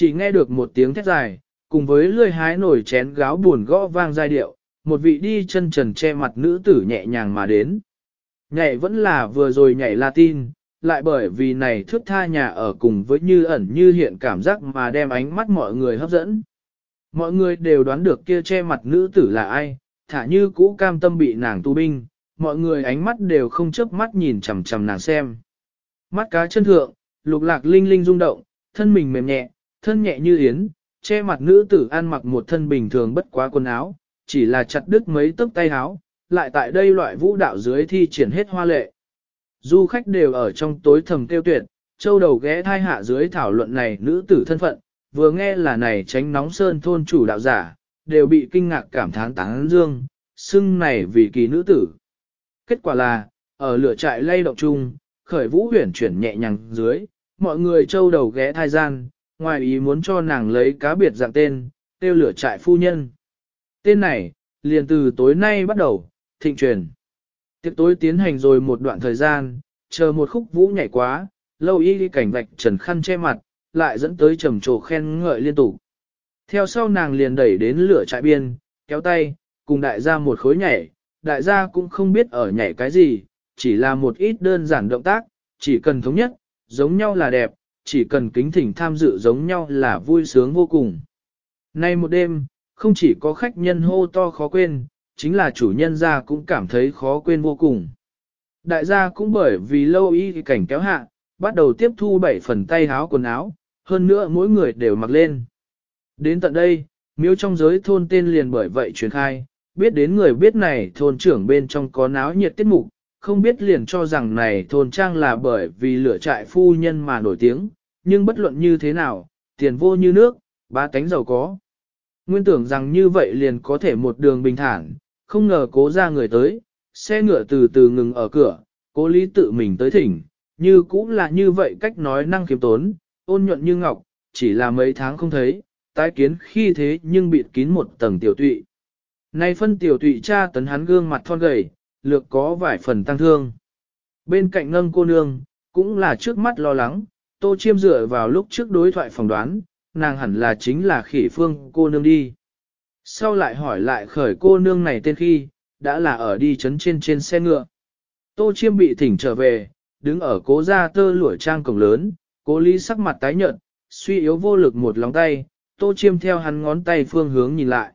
Chỉ nghe được một tiếng thét dài, cùng với lươi hái nổi chén gáo buồn gõ vang giai điệu, một vị đi chân trần che mặt nữ tử nhẹ nhàng mà đến. Nhảy vẫn là vừa rồi nhảy Latin, lại bởi vì này thước tha nhà ở cùng với như ẩn như hiện cảm giác mà đem ánh mắt mọi người hấp dẫn. Mọi người đều đoán được kia che mặt nữ tử là ai, thả như cũ cam tâm bị nàng tu binh, mọi người ánh mắt đều không chớp mắt nhìn chằm chằm nàng xem. Mắt cá chân thượng, lục lạc linh linh rung động, thân mình mềm nhẹ, thân nhẹ như yến, che mặt nữ tử ăn mặc một thân bình thường bất quá quần áo, chỉ là chặt đứt mấy tấc tay áo, lại tại đây loại vũ đạo dưới thi triển hết hoa lệ. Du khách đều ở trong tối thầm tiêu tuyệt, châu đầu ghé thai hạ dưới thảo luận này nữ tử thân phận, vừa nghe là này tránh nóng sơn thôn chủ đạo giả, đều bị kinh ngạc cảm thán tán dương, xưng này vì kỳ nữ tử. Kết quả là, ở lửa trại lay động chung, khởi vũ huyển chuyển nhẹ nhàng dưới, mọi người châu đầu ghé thai gian, ngoài ý muốn cho nàng lấy cá biệt dạng tên, tiêu lửa trại phu nhân. Tên này, liền từ tối nay bắt đầu, thịnh truyền. Tiệc tối tiến hành rồi một đoạn thời gian, chờ một khúc vũ nhảy quá, lâu y đi cảnh vạch trần khăn che mặt, lại dẫn tới trầm trồ khen ngợi liên tục. Theo sau nàng liền đẩy đến lửa trại biên, kéo tay, cùng đại gia một khối nhảy, đại gia cũng không biết ở nhảy cái gì, chỉ là một ít đơn giản động tác, chỉ cần thống nhất, giống nhau là đẹp, chỉ cần kính thỉnh tham dự giống nhau là vui sướng vô cùng. Nay một đêm, không chỉ có khách nhân hô to khó quên, chính là chủ nhân gia cũng cảm thấy khó quên vô cùng. Đại gia cũng bởi vì lâu y cảnh kéo hạ, bắt đầu tiếp thu bảy phần tay háo quần áo, hơn nữa mỗi người đều mặc lên. Đến tận đây, miếu trong giới thôn tên liền bởi vậy truyền khai, biết đến người biết này thôn trưởng bên trong có náo nhiệt tiết mục, không biết liền cho rằng này thôn trang là bởi vì lửa trại phu nhân mà nổi tiếng, nhưng bất luận như thế nào, tiền vô như nước, ba tánh giàu có. Nguyên tưởng rằng như vậy liền có thể một đường bình thản, không ngờ cố ra người tới, xe ngựa từ từ ngừng ở cửa, cố lý tự mình tới thỉnh, như cũng là như vậy cách nói năng kiếm tốn, ôn nhuận như ngọc, chỉ là mấy tháng không thấy, tái kiến khi thế nhưng bịt kín một tầng tiểu tụy. Nay phân tiểu tụy cha tấn hắn gương mặt thon gầy, lược có vài phần tăng thương. Bên cạnh ngân cô nương, cũng là trước mắt lo lắng, tô chiêm dựa vào lúc trước đối thoại phỏng đoán, nàng hẳn là chính là khỉ phương cô nương đi. Sau lại hỏi lại khởi cô nương này tên khi, đã là ở đi chấn trên trên xe ngựa. Tô chiêm bị thỉnh trở về, đứng ở cố gia tơ lũa trang cổng lớn, cố lý sắc mặt tái nhợt, suy yếu vô lực một lòng tay, tô chiêm theo hắn ngón tay phương hướng nhìn lại.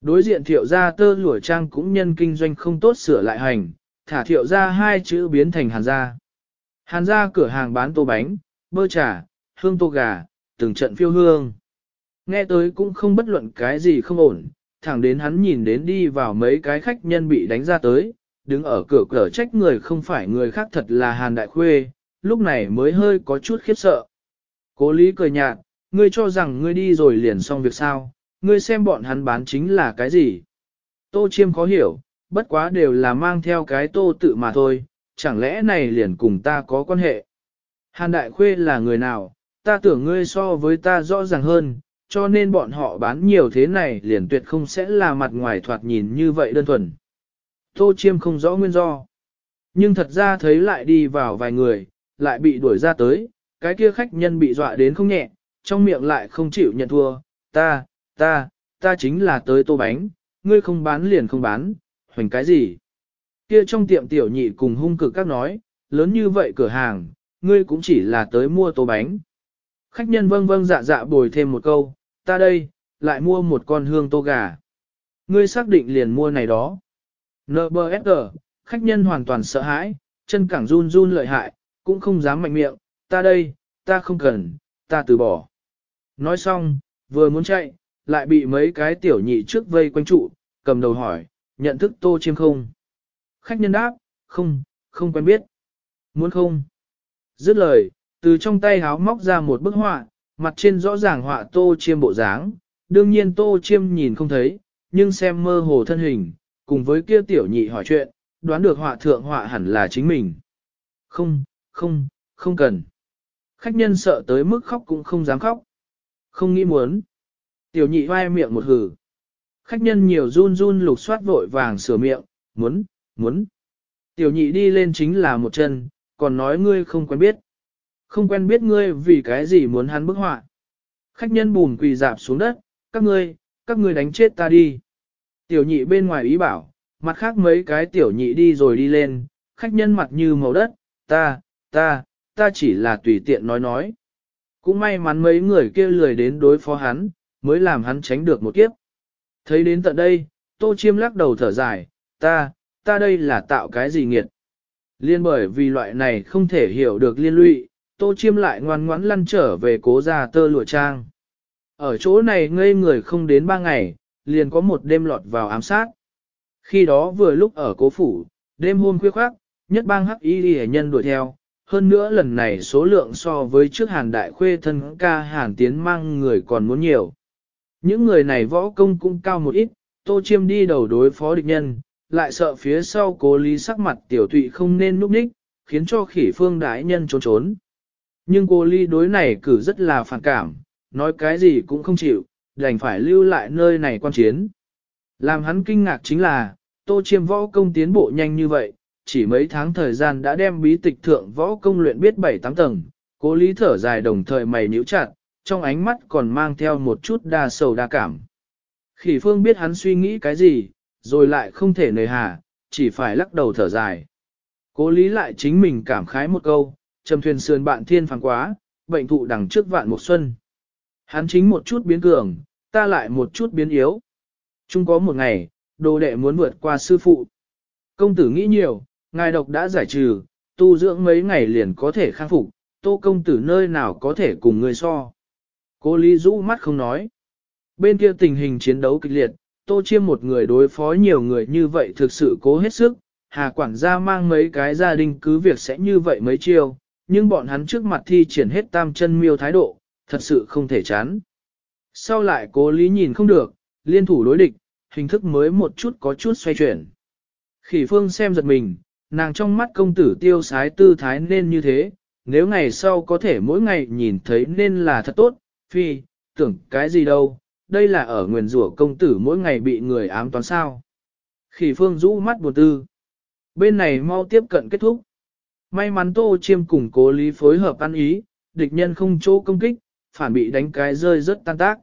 Đối diện thiệu gia tơ lũa trang cũng nhân kinh doanh không tốt sửa lại hành, thả thiệu gia hai chữ biến thành hàn gia. Hàn gia cửa hàng bán tô bánh, bơ trà, hương tô gà, từng trận phiêu hương. Nghe tới cũng không bất luận cái gì không ổn, thẳng đến hắn nhìn đến đi vào mấy cái khách nhân bị đánh ra tới, đứng ở cửa cửa trách người không phải người khác thật là Hàn Đại Khuê, lúc này mới hơi có chút khiếp sợ. Cố lý cười nhạt, ngươi cho rằng ngươi đi rồi liền xong việc sao, ngươi xem bọn hắn bán chính là cái gì. Tô chiêm khó hiểu, bất quá đều là mang theo cái tô tự mà thôi, chẳng lẽ này liền cùng ta có quan hệ. Hàn Đại Khuê là người nào, ta tưởng ngươi so với ta rõ ràng hơn, cho nên bọn họ bán nhiều thế này liền tuyệt không sẽ là mặt ngoài thoạt nhìn như vậy đơn thuần. Tô Chiêm không rõ nguyên do. Nhưng thật ra thấy lại đi vào vài người, lại bị đuổi ra tới, cái kia khách nhân bị dọa đến không nhẹ, trong miệng lại không chịu nhận thua, ta, ta, ta chính là tới tô bánh, ngươi không bán liền không bán, hoành cái gì. Kia trong tiệm tiểu nhị cùng hung cực các nói, lớn như vậy cửa hàng, ngươi cũng chỉ là tới mua tô bánh. Khách nhân vâng vâng dạ dạ bồi thêm một câu, ta đây, lại mua một con hương tô gà. Ngươi xác định liền mua này đó. NBSG, khách nhân hoàn toàn sợ hãi, chân cẳng run run lợi hại, cũng không dám mạnh miệng, ta đây, ta không cần, ta từ bỏ. Nói xong, vừa muốn chạy, lại bị mấy cái tiểu nhị trước vây quanh trụ, cầm đầu hỏi, nhận thức tô chiêm không? Khách nhân đáp, không, không quen biết. Muốn không? Dứt lời, từ trong tay háo móc ra một bức họa, mặt trên rõ ràng họa tô chiêm bộ dáng, đương nhiên tô chiêm nhìn không thấy, nhưng xem mơ hồ thân hình, cùng với kia tiểu nhị hỏi chuyện, đoán được họa thượng họa hẳn là chính mình. Không, không, không cần. Khách nhân sợ tới mức khóc cũng không dám khóc. Không nghĩ muốn. Tiểu nhị hoai miệng một hử. Khách nhân nhiều run run lục soát vội vàng sửa miệng, muốn, muốn. Tiểu nhị đi lên chính là một chân, còn nói ngươi không quen biết. Không quen biết ngươi vì cái gì muốn hắn bức họa. Khách nhân bùn quỳ dạp xuống đất, các ngươi, các ngươi đánh chết ta đi. Tiểu nhị bên ngoài ý bảo, mặt khác mấy cái tiểu nhị đi rồi đi lên, khách nhân mặt như màu đất, ta, ta, ta chỉ là tùy tiện nói nói. Cũng may mắn mấy người kia lười đến đối phó hắn, mới làm hắn tránh được một kiếp. Thấy đến tận đây, tô chiêm lắc đầu thở dài, ta, ta đây là tạo cái gì nghiệt. Liên bởi vì loại này không thể hiểu được liên lụy, tô chiêm lại ngoan ngoãn lăn trở về cố gia tơ lụa trang. Ở chỗ này ngây người không đến ba ngày, liền có một đêm lọt vào ám sát. Khi đó vừa lúc ở cố phủ, đêm hôm khuya khoác, nhất bang hắc y đi nhân đuổi theo, hơn nữa lần này số lượng so với trước hàn đại khuê thân ca hàn tiến mang người còn muốn nhiều. Những người này võ công cũng cao một ít, tô chiêm đi đầu đối phó địch nhân, lại sợ phía sau cố lý sắc mặt tiểu tụy không nên núp đích, khiến cho khỉ phương đái nhân trốn trốn. Nhưng cô ly đối này cử rất là phản cảm, nói cái gì cũng không chịu, đành phải lưu lại nơi này quan chiến. Làm hắn kinh ngạc chính là, tô chiêm võ công tiến bộ nhanh như vậy, chỉ mấy tháng thời gian đã đem bí tịch thượng võ công luyện biết 7-8 tầng, cố lý thở dài đồng thời mày nhíu chặt, trong ánh mắt còn mang theo một chút đa sầu đa cảm. Khỉ phương biết hắn suy nghĩ cái gì, rồi lại không thể nề hà, chỉ phải lắc đầu thở dài. Cố lý lại chính mình cảm khái một câu, trầm thuyền sườn bạn thiên phàng quá, bệnh thụ đằng trước vạn một xuân. Hắn chính một chút biến cường, ta lại một chút biến yếu. Chung có một ngày, đồ đệ muốn vượt qua sư phụ. Công tử nghĩ nhiều, ngài độc đã giải trừ, tu dưỡng mấy ngày liền có thể khang phục, tô công tử nơi nào có thể cùng người so. Cô Lý rũ mắt không nói. Bên kia tình hình chiến đấu kịch liệt, tô chiêm một người đối phó nhiều người như vậy thực sự cố hết sức, hà quản gia mang mấy cái gia đình cứ việc sẽ như vậy mấy chiêu, nhưng bọn hắn trước mặt thi triển hết tam chân miêu thái độ, thật sự không thể chán. Sau lại cố lý nhìn không được, liên thủ đối địch, hình thức mới một chút có chút xoay chuyển. Khỉ phương xem giật mình, nàng trong mắt công tử tiêu sái tư thái nên như thế, nếu ngày sau có thể mỗi ngày nhìn thấy nên là thật tốt, phi, tưởng cái gì đâu, đây là ở nguyền rủa công tử mỗi ngày bị người ám toán sao. Khỉ phương rũ mắt buồn tư. Bên này mau tiếp cận kết thúc. May mắn tô chiêm cùng cố lý phối hợp ăn ý, địch nhân không chỗ công kích, phản bị đánh cái rơi rất tan tác.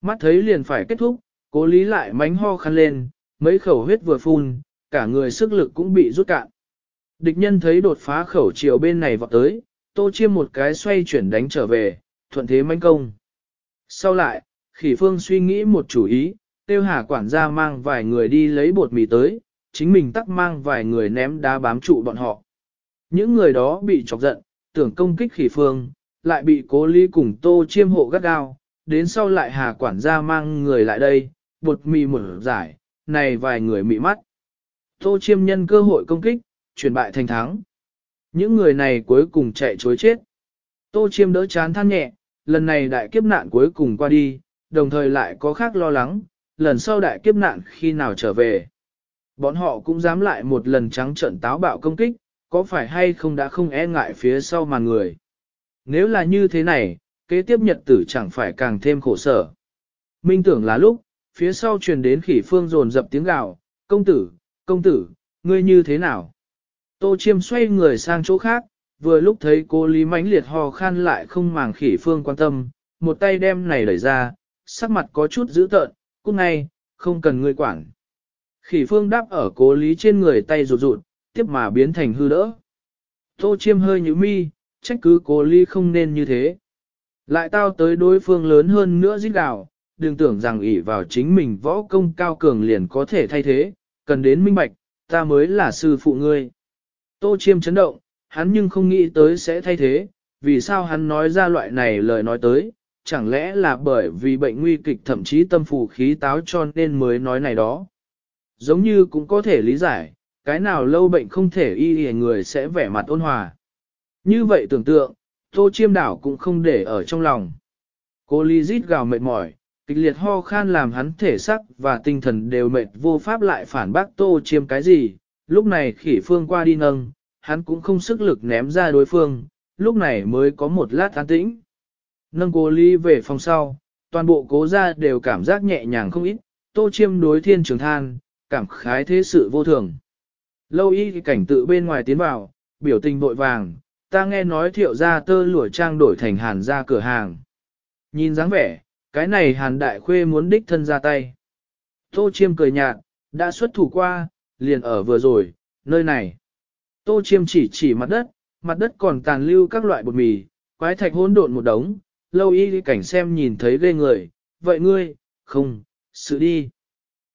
Mắt thấy liền phải kết thúc, cố lý lại mánh ho khăn lên, mấy khẩu huyết vừa phun, cả người sức lực cũng bị rút cạn. Địch nhân thấy đột phá khẩu chiều bên này vọt tới, tô chiêm một cái xoay chuyển đánh trở về, thuận thế manh công. Sau lại, khỉ phương suy nghĩ một chủ ý, tiêu hà quản gia mang vài người đi lấy bột mì tới, chính mình tắc mang vài người ném đá bám trụ bọn họ. Những người đó bị chọc giận, tưởng công kích khỉ phương, lại bị cố ly cùng tô chiêm hộ gắt gao, đến sau lại hà quản gia mang người lại đây, bột mì mở giải, này vài người mị mắt. Tô chiêm nhân cơ hội công kích, chuyển bại thành thắng. Những người này cuối cùng chạy chối chết. Tô chiêm đỡ chán than nhẹ, lần này đại kiếp nạn cuối cùng qua đi, đồng thời lại có khác lo lắng, lần sau đại kiếp nạn khi nào trở về. Bọn họ cũng dám lại một lần trắng trận táo bạo công kích, có phải hay không đã không e ngại phía sau màn người. Nếu là như thế này, kế tiếp nhật tử chẳng phải càng thêm khổ sở. Minh tưởng là lúc, phía sau truyền đến khỉ phương rồn dập tiếng gào, công tử, công tử, ngươi như thế nào? Tô chiêm xoay người sang chỗ khác, vừa lúc thấy cô Lý mãnh liệt ho khan lại không màng khỉ phương quan tâm, một tay đem này đẩy ra, sắc mặt có chút dữ tợn, cút ngay, không cần ngươi quản. Khỉ phương đáp ở cố Lý trên người tay rụt rụt, tiếp mà biến thành hư đỡ. Tô chiêm hơi như mi, trách cứ cố Lý không nên như thế. Lại tao tới đối phương lớn hơn nữa giết gào, đừng tưởng rằng ỷ vào chính mình võ công cao cường liền có thể thay thế, cần đến minh bạch, ta mới là sư phụ ngươi. Tô chiêm chấn động, hắn nhưng không nghĩ tới sẽ thay thế, vì sao hắn nói ra loại này lời nói tới, chẳng lẽ là bởi vì bệnh nguy kịch thậm chí tâm phù khí táo cho nên mới nói này đó. Giống như cũng có thể lý giải, cái nào lâu bệnh không thể y y người sẽ vẻ mặt ôn hòa. Như vậy tưởng tượng, tô chiêm đảo cũng không để ở trong lòng. Cô Ly rít gào mệt mỏi, kịch liệt ho khan làm hắn thể sắc và tinh thần đều mệt vô pháp lại phản bác tô chiêm cái gì, lúc này khỉ phương qua đi nâng, hắn cũng không sức lực ném ra đối phương, lúc này mới có một lát an tĩnh. Nâng cố ly về phòng sau, toàn bộ cố gia đều cảm giác nhẹ nhàng không ít, tô chiêm đối thiên trường than, cảm khái thế sự vô thường. Lâu y cảnh tự bên ngoài tiến vào, biểu tình vội vàng, ta nghe nói thiệu gia tơ lụa trang đổi thành hàn ra cửa hàng. Nhìn dáng vẻ, cái này hàn đại khuê muốn đích thân ra tay. Tô chiêm cười nhạt, đã xuất thủ qua, liền ở vừa rồi, nơi này. Tô chiêm chỉ chỉ mặt đất, mặt đất còn tàn lưu các loại bột mì, quái thạch hỗn độn một đống, lâu y cảnh xem nhìn thấy ghê người, vậy ngươi, không, sự đi.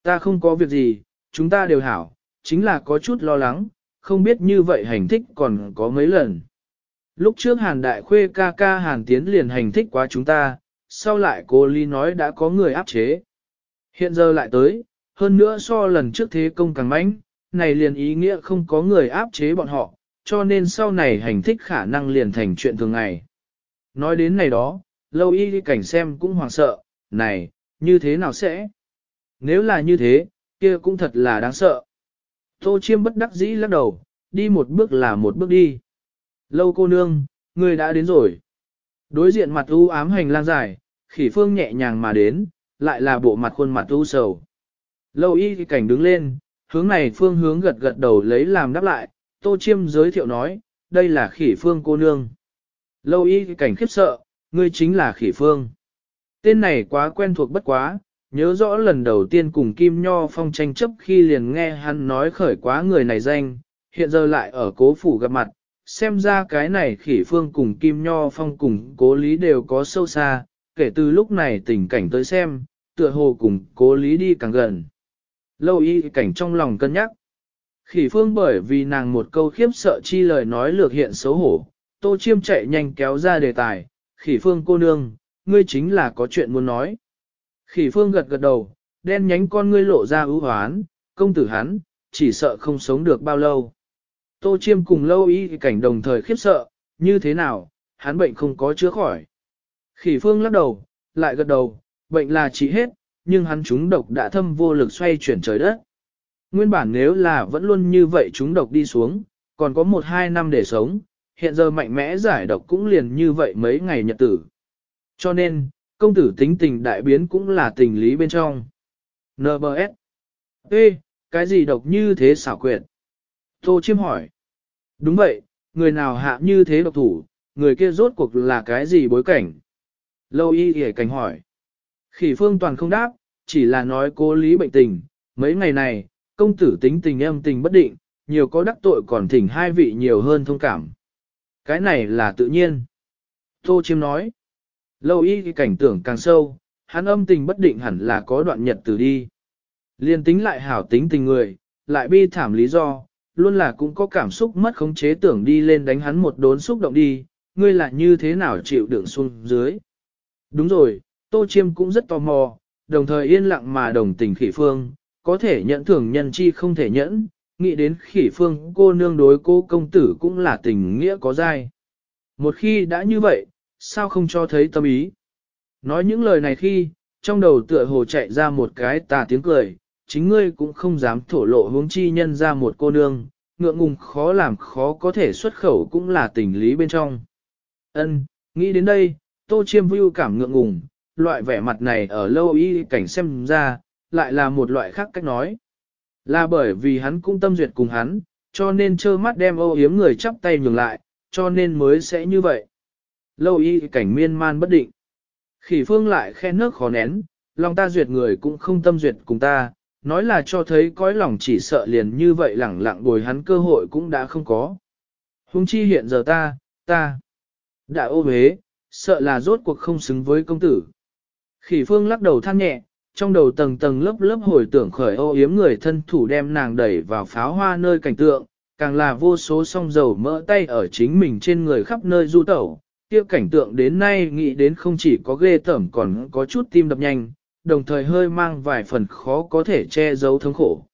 Ta không có việc gì, chúng ta đều hảo, chính là có chút lo lắng, không biết như vậy hành thích còn có mấy lần. Lúc trước hàn đại khuê ca ca hàn tiến liền hành thích quá chúng ta, sau lại cô Ly nói đã có người áp chế. Hiện giờ lại tới, hơn nữa so lần trước thế công càng mãnh, này liền ý nghĩa không có người áp chế bọn họ, cho nên sau này hành thích khả năng liền thành chuyện thường ngày. Nói đến này đó, lâu y cảnh xem cũng hoảng sợ, này, như thế nào sẽ? Nếu là như thế, kia cũng thật là đáng sợ. Tô chiêm bất đắc dĩ lắc đầu, đi một bước là một bước đi. Lâu cô nương, người đã đến rồi. Đối diện mặt u ám hành lang dài, khỉ phương nhẹ nhàng mà đến, lại là bộ mặt khuôn mặt u sầu. Lâu y cảnh đứng lên, hướng này phương hướng gật gật đầu lấy làm đáp lại, tô chiêm giới thiệu nói, đây là khỉ phương cô nương. Lâu y cảnh khiếp sợ, ngươi chính là khỉ phương. Tên này quá quen thuộc bất quá, nhớ rõ lần đầu tiên cùng Kim Nho Phong tranh chấp khi liền nghe hắn nói khởi quá người này danh, hiện giờ lại ở cố phủ gặp mặt, xem ra cái này khỉ phương cùng Kim Nho Phong cùng cố lý đều có sâu xa, kể từ lúc này tình cảnh tới xem, tựa hồ cùng cố lý đi càng gần. Lâu y cảnh trong lòng cân nhắc. Khỉ phương bởi vì nàng một câu khiếp sợ chi lời nói lược hiện xấu hổ, tô chiêm chạy nhanh kéo ra đề tài, khỉ phương cô nương, ngươi chính là có chuyện muốn nói. Khỉ phương gật gật đầu, đen nhánh con ngươi lộ ra ưu hoán, công tử hắn, chỉ sợ không sống được bao lâu. Tô chiêm cùng lâu y cảnh đồng thời khiếp sợ, như thế nào, hắn bệnh không có chữa khỏi. Khỉ phương lắc đầu, lại gật đầu, bệnh là trị hết, nhưng hắn trúng độc đã thâm vô lực xoay chuyển trời đất. Nguyên bản nếu là vẫn luôn như vậy trúng độc đi xuống, còn có một hai năm để sống, hiện giờ mạnh mẽ giải độc cũng liền như vậy mấy ngày nhật tử. Cho nên, công tử tính tình đại biến cũng là tình lý bên trong. N.B.S. Ê, cái gì độc như thế xảo quyệt? Tô chiêm hỏi. Đúng vậy, người nào hạ như thế độc thủ, người kia rốt cuộc là cái gì bối cảnh? Lâu y hề cảnh hỏi. Khỉ phương toàn không đáp, chỉ là nói cố lý bệnh tình. Mấy ngày này, công tử tính tình em tình bất định, nhiều có đắc tội còn thỉnh hai vị nhiều hơn thông cảm. Cái này là tự nhiên. Tô chiêm nói. Lâu y cảnh tưởng càng sâu, hắn âm tình bất định hẳn là có đoạn nhật từ đi. Liên tính lại hảo tính tình người, lại bi thảm lý do, luôn là cũng có cảm xúc mất khống chế tưởng đi lên đánh hắn một đốn xúc động đi, ngươi là như thế nào chịu đựng xuống dưới. Đúng rồi, Tô Chiêm cũng rất tò mò, đồng thời yên lặng mà đồng tình khỉ phương, có thể nhận thưởng nhân chi không thể nhẫn, nghĩ đến khỉ phương cô nương đối cô công tử cũng là tình nghĩa có dai. Một khi đã như vậy, sao không cho thấy tâm ý? Nói những lời này khi, trong đầu tựa hồ chạy ra một cái tà tiếng cười, chính ngươi cũng không dám thổ lộ hướng chi nhân ra một cô nương, ngượng ngùng khó làm khó có thể xuất khẩu cũng là tình lý bên trong. Ân, nghĩ đến đây, tô chiêm vưu cảm ngượng ngùng, loại vẻ mặt này ở lâu y cảnh xem ra, lại là một loại khác cách nói. Là bởi vì hắn cũng tâm duyệt cùng hắn, cho nên trơ mắt đem ô yếm người chắp tay nhường lại, cho nên mới sẽ như vậy. Lâu y cảnh miên man bất định. Khỉ phương lại khen nước khó nén, lòng ta duyệt người cũng không tâm duyệt cùng ta, nói là cho thấy cõi lòng chỉ sợ liền như vậy lẳng lặng bồi hắn cơ hội cũng đã không có. Hùng chi hiện giờ ta, ta, đã ô bế, sợ là rốt cuộc không xứng với công tử. Khỉ phương lắc đầu than nhẹ, trong đầu tầng tầng lớp lớp hồi tưởng khởi ô yếm người thân thủ đem nàng đẩy vào pháo hoa nơi cảnh tượng, càng là vô số song dầu mỡ tay ở chính mình trên người khắp nơi du tẩu. Kia cảnh tượng đến nay nghĩ đến không chỉ có ghê tởm còn có chút tim đập nhanh, đồng thời hơi mang vài phần khó có thể che giấu thống khổ.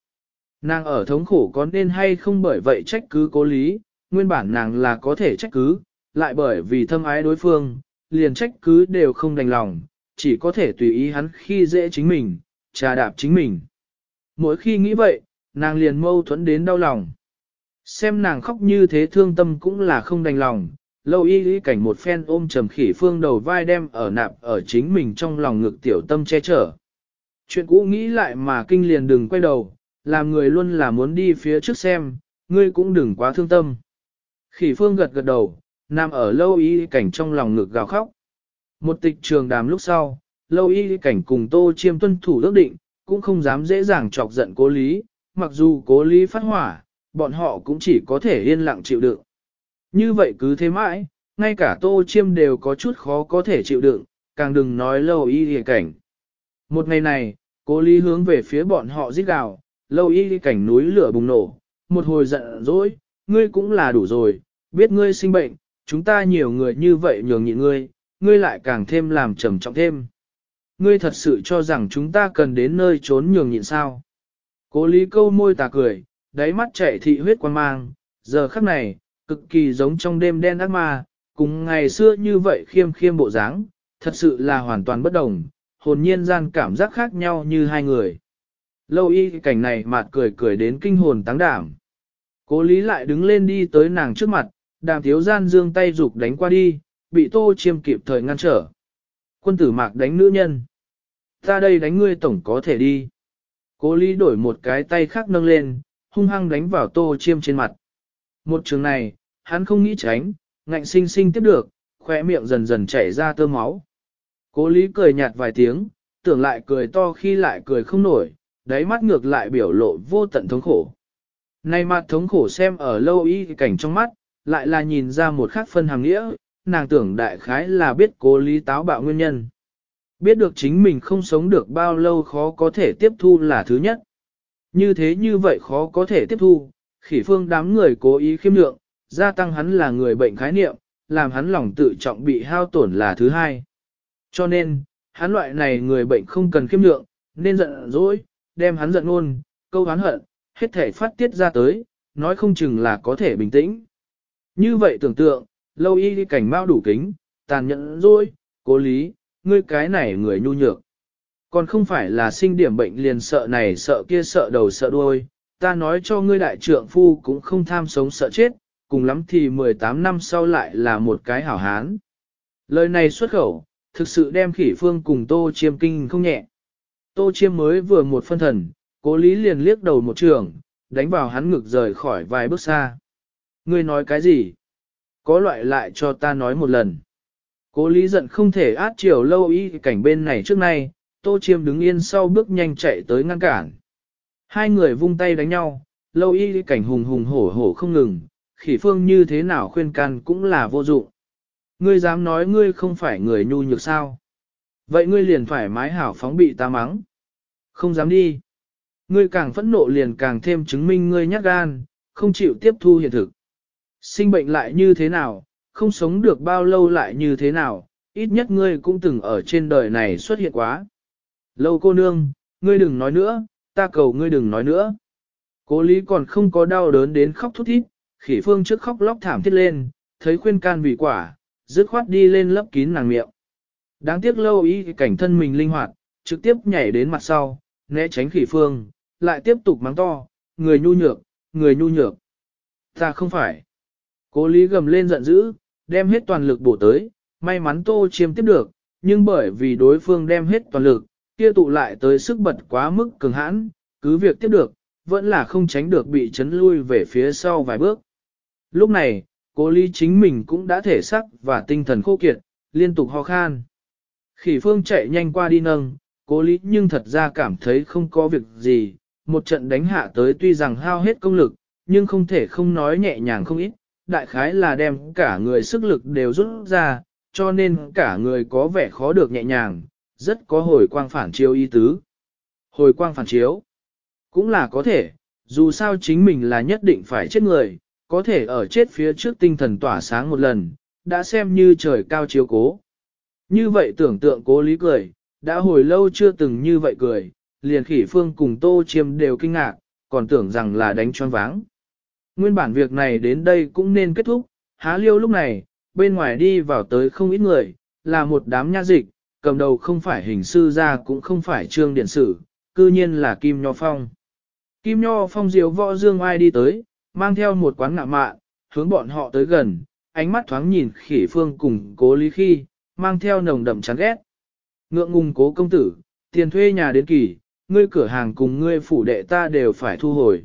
Nàng ở thống khổ có nên hay không bởi vậy trách cứ cố lý, nguyên bản nàng là có thể trách cứ, lại bởi vì thâm ái đối phương, liền trách cứ đều không đành lòng, chỉ có thể tùy ý hắn khi dễ chính mình, trà đạp chính mình. Mỗi khi nghĩ vậy, nàng liền mâu thuẫn đến đau lòng. Xem nàng khóc như thế thương tâm cũng là không đành lòng, lâu y lý cảnh một phen ôm trầm khỉ phương đầu vai đem ở nạp ở chính mình trong lòng ngực tiểu tâm che chở. Chuyện cũ nghĩ lại mà kinh liền đừng quay đầu, làm người luôn là muốn đi phía trước xem, ngươi cũng đừng quá thương tâm. Khỉ phương gật gật đầu, nằm ở lâu y cảnh trong lòng ngực gào khóc. Một tịch trường đàm lúc sau, lâu y cảnh cùng tô chiêm tuân thủ ước định, cũng không dám dễ dàng chọc giận cố lý, mặc dù cố lý phát hỏa, bọn họ cũng chỉ có thể yên lặng chịu đựng. Như vậy cứ thế mãi, ngay cả tô chiêm đều có chút khó có thể chịu đựng, càng đừng nói lâu y cảnh. Một ngày này, cố lý hướng về phía bọn họ giết gào, lâu y cảnh núi lửa bùng nổ, một hồi giận dỗi, ngươi cũng là đủ rồi, biết ngươi sinh bệnh, chúng ta nhiều người như vậy nhường nhịn ngươi, ngươi lại càng thêm làm trầm trọng thêm. Ngươi thật sự cho rằng chúng ta cần đến nơi trốn nhường nhịn sao. Cố lý câu môi tà cười, đáy mắt chạy thị huyết quan mang, giờ khắc này, cực kỳ giống trong đêm đen ác ma, cùng ngày xưa như vậy khiêm khiêm bộ dáng, thật sự là hoàn toàn bất đồng, hồn nhiên gian cảm giác khác nhau như hai người. Lâu y cảnh này mạt cười cười đến kinh hồn táng đảm. Cố lý lại đứng lên đi tới nàng trước mặt, đàm thiếu gian dương tay dục đánh qua đi, bị tô chiêm kịp thời ngăn trở. Quân tử mạc đánh nữ nhân. Ta đây đánh ngươi tổng có thể đi. Cố lý đổi một cái tay khác nâng lên, hung hăng đánh vào tô chiêm trên mặt. Một trường này, hắn không nghĩ tránh, ngạnh sinh sinh tiếp được, khỏe miệng dần dần chảy ra tơ máu. Cố lý cười nhạt vài tiếng, tưởng lại cười to khi lại cười không nổi, đáy mắt ngược lại biểu lộ vô tận thống khổ. Này mặt thống khổ xem ở lâu y cảnh trong mắt, lại là nhìn ra một khác phân hàng nghĩa, nàng tưởng đại khái là biết cố lý táo bạo nguyên nhân. Biết được chính mình không sống được bao lâu khó có thể tiếp thu là thứ nhất. Như thế như vậy khó có thể tiếp thu, khỉ phương đám người cố ý khiêm lượng, gia tăng hắn là người bệnh khái niệm, làm hắn lòng tự trọng bị hao tổn là thứ hai. Cho nên, hắn loại này người bệnh không cần khiêm lượng, nên giận dỗi, đem hắn giận luôn, câu hắn hận, hết thể phát tiết ra tới, nói không chừng là có thể bình tĩnh. Như vậy tưởng tượng, lâu y cảnh mau đủ kính, tàn nhẫn rồi, cố lý, ngươi cái này người nhu nhược. Còn không phải là sinh điểm bệnh liền sợ này sợ kia sợ đầu sợ đuôi, ta nói cho ngươi đại trượng phu cũng không tham sống sợ chết, cùng lắm thì 18 năm sau lại là một cái hảo hán. Lời này xuất khẩu, thực sự đem khỉ phương cùng tô chiêm kinh không nhẹ. Tô chiêm mới vừa một phân thần, cố lý liền liếc đầu một trường, đánh vào hắn ngực rời khỏi vài bước xa. Ngươi nói cái gì? Có loại lại cho ta nói một lần. Cố lý giận không thể át chiều lâu y cảnh bên này trước nay, tô chiêm đứng yên sau bước nhanh chạy tới ngăn cản. Hai người vung tay đánh nhau, lâu y cảnh hùng hùng hổ hổ không ngừng, khỉ phương như thế nào khuyên can cũng là vô dụng. Ngươi dám nói ngươi không phải người nhu nhược sao? Vậy ngươi liền phải mái hảo phóng bị ta mắng. Không dám đi. Ngươi càng phẫn nộ liền càng thêm chứng minh ngươi nhát gan, không chịu tiếp thu hiện thực. Sinh bệnh lại như thế nào, không sống được bao lâu lại như thế nào, ít nhất ngươi cũng từng ở trên đời này xuất hiện quá. Lâu cô nương, ngươi đừng nói nữa, ta cầu ngươi đừng nói nữa. Cố lý còn không có đau đớn đến khóc thút thít, khỉ phương trước khóc lóc thảm thiết lên, thấy khuyên can vì quả, dứt khoát đi lên lấp kín nàng miệng. Đáng tiếc lâu ý cảnh thân mình linh hoạt, trực tiếp nhảy đến mặt sau, né tránh khỉ phương, lại tiếp tục mắng to, người nhu nhược, người nhu nhược. Ta không phải. Cố lý gầm lên giận dữ, đem hết toàn lực bổ tới, may mắn tô chiêm tiếp được, nhưng bởi vì đối phương đem hết toàn lực, kia tụ lại tới sức bật quá mức cường hãn, cứ việc tiếp được, vẫn là không tránh được bị chấn lui về phía sau vài bước. Lúc này, cố lý chính mình cũng đã thể sắc và tinh thần khô kiệt, liên tục ho khan. Khỉ phương chạy nhanh qua đi nâng, cố lý nhưng thật ra cảm thấy không có việc gì, một trận đánh hạ tới tuy rằng hao hết công lực, nhưng không thể không nói nhẹ nhàng không ít, đại khái là đem cả người sức lực đều rút ra, cho nên cả người có vẻ khó được nhẹ nhàng, rất có hồi quang phản chiếu y tứ. Hồi quang phản chiếu, cũng là có thể, dù sao chính mình là nhất định phải chết người, có thể ở chết phía trước tinh thần tỏa sáng một lần, đã xem như trời cao chiếu cố. Như vậy tưởng tượng cố lý cười, đã hồi lâu chưa từng như vậy cười, liền khỉ phương cùng tô chiêm đều kinh ngạc, còn tưởng rằng là đánh choáng váng. Nguyên bản việc này đến đây cũng nên kết thúc, há liêu lúc này, bên ngoài đi vào tới không ít người, là một đám nha dịch, cầm đầu không phải hình sư ra cũng không phải trương điện sử, cư nhiên là Kim Nho Phong. Kim Nho Phong diều võ dương ai đi tới, mang theo một quán ngạ mạ, hướng bọn họ tới gần, ánh mắt thoáng nhìn khỉ phương cùng cố lý khi, mang theo nồng đậm chán ghét. Ngượng ngùng cố công tử, tiền thuê nhà đến kỳ, ngươi cửa hàng cùng ngươi phủ đệ ta đều phải thu hồi.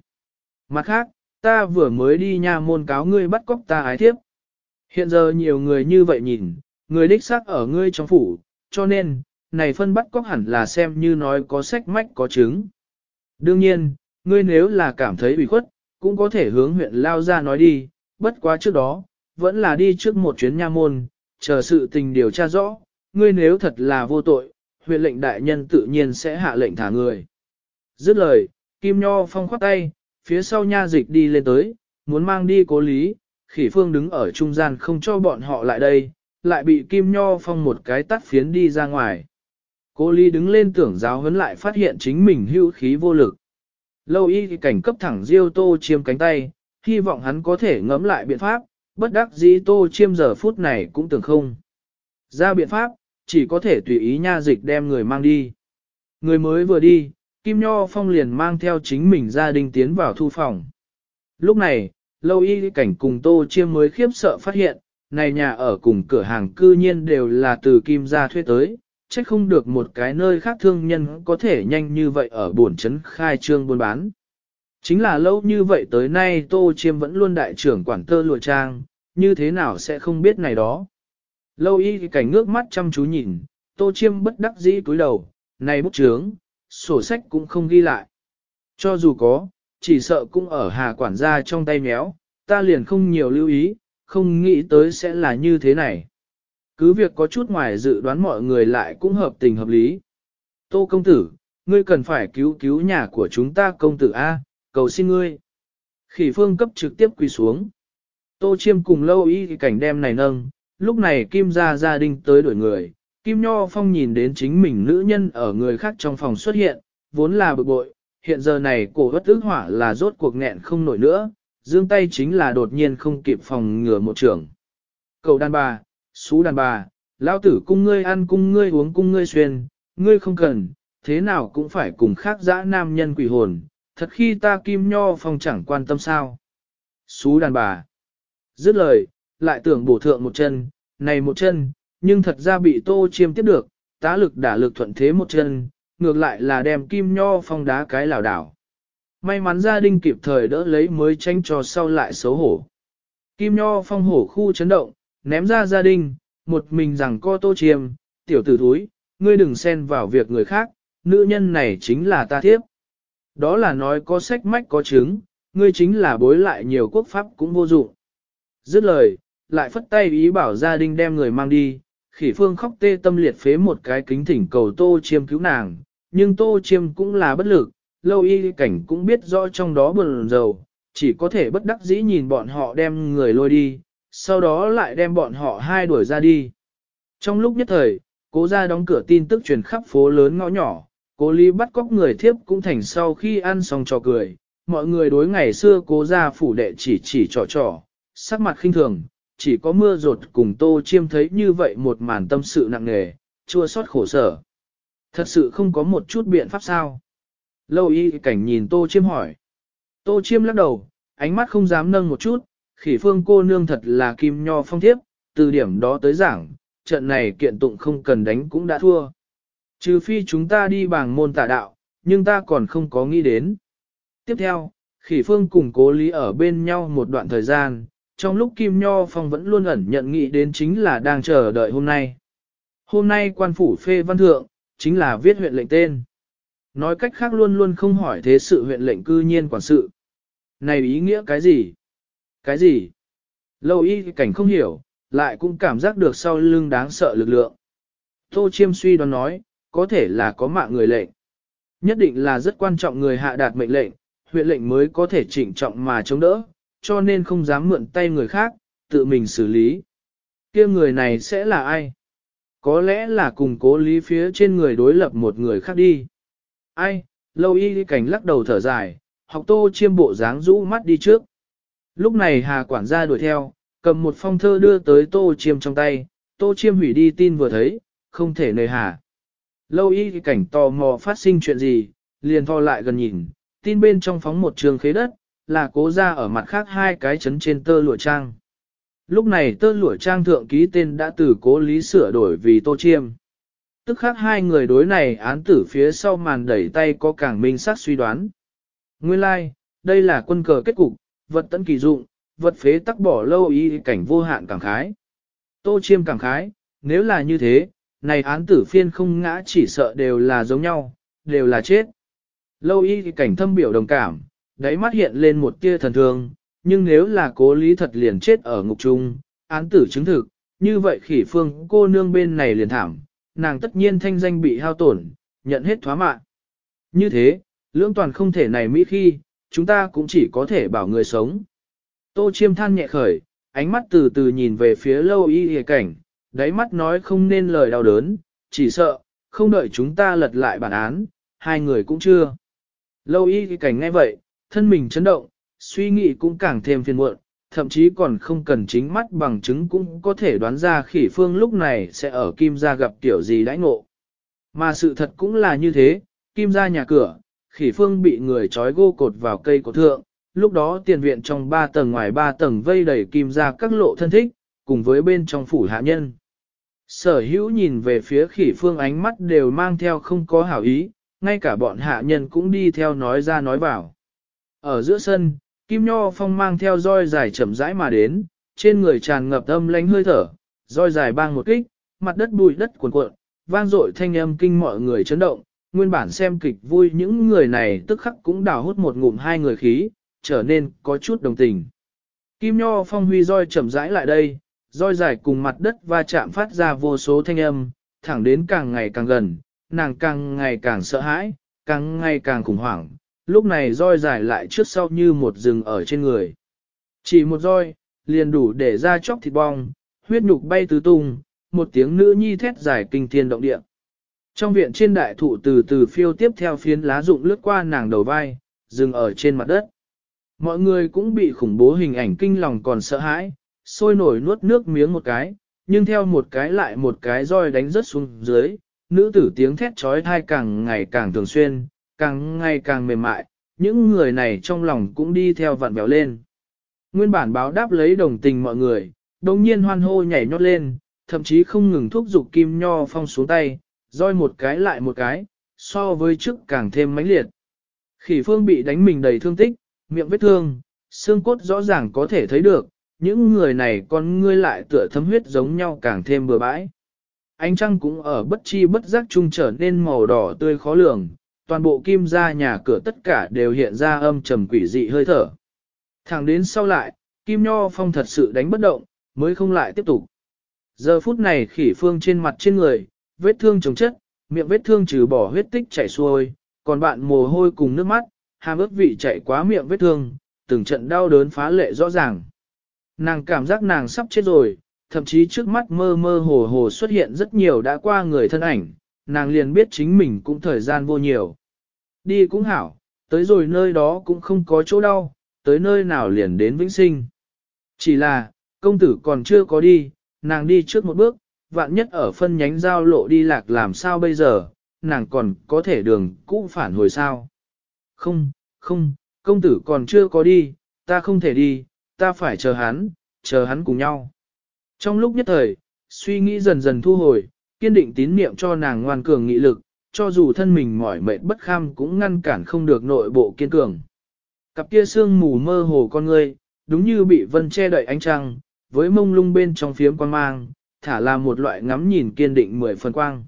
Mặt khác, ta vừa mới đi nha môn cáo ngươi bắt cóc ta ái thiếp. Hiện giờ nhiều người như vậy nhìn, người đích xác ở ngươi trong phủ, cho nên, này phân bắt cóc hẳn là xem như nói có sách mách có chứng. Đương nhiên, ngươi nếu là cảm thấy bị khuất, cũng có thể hướng huyện lao ra nói đi, bất quá trước đó, vẫn là đi trước một chuyến nha môn, chờ sự tình điều tra rõ, ngươi nếu thật là vô tội, huyện lệnh đại nhân tự nhiên sẽ hạ lệnh thả người. Dứt lời, Kim Nho phong khoát tay, phía sau nha dịch đi lên tới, muốn mang đi cố lý, khỉ phương đứng ở trung gian không cho bọn họ lại đây, lại bị Kim Nho phong một cái tắt phiến đi ra ngoài. Cố lý đứng lên tưởng giáo huấn lại phát hiện chính mình hữu khí vô lực. Lâu y cảnh cấp thẳng diêu tô chiêm cánh tay, hy vọng hắn có thể ngẫm lại biện pháp, bất đắc dĩ tô chiêm giờ phút này cũng tưởng không. Ra biện pháp, chỉ có thể tùy ý nha dịch đem người mang đi. Người mới vừa đi, Kim Nho Phong liền mang theo chính mình gia đình tiến vào thu phòng. Lúc này, lâu y cảnh cùng tô chiêm mới khiếp sợ phát hiện, này nhà ở cùng cửa hàng cư nhiên đều là từ Kim gia thuê tới, trách không được một cái nơi khác thương nhân có thể nhanh như vậy ở buồn trấn khai trương buôn bán. Chính là lâu như vậy tới nay Tô Chiêm vẫn luôn đại trưởng quản tơ lụa trang, như thế nào sẽ không biết này đó. Lâu y cảnh ngước mắt chăm chú nhìn, Tô Chiêm bất đắc dĩ cúi đầu, này bút trướng, sổ sách cũng không ghi lại. Cho dù có, chỉ sợ cũng ở hà quản gia trong tay méo, ta liền không nhiều lưu ý, không nghĩ tới sẽ là như thế này. Cứ việc có chút ngoài dự đoán mọi người lại cũng hợp tình hợp lý. Tô công tử, ngươi cần phải cứu cứu nhà của chúng ta công tử A, cầu xin ngươi. Khỉ phương cấp trực tiếp quỳ xuống. Tô chiêm cùng lâu y cảnh đem này nâng, lúc này Kim ra gia đình tới đuổi người. Kim Nho Phong nhìn đến chính mình nữ nhân ở người khác trong phòng xuất hiện, vốn là bực bội, hiện giờ này cổ bất ức hỏa là rốt cuộc nghẹn không nổi nữa, dương tay chính là đột nhiên không kịp phòng ngừa một trường. Cầu đàn bà, xú đàn bà, lão tử cung ngươi ăn cung ngươi uống cung ngươi xuyên, ngươi không cần, thế nào cũng phải cùng khác dã nam nhân quỷ hồn, thật khi ta kim nho phong chẳng quan tâm sao. Xú đàn bà. Dứt lời, lại tưởng bổ thượng một chân, này một chân, nhưng thật ra bị tô chiêm tiếp được, tá lực đả lực thuận thế một chân, ngược lại là đem kim nho phong đá cái lảo đảo. May mắn gia đình kịp thời đỡ lấy mới tranh cho sau lại xấu hổ. Kim nho phong hổ khu chấn động, ném ra gia đình, một mình rằng co tô chiêm, tiểu tử thúi, ngươi đừng xen vào việc người khác, nữ nhân này chính là ta thiếp. Đó là nói có sách mách có chứng, ngươi chính là bối lại nhiều quốc pháp cũng vô dụng. Dứt lời, lại phất tay ý bảo gia đình đem người mang đi, khỉ phương khóc tê tâm liệt phế một cái kính thỉnh cầu tô chiêm cứu nàng, nhưng tô chiêm cũng là bất lực, lâu y cảnh cũng biết rõ trong đó buồn dầu, chỉ có thể bất đắc dĩ nhìn bọn họ đem người lôi đi, sau đó lại đem bọn họ hai đuổi ra đi. Trong lúc nhất thời, cố ra đóng cửa tin tức truyền khắp phố lớn ngõ nhỏ, cố lý bắt cóc người thiếp cũng thành sau khi ăn xong trò cười, mọi người đối ngày xưa cố ra phủ đệ chỉ chỉ trò trò, sắc mặt khinh thường, chỉ có mưa rột cùng tô chiêm thấy như vậy một màn tâm sự nặng nề, chua xót khổ sở. Thật sự không có một chút biện pháp sao? Lâu y cảnh nhìn tô chiêm hỏi. Tô chiêm lắc đầu, ánh mắt không dám nâng một chút, khỉ phương cô nương thật là kim nho phong thiếp, từ điểm đó tới giảng, trận này kiện tụng không cần đánh cũng đã thua. Trừ phi chúng ta đi bằng môn tả đạo, nhưng ta còn không có nghĩ đến. Tiếp theo, khỉ phương cùng cố lý ở bên nhau một đoạn thời gian, trong lúc Kim Nho Phong vẫn luôn ẩn nhận nghĩ đến chính là đang chờ đợi hôm nay. Hôm nay quan phủ phê văn thượng, chính là viết huyện lệnh tên. Nói cách khác luôn luôn không hỏi thế sự huyện lệnh cư nhiên quản sự. Này ý nghĩa cái gì? Cái gì? Lâu y cảnh không hiểu, lại cũng cảm giác được sau lưng đáng sợ lực lượng. Tô Chiêm suy đoán nói, có thể là có mạng người lệnh. Nhất định là rất quan trọng người hạ đạt mệnh lệnh, huyện lệnh mới có thể chỉnh trọng mà chống đỡ, cho nên không dám mượn tay người khác, tự mình xử lý. kia người này sẽ là ai? Có lẽ là cùng cố lý phía trên người đối lập một người khác đi. Ai? Lâu y cảnh lắc đầu thở dài, học tô chiêm bộ dáng rũ mắt đi trước. Lúc này Hà quản gia đuổi theo, cầm một phong thơ đưa tới Tô Chiêm trong tay, Tô Chiêm hủy đi tin vừa thấy, không thể nơi Hà. Lâu y cảnh tò mò phát sinh chuyện gì, liền thò lại gần nhìn, tin bên trong phóng một trường khế đất, là cố ra ở mặt khác hai cái chấn trên tơ lụa trang. Lúc này tơ lụa trang thượng ký tên đã từ cố lý sửa đổi vì Tô Chiêm. Tức khác hai người đối này án tử phía sau màn đẩy tay có càng minh sát suy đoán. Nguyên lai, like, đây là quân cờ kết cục, vật tận kỳ dụng, vật phế tắc bỏ lâu y cảnh vô hạn cảm khái. Tô chiêm cảm khái, nếu là như thế, này án tử phiên không ngã chỉ sợ đều là giống nhau, đều là chết. Lâu y cảnh thâm biểu đồng cảm, đáy mắt hiện lên một tia thần thương, nhưng nếu là cố lý thật liền chết ở ngục trung, án tử chứng thực, như vậy khỉ phương cô nương bên này liền thảm, nàng tất nhiên thanh danh bị hao tổn, nhận hết thoá mạng. Như thế, lưỡng toàn không thể này mỹ khi, chúng ta cũng chỉ có thể bảo người sống. Tô chiêm than nhẹ khởi, ánh mắt từ từ nhìn về phía lâu y hề cảnh, đáy mắt nói không nên lời đau đớn, chỉ sợ, không đợi chúng ta lật lại bản án, hai người cũng chưa. Lâu y hề cảnh nghe vậy, thân mình chấn động, suy nghĩ cũng càng thêm phiền muộn, thậm chí còn không cần chính mắt bằng chứng cũng có thể đoán ra khỉ phương lúc này sẽ ở kim gia gặp tiểu gì đãi ngộ. Mà sự thật cũng là như thế, kim gia nhà cửa, khỉ phương bị người trói gô cột vào cây cổ thượng, lúc đó tiền viện trong ba tầng ngoài ba tầng vây đầy kim gia các lộ thân thích, cùng với bên trong phủ hạ nhân. Sở hữu nhìn về phía khỉ phương ánh mắt đều mang theo không có hảo ý, ngay cả bọn hạ nhân cũng đi theo nói ra nói vào. Ở giữa sân, Kim Nho Phong mang theo roi dài chậm rãi mà đến, trên người tràn ngập âm lánh hơi thở, roi dài bang một kích, mặt đất bụi đất cuồn cuộn, vang dội thanh âm kinh mọi người chấn động, nguyên bản xem kịch vui những người này tức khắc cũng đào hút một ngụm hai người khí, trở nên có chút đồng tình. Kim Nho Phong huy roi chậm rãi lại đây, roi dài cùng mặt đất va chạm phát ra vô số thanh âm, thẳng đến càng ngày càng gần, nàng càng ngày càng sợ hãi, càng ngày càng khủng hoảng, lúc này roi dài lại trước sau như một rừng ở trên người. Chỉ một roi, liền đủ để ra chóc thịt bong, huyết nhục bay tứ tung, một tiếng nữ nhi thét dài kinh thiên động địa. Trong viện trên đại thụ từ từ phiêu tiếp theo phiến lá rụng lướt qua nàng đầu vai, dừng ở trên mặt đất. Mọi người cũng bị khủng bố hình ảnh kinh lòng còn sợ hãi, sôi nổi nuốt nước miếng một cái, nhưng theo một cái lại một cái roi đánh rớt xuống dưới, nữ tử tiếng thét trói thai càng ngày càng thường xuyên, càng ngày càng mềm mại, những người này trong lòng cũng đi theo vặn béo lên. Nguyên bản báo đáp lấy đồng tình mọi người, đồng nhiên hoan hô nhảy nhót lên, thậm chí không ngừng thúc giục kim nho phong xuống tay, roi một cái lại một cái, so với trước càng thêm mãnh liệt. Khỉ phương bị đánh mình đầy thương tích, miệng vết thương, xương cốt rõ ràng có thể thấy được, những người này con ngươi lại tựa thấm huyết giống nhau càng thêm bừa bãi. Ánh trăng cũng ở bất chi bất giác trung trở nên màu đỏ tươi khó lường, toàn bộ kim ra nhà cửa tất cả đều hiện ra âm trầm quỷ dị hơi thở. Thẳng đến sau lại, kim nho phong thật sự đánh bất động, mới không lại tiếp tục. Giờ phút này khỉ phương trên mặt trên người, vết thương chống chất, miệng vết thương trừ bỏ huyết tích chảy xuôi, còn bạn mồ hôi cùng nước mắt, hàm ướt vị chảy quá miệng vết thương, từng trận đau đớn phá lệ rõ ràng. Nàng cảm giác nàng sắp chết rồi, thậm chí trước mắt mơ mơ hồ hồ xuất hiện rất nhiều đã qua người thân ảnh, nàng liền biết chính mình cũng thời gian vô nhiều. Đi cũng hảo, tới rồi nơi đó cũng không có chỗ đau, tới nơi nào liền đến vĩnh sinh. Chỉ là, công tử còn chưa có đi, nàng đi trước một bước, vạn nhất ở phân nhánh giao lộ đi lạc làm sao bây giờ, nàng còn có thể đường cũ phản hồi sao. Không, không, công tử còn chưa có đi, ta không thể đi, ta phải chờ hắn, chờ hắn cùng nhau. Trong lúc nhất thời, suy nghĩ dần dần thu hồi, kiên định tín niệm cho nàng ngoan cường nghị lực, cho dù thân mình mỏi mệt bất kham cũng ngăn cản không được nội bộ kiên cường. Cặp kia sương mù mơ hồ con ngươi, đúng như bị vân che đậy ánh trăng, với mông lung bên trong phiếm quan mang, thả là một loại ngắm nhìn kiên định mười phần quang.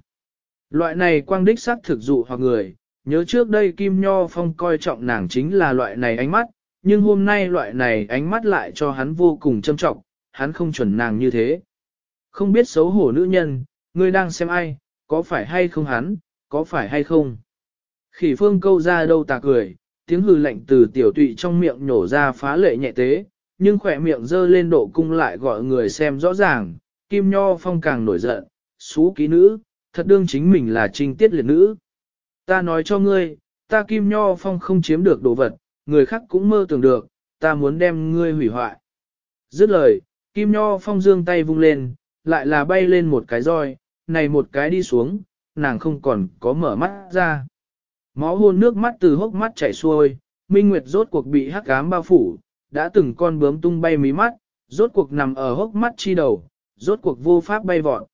Loại này quang đích sắc thực dụ hoặc người, nhớ trước đây Kim Nho Phong coi trọng nàng chính là loại này ánh mắt, nhưng hôm nay loại này ánh mắt lại cho hắn vô cùng châm trọng, hắn không chuẩn nàng như thế. Không biết xấu hổ nữ nhân, ngươi đang xem ai, có phải hay không hắn, có phải hay không? Khỉ phương câu ra đâu tà cười, tiếng hừ lạnh từ tiểu tụy trong miệng nhổ ra phá lệ nhẹ tế, nhưng khỏe miệng dơ lên độ cung lại gọi người xem rõ ràng, kim nho phong càng nổi giận, xú ký nữ, thật đương chính mình là trinh tiết liệt nữ. Ta nói cho ngươi, ta kim nho phong không chiếm được đồ vật, người khác cũng mơ tưởng được, ta muốn đem ngươi hủy hoại. Dứt lời, kim nho phong dương tay vung lên, lại là bay lên một cái roi, này một cái đi xuống, nàng không còn có mở mắt ra. Máu hôn nước mắt từ hốc mắt chảy xuôi, Minh Nguyệt rốt cuộc bị hắc ám bao phủ, đã từng con bướm tung bay mí mắt, rốt cuộc nằm ở hốc mắt chi đầu, rốt cuộc vô pháp bay vọt.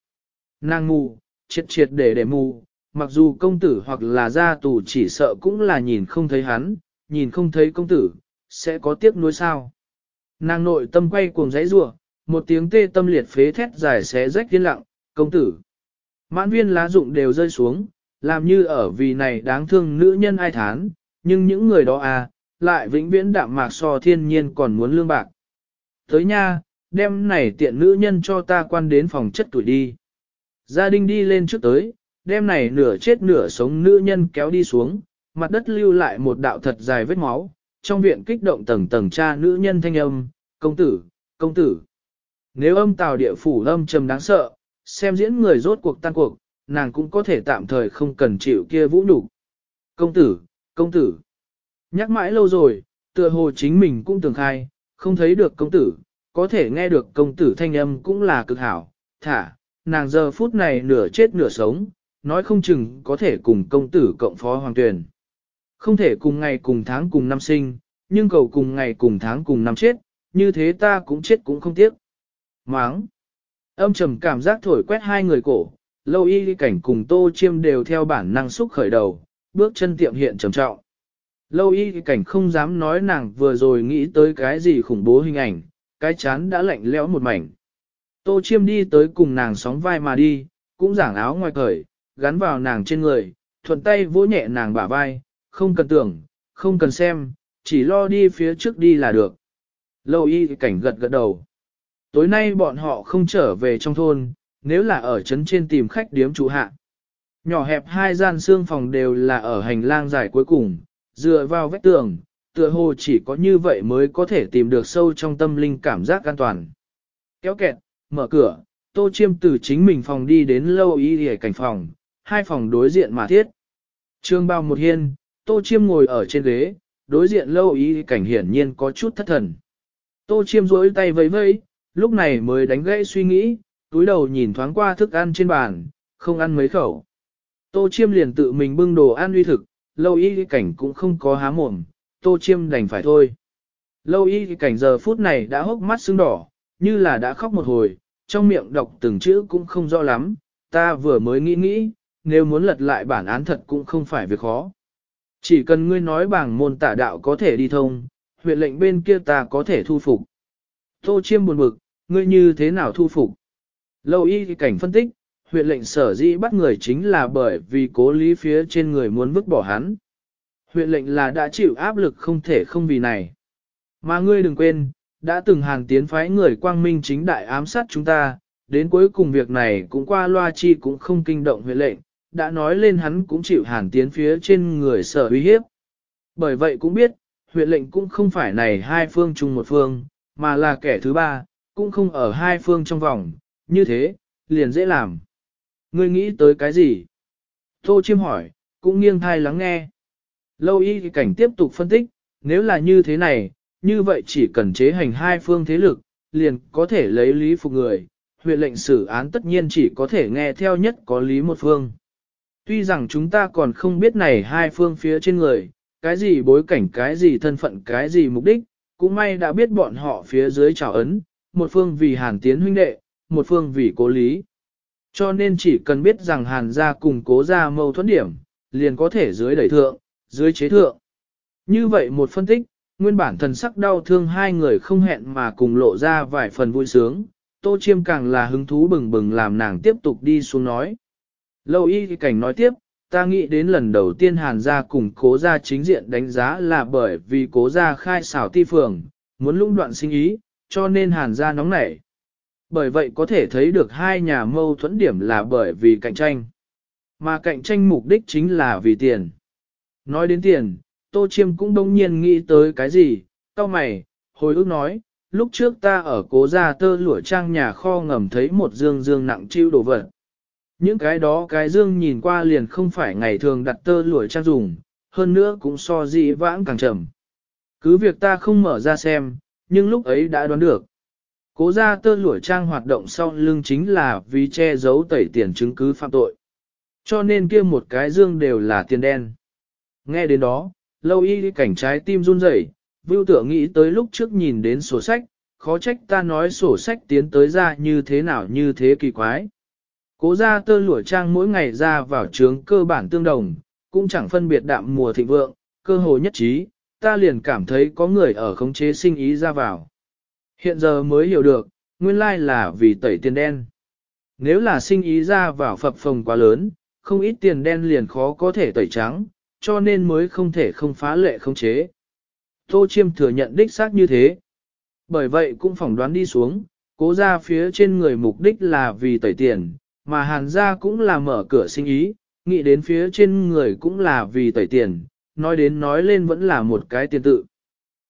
Nàng mù, triệt triệt để để mù, mặc dù công tử hoặc là gia tù chỉ sợ cũng là nhìn không thấy hắn, nhìn không thấy công tử, sẽ có tiếc nuối sao. Nàng nội tâm quay cuồng giấy rủa một tiếng tê tâm liệt phế thét dài xé rách tiên lặng, công tử. Mãn viên lá rụng đều rơi xuống, làm như ở vì này đáng thương nữ nhân ai thán, nhưng những người đó à, lại vĩnh viễn đạm mạc so thiên nhiên còn muốn lương bạc. Tới nha, đem này tiện nữ nhân cho ta quan đến phòng chất tuổi đi. Gia đình đi lên trước tới, đem này nửa chết nửa sống nữ nhân kéo đi xuống, mặt đất lưu lại một đạo thật dài vết máu, trong viện kích động tầng tầng cha nữ nhân thanh âm, công tử, công tử. Nếu âm tào địa phủ âm trầm đáng sợ, xem diễn người rốt cuộc tan cuộc, nàng cũng có thể tạm thời không cần chịu kia vũ nhục. Công tử, công tử. Nhắc mãi lâu rồi, tựa hồ chính mình cũng tưởng khai, không thấy được công tử, có thể nghe được công tử thanh âm cũng là cực hảo, thả, nàng giờ phút này nửa chết nửa sống, nói không chừng có thể cùng công tử cộng phó hoàng tuyển. Không thể cùng ngày cùng tháng cùng năm sinh, nhưng cầu cùng ngày cùng tháng cùng năm chết, như thế ta cũng chết cũng không tiếc. Máng! Âm trầm cảm giác thổi quét hai người cổ, lâu y cảnh cùng tô chiêm đều theo bản năng xúc khởi đầu, bước chân tiệm hiện trầm trọng. Lâu y cảnh không dám nói nàng vừa rồi nghĩ tới cái gì khủng bố hình ảnh, cái chán đã lạnh lẽo một mảnh. Tô chiêm đi tới cùng nàng sóng vai mà đi, cũng giảng áo ngoài cởi, gắn vào nàng trên người, thuận tay vỗ nhẹ nàng bả vai, không cần tưởng, không cần xem, chỉ lo đi phía trước đi là được. Lâu y cảnh gật gật đầu. Tối nay bọn họ không trở về trong thôn, nếu là ở trấn trên tìm khách điếm trụ hạ. Nhỏ hẹp hai gian xương phòng đều là ở hành lang dài cuối cùng, dựa vào vách tường, tựa hồ chỉ có như vậy mới có thể tìm được sâu trong tâm linh cảm giác an toàn. Kéo kẹt, mở cửa, tô chiêm từ chính mình phòng đi đến lâu y hề cảnh phòng, hai phòng đối diện mà thiết. Trương bao một hiên, tô chiêm ngồi ở trên ghế, đối diện lâu y cảnh hiển nhiên có chút thất thần. Tô chiêm rỗi tay vẫy vẫy, lúc này mới đánh gãy suy nghĩ, túi đầu nhìn thoáng qua thức ăn trên bàn, không ăn mấy khẩu. Tô chiêm liền tự mình bưng đồ ăn uy thực, lâu y cảnh cũng không có há mồm, tô chiêm đành phải thôi. Lâu y cảnh giờ phút này đã hốc mắt sưng đỏ, như là đã khóc một hồi, trong miệng đọc từng chữ cũng không rõ lắm, ta vừa mới nghĩ nghĩ, nếu muốn lật lại bản án thật cũng không phải việc khó. Chỉ cần ngươi nói bảng môn tả đạo có thể đi thông, huyện lệnh bên kia ta có thể thu phục. Tô chiêm buồn bực, ngươi như thế nào thu phục? Lâu y cảnh phân tích, huyện lệnh sở dĩ bắt người chính là bởi vì cố lý phía trên người muốn vứt bỏ hắn. Huyện lệnh là đã chịu áp lực không thể không vì này. Mà ngươi đừng quên, đã từng hàng tiến phái người quang minh chính đại ám sát chúng ta, đến cuối cùng việc này cũng qua loa chi cũng không kinh động huyện lệnh, đã nói lên hắn cũng chịu hàn tiến phía trên người sở uy hiếp. Bởi vậy cũng biết, huyện lệnh cũng không phải này hai phương chung một phương, mà là kẻ thứ ba, cũng không ở hai phương trong vòng, như thế, liền dễ làm. Ngươi nghĩ tới cái gì? Tô chiêm hỏi, cũng nghiêng thai lắng nghe. Lâu y thì cảnh tiếp tục phân tích, nếu là như thế này, như vậy chỉ cần chế hành hai phương thế lực, liền có thể lấy lý phục người, huyện lệnh xử án tất nhiên chỉ có thể nghe theo nhất có lý một phương. Tuy rằng chúng ta còn không biết này hai phương phía trên người, cái gì bối cảnh cái gì thân phận cái gì mục đích, cũng may đã biết bọn họ phía dưới trào ấn, một phương vì hàn tiến huynh đệ, một phương vì cố lý. Cho nên chỉ cần biết rằng hàn gia cùng cố gia mâu thuẫn điểm, liền có thể dưới đẩy thượng, dưới chế thượng. Như vậy một phân tích, nguyên bản thần sắc đau thương hai người không hẹn mà cùng lộ ra vài phần vui sướng, tô chiêm càng là hứng thú bừng bừng làm nàng tiếp tục đi xuống nói. Lâu y cảnh nói tiếp, ta nghĩ đến lần đầu tiên hàn gia cùng cố gia chính diện đánh giá là bởi vì cố gia khai xảo ti phường, muốn lũng đoạn sinh ý, cho nên hàn gia nóng nảy. Bởi vậy có thể thấy được hai nhà mâu thuẫn điểm là bởi vì cạnh tranh. Mà cạnh tranh mục đích chính là vì tiền. Nói đến tiền, Tô Chiêm cũng đông nhiên nghĩ tới cái gì, cao mày, hồi ức nói, lúc trước ta ở cố gia tơ lụa trang nhà kho ngầm thấy một dương dương nặng chiêu đồ vật. Những cái đó cái dương nhìn qua liền không phải ngày thường đặt tơ lụa trang dùng, hơn nữa cũng so dị vãng càng trầm. Cứ việc ta không mở ra xem, nhưng lúc ấy đã đoán được. Cố ra tơ lụa trang hoạt động sau lưng chính là vì che giấu tẩy tiền chứng cứ phạm tội. Cho nên kia một cái dương đều là tiền đen. Nghe đến đó, lâu y cảnh trái tim run rẩy, vưu tưởng nghĩ tới lúc trước nhìn đến sổ sách, khó trách ta nói sổ sách tiến tới ra như thế nào như thế kỳ quái. Cố ra tơ lụa trang mỗi ngày ra vào trướng cơ bản tương đồng, cũng chẳng phân biệt đạm mùa thịnh vượng, cơ hồ nhất trí, ta liền cảm thấy có người ở khống chế sinh ý ra vào. Hiện giờ mới hiểu được, nguyên lai là vì tẩy tiền đen. Nếu là sinh ý ra vào phập phồng quá lớn, không ít tiền đen liền khó có thể tẩy trắng, cho nên mới không thể không phá lệ không chế. Tô Chiêm thừa nhận đích xác như thế. Bởi vậy cũng phỏng đoán đi xuống, cố ra phía trên người mục đích là vì tẩy tiền, mà hàn ra cũng là mở cửa sinh ý, nghĩ đến phía trên người cũng là vì tẩy tiền, nói đến nói lên vẫn là một cái tiền tự.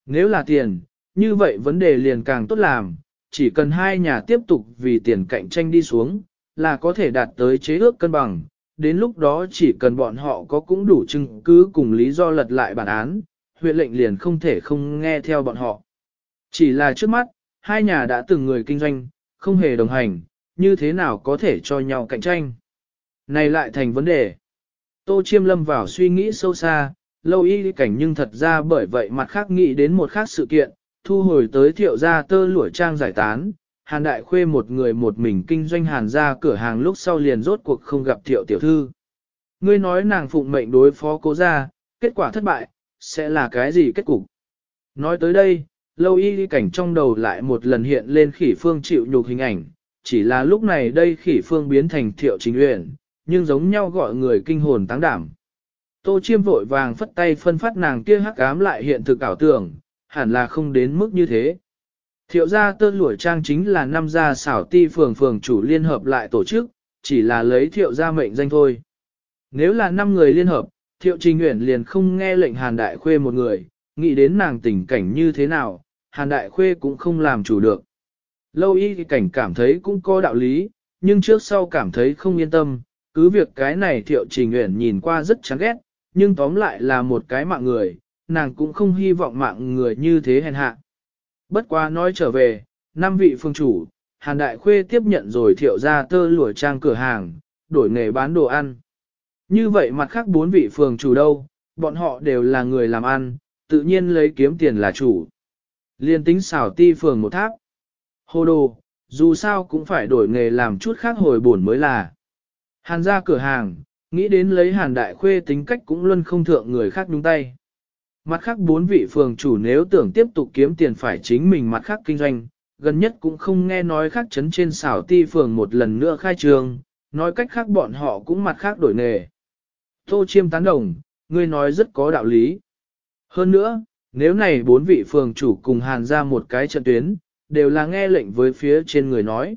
Nếu là tiền, như vậy vấn đề liền càng tốt làm, chỉ cần hai nhà tiếp tục vì tiền cạnh tranh đi xuống, là có thể đạt tới chế ước cân bằng, đến lúc đó chỉ cần bọn họ có cũng đủ chứng cứ cùng lý do lật lại bản án, huyện lệnh liền không thể không nghe theo bọn họ. Chỉ là trước mắt, hai nhà đã từng người kinh doanh, không hề đồng hành, như thế nào có thể cho nhau cạnh tranh. Này lại thành vấn đề. Tô Chiêm lâm vào suy nghĩ sâu xa, lâu y cảnh nhưng thật ra bởi vậy mặt khác nghĩ đến một khác sự kiện, thu hồi tới thiệu gia tơ lụa trang giải tán, Hàn Đại Khuê một người một mình kinh doanh hàn ra cửa hàng lúc sau liền rốt cuộc không gặp thiệu tiểu thư. Ngươi nói nàng phụng mệnh đối phó cố gia, kết quả thất bại, sẽ là cái gì kết cục? Nói tới đây, lâu y cảnh trong đầu lại một lần hiện lên khỉ phương chịu nhục hình ảnh, chỉ là lúc này đây khỉ phương biến thành thiệu chính uyển, nhưng giống nhau gọi người kinh hồn táng đảm. Tô chiêm vội vàng phất tay phân phát nàng kia hắc ám lại hiện thực ảo tưởng, hẳn là không đến mức như thế. Thiệu gia tơ lũa trang chính là năm gia xảo ti phường phường chủ liên hợp lại tổ chức, chỉ là lấy thiệu gia mệnh danh thôi. Nếu là năm người liên hợp, thiệu trình nguyện liền không nghe lệnh hàn đại khuê một người, nghĩ đến nàng tình cảnh như thế nào, hàn đại khuê cũng không làm chủ được. Lâu y thì cảnh cảm thấy cũng có đạo lý, nhưng trước sau cảm thấy không yên tâm, cứ việc cái này thiệu trình nguyện nhìn qua rất chán ghét, nhưng tóm lại là một cái mạng người, nàng cũng không hy vọng mạng người như thế hèn hạ. Bất quá nói trở về, năm vị phương chủ, Hàn Đại Khuê tiếp nhận rồi thiệu ra tơ lụa trang cửa hàng, đổi nghề bán đồ ăn. Như vậy mặt khác bốn vị phường chủ đâu, bọn họ đều là người làm ăn, tự nhiên lấy kiếm tiền là chủ. Liên tính xảo ti phường một tháp. Hô đồ, dù sao cũng phải đổi nghề làm chút khác hồi buồn mới là. Hàn ra cửa hàng, nghĩ đến lấy hàn đại khuê tính cách cũng luôn không thượng người khác đúng tay. Mặt khác bốn vị phường chủ nếu tưởng tiếp tục kiếm tiền phải chính mình mặt khác kinh doanh, gần nhất cũng không nghe nói khác chấn trên xảo ti phường một lần nữa khai trường, nói cách khác bọn họ cũng mặt khác đổi nghề. Tô chiêm tán đồng, ngươi nói rất có đạo lý. Hơn nữa, nếu này bốn vị phường chủ cùng hàn ra một cái trận tuyến, đều là nghe lệnh với phía trên người nói.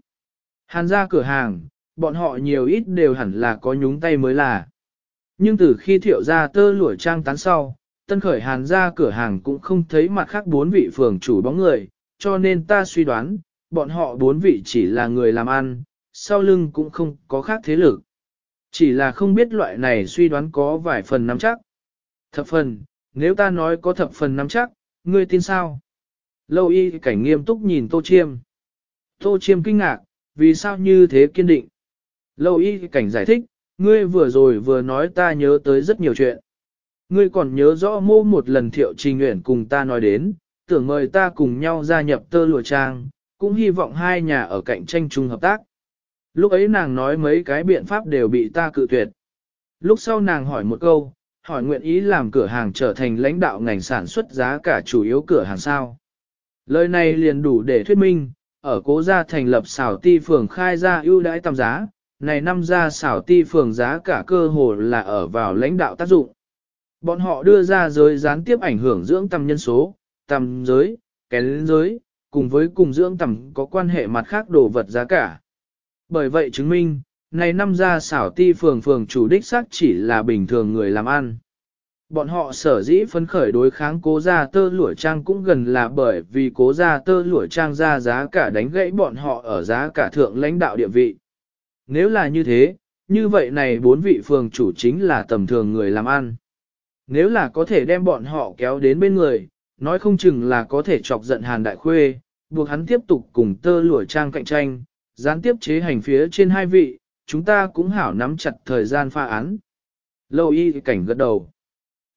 Hàn ra cửa hàng, bọn họ nhiều ít đều hẳn là có nhúng tay mới là. Nhưng từ khi thiệu ra tơ lụa trang tán sau, tân khởi hàn ra cửa hàng cũng không thấy mặt khác bốn vị phường chủ bóng người, cho nên ta suy đoán, bọn họ bốn vị chỉ là người làm ăn, sau lưng cũng không có khác thế lực. Chỉ là không biết loại này suy đoán có vài phần nắm chắc. Thập phần, nếu ta nói có thập phần nắm chắc, ngươi tin sao? Lâu y cảnh nghiêm túc nhìn Tô Chiêm. Tô Chiêm kinh ngạc, vì sao như thế kiên định? Lâu y cảnh giải thích, ngươi vừa rồi vừa nói ta nhớ tới rất nhiều chuyện. Ngươi còn nhớ rõ mô một lần thiệu trình nguyện cùng ta nói đến, tưởng mời ta cùng nhau gia nhập tơ lụa trang, cũng hy vọng hai nhà ở cạnh tranh chung hợp tác. Lúc ấy nàng nói mấy cái biện pháp đều bị ta cự tuyệt. Lúc sau nàng hỏi một câu, hỏi nguyện ý làm cửa hàng trở thành lãnh đạo ngành sản xuất giá cả chủ yếu cửa hàng sao. Lời này liền đủ để thuyết minh, ở cố gia thành lập xảo ti phường khai ra ưu đãi tầm giá, này năm ra xảo ti phường giá cả cơ hồ là ở vào lãnh đạo tác dụng. Bọn họ đưa ra giới gián tiếp ảnh hưởng dưỡng tầm nhân số, tầm giới, kén giới, cùng với cùng dưỡng tầm có quan hệ mặt khác đồ vật giá cả. Bởi vậy chứng minh, này năm ra xảo ti phường phường chủ đích xác chỉ là bình thường người làm ăn. Bọn họ sở dĩ phấn khởi đối kháng cố gia tơ lụa trang cũng gần là bởi vì cố gia tơ lụa trang ra giá cả đánh gãy bọn họ ở giá cả thượng lãnh đạo địa vị. Nếu là như thế, như vậy này bốn vị phường chủ chính là tầm thường người làm ăn. Nếu là có thể đem bọn họ kéo đến bên người, nói không chừng là có thể chọc giận Hàn Đại Khuê, buộc hắn tiếp tục cùng tơ lụa trang cạnh tranh, gián tiếp chế hành phía trên hai vị, chúng ta cũng hảo nắm chặt thời gian pha án. Lâu y cảnh gật đầu.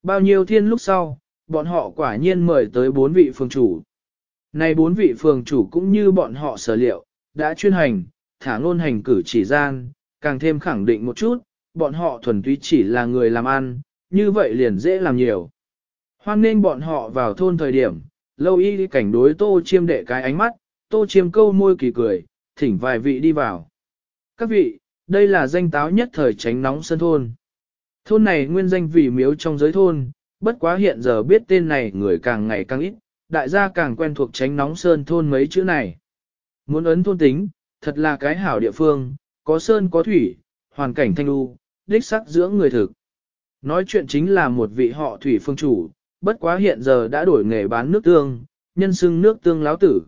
Bao nhiêu thiên lúc sau, bọn họ quả nhiên mời tới bốn vị phường chủ. Này bốn vị phường chủ cũng như bọn họ sở liệu, đã chuyên hành, thả ngôn hành cử chỉ gian, càng thêm khẳng định một chút, bọn họ thuần túy chỉ là người làm ăn, như vậy liền dễ làm nhiều. Hoan nên bọn họ vào thôn thời điểm, lâu y cảnh đối tô chiêm đệ cái ánh mắt, tô chiêm câu môi kỳ cười, thỉnh vài vị đi vào. Các vị, đây là danh táo nhất thời tránh nóng sân thôn. Thôn này nguyên danh vì miếu trong giới thôn, bất quá hiện giờ biết tên này người càng ngày càng ít, đại gia càng quen thuộc tránh nóng sơn thôn mấy chữ này. Muốn ấn thôn tính, thật là cái hảo địa phương, có sơn có thủy, hoàn cảnh thanh lưu, đích sắc dưỡng người thực. Nói chuyện chính là một vị họ thủy phương chủ, bất quá hiện giờ đã đổi nghề bán nước tương, nhân xưng nước tương láo tử.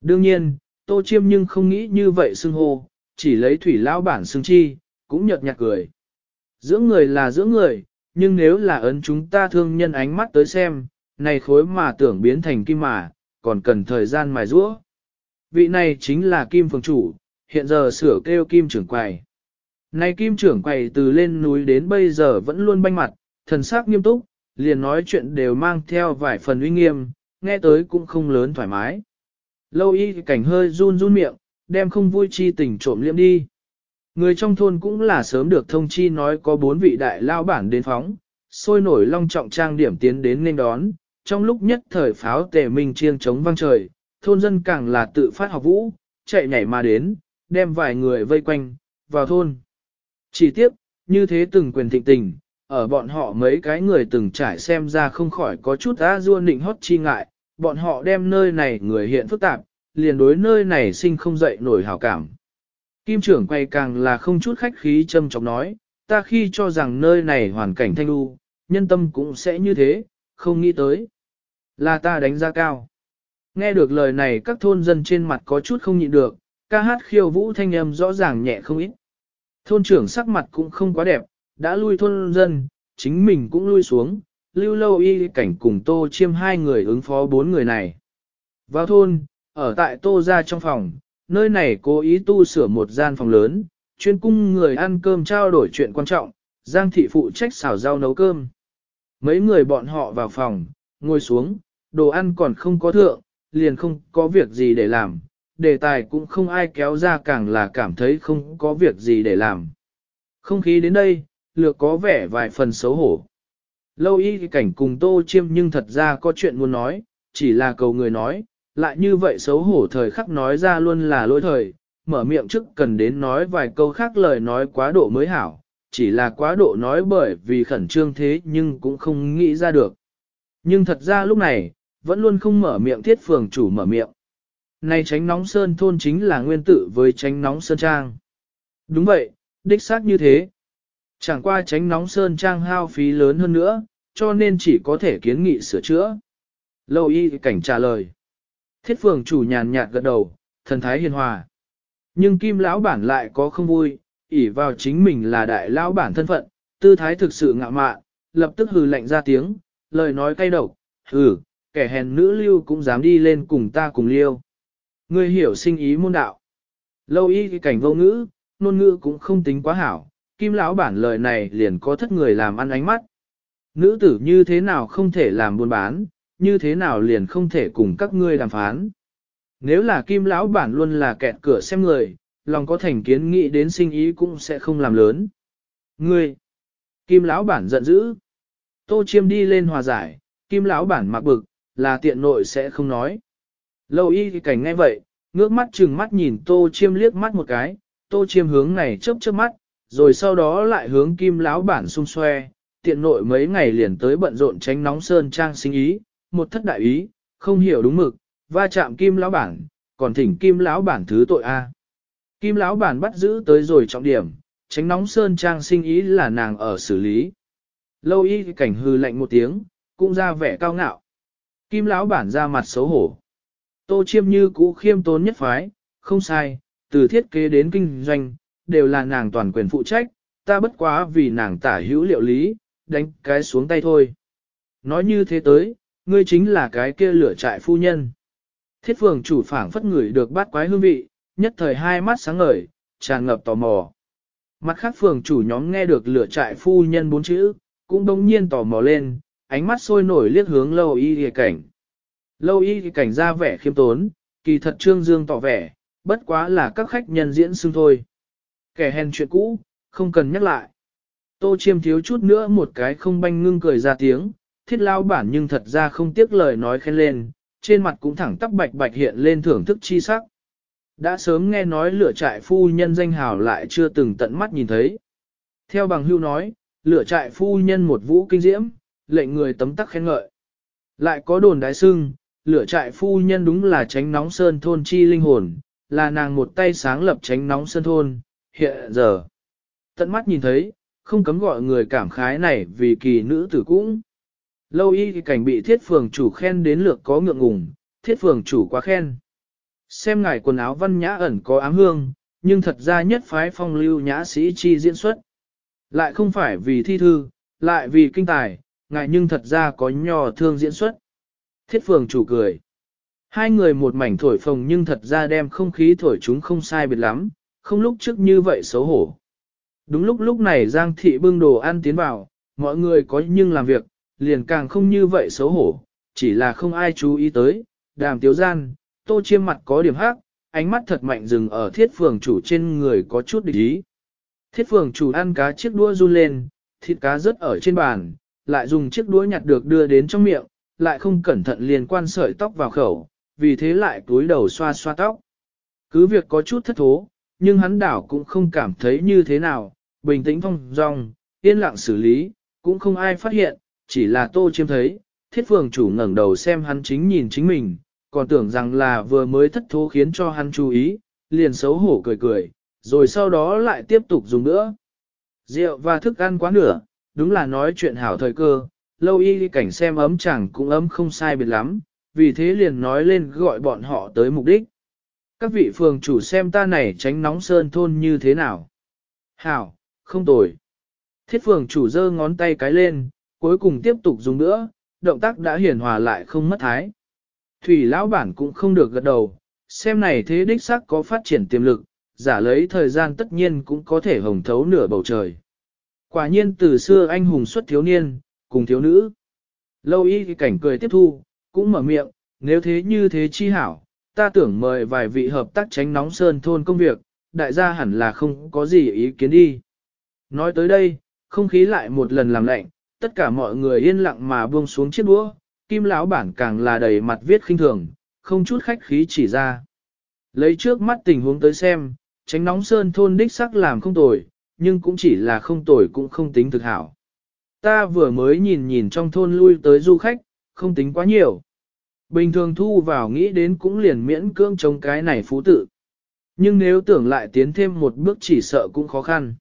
Đương nhiên, tô chiêm nhưng không nghĩ như vậy xưng hô, chỉ lấy thủy lão bản xưng chi, cũng nhợt nhạt cười. Dưỡng người là dưỡng người, nhưng nếu là ấn chúng ta thương nhân ánh mắt tới xem, này khối mà tưởng biến thành kim mà, còn cần thời gian mài rũa. Vị này chính là kim phường chủ, hiện giờ sửa kêu kim trưởng quầy. Này kim trưởng quầy từ lên núi đến bây giờ vẫn luôn banh mặt, thần sắc nghiêm túc, liền nói chuyện đều mang theo vài phần uy nghiêm, nghe tới cũng không lớn thoải mái. Lâu y cảnh hơi run run miệng, đem không vui chi tình trộm liệm đi. Người trong thôn cũng là sớm được thông chi nói có bốn vị đại lao bản đến phóng, sôi nổi long trọng trang điểm tiến đến nên đón, trong lúc nhất thời pháo tề minh chiêng chống vang trời, thôn dân càng là tự phát học vũ, chạy nhảy mà đến, đem vài người vây quanh, vào thôn. Chỉ tiếp, như thế từng quyền thịnh tình, ở bọn họ mấy cái người từng trải xem ra không khỏi có chút á dua nịnh hót chi ngại, bọn họ đem nơi này người hiện phức tạp, liền đối nơi này sinh không dậy nổi hảo cảm. Kim trưởng quay càng là không chút khách khí châm chọc nói, ta khi cho rằng nơi này hoàn cảnh thanh lưu, nhân tâm cũng sẽ như thế, không nghĩ tới. Là ta đánh giá cao. Nghe được lời này các thôn dân trên mặt có chút không nhịn được, ca hát khiêu vũ thanh âm rõ ràng nhẹ không ít. Thôn trưởng sắc mặt cũng không quá đẹp, đã lui thôn dân, chính mình cũng lui xuống, lưu lâu y cảnh cùng tô chiêm hai người ứng phó bốn người này. Vào thôn, ở tại tô ra trong phòng, nơi này cố ý tu sửa một gian phòng lớn, chuyên cung người ăn cơm trao đổi chuyện quan trọng, Giang thị phụ trách xào rau nấu cơm. Mấy người bọn họ vào phòng, ngồi xuống, đồ ăn còn không có thượng, liền không có việc gì để làm, đề tài cũng không ai kéo ra càng là cảm thấy không có việc gì để làm. Không khí đến đây, lược có vẻ vài phần xấu hổ. Lâu y cảnh cùng tô chiêm nhưng thật ra có chuyện muốn nói, chỉ là cầu người nói, lại như vậy xấu hổ thời khắc nói ra luôn là lỗi thời, mở miệng trước cần đến nói vài câu khác lời nói quá độ mới hảo, chỉ là quá độ nói bởi vì khẩn trương thế nhưng cũng không nghĩ ra được. Nhưng thật ra lúc này, vẫn luôn không mở miệng thiết phường chủ mở miệng. Này tránh nóng sơn thôn chính là nguyên tử với tránh nóng sơn trang. Đúng vậy, đích xác như thế. Chẳng qua tránh nóng sơn trang hao phí lớn hơn nữa, cho nên chỉ có thể kiến nghị sửa chữa. Lâu y cảnh trả lời. Thiết phường chủ nhàn nhạt gật đầu, thần thái hiền hòa. Nhưng kim lão bản lại có không vui, ỷ vào chính mình là đại lão bản thân phận, tư thái thực sự ngạo mạn, lập tức hừ lạnh ra tiếng, lời nói cay độc, hừ, kẻ hèn nữ lưu cũng dám đi lên cùng ta cùng liêu. Ngươi hiểu sinh ý môn đạo. Lâu y cảnh vô ngữ, nôn ngữ cũng không tính quá hảo, kim lão bản lời này liền có thất người làm ăn ánh mắt. Nữ tử như thế nào không thể làm buôn bán, như thế nào liền không thể cùng các ngươi đàm phán. Nếu là kim lão bản luôn là kẹt cửa xem người, lòng có thành kiến nghĩ đến sinh ý cũng sẽ không làm lớn. Ngươi! Kim lão bản giận dữ. Tô chiêm đi lên hòa giải, kim lão bản mặc bực, là tiện nội sẽ không nói. Lâu y cảnh ngay vậy, ngước mắt chừng mắt nhìn tô chiêm liếc mắt một cái, tô chiêm hướng này chớp chớp mắt, rồi sau đó lại hướng kim lão bản xung xoe, tiện nội mấy ngày liền tới bận rộn tránh nóng sơn trang sinh ý, một thất đại ý, không hiểu đúng mực, va chạm kim lão bản, còn thỉnh kim lão bản thứ tội a. Kim lão bản bắt giữ tới rồi trọng điểm, tránh nóng sơn trang sinh ý là nàng ở xử lý. Lâu y cảnh hư lạnh một tiếng, cũng ra vẻ cao ngạo. Kim lão bản ra mặt xấu hổ. Tô chiêm như cũ khiêm tốn nhất phái, không sai, từ thiết kế đến kinh doanh, đều là nàng toàn quyền phụ trách, ta bất quá vì nàng tả hữu liệu lý, đánh cái xuống tay thôi. Nói như thế tới, ngươi chính là cái kia lửa trại phu nhân. Thiết phường chủ phảng phất người được bát quái hương vị, nhất thời hai mắt sáng ngời, tràn ngập tò mò. Mặt khác phường chủ nhóm nghe được lửa trại phu nhân bốn chữ, cũng đông nhiên tò mò lên, ánh mắt sôi nổi liếc hướng lâu y thì cảnh. Lâu y cảnh ra vẻ khiêm tốn, kỳ thật trương dương tỏ vẻ, bất quá là các khách nhân diễn xưng thôi. Kẻ hèn chuyện cũ, không cần nhắc lại. Tô chiêm thiếu chút nữa một cái không banh ngưng cười ra tiếng, thiết lao bản nhưng thật ra không tiếc lời nói khen lên, trên mặt cũng thẳng tắp bạch bạch hiện lên thưởng thức chi sắc. Đã sớm nghe nói lửa trại phu nhân danh hào lại chưa từng tận mắt nhìn thấy. Theo bằng hưu nói, lửa trại phu nhân một vũ kinh diễm, lệnh người tấm tắc khen ngợi. Lại có đồn đại sưng, lửa trại phu nhân đúng là tránh nóng sơn thôn chi linh hồn, là nàng một tay sáng lập tránh nóng sơn thôn, hiện giờ. Tận mắt nhìn thấy, không cấm gọi người cảm khái này vì kỳ nữ tử cũng. Lâu y cảnh bị thiết phường chủ khen đến lượt có ngượng ngùng, thiết phường chủ quá khen. Xem ngài quần áo văn nhã ẩn có ám hương, nhưng thật ra nhất phái phong lưu nhã sĩ chi diễn xuất. Lại không phải vì thi thư, lại vì kinh tài, ngài nhưng thật ra có nho thương diễn xuất. Thiết phường chủ cười. Hai người một mảnh thổi phồng nhưng thật ra đem không khí thổi chúng không sai biệt lắm, không lúc trước như vậy xấu hổ. Đúng lúc lúc này Giang thị bưng đồ ăn tiến vào, mọi người có nhưng làm việc, liền càng không như vậy xấu hổ, chỉ là không ai chú ý tới, đàm tiếu gian, tô chiêm mặt có điểm hắc, ánh mắt thật mạnh dừng ở thiết phường chủ trên người có chút địch ý. Thiết phường chủ ăn cá chiếc đua run lên, thịt cá rớt ở trên bàn, lại dùng chiếc đũa nhặt được đưa đến trong miệng, lại không cẩn thận liền quan sợi tóc vào khẩu, vì thế lại túi đầu xoa xoa tóc. Cứ việc có chút thất thố, nhưng hắn đảo cũng không cảm thấy như thế nào, bình tĩnh phong dong, yên lặng xử lý, cũng không ai phát hiện, chỉ là tô chiêm thấy, thiết phường chủ ngẩng đầu xem hắn chính nhìn chính mình, còn tưởng rằng là vừa mới thất thố khiến cho hắn chú ý, liền xấu hổ cười cười, rồi sau đó lại tiếp tục dùng nữa. Rượu và thức ăn quá nửa, đúng là nói chuyện hảo thời cơ, lâu y cảnh xem ấm chẳng cũng ấm không sai biệt lắm, vì thế liền nói lên gọi bọn họ tới mục đích. Các vị phường chủ xem ta này tránh nóng sơn thôn như thế nào. Hảo, không tồi. Thiết phường chủ giơ ngón tay cái lên, cuối cùng tiếp tục dùng nữa, động tác đã hiển hòa lại không mất thái. Thủy lão bản cũng không được gật đầu, xem này thế đích xác có phát triển tiềm lực, giả lấy thời gian tất nhiên cũng có thể hồng thấu nửa bầu trời. Quả nhiên từ xưa anh hùng xuất thiếu niên, cùng thiếu nữ. Lâu y cảnh cười tiếp thu, cũng mở miệng, nếu thế như thế chi hảo, ta tưởng mời vài vị hợp tác tránh nóng sơn thôn công việc, đại gia hẳn là không có gì ý kiến đi. Nói tới đây, không khí lại một lần làm lạnh, tất cả mọi người yên lặng mà buông xuống chiếc đũa, kim lão bản càng là đầy mặt viết khinh thường, không chút khách khí chỉ ra. Lấy trước mắt tình huống tới xem, tránh nóng sơn thôn đích sắc làm không tồi, nhưng cũng chỉ là không tồi cũng không tính thực hảo. Ta vừa mới nhìn nhìn trong thôn lui tới du khách, không tính quá nhiều. Bình thường thu vào nghĩ đến cũng liền miễn cưỡng chống cái này phú tự. Nhưng nếu tưởng lại tiến thêm một bước chỉ sợ cũng khó khăn.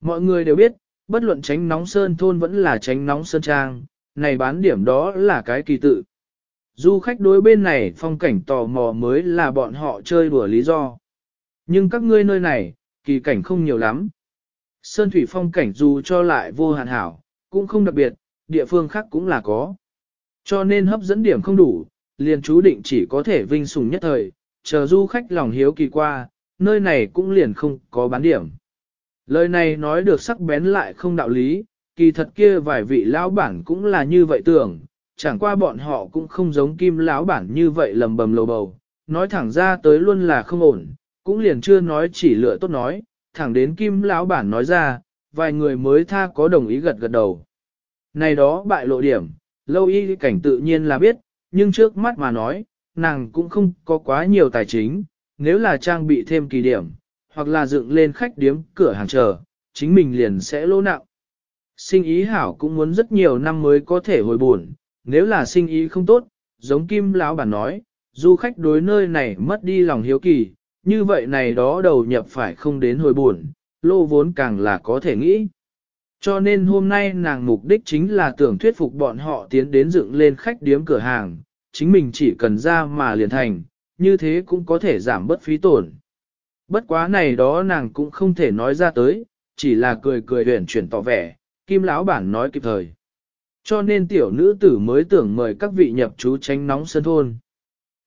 Mọi người đều biết, bất luận tránh nóng sơn thôn vẫn là tránh nóng sơn trang, này bán điểm đó là cái kỳ tự. Du khách đối bên này phong cảnh tò mò mới là bọn họ chơi đùa lý do. Nhưng các ngươi nơi này, kỳ cảnh không nhiều lắm. Sơn thủy phong cảnh dù cho lại vô hạn hảo, cũng không đặc biệt, địa phương khác cũng là có. Cho nên hấp dẫn điểm không đủ, liền chú định chỉ có thể vinh sùng nhất thời, chờ du khách lòng hiếu kỳ qua, nơi này cũng liền không có bán điểm. Lời này nói được sắc bén lại không đạo lý, kỳ thật kia vài vị lão bản cũng là như vậy tưởng, chẳng qua bọn họ cũng không giống kim lão bản như vậy lầm bầm lầu bầu, nói thẳng ra tới luôn là không ổn, cũng liền chưa nói chỉ lựa tốt nói, thẳng đến kim lão bản nói ra, vài người mới tha có đồng ý gật gật đầu. Này đó bại lộ điểm, lâu y cảnh tự nhiên là biết, nhưng trước mắt mà nói, nàng cũng không có quá nhiều tài chính, nếu là trang bị thêm kỳ điểm, hoặc là dựng lên khách điếm cửa hàng chờ, chính mình liền sẽ lỗ nặng. Sinh ý hảo cũng muốn rất nhiều năm mới có thể hồi buồn, nếu là sinh ý không tốt, giống kim lão bản nói, du khách đối nơi này mất đi lòng hiếu kỳ, như vậy này đó đầu nhập phải không đến hồi buồn, lô vốn càng là có thể nghĩ. Cho nên hôm nay nàng mục đích chính là tưởng thuyết phục bọn họ tiến đến dựng lên khách điếm cửa hàng, chính mình chỉ cần ra mà liền thành, như thế cũng có thể giảm bớt phí tổn. Bất quá này đó nàng cũng không thể nói ra tới, chỉ là cười cười huyển chuyển tỏ vẻ, kim lão bản nói kịp thời. Cho nên tiểu nữ tử mới tưởng mời các vị nhập chú tránh nóng sơn thôn.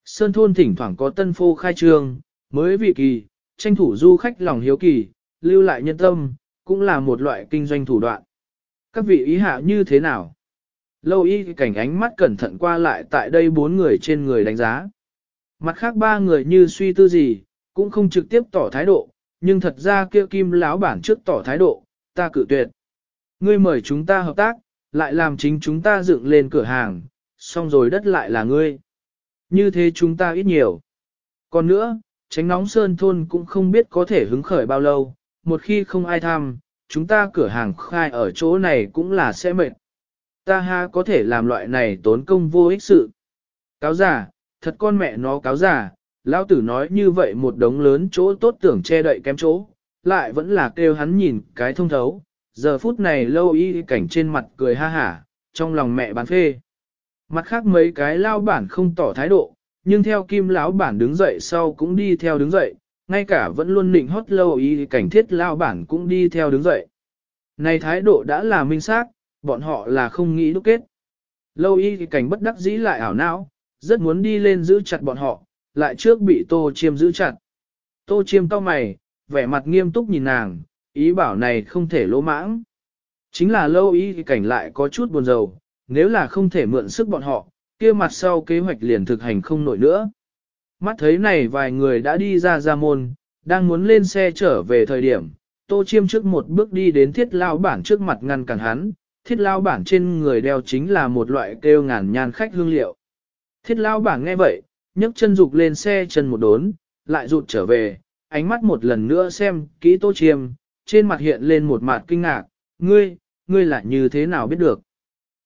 Sơn thôn thỉnh thoảng có tân phô khai trương, mới vị kỳ, tranh thủ du khách lòng hiếu kỳ, lưu lại nhân tâm, cũng là một loại kinh doanh thủ đoạn. Các vị ý hạ như thế nào? Lâu y cảnh ánh mắt cẩn thận qua lại tại đây bốn người trên người đánh giá. Mặt khác ba người như suy tư gì, cũng không trực tiếp tỏ thái độ, nhưng thật ra kia kim láo bản trước tỏ thái độ, ta cử tuyệt. Ngươi mời chúng ta hợp tác, lại làm chính chúng ta dựng lên cửa hàng, xong rồi đất lại là ngươi. Như thế chúng ta ít nhiều. Còn nữa, tránh nóng sơn thôn cũng không biết có thể hứng khởi bao lâu, một khi không ai tham, chúng ta cửa hàng khai ở chỗ này cũng là sẽ mệt. Ta ha có thể làm loại này tốn công vô ích sự. Cáo giả, thật con mẹ nó cáo giả, lão tử nói như vậy một đống lớn chỗ tốt tưởng che đậy kém chỗ, lại vẫn là kêu hắn nhìn cái thông thấu. Giờ phút này lâu y cảnh trên mặt cười ha hả, trong lòng mẹ bán phê. Mặt khác mấy cái lao bản không tỏ thái độ, nhưng theo kim lão bản đứng dậy sau cũng đi theo đứng dậy, ngay cả vẫn luôn nịnh hót lâu y cảnh thiết lão bản cũng đi theo đứng dậy. Này thái độ đã là minh xác, bọn họ là không nghĩ đúc kết. Lâu y cảnh bất đắc dĩ lại ảo não, rất muốn đi lên giữ chặt bọn họ, lại trước bị tô chiêm giữ chặt. Tô chiêm to mày, vẻ mặt nghiêm túc nhìn nàng, ý bảo này không thể lỗ mãng. Chính là lâu y cảnh lại có chút buồn rầu, nếu là không thể mượn sức bọn họ, kia mặt sau kế hoạch liền thực hành không nổi nữa. Mắt thấy này vài người đã đi ra ra môn, đang muốn lên xe trở về thời điểm, tô chiêm trước một bước đi đến thiết lao bản trước mặt ngăn cản hắn, thiết lao bản trên người đeo chính là một loại kêu ngàn nhan khách hương liệu. Thiết lao bản nghe vậy, nhấc chân dục lên xe chân một đốn, lại rụt trở về, ánh mắt một lần nữa xem kỹ tô chiêm, trên mặt hiện lên một mặt kinh ngạc, ngươi, ngươi là như thế nào biết được.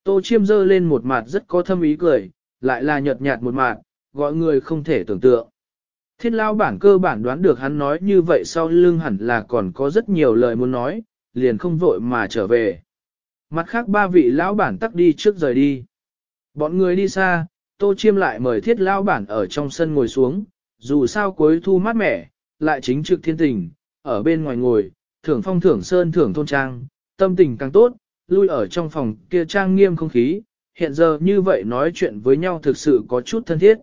Tô chiêm dơ lên một mặt rất có thâm ý cười, lại là nhợt nhạt một mặt, gọi người không thể tưởng tượng. Thiết lao bản cơ bản đoán được hắn nói như vậy sau lưng hẳn là còn có rất nhiều lời muốn nói, liền không vội mà trở về. Mặt khác ba vị lão bản tắc đi trước rời đi. Bọn người đi xa, tô chiêm lại mời thiết lao bản ở trong sân ngồi xuống, dù sao cuối thu mát mẻ, lại chính trực thiên tình, ở bên ngoài ngồi, thưởng phong thưởng sơn thưởng thôn trang, tâm tình càng tốt, lui ở trong phòng kia trang nghiêm không khí, hiện giờ như vậy nói chuyện với nhau thực sự có chút thân thiết.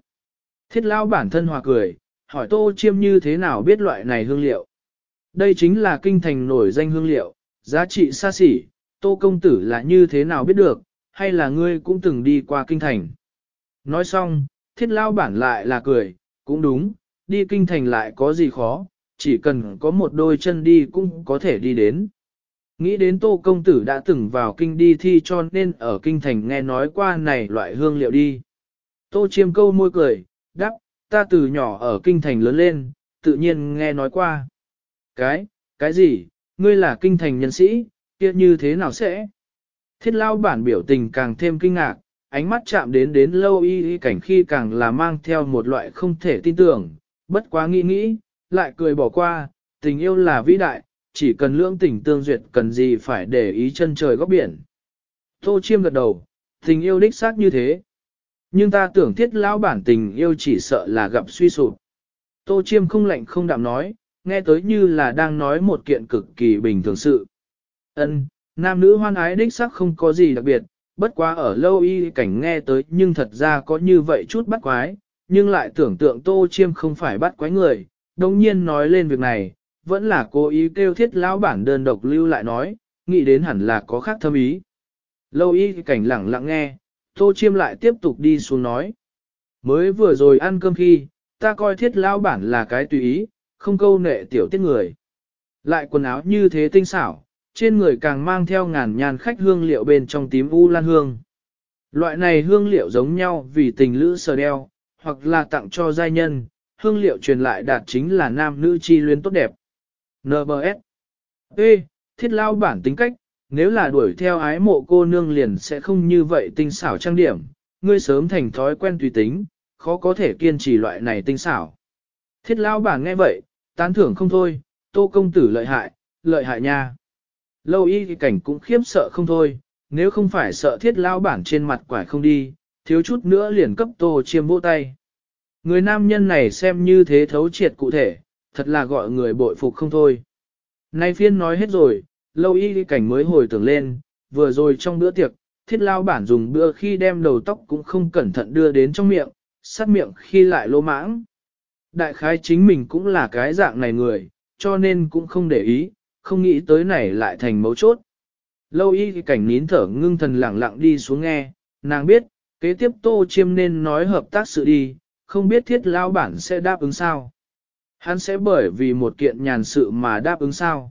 Thiết lao bản thân hòa cười, hỏi tô chiêm như thế nào biết loại này hương liệu. Đây chính là kinh thành nổi danh hương liệu, giá trị xa xỉ, tô công tử là như thế nào biết được, hay là ngươi cũng từng đi qua kinh thành. Nói xong, thiết lao bản lại là cười, cũng đúng, đi kinh thành lại có gì khó, chỉ cần có một đôi chân đi cũng có thể đi đến. Nghĩ đến tô công tử đã từng vào kinh đi thi cho nên ở kinh thành nghe nói qua này loại hương liệu đi. Tô chiêm câu môi cười, đáp ta từ nhỏ ở kinh thành lớn lên, tự nhiên nghe nói qua. Cái, cái gì, ngươi là kinh thành nhân sĩ, kia như thế nào sẽ? Thiết lao bản biểu tình càng thêm kinh ngạc, ánh mắt chạm đến đến lâu y y cảnh khi càng là mang theo một loại không thể tin tưởng, bất quá nghĩ nghĩ, lại cười bỏ qua, tình yêu là vĩ đại, chỉ cần lưỡng tình tương duyệt cần gì phải để ý chân trời góc biển. Tô chiêm gật đầu, tình yêu đích xác như thế. Nhưng ta tưởng thiết lão bản tình yêu chỉ sợ là gặp suy sụp. Tô chiêm không lạnh không đạm nói, nghe tới như là đang nói một kiện cực kỳ bình thường sự. Ân, nam nữ hoan ái đích xác không có gì đặc biệt, bất quá ở lâu y cảnh nghe tới nhưng thật ra có như vậy chút bắt quái, nhưng lại tưởng tượng tô chiêm không phải bắt quái người, đồng nhiên nói lên việc này, vẫn là cố ý kêu thiết lão bản đơn độc lưu lại nói, nghĩ đến hẳn là có khác thâm ý. Lâu y cảnh lặng lặng nghe, tô chiêm lại tiếp tục đi xuống nói. Mới vừa rồi ăn cơm khi, ta coi thiết lão bản là cái tùy ý, không câu nệ tiểu tiết người. Lại quần áo như thế tinh xảo, trên người càng mang theo ngàn nhàn khách hương liệu bên trong tím u lan hương. Loại này hương liệu giống nhau vì tình lữ sờ đeo, hoặc là tặng cho giai nhân, hương liệu truyền lại đạt chính là nam nữ chi luyến tốt đẹp. NBS Ê, thiết lao bản tính cách, nếu là đuổi theo ái mộ cô nương liền sẽ không như vậy tinh xảo trang điểm, ngươi sớm thành thói quen tùy tính, khó có thể kiên trì loại này tinh xảo. Thiết lao bản nghe vậy, tán thưởng không thôi, tô công tử lợi hại, lợi hại nha. Lâu y thì cảnh cũng khiếp sợ không thôi, nếu không phải sợ thiết lao bản trên mặt quải không đi, thiếu chút nữa liền cấp tô chiêm vỗ tay. Người nam nhân này xem như thế thấu triệt cụ thể, thật là gọi người bội phục không thôi. Nay phiên nói hết rồi, lâu y đi cảnh mới hồi tưởng lên, vừa rồi trong bữa tiệc, thiết lao bản dùng bữa khi đem đầu tóc cũng không cẩn thận đưa đến trong miệng, sát miệng khi lại lô mãng. Đại khái chính mình cũng là cái dạng này người, cho nên cũng không để ý, không nghĩ tới này lại thành mấu chốt. Lâu y cảnh nín thở ngưng thần lặng lặng đi xuống nghe, nàng biết, kế tiếp tô chiêm nên nói hợp tác sự đi, không biết thiết lao bản sẽ đáp ứng sao. Hắn sẽ bởi vì một kiện nhàn sự mà đáp ứng sao.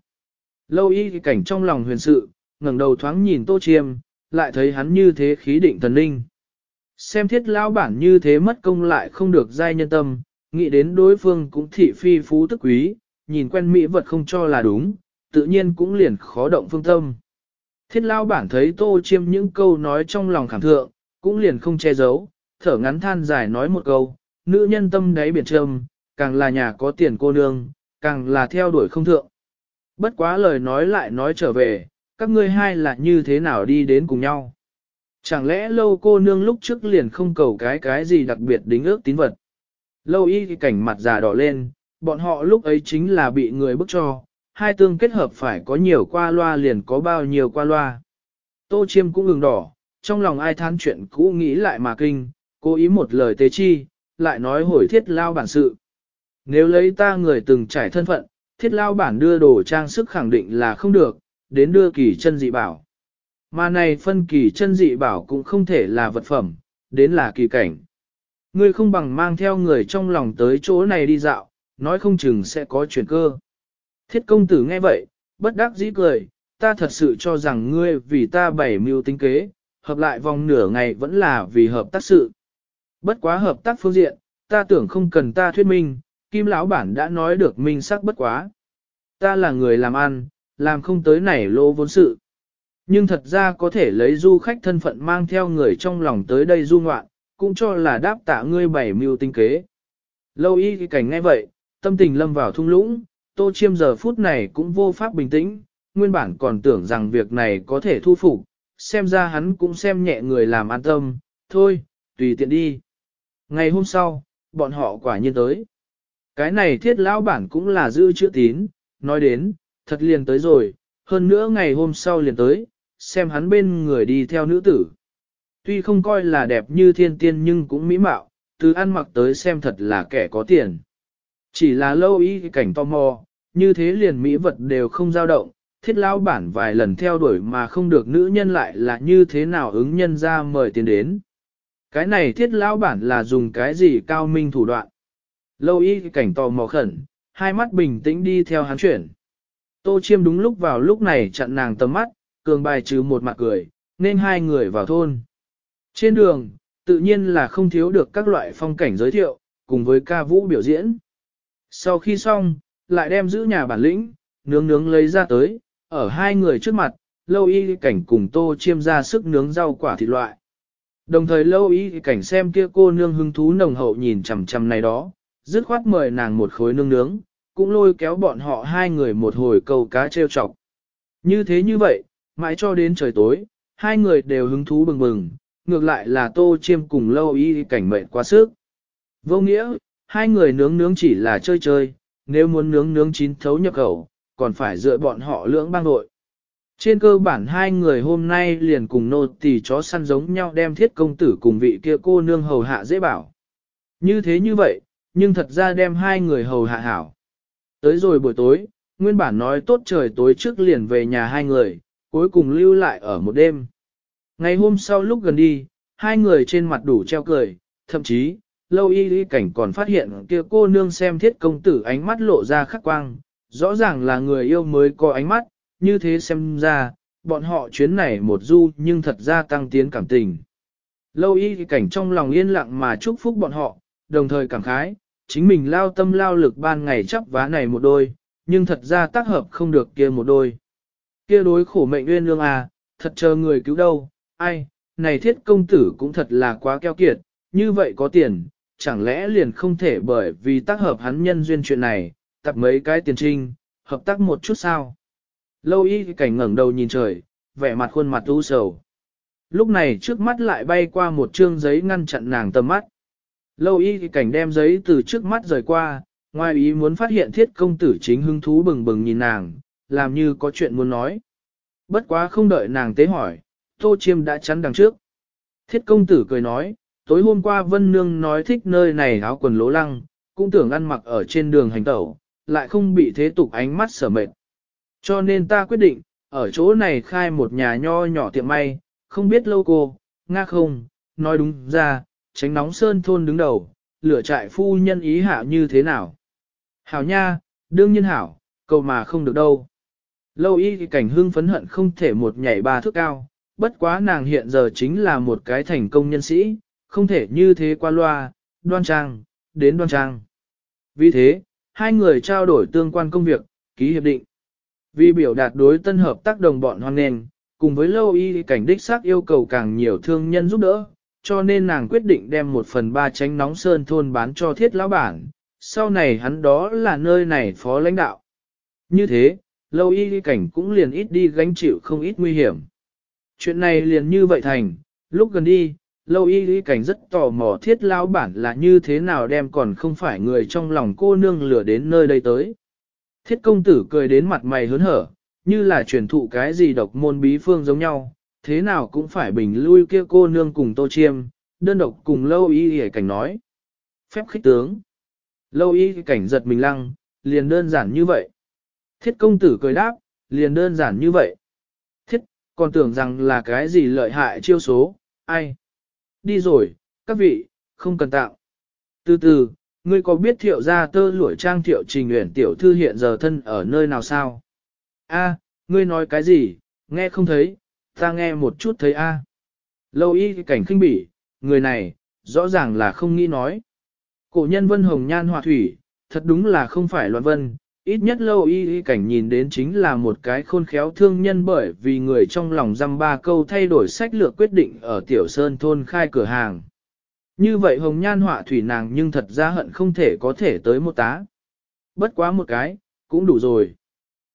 Lâu y cảnh trong lòng huyền sự, ngẩng đầu thoáng nhìn tô chiêm, lại thấy hắn như thế khí định thần linh. Xem thiết lao bản như thế mất công lại không được giai nhân tâm, nghĩ đến đối phương cũng thị phi phú tức quý, nhìn quen mỹ vật không cho là đúng, tự nhiên cũng liền khó động phương tâm. Thiết lao bản thấy tô chiêm những câu nói trong lòng khảm thượng, cũng liền không che giấu, thở ngắn than dài nói một câu, nữ nhân tâm đáy biển trầm, càng là nhà có tiền cô nương, càng là theo đuổi không thượng. Bất quá lời nói lại nói trở về, các ngươi hai là như thế nào đi đến cùng nhau. Chẳng lẽ lâu cô nương lúc trước liền không cầu cái cái gì đặc biệt đính ước tín vật. Lâu y cái cảnh mặt già đỏ lên, bọn họ lúc ấy chính là bị người bức cho, hai tương kết hợp phải có nhiều qua loa liền có bao nhiêu qua loa. Tô chiêm cũng ngừng đỏ, trong lòng ai than chuyện cũ nghĩ lại mà kinh, cố ý một lời tế chi, lại nói hồi thiết lao bản sự. Nếu lấy ta người từng trải thân phận, thiết lao bản đưa đồ trang sức khẳng định là không được, đến đưa kỳ chân dị bảo. Mà này phân kỳ chân dị bảo cũng không thể là vật phẩm, đến là kỳ cảnh. Ngươi không bằng mang theo người trong lòng tới chỗ này đi dạo, nói không chừng sẽ có chuyển cơ. Thiết công tử nghe vậy, bất đắc dĩ cười, ta thật sự cho rằng ngươi vì ta bảy mưu tính kế, hợp lại vòng nửa ngày vẫn là vì hợp tác sự. Bất quá hợp tác phương diện, ta tưởng không cần ta thuyết minh, Kim lão bản đã nói được minh sắc bất quá. Ta là người làm ăn, làm không tới nảy lô vốn sự. Nhưng thật ra có thể lấy du khách thân phận mang theo người trong lòng tới đây du ngoạn, cũng cho là đáp tạ ngươi bảy mưu tinh kế. Lâu y cái cảnh ngay vậy, tâm tình lâm vào thung lũng, tô chiêm giờ phút này cũng vô pháp bình tĩnh, nguyên bản còn tưởng rằng việc này có thể thu phục, xem ra hắn cũng xem nhẹ người làm an tâm, thôi, tùy tiện đi. Ngày hôm sau, bọn họ quả nhiên tới. Cái này thiết lão bản cũng là giữ chữ tín, nói đến, thật liền tới rồi, hơn nữa ngày hôm sau liền tới, xem hắn bên người đi theo nữ tử. Tuy không coi là đẹp như thiên tiên nhưng cũng mỹ mạo, từ ăn mặc tới xem thật là kẻ có tiền. Chỉ là lâu ý cảnh tò mò, như thế liền mỹ vật đều không dao động, thiết lão bản vài lần theo đuổi mà không được nữ nhân lại là như thế nào ứng nhân ra mời tiền đến. Cái này thiết lão bản là dùng cái gì cao minh thủ đoạn. Lâu y cảnh tò mò khẩn, hai mắt bình tĩnh đi theo hắn chuyển. Tô chiêm đúng lúc vào lúc này chặn nàng tầm mắt, cường bài trừ một mặt cười, nên hai người vào thôn. Trên đường, tự nhiên là không thiếu được các loại phong cảnh giới thiệu, cùng với ca vũ biểu diễn. Sau khi xong, lại đem giữ nhà bản lĩnh, nướng nướng lấy ra tới, ở hai người trước mặt, lâu y cảnh cùng tô chiêm ra sức nướng rau quả thịt loại. Đồng thời lâu y cảnh xem kia cô nương hứng thú nồng hậu nhìn chằm chằm này đó, dứt khoát mời nàng một khối nướng nướng, cũng lôi kéo bọn họ hai người một hồi câu cá treo chọc. Như thế như vậy, mãi cho đến trời tối, hai người đều hứng thú bừng bừng, ngược lại là tô chiêm cùng lâu y cảnh mệnh quá sức. Vô nghĩa, hai người nướng nướng chỉ là chơi chơi, nếu muốn nướng nướng chín thấu nhập khẩu, còn phải dựa bọn họ lưỡng bang đội. Trên cơ bản hai người hôm nay liền cùng nô tỳ chó săn giống nhau đem thiết công tử cùng vị kia cô nương hầu hạ dễ bảo. Như thế như vậy, nhưng thật ra đem hai người hầu hạ hảo. Tới rồi buổi tối, nguyên bản nói tốt trời tối trước liền về nhà hai người, cuối cùng lưu lại ở một đêm. Ngày hôm sau lúc gần đi, hai người trên mặt đủ treo cười, thậm chí, lâu y y cảnh còn phát hiện kia cô nương xem thiết công tử ánh mắt lộ ra khắc quang, rõ ràng là người yêu mới có ánh mắt, như thế xem ra, bọn họ chuyến này một du nhưng thật ra tăng tiến cảm tình. Lâu y y cảnh trong lòng yên lặng mà chúc phúc bọn họ, đồng thời cảm khái, chính mình lao tâm lao lực ban ngày chắp vá này một đôi, nhưng thật ra tác hợp không được kia một đôi. Kia đối khổ mệnh nguyên lương à, thật chờ người cứu đâu, ai, này thiết công tử cũng thật là quá keo kiệt, như vậy có tiền, chẳng lẽ liền không thể bởi vì tác hợp hắn nhân duyên chuyện này, tập mấy cái tiền trinh, hợp tác một chút sao. Lâu y cảnh ngẩng đầu nhìn trời, vẻ mặt khuôn mặt u sầu. Lúc này trước mắt lại bay qua một chương giấy ngăn chặn nàng tầm mắt. Lâu y cảnh đem giấy từ trước mắt rời qua, ngoài ý muốn phát hiện thiết công tử chính hứng thú bừng bừng nhìn nàng, làm như có chuyện muốn nói. Bất quá không đợi nàng tế hỏi, tô chiêm đã chắn đằng trước. Thiết công tử cười nói, tối hôm qua Vân Nương nói thích nơi này áo quần lố lăng, cũng tưởng ăn mặc ở trên đường hành tẩu, lại không bị thế tục ánh mắt sở mệt. Cho nên ta quyết định, ở chỗ này khai một nhà nho nhỏ tiệm may, không biết lâu cô, nga không, nói đúng ra, tránh nóng sơn thôn đứng đầu, lửa trại phu nhân ý hạ như thế nào. Hảo nha, đương nhiên hảo, cầu mà không được đâu. Lâu y thì cảnh hương phấn hận không thể một nhảy ba thước cao, bất quá nàng hiện giờ chính là một cái thành công nhân sĩ, không thể như thế qua loa, đoan trang, đến đoan trang. Vì thế, hai người trao đổi tương quan công việc, ký hiệp định. Vì biểu đạt đối tân hợp tác đồng bọn hoan nền, cùng với lâu y cảnh đích xác yêu cầu càng nhiều thương nhân giúp đỡ, cho nên nàng quyết định đem một phần ba tránh nóng sơn thôn bán cho thiết lão bản, sau này hắn đó là nơi này phó lãnh đạo. Như thế, lâu y cảnh cũng liền ít đi gánh chịu không ít nguy hiểm. Chuyện này liền như vậy thành, lúc gần đi, lâu y cảnh rất tò mò thiết lão bản là như thế nào đem còn không phải người trong lòng cô nương lửa đến nơi đây tới. Thiết công tử cười đến mặt mày hớn hở, như là truyền thụ cái gì độc môn bí phương giống nhau, thế nào cũng phải bình lui kia cô nương cùng tô chiêm, đơn độc cùng lâu y hề cảnh nói. Phép khích tướng. Lâu y cảnh giật mình lăng, liền đơn giản như vậy. Thiết công tử cười đáp, liền đơn giản như vậy. Thiết, còn tưởng rằng là cái gì lợi hại chiêu số, ai? Đi rồi, các vị, không cần tạo. Từ từ, ngươi có biết thiệu gia tơ lũi trang thiệu trình nguyện tiểu thư hiện giờ thân ở nơi nào sao? A, ngươi nói cái gì, nghe không thấy, ta nghe một chút thấy a. Lâu y cảnh khinh bỉ, người này, rõ ràng là không nghĩ nói. Cổ nhân vân hồng nhan họa thủy, thật đúng là không phải loạn vân, ít nhất lâu y y cảnh nhìn đến chính là một cái khôn khéo thương nhân bởi vì người trong lòng dăm ba câu thay đổi sách lược quyết định ở Tiểu Sơn thôn khai cửa hàng. Như vậy hồng nhan họa thủy nàng nhưng thật ra hận không thể có thể tới một tá. Bất quá một cái, cũng đủ rồi.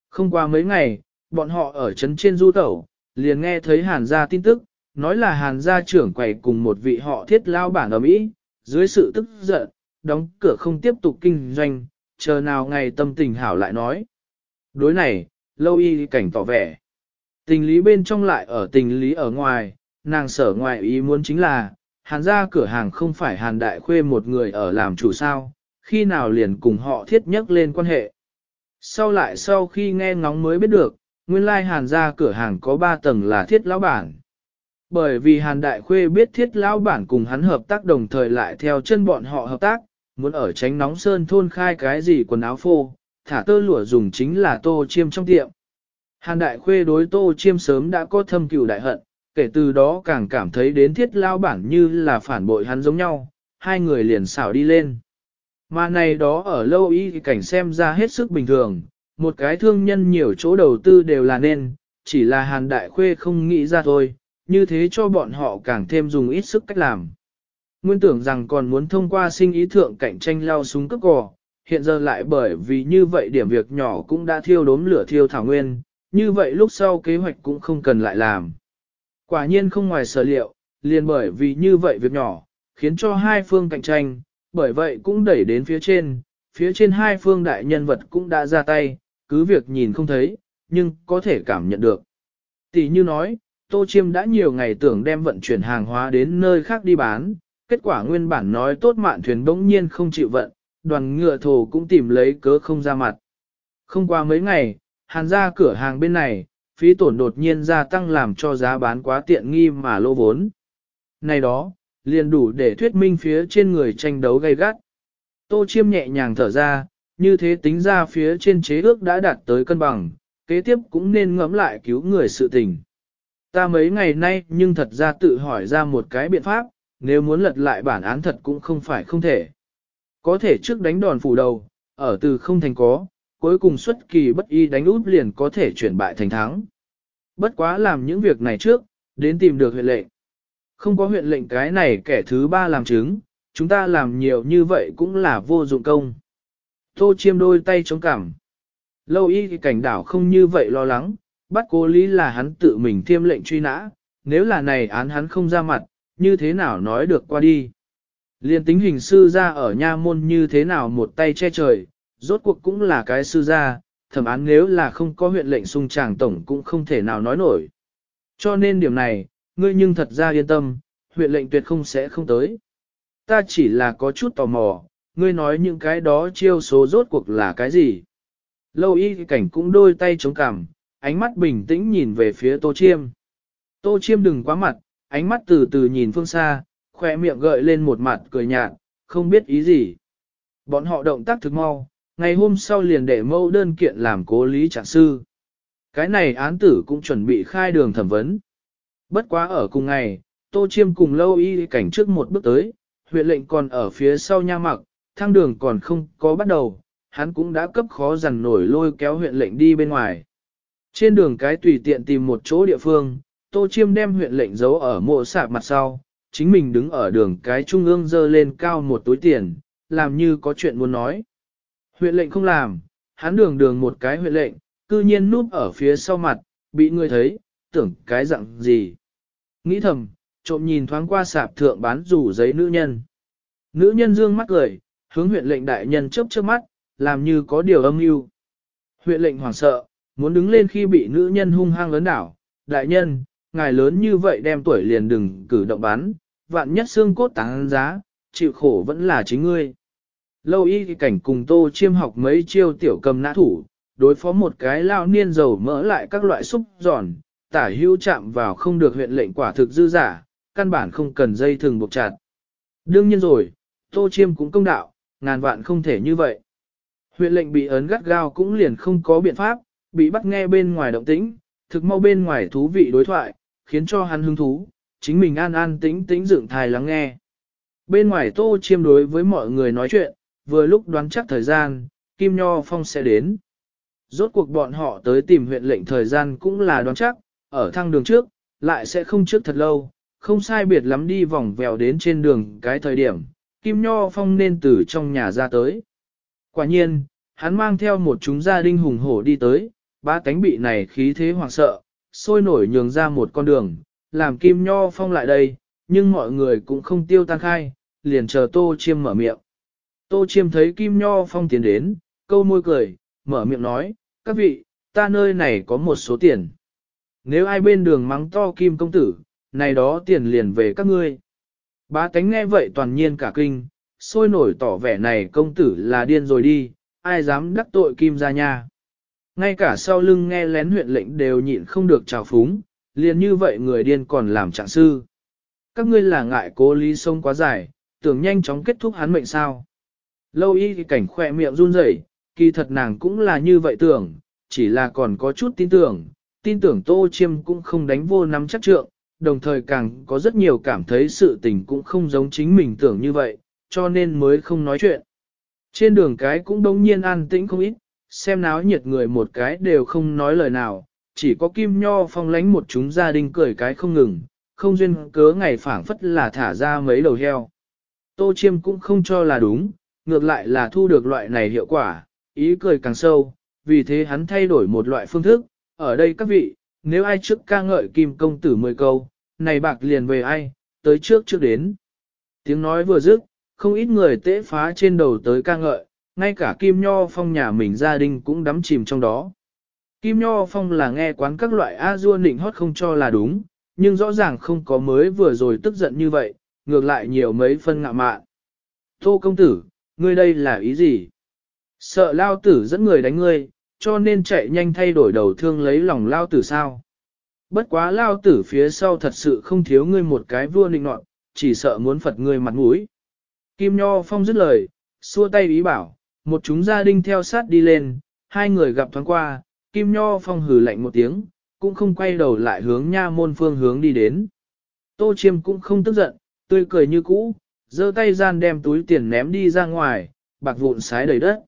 Không qua mấy ngày, bọn họ ở trấn trên du tẩu, liền nghe thấy hàn gia tin tức, nói là hàn gia trưởng quầy cùng một vị họ thiết lao bản ở Mỹ, dưới sự tức giận, đóng cửa không tiếp tục kinh doanh, chờ nào ngày tâm tình hảo lại nói. Đối này, lâu y cảnh tỏ vẻ. Tình lý bên trong lại ở tình lý ở ngoài, nàng sở ngoài ý muốn chính là, hàn gia cửa hàng không phải hàn đại khuê một người ở làm chủ sao, khi nào liền cùng họ thiết nhất lên quan hệ. Sau lại sau khi nghe ngóng mới biết được, nguyên lai hàn gia cửa hàng có 3 tầng là thiết lão bản. Bởi vì hàn đại khuê biết thiết lão bản cùng hắn hợp tác đồng thời lại theo chân bọn họ hợp tác, muốn ở tránh nóng sơn thôn khai cái gì quần áo phô, thả tơ lụa dùng chính là tô chiêm trong tiệm. Hàn đại khuê đối tô chiêm sớm đã có thâm cừu đại hận, kể từ đó càng cảm thấy đến thiết lao bản như là phản bội hắn giống nhau, hai người liền xảo đi lên. Mà này đó ở lâu y thì cảnh xem ra hết sức bình thường, một cái thương nhân nhiều chỗ đầu tư đều là nên, chỉ là hàn đại khuê không nghĩ ra thôi, như thế cho bọn họ càng thêm dùng ít sức cách làm. Nguyên tưởng rằng còn muốn thông qua sinh ý thượng cạnh tranh lao súng cấp cò, hiện giờ lại bởi vì như vậy điểm việc nhỏ cũng đã thiêu đốm lửa thiêu thảo nguyên, như vậy lúc sau kế hoạch cũng không cần lại làm. Quả nhiên không ngoài sở liệu, liền bởi vì như vậy việc nhỏ, khiến cho hai phương cạnh tranh, bởi vậy cũng đẩy đến phía trên, phía trên hai phương đại nhân vật cũng đã ra tay, cứ việc nhìn không thấy, nhưng có thể cảm nhận được. Tỷ như nói, Tô Chiêm đã nhiều ngày tưởng đem vận chuyển hàng hóa đến nơi khác đi bán, kết quả nguyên bản nói tốt mạn thuyền bỗng nhiên không chịu vận, đoàn ngựa thổ cũng tìm lấy cớ không ra mặt. Không qua mấy ngày, hàn ra cửa hàng bên này, phí tổn đột nhiên gia tăng làm cho giá bán quá tiện nghi mà lô vốn. Này đó, liền đủ để thuyết minh phía trên người tranh đấu gay gắt. Tô chiêm nhẹ nhàng thở ra, như thế tính ra phía trên chế ước đã đạt tới cân bằng, kế tiếp cũng nên ngẫm lại cứu người sự tình. Ta mấy ngày nay nhưng thật ra tự hỏi ra một cái biện pháp, nếu muốn lật lại bản án thật cũng không phải không thể. Có thể trước đánh đòn phủ đầu, ở từ không thành có, cuối cùng xuất kỳ bất y đánh út liền có thể chuyển bại thành thắng. Bất quá làm những việc này trước, đến tìm được huyện lệnh. Không có huyện lệnh cái này kẻ thứ ba làm chứng, chúng ta làm nhiều như vậy cũng là vô dụng công. Tô chiêm đôi tay chống cảm. Lâu y thì cảnh đảo không như vậy lo lắng, bắt cố lý là hắn tự mình thiêm lệnh truy nã, nếu là này án hắn không ra mặt, như thế nào nói được qua đi. Liên tính hình sư ra ở nha môn như thế nào một tay che trời, rốt cuộc cũng là cái sư gia, thẩm án nếu là không có huyện lệnh sung tràng tổng cũng không thể nào nói nổi. Cho nên điểm này, ngươi nhưng thật ra yên tâm, huyện lệnh tuyệt không sẽ không tới. Ta chỉ là có chút tò mò, ngươi nói những cái đó chiêu số rốt cuộc là cái gì. Lâu y cảnh cũng đôi tay chống cằm, ánh mắt bình tĩnh nhìn về phía tô chiêm. Tô chiêm đừng quá mặt, ánh mắt từ từ nhìn phương xa, khoe miệng gợi lên một mặt cười nhạt, không biết ý gì. Bọn họ động tác thực mau, ngày hôm sau liền để mâu đơn kiện làm cố lý trạng sư. Cái này án tử cũng chuẩn bị khai đường thẩm vấn. Bất quá ở cùng ngày, Tô Chiêm cùng lâu y cảnh trước một bước tới, huyện lệnh còn ở phía sau nha mặc, thang đường còn không có bắt đầu, hắn cũng đã cấp khó dằn nổi lôi kéo huyện lệnh đi bên ngoài. Trên đường cái tùy tiện tìm một chỗ địa phương, Tô Chiêm đem huyện lệnh giấu ở mộ sạp mặt sau, chính mình đứng ở đường cái trung ương dơ lên cao một túi tiền, làm như có chuyện muốn nói. Huyện lệnh không làm, hắn đường đường một cái huyện lệnh, cư nhiên núp ở phía sau mặt, bị người thấy, tưởng cái dạng gì. Nghĩ thầm, trộm nhìn thoáng qua sạp thượng bán rủ giấy nữ nhân. Nữ nhân dương mắt cười, hướng huyện lệnh đại nhân chớp chớp mắt, làm như có điều âm mưu. Huyện lệnh hoảng sợ, muốn đứng lên khi bị nữ nhân hung hăng lớn đảo. Đại nhân, ngài lớn như vậy đem tuổi liền đừng cử động bán, vạn nhất xương cốt tán giá, chịu khổ vẫn là chính ngươi. Lâu y cảnh cùng tô chiêm học mấy chiêu tiểu cầm nã thủ, đối phó một cái lao niên dầu mỡ lại các loại xúc giòn, tả hữu chạm vào không được huyện lệnh quả thực dư giả, căn bản không cần dây thường buộc chặt. Đương nhiên rồi, tô chiêm cũng công đạo, ngàn vạn không thể như vậy. Huyện lệnh bị ấn gắt gao cũng liền không có biện pháp, bị bắt nghe bên ngoài động tĩnh, thực mau bên ngoài thú vị đối thoại, khiến cho hắn hứng thú, chính mình an an tĩnh tĩnh dựng thai lắng nghe. Bên ngoài tô chiêm đối với mọi người nói chuyện, vừa lúc đoán chắc thời gian, Kim Nho Phong sẽ đến. Rốt cuộc bọn họ tới tìm huyện lệnh thời gian cũng là đoán chắc, ở thang đường trước, lại sẽ không trước thật lâu, không sai biệt lắm đi vòng vèo đến trên đường cái thời điểm, Kim Nho Phong nên từ trong nhà ra tới. Quả nhiên, hắn mang theo một chúng gia đình hùng hổ đi tới, ba cánh bị này khí thế hoảng sợ, sôi nổi nhường ra một con đường, làm Kim Nho Phong lại đây, nhưng mọi người cũng không tiêu tan khai, liền chờ Tô Chiêm mở miệng. Tô Chiêm thấy Kim Nho Phong tiến đến, câu môi cười, mở miệng nói, các vị, ta nơi này có một số tiền. Nếu ai bên đường mắng to Kim Công Tử, này đó tiền liền về các ngươi. Bá tánh nghe vậy toàn nhiên cả kinh, sôi nổi tỏ vẻ này công tử là điên rồi đi, ai dám đắc tội Kim gia nha. Ngay cả sau lưng nghe lén huyện lệnh đều nhịn không được trào phúng, liền như vậy người điên còn làm trạng sư. Các ngươi là ngại cố lý sông quá dài, tưởng nhanh chóng kết thúc hắn mệnh sao. Lâu y thì cảnh khỏe miệng run rẩy, kỳ thật nàng cũng là như vậy tưởng, chỉ là còn có chút tin tưởng, tin tưởng Tô Chiêm cũng không đánh vô nắm chắc trượng, đồng thời càng có rất nhiều cảm thấy sự tình cũng không giống chính mình tưởng như vậy, cho nên mới không nói chuyện. Trên đường cái cũng đông nhiên an tĩnh không ít, xem náo nhiệt người một cái đều không nói lời nào, chỉ có Kim Nho phong lánh một chúng gia đình cười cái không ngừng, không duyên cớ ngày phảng phất là thả ra mấy đầu heo. Tô Chiêm cũng không cho là đúng, ngược lại là thu được loại này hiệu quả, ý cười càng sâu, vì thế hắn thay đổi một loại phương thức, ở đây các vị, nếu ai trước ca ngợi Kim Công Tử 10 câu, này bạc liền về ai, tới trước trước đến. Tiếng nói vừa dứt, không ít người tễ phá trên đầu tới ca ngợi, ngay cả Kim Nho Phong nhà mình gia đình cũng đắm chìm trong đó. Kim Nho Phong là nghe quán các loại A-dua nịnh hót không cho là đúng, nhưng rõ ràng không có mới vừa rồi tức giận như vậy, ngược lại nhiều mấy phân ngạ mạn. Tô công tử, ngươi đây là ý gì? Sợ lao tử dẫn người đánh ngươi, cho nên chạy nhanh thay đổi đầu thương lấy lòng lao tử sao? Bất quá lao tử phía sau thật sự không thiếu ngươi một cái vua nịnh nọt, chỉ sợ muốn phật ngươi mặt mũi. Kim Nho Phong dứt lời, xua tay ý bảo, một chúng gia đình theo sát đi lên, hai người gặp thoáng qua, Kim Nho Phong hừ lạnh một tiếng, cũng không quay đầu lại hướng nha môn phương hướng đi đến. Tô Chiêm cũng không tức giận, tươi cười như cũ, giơ tay gian đem túi tiền ném đi ra ngoài, bạc vụn sái đầy đất.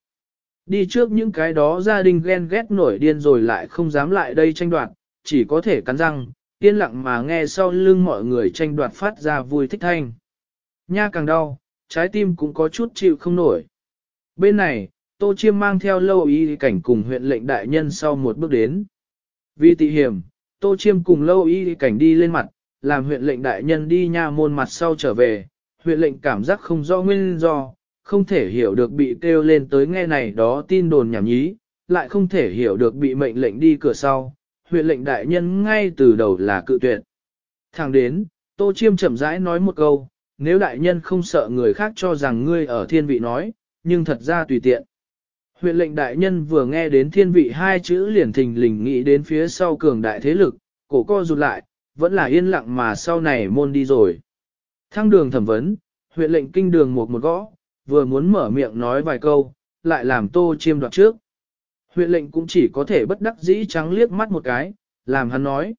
Đi trước những cái đó gia đình ghen ghét nổi điên rồi lại không dám lại đây tranh đoạt, chỉ có thể cắn răng, yên lặng mà nghe sau lưng mọi người tranh đoạt phát ra vui thích thanh. Nha càng đau, trái tim cũng có chút chịu không nổi. Bên này, Tô Chiêm mang theo lâu y cảnh cùng huyện lệnh đại nhân sau một bước đến. Vì tị hiểm, Tô Chiêm cùng lâu y cảnh đi lên mặt, làm huyện lệnh đại nhân đi nha môn mặt sau trở về, huyện lệnh cảm giác không rõ nguyên do, không thể hiểu được bị kêu lên tới nghe này đó tin đồn nhảm nhí, lại không thể hiểu được bị mệnh lệnh đi cửa sau, huyện lệnh đại nhân ngay từ đầu là cự tuyệt. Thẳng đến, Tô Chiêm chậm rãi nói một câu, nếu đại nhân không sợ người khác cho rằng ngươi ở thiên vị nói, nhưng thật ra tùy tiện. Huyện lệnh đại nhân vừa nghe đến thiên vị hai chữ liền thình lình nghĩ đến phía sau cường đại thế lực, cổ co rụt lại, vẫn là yên lặng mà sau này môn đi rồi. Thăng đường thẩm vấn, huyện lệnh kinh đường một một gõ, vừa muốn mở miệng nói vài câu, lại làm tô chiêm đoạt trước. Huyện lệnh cũng chỉ có thể bất đắc dĩ trắng liếc mắt một cái, làm hắn nói.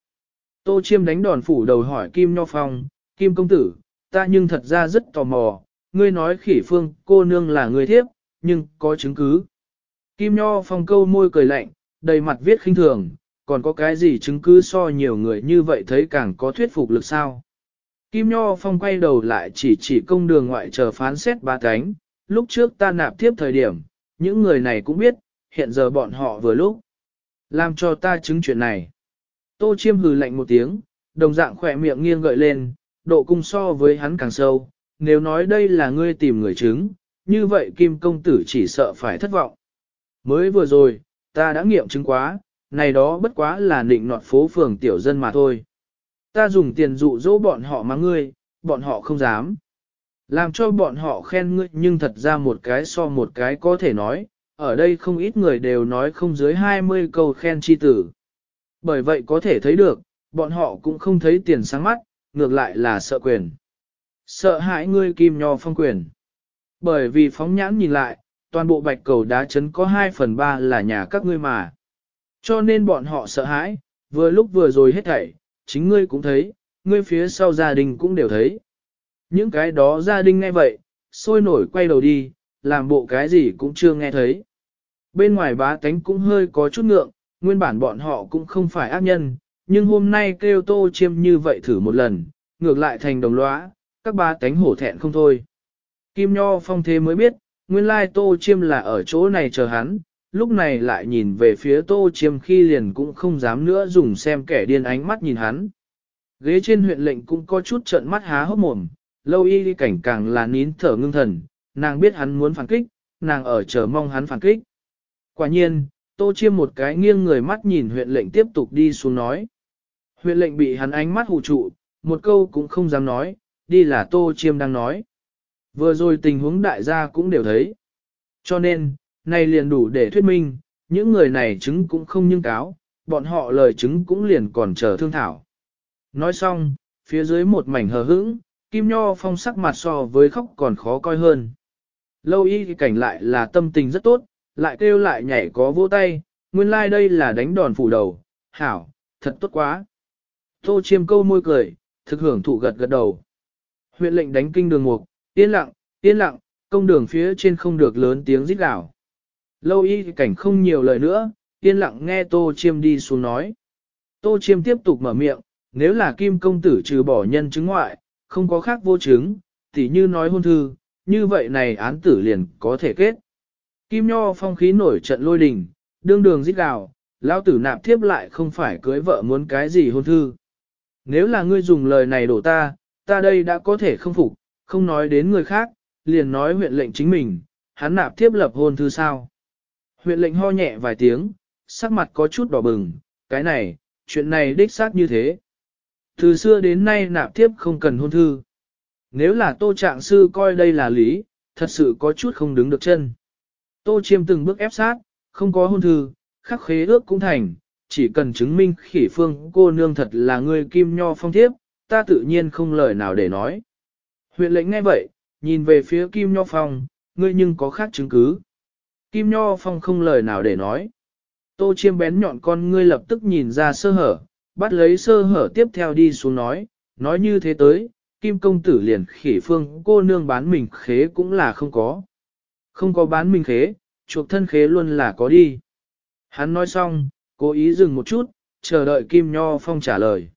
Tô chiêm đánh đòn phủ đầu hỏi Kim Nho Phong, Kim công tử, ta nhưng thật ra rất tò mò, ngươi nói khỉ phương cô nương là người thiếp, nhưng có chứng cứ. Kim Nho Phong câu môi cười lạnh, đầy mặt viết khinh thường, còn có cái gì chứng cứ so nhiều người như vậy thấy càng có thuyết phục lực sao. Kim Nho Phong quay đầu lại chỉ chỉ công đường ngoại chờ phán xét ba cánh, lúc trước ta nạp tiếp thời điểm, những người này cũng biết, hiện giờ bọn họ vừa lúc. Làm cho ta chứng chuyện này. Tô chiêm hừ lạnh một tiếng, đồng dạng khỏe miệng nghiêng gợi lên, độ cung so với hắn càng sâu. Nếu nói đây là ngươi tìm người chứng, như vậy Kim công tử chỉ sợ phải thất vọng. Mới vừa rồi, ta đã nghiệm chứng quá, này đó bất quá là định nọt phố phường tiểu dân mà thôi. Ta dùng tiền dụ dỗ bọn họ mà ngươi, bọn họ không dám. Làm cho bọn họ khen ngươi nhưng thật ra một cái so một cái có thể nói, ở đây không ít người đều nói không dưới 20 câu khen chi tử. Bởi vậy có thể thấy được, bọn họ cũng không thấy tiền sáng mắt, ngược lại là sợ quyền. Sợ hãi ngươi kim nho phong quyền. Bởi vì phóng nhãn nhìn lại, toàn bộ bạch cầu đá chấn có 2 phần 3 là nhà các ngươi mà. Cho nên bọn họ sợ hãi, vừa lúc vừa rồi hết thảy, chính ngươi cũng thấy, ngươi phía sau gia đình cũng đều thấy. Những cái đó gia đình nghe vậy, sôi nổi quay đầu đi, làm bộ cái gì cũng chưa nghe thấy. Bên ngoài bá tánh cũng hơi có chút ngượng, nguyên bản bọn họ cũng không phải ác nhân, nhưng hôm nay kêu tô chiêm như vậy thử một lần, ngược lại thành đồng lõa, các bá tánh hổ thẹn không thôi. Kim Nho phong thế mới biết, nguyên lai tô chiêm là ở chỗ này chờ hắn, lúc này lại nhìn về phía tô chiêm khi liền cũng không dám nữa dùng xem kẻ điên ánh mắt nhìn hắn. Ghế trên huyện lệnh cũng có chút trợn mắt há hốc mồm, lâu y đi cảnh càng là nín thở ngưng thần, nàng biết hắn muốn phản kích, nàng ở chờ mong hắn phản kích. Quả nhiên, tô chiêm một cái nghiêng người mắt nhìn huyện lệnh tiếp tục đi xuống nói. Huyện lệnh bị hắn ánh mắt hù trụ, một câu cũng không dám nói, đi là tô chiêm đang nói. Vừa rồi tình huống đại gia cũng đều thấy. Cho nên, này liền đủ để thuyết minh, những người này chứng cũng không nhưng cáo, bọn họ lời chứng cũng liền còn chờ thương thảo. Nói xong, phía dưới một mảnh hờ hững, Kim Nho phong sắc mặt so với khóc còn khó coi hơn. Lâu y cảnh lại là tâm tình rất tốt, lại kêu lại nhảy có vô tay, nguyên lai like đây là đánh đòn phủ đầu, hảo, thật tốt quá. Tô chiêm câu môi cười, thực hưởng thụ gật gật đầu. Huyện lệnh đánh kinh đường mục, yên lặng, yên lặng, công đường phía trên không được lớn tiếng rít gào. Lâu y cảnh không nhiều lời nữa, yên lặng nghe tô chiêm đi xuống nói. Tô chiêm tiếp tục mở miệng, nếu là kim công tử trừ bỏ nhân chứng ngoại, không có khác vô chứng, tỉ như nói hôn thư, như vậy này án tử liền có thể kết. Kim Nho phong khí nổi trận lôi đình, đương đường giết gào, lão tử nạp thiếp lại không phải cưới vợ muốn cái gì hôn thư. Nếu là ngươi dùng lời này đổ ta, ta đây đã có thể không phục, không nói đến người khác, liền nói huyện lệnh chính mình, hắn nạp thiếp lập hôn thư sao. Huyện lệnh ho nhẹ vài tiếng, sắc mặt có chút đỏ bừng, cái này, chuyện này đích xác như thế. Từ xưa đến nay nạp thiếp không cần hôn thư. Nếu là tô trạng sư coi đây là lý, thật sự có chút không đứng được chân. Tô chiêm từng bước ép sát, không có hôn thư, khắc khế ước cũng thành, chỉ cần chứng minh khỉ phương cô nương thật là người kim nho phong thiếp, ta tự nhiên không lời nào để nói. Huyện lệnh ngay vậy, nhìn về phía kim nho phong, ngươi nhưng có khác chứng cứ. Kim nho phong không lời nào để nói. Tô chiêm bén nhọn con ngươi lập tức nhìn ra sơ hở, bắt lấy sơ hở tiếp theo đi xuống nói, nói như thế tới, kim công tử liền khỉ phương cô nương bán mình khế cũng là không có. Không có bán mình khế, chuộc thân khế luôn là có đi. Hắn nói xong, cố ý dừng một chút, chờ đợi Kim Nho Phong trả lời.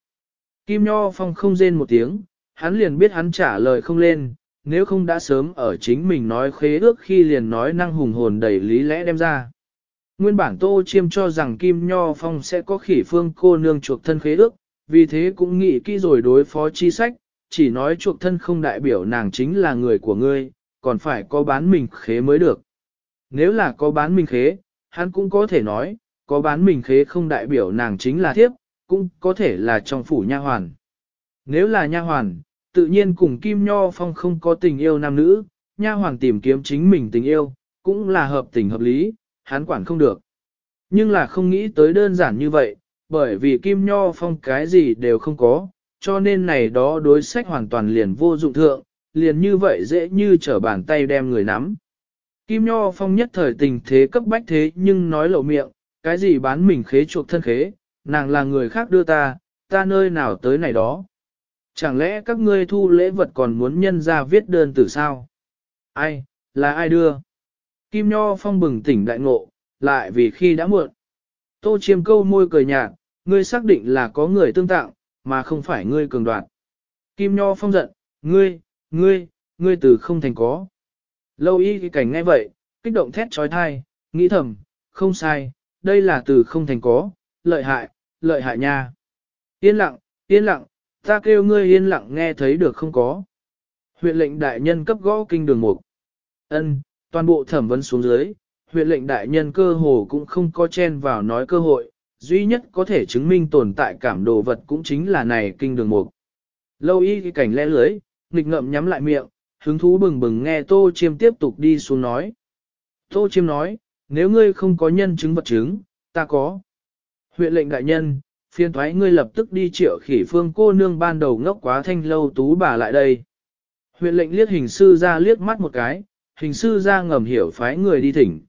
Kim Nho Phong không rên một tiếng, hắn liền biết hắn trả lời không lên, nếu không đã sớm ở chính mình nói khế ước khi liền nói năng hùng hồn đầy lý lẽ đem ra. Nguyên bản Tô Chiêm cho rằng Kim Nho Phong sẽ có khỉ phương cô nương chuộc thân khế ước, vì thế cũng nghĩ kỹ rồi đối phó chi sách, chỉ nói chuộc thân không đại biểu nàng chính là người của ngươi, còn phải có bán mình khế mới được. Nếu là có bán mình khế, hắn cũng có thể nói, có bán mình khế không đại biểu nàng chính là thiếp, cũng có thể là trong phủ nha hoàn. Nếu là nha hoàn, tự nhiên cùng Kim Nho Phong không có tình yêu nam nữ, nha hoàn tìm kiếm chính mình tình yêu, cũng là hợp tình hợp lý, hắn quản không được. Nhưng là không nghĩ tới đơn giản như vậy, bởi vì Kim Nho Phong cái gì đều không có, cho nên này đó đối sách hoàn toàn liền vô dụng thượng, liền như vậy dễ như trở bàn tay đem người nắm. Kim Nho Phong nhất thời tình thế cấp bách thế nhưng nói lộ miệng, cái gì bán mình khế chuộc thân khế, nàng là người khác đưa ta, ta nơi nào tới này đó. Chẳng lẽ các ngươi thu lễ vật còn muốn nhân ra viết đơn từ sao? Ai, là ai đưa? Kim Nho Phong bừng tỉnh đại ngộ, lại vì khi đã muộn. Tô chiêm câu môi cười nhạt, ngươi xác định là có người tương tặng mà không phải ngươi cường đoạt. Kim Nho Phong giận, ngươi, ngươi, ngươi từ không thành có. Lâu y cái cảnh ngay vậy, kích động thét trói thai, nghĩ thầm, không sai, đây là từ không thành có, lợi hại, lợi hại nha. Yên lặng, yên lặng, ta kêu ngươi yên lặng nghe thấy được không có. Huyện lệnh đại nhân cấp gõ kinh đường mục. Ân, toàn bộ thẩm vấn xuống dưới, huyện lệnh đại nhân cơ hồ cũng không có chen vào nói cơ hội, duy nhất có thể chứng minh tồn tại cảm đồ vật cũng chính là này kinh đường mục. Lâu y cái cảnh lẽ lưới, nghịch ngậm nhắm lại miệng, hứng thú bừng bừng nghe Tô Chiêm tiếp tục đi xuống nói. Tô Chiêm nói, nếu ngươi không có nhân chứng vật chứng, ta có. Huyện lệnh đại nhân, phiên thoái ngươi lập tức đi triệu khỉ phương cô nương ban đầu ngốc quá thanh lâu tú bà lại đây. Huyện lệnh liếc hình sư ra liếc mắt một cái, hình sư ra ngầm hiểu phái người đi thỉnh.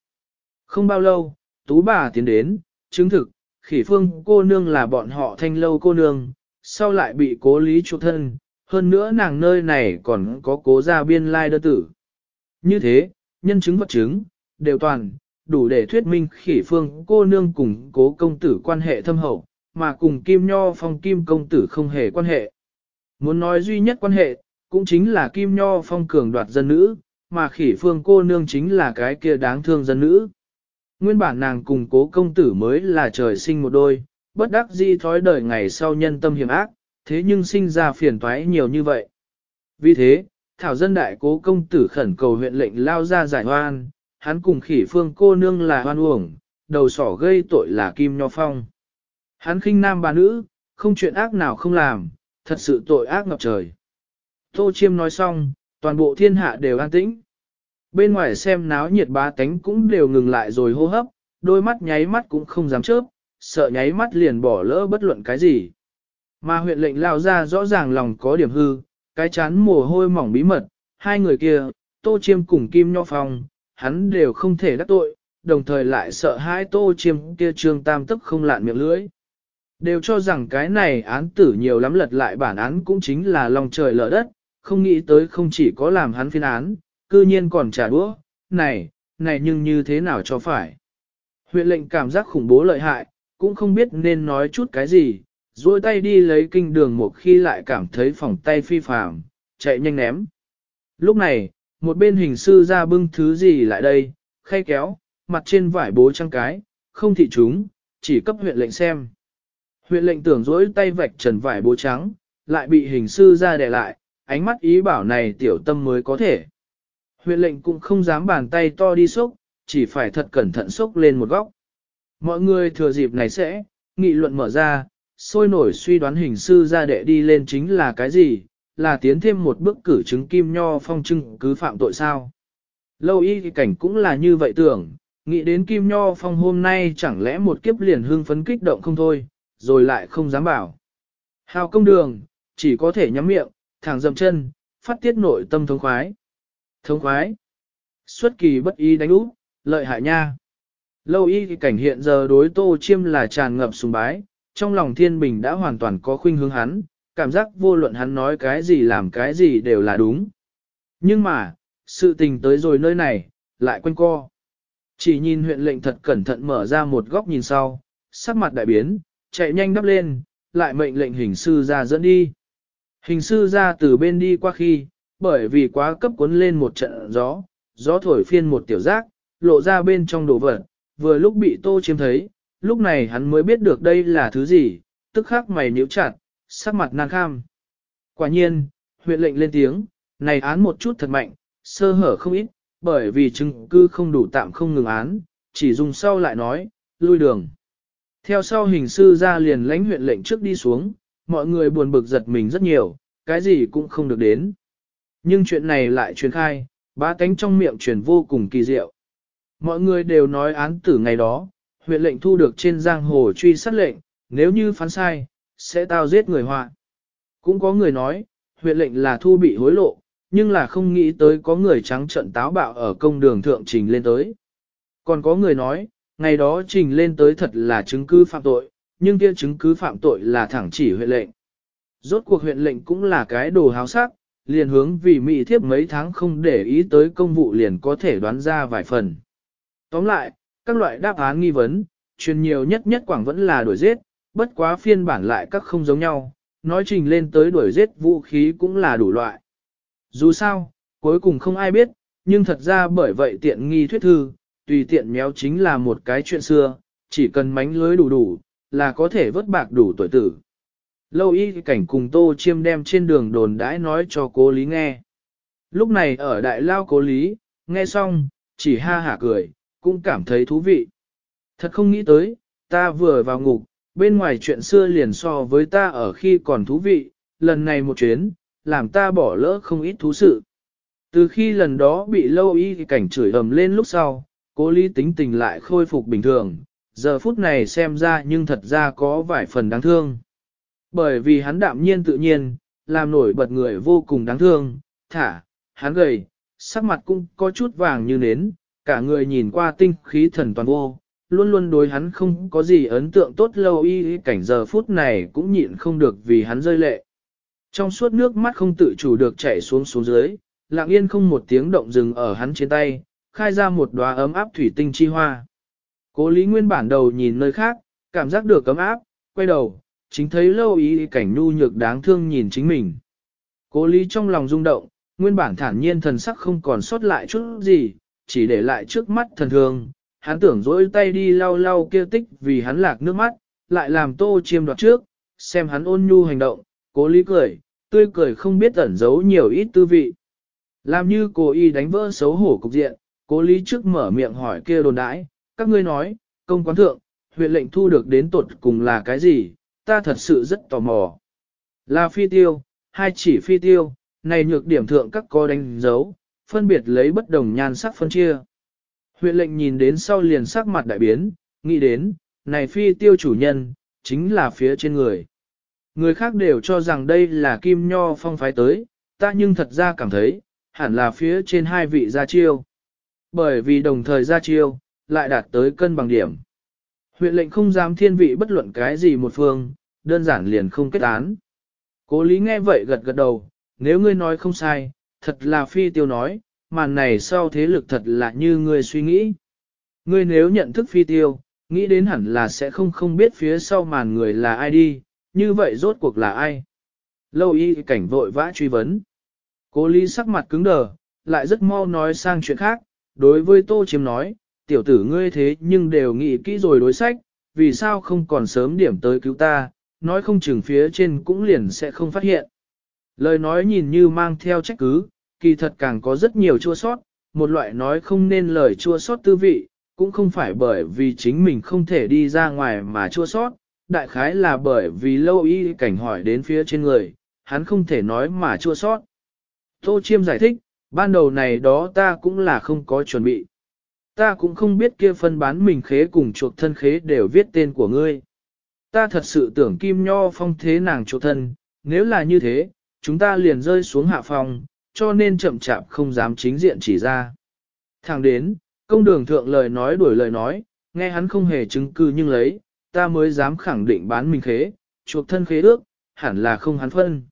Không bao lâu, tú bà tiến đến, chứng thực, khỉ phương cô nương là bọn họ thanh lâu cô nương, sau lại bị cố lý trụ thân, hơn nữa nàng nơi này còn có cố gia biên lai đơn tử. Như thế, nhân chứng vật chứng, đều toàn, đủ để thuyết minh khỉ phương cô nương cùng cố công tử quan hệ thâm hậu, mà cùng Kim Nho Phong Kim công tử không hề quan hệ. Muốn nói duy nhất quan hệ, cũng chính là Kim Nho Phong cường đoạt dân nữ, mà khỉ phương cô nương chính là cái kia đáng thương dân nữ. Nguyên bản nàng cùng cố công tử mới là trời sinh một đôi, bất đắc di thói đời ngày sau nhân tâm hiểm ác, thế nhưng sinh ra phiền toái nhiều như vậy. Vì thế, Thảo dân đại cố công tử khẩn cầu huyện lệnh lao ra giải hoan, hắn cùng khỉ phương cô nương là hoan uổng, đầu sỏ gây tội là Kim Nho Phong. Hắn khinh nam bà nữ, không chuyện ác nào không làm, thật sự tội ác ngập trời. Tô Chiêm nói xong, toàn bộ thiên hạ đều an tĩnh. Bên ngoài xem náo nhiệt bá tánh cũng đều ngừng lại rồi hô hấp, đôi mắt nháy mắt cũng không dám chớp, sợ nháy mắt liền bỏ lỡ bất luận cái gì. Mà huyện lệnh lao ra rõ ràng lòng có điểm hư, cái chán mồ hôi mỏng bí mật, hai người kia, Tô Chiêm cùng Kim Nho Phong, hắn đều không thể đắc tội, đồng thời lại sợ hai Tô Chiêm kia trương tam tức không lạn miệng lưỡi. Đều cho rằng cái này án tử nhiều lắm lật lại bản án cũng chính là lòng trời lở đất, không nghĩ tới không chỉ có làm hắn phiên án, cư nhiên còn trả đũa, này, này nhưng như thế nào cho phải. Huyện lệnh cảm giác khủng bố lợi hại, cũng không biết nên nói chút cái gì, duỗi tay đi lấy kinh đường một khi lại cảm thấy phòng tay phi phàm, chạy nhanh ném. Lúc này, một bên hình sư ra bưng thứ gì lại đây, khay kéo, mặt trên vải bố trăng cái, không thị chúng, chỉ cấp huyện lệnh xem. Huyện lệnh tưởng duỗi tay vạch trần vải bố trắng, lại bị hình sư ra đè lại, ánh mắt ý bảo này tiểu tâm mới có thể. Huyện lệnh cũng không dám bàn tay to đi xúc, chỉ phải thật cẩn thận xúc lên một góc. Mọi người thừa dịp này sẽ, nghị luận mở ra, sôi nổi suy đoán hình sư ra đệ đi lên chính là cái gì, là tiến thêm một bước cử chứng kim nho phong trưng cứ phạm tội sao. Lâu y cảnh cũng là như vậy tưởng, nghĩ đến kim nho phong hôm nay chẳng lẽ một kiếp liền hương phấn kích động không thôi, rồi lại không dám bảo. Hào công đường, chỉ có thể nhắm miệng, thẳng dậm chân, phát tiết nội tâm thống khoái. Thống khoái. Xuất kỳ bất ý đánh úp, lợi hại nha. Lâu y thì cảnh hiện giờ đối tô chiêm là tràn ngập sùng bái, trong lòng thiên bình đã hoàn toàn có khuynh hướng hắn, cảm giác vô luận hắn nói cái gì làm cái gì đều là đúng. Nhưng mà, sự tình tới rồi nơi này, lại quanh co. Chỉ nhìn huyện lệnh thật cẩn thận mở ra một góc nhìn sau, sắc mặt đại biến, chạy nhanh đắp lên, lại mệnh lệnh hình sư ra dẫn đi. Hình sư ra từ bên đi qua khi, bởi vì quá cấp cuốn lên một trận gió, gió thổi phiên một tiểu giác, lộ ra bên trong đồ vật, vừa lúc bị tô chiếm thấy, lúc này hắn mới biết được đây là thứ gì, tức khắc mày nhíu chặt, sắc mặt nan kham. Quả nhiên, huyện lệnh lên tiếng, này án một chút thật mạnh, sơ hở không ít, bởi vì chứng cứ không đủ tạm không ngừng án, chỉ dùng sau lại nói, lui đường. Theo sau hình sư ra liền lãnh huyện lệnh trước đi xuống, mọi người buồn bực giật mình rất nhiều, cái gì cũng không được đến. Nhưng chuyện này lại truyền khai, ba cánh trong miệng truyền vô cùng kỳ diệu. Mọi người đều nói án tử ngày đó, huyện lệnh thu được trên giang hồ truy sát lệnh, nếu như phán sai, sẽ tao giết người họa. Cũng có người nói, huyện lệnh là thu bị hối lộ, nhưng là không nghĩ tới có người trắng trận táo bạo ở công đường thượng trình lên tới. Còn có người nói, ngày đó trình lên tới thật là chứng cứ phạm tội, nhưng kia chứng cứ phạm tội là thẳng chỉ huyện lệnh. Rốt cuộc huyện lệnh cũng là cái đồ háo sắc, liền hướng vì mỹ thiếp mấy tháng không để ý tới công vụ liền có thể đoán ra vài phần. Tóm lại, các loại đáp án nghi vấn, truyền nhiều nhất nhất quảng vẫn là đuổi giết, bất quá phiên bản lại các không giống nhau, nói trình lên tới đuổi giết vũ khí cũng là đủ loại. Dù sao, cuối cùng không ai biết, nhưng thật ra bởi vậy tiện nghi thuyết thư, tùy tiện méo chính là một cái chuyện xưa, chỉ cần mánh lưới đủ đủ, là có thể vớt bạc đủ tuổi tử. Lâu y cảnh cùng tô chiêm đem trên đường đồn đãi nói cho cố lý nghe. Lúc này ở đại lao cố lý, nghe xong, chỉ ha hả cười, cũng cảm thấy thú vị. Thật không nghĩ tới, ta vừa vào ngục, bên ngoài chuyện xưa liền so với ta ở khi còn thú vị, lần này một chuyến, làm ta bỏ lỡ không ít thú sự. Từ khi lần đó bị lâu y cảnh chửi ầm lên lúc sau, cố lý tính tình lại khôi phục bình thường, giờ phút này xem ra nhưng thật ra có vài phần đáng thương. Bởi vì hắn đạm nhiên tự nhiên, làm nổi bật người vô cùng đáng thương, thả, hắn gầy, sắc mặt cũng có chút vàng như nến, cả người nhìn qua tinh khí thần toàn vô, luôn luôn đối hắn không có gì ấn tượng tốt lâu y cảnh giờ phút này cũng nhịn không được vì hắn rơi lệ. Trong suốt nước mắt không tự chủ được chảy xuống xuống dưới, lặng yên không một tiếng động dừng ở hắn trên tay, khai ra một đóa ấm áp thủy tinh chi hoa. Cố lý nguyên bản đầu nhìn nơi khác, cảm giác được ấm áp, quay đầu, chính thấy lâu ý cảnh nhu nhược đáng thương nhìn chính mình. Cố lý trong lòng rung động, nguyên bản thản nhiên thần sắc không còn sót lại chút gì, chỉ để lại trước mắt thần thương. Hắn tưởng dỗi tay đi lau lau kia tích vì hắn lạc nước mắt, lại làm tô chiêm đoạt trước, xem hắn ôn nhu hành động, cố lý cười, tươi cười không biết ẩn giấu nhiều ít tư vị. Làm như cô y đánh vỡ xấu hổ cục diện, cố lý trước mở miệng hỏi kia đồn đãi, các ngươi nói, công quán thượng, huyện lệnh thu được đến tột cùng là cái gì, ta thật sự rất tò mò. Là phi tiêu, hai chỉ phi tiêu, này nhược điểm thượng các có đánh dấu, phân biệt lấy bất đồng nhan sắc phân chia. Huyện lệnh nhìn đến sau liền sắc mặt đại biến, nghĩ đến, này phi tiêu chủ nhân, chính là phía trên người. Người khác đều cho rằng đây là kim nho phong phái tới, ta nhưng thật ra cảm thấy, hẳn là phía trên hai vị gia chiêu. Bởi vì đồng thời gia chiêu, lại đạt tới cân bằng điểm. Huyện lệnh không dám thiên vị bất luận cái gì một phương, đơn giản liền không kết án. Cố lý nghe vậy gật gật đầu, nếu ngươi nói không sai, thật là phi tiêu nói, màn này sau thế lực thật là như ngươi suy nghĩ. Ngươi nếu nhận thức phi tiêu, nghĩ đến hẳn là sẽ không không biết phía sau màn người là ai đi, như vậy rốt cuộc là ai. Lâu y cảnh vội vã truy vấn. Cố lý sắc mặt cứng đờ, lại rất mau nói sang chuyện khác, đối với tô chiếm nói, tiểu tử ngươi thế nhưng đều nghĩ kỹ rồi đối sách, vì sao không còn sớm điểm tới cứu ta, nói không chừng phía trên cũng liền sẽ không phát hiện. Lời nói nhìn như mang theo trách cứ, kỳ thật càng có rất nhiều chua sót, một loại nói không nên lời chua sót tư vị, cũng không phải bởi vì chính mình không thể đi ra ngoài mà chua sót, đại khái là bởi vì lâu y cảnh hỏi đến phía trên người, hắn không thể nói mà chua sót. Tô Chiêm giải thích, ban đầu này đó ta cũng là không có chuẩn bị. Ta cũng không biết kia phân bán mình khế cùng chuộc thân khế đều viết tên của ngươi. Ta thật sự tưởng Kim Nho Phong thế nàng chỗ thân, nếu là như thế, chúng ta liền rơi xuống hạ phòng, cho nên chậm chạp không dám chính diện chỉ ra. Thẳng đến, công đường thượng lời nói đuổi lời nói, nghe hắn không hề chứng cứ nhưng lấy, ta mới dám khẳng định bán mình khế, chuộc thân khế ước, hẳn là không hắn phân.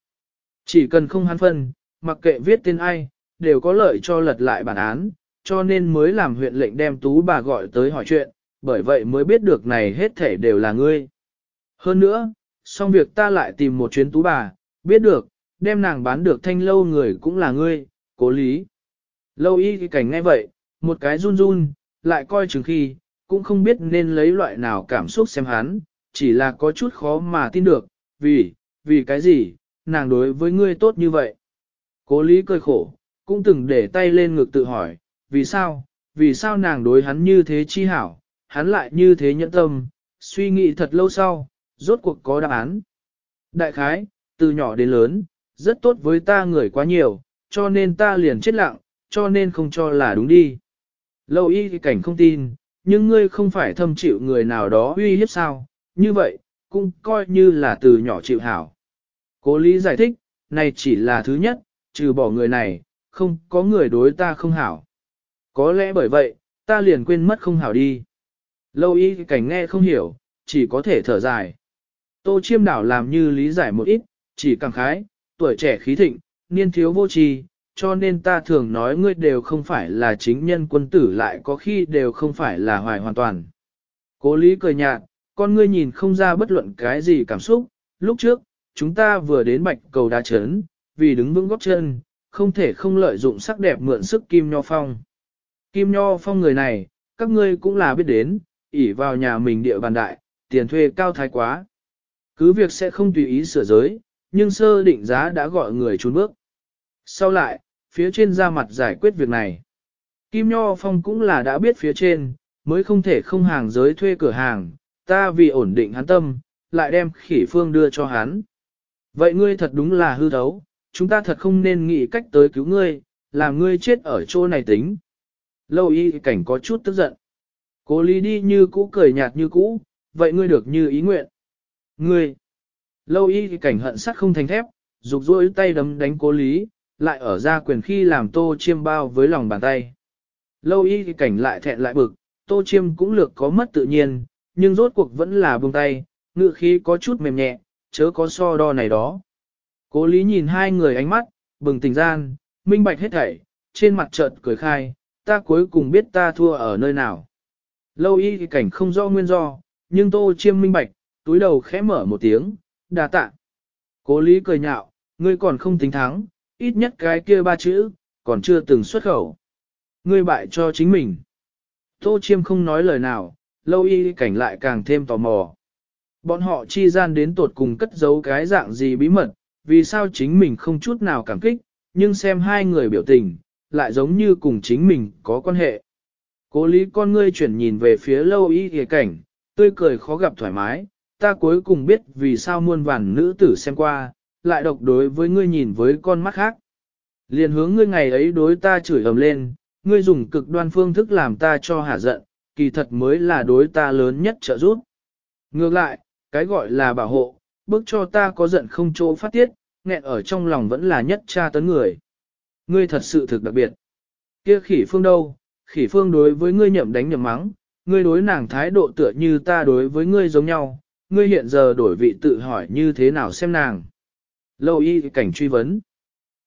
Chỉ cần không hắn phân, mặc kệ viết tên ai, đều có lợi cho lật lại bản án, cho nên mới làm huyện lệnh đem tú bà gọi tới hỏi chuyện, bởi vậy mới biết được này hết thể đều là ngươi. Hơn nữa, xong việc ta lại tìm một chuyến tú bà, biết được, đem nàng bán được thanh lâu người cũng là ngươi, cố lý. Lâu y cái cảnh ngay vậy, một cái run run, lại coi chừng khi, cũng không biết nên lấy loại nào cảm xúc xem hắn, chỉ là có chút khó mà tin được, vì, vì cái gì, nàng đối với ngươi tốt như vậy. Cố lý cười khổ, cũng từng để tay lên ngực tự hỏi, vì sao, vì sao nàng đối hắn như thế chi hảo, hắn lại như thế nhẫn tâm, suy nghĩ thật lâu sau, rốt cuộc có đáp án. Đại khái, từ nhỏ đến lớn, rất tốt với ta người quá nhiều, cho nên ta liền chết lặng, cho nên không cho là đúng đi. Lâu y cảnh không tin, nhưng ngươi không phải thâm chịu người nào đó uy hiếp sao, như vậy, cũng coi như là từ nhỏ chịu hảo. Cố lý giải thích, này chỉ là thứ nhất, trừ bỏ người này, không có người đối ta không hảo. Có lẽ bởi vậy, ta liền quên mất không hảo đi. Lâu y cảnh nghe không hiểu, chỉ có thể thở dài. Tô chiêm đảo làm như lý giải một ít, chỉ càng khái, tuổi trẻ khí thịnh, niên thiếu vô tri, cho nên ta thường nói ngươi đều không phải là chính nhân quân tử lại có khi đều không phải là hoài hoàn toàn. Cố lý cười nhạt, con ngươi nhìn không ra bất luận cái gì cảm xúc, lúc trước, chúng ta vừa đến bạch cầu đá chấn, vì đứng vững góp chân, không thể không lợi dụng sắc đẹp mượn sức Kim Nho Phong. Kim Nho Phong người này, các ngươi cũng là biết đến, ỷ vào nhà mình địa bàn đại, tiền thuê cao thái quá. Cứ việc sẽ không tùy ý sửa giới, nhưng sơ định giá đã gọi người trốn bước. Sau lại, phía trên ra mặt giải quyết việc này. Kim Nho Phong cũng là đã biết phía trên, mới không thể không hàng giới thuê cửa hàng, ta vì ổn định hắn tâm, lại đem khỉ phương đưa cho hắn. Vậy ngươi thật đúng là hư thấu, chúng ta thật không nên nghĩ cách tới cứu ngươi, làm ngươi chết ở chỗ này tính. Lâu y cảnh có chút tức giận. Cố lý đi như cũ cười nhạt như cũ, vậy ngươi được như ý nguyện. Ngươi, lâu y cảnh hận sắt không thành thép, rục rỗi tay đấm đánh cố lý, lại ở ra quyền khi làm tô chiêm bao với lòng bàn tay. Lâu y cảnh lại thẹn lại bực, tô chiêm cũng lược có mất tự nhiên, nhưng rốt cuộc vẫn là buông tay, ngự khí có chút mềm nhẹ, chớ có so đo này đó. Cố lý nhìn hai người ánh mắt, bừng tỉnh gian, minh bạch hết thảy, trên mặt chợt cười khai, ta cuối cùng biết ta thua ở nơi nào. Lâu y cảnh không rõ nguyên do, nhưng tô chiêm minh bạch, túi đầu khẽ mở một tiếng, đà tạ. Cố lý cười nhạo, ngươi còn không tính thắng, ít nhất cái kia ba chữ, còn chưa từng xuất khẩu. Ngươi bại cho chính mình. Tô chiêm không nói lời nào, lâu y cảnh lại càng thêm tò mò. Bọn họ chi gian đến tột cùng cất giấu cái dạng gì bí mật, vì sao chính mình không chút nào cảm kích, nhưng xem hai người biểu tình, lại giống như cùng chính mình có quan hệ. Cố lý con ngươi chuyển nhìn về phía lâu y cảnh, tươi cười khó gặp thoải mái, ta cuối cùng biết vì sao muôn vàn nữ tử xem qua, lại độc đối với ngươi nhìn với con mắt khác. Liền hướng ngươi ngày ấy đối ta chửi ầm lên, ngươi dùng cực đoan phương thức làm ta cho hả giận, kỳ thật mới là đối ta lớn nhất trợ giúp. Ngược lại, cái gọi là bảo hộ, bước cho ta có giận không chỗ phát tiết, nghẹn ở trong lòng vẫn là nhất tra tấn người. Ngươi thật sự thực đặc biệt. Kia khỉ phương đâu, khỉ phương đối với ngươi nhậm đánh nhậm mắng, ngươi đối nàng thái độ tựa như ta đối với ngươi giống nhau, ngươi hiện giờ đổi vị tự hỏi như thế nào xem nàng. Lâu y cảnh truy vấn.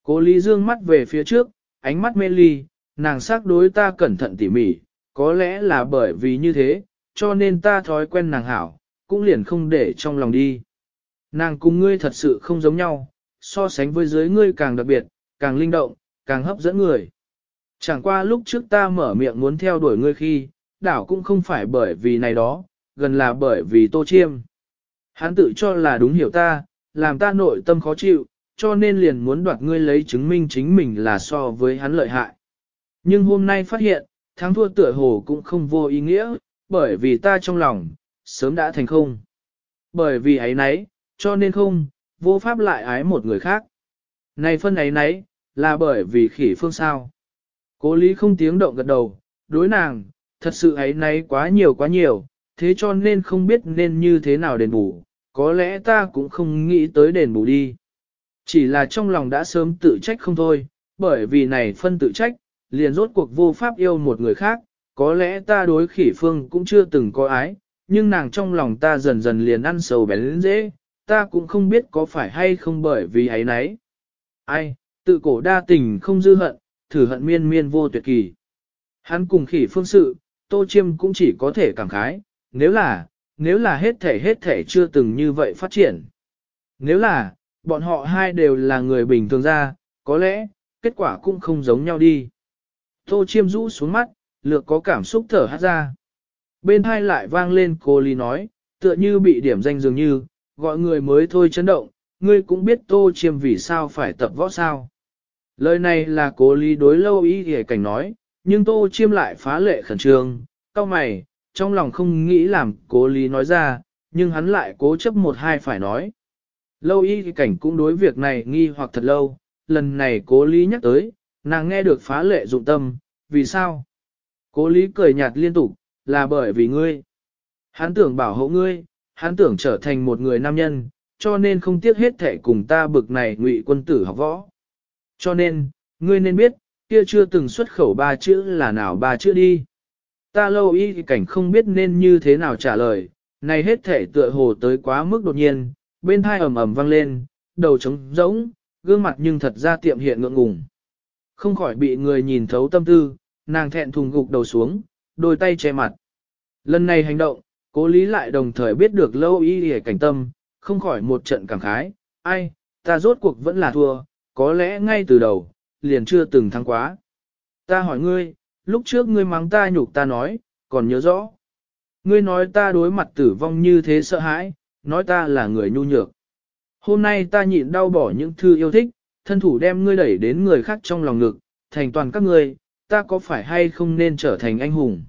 Cố Lý Dương mắt về phía trước, ánh mắt mê ly, nàng xác đối ta cẩn thận tỉ mỉ, có lẽ là bởi vì như thế, cho nên ta thói quen nàng hảo, cũng liền không để trong lòng đi. Nàng cùng ngươi thật sự không giống nhau, so sánh với dưới ngươi càng đặc biệt, càng linh động, càng hấp dẫn người. Chẳng qua lúc trước ta mở miệng muốn theo đuổi ngươi khi, đảo cũng không phải bởi vì này đó, gần là bởi vì tô chiêm. Hắn tự cho là đúng hiểu ta, làm ta nội tâm khó chịu, cho nên liền muốn đoạt ngươi lấy chứng minh chính mình là so với hắn lợi hại. Nhưng hôm nay phát hiện, thắng thua tựa hồ cũng không vô ý nghĩa, bởi vì ta trong lòng, sớm đã thành không. Bởi vì ấy nấy, cho nên không, vô pháp lại ái một người khác. Này phân ấy nấy, là bởi vì khỉ phương sao. Cố lý không tiếng động gật đầu, đối nàng, thật sự ấy nấy quá nhiều quá nhiều, thế cho nên không biết nên như thế nào đền bù, có lẽ ta cũng không nghĩ tới đền bù đi. Chỉ là trong lòng đã sớm tự trách không thôi, bởi vì này phân tự trách, liền rốt cuộc vô pháp yêu một người khác, có lẽ ta đối khỉ phương cũng chưa từng có ái, nhưng nàng trong lòng ta dần dần liền ăn sầu bén dễ, ta cũng không biết có phải hay không bởi vì ấy nấy. Ai, tự cổ đa tình không dư hận, thử hận miên miên vô tuyệt kỳ. Hắn cùng khỉ phương sự, tô chiêm cũng chỉ có thể cảm khái, nếu là, nếu là hết thể hết thể chưa từng như vậy phát triển. Nếu là, bọn họ hai đều là người bình thường ra, có lẽ, kết quả cũng không giống nhau đi. Tô chiêm rũ xuống mắt, lược có cảm xúc thở hát ra. Bên hai lại vang lên cô Ly nói, tựa như bị điểm danh dường như, gọi người mới thôi chấn động, ngươi cũng biết tô chiêm vì sao phải tập võ sao. Lời này là cố Ly đối lâu ý hề cảnh nói, nhưng tô chiêm lại phá lệ khẩn trương, cao mày, trong lòng không nghĩ làm cố lý nói ra, nhưng hắn lại cố chấp một hai phải nói. Lâu y cảnh cũng đối việc này nghi hoặc thật lâu, lần này cố Lý nhắc tới, nàng nghe được phá lệ dụng tâm, vì sao? Cố Lý cười nhạt liên tục, là bởi vì ngươi. Hắn tưởng bảo hộ ngươi, hắn tưởng trở thành một người nam nhân, cho nên không tiếc hết thể cùng ta bực này ngụy quân tử học võ. Cho nên, ngươi nên biết, kia chưa từng xuất khẩu ba chữ là nào ba chữ đi. Ta lâu y cảnh không biết nên như thế nào trả lời, này hết thể tựa hồ tới quá mức đột nhiên, bên thai ầm ầm vang lên, đầu trống rỗng, gương mặt nhưng thật ra tiệm hiện ngượng ngùng. Không khỏi bị người nhìn thấu tâm tư, nàng thẹn thùng gục đầu xuống, đôi tay che mặt. Lần này hành động, cố lý lại đồng thời biết được lâu y hề cảnh tâm, không khỏi một trận cảm khái, ai, ta rốt cuộc vẫn là thua, có lẽ ngay từ đầu, liền chưa từng thắng quá. Ta hỏi ngươi, lúc trước ngươi mắng ta nhục ta nói, còn nhớ rõ. Ngươi nói ta đối mặt tử vong như thế sợ hãi, nói ta là người nhu nhược. Hôm nay ta nhịn đau bỏ những thư yêu thích, thân thủ đem ngươi đẩy đến người khác trong lòng ngực, thành toàn các ngươi, ta có phải hay không nên trở thành anh hùng.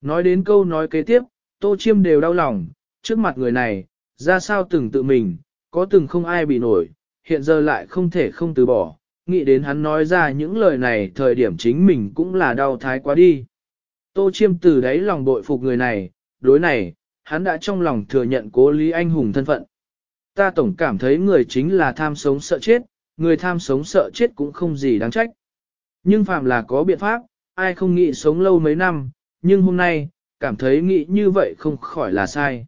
Nói đến câu nói kế tiếp, tô chiêm đều đau lòng, trước mặt người này, ra sao từng tự mình, có từng không ai bị nổi, hiện giờ lại không thể không từ bỏ, nghĩ đến hắn nói ra những lời này thời điểm chính mình cũng là đau thái quá đi. Tô chiêm từ đấy lòng bội phục người này, đối này, hắn đã trong lòng thừa nhận cố lý anh hùng thân phận. Ta tổng cảm thấy người chính là tham sống sợ chết, người tham sống sợ chết cũng không gì đáng trách. Nhưng phàm là có biện pháp, ai không nghĩ sống lâu mấy năm, nhưng hôm nay, cảm thấy nghĩ như vậy không khỏi là sai.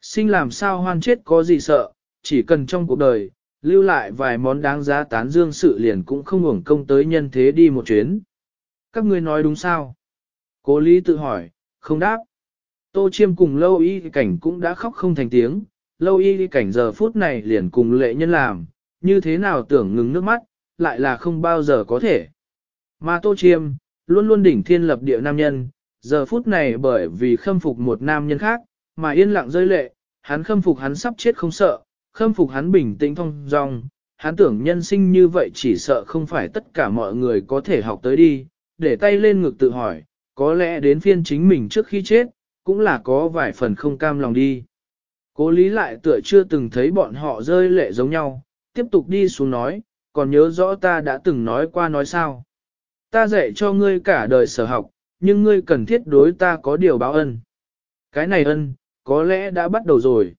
Sinh làm sao hoan chết có gì sợ, chỉ cần trong cuộc đời, lưu lại vài món đáng giá tán dương sự liền cũng không hưởng công tới nhân thế đi một chuyến. Các ngươi nói đúng sao? Cố Lý tự hỏi, không đáp. Tô Chiêm cùng lâu y cảnh cũng đã khóc không thành tiếng, lâu y cảnh giờ phút này liền cùng lệ nhân làm, như thế nào tưởng ngừng nước mắt, lại là không bao giờ có thể. Mà Tô Chiêm, luôn luôn đỉnh thiên lập địa nam nhân, giờ phút này bởi vì khâm phục một nam nhân khác, mà yên lặng rơi lệ, hắn khâm phục hắn sắp chết không sợ, khâm phục hắn bình tĩnh thông dong, hắn tưởng nhân sinh như vậy chỉ sợ không phải tất cả mọi người có thể học tới đi, để tay lên ngực tự hỏi, có lẽ đến phiên chính mình trước khi chết, cũng là có vài phần không cam lòng đi. Cố lý lại tựa chưa từng thấy bọn họ rơi lệ giống nhau, tiếp tục đi xuống nói, còn nhớ rõ ta đã từng nói qua nói sao. Ta dạy cho ngươi cả đời sở học, nhưng ngươi cần thiết đối ta có điều báo ân. Cái này ân, có lẽ đã bắt đầu rồi.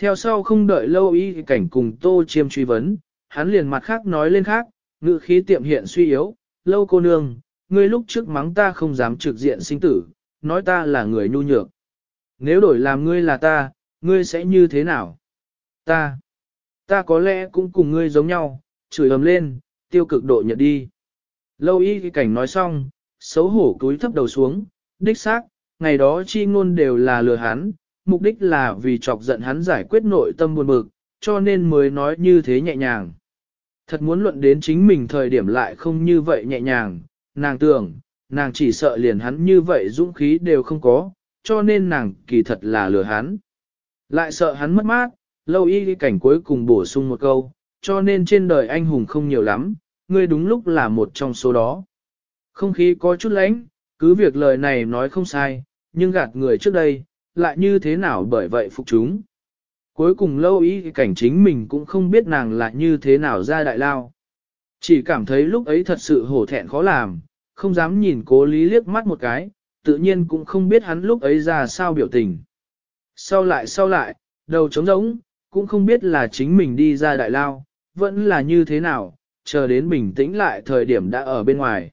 Theo sau không đợi lâu y cảnh cùng tô chiêm truy vấn, hắn liền mặt khác nói lên khác, ngự khí tiệm hiện suy yếu, lâu cô nương, ngươi lúc trước mắng ta không dám trực diện sinh tử, nói ta là người nhu nhược. Nếu đổi làm ngươi là ta, ngươi sẽ như thế nào? Ta, ta có lẽ cũng cùng ngươi giống nhau, chửi ầm lên, tiêu cực độ nhận đi. Lâu y cảnh nói xong, xấu hổ cúi thấp đầu xuống, đích xác, ngày đó chi ngôn đều là lừa hắn, mục đích là vì chọc giận hắn giải quyết nội tâm buồn bực, cho nên mới nói như thế nhẹ nhàng. Thật muốn luận đến chính mình thời điểm lại không như vậy nhẹ nhàng, nàng tưởng, nàng chỉ sợ liền hắn như vậy dũng khí đều không có, cho nên nàng kỳ thật là lừa hắn. Lại sợ hắn mất mát, lâu y cảnh cuối cùng bổ sung một câu, cho nên trên đời anh hùng không nhiều lắm, ngươi đúng lúc là một trong số đó. Không khí có chút lánh, cứ việc lời này nói không sai, nhưng gạt người trước đây, lại như thế nào bởi vậy phục chúng. Cuối cùng lâu ý cảnh chính mình cũng không biết nàng là như thế nào ra đại lao. Chỉ cảm thấy lúc ấy thật sự hổ thẹn khó làm, không dám nhìn cố lý liếc mắt một cái, tự nhiên cũng không biết hắn lúc ấy ra sao biểu tình. Sau lại sau lại, đầu trống rỗng, cũng không biết là chính mình đi ra đại lao, vẫn là như thế nào, chờ đến bình tĩnh lại thời điểm đã ở bên ngoài.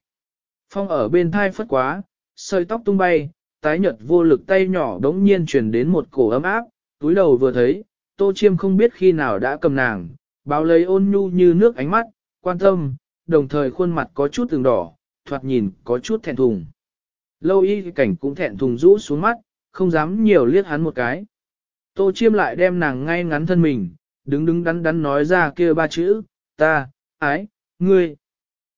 Phong ở bên thai phất quá, sợi tóc tung bay, tái nhợt vô lực tay nhỏ đống nhiên truyền đến một cổ ấm áp, túi đầu vừa thấy, tô chiêm không biết khi nào đã cầm nàng, báo lấy ôn nhu như nước ánh mắt, quan tâm, đồng thời khuôn mặt có chút từng đỏ, thoạt nhìn có chút thẹn thùng. Lâu y cảnh cũng thẹn thùng rũ xuống mắt, không dám nhiều liếc hắn một cái. Tô chiêm lại đem nàng ngay ngắn thân mình, đứng đứng đắn đắn nói ra kia ba chữ, ta, ái, ngươi.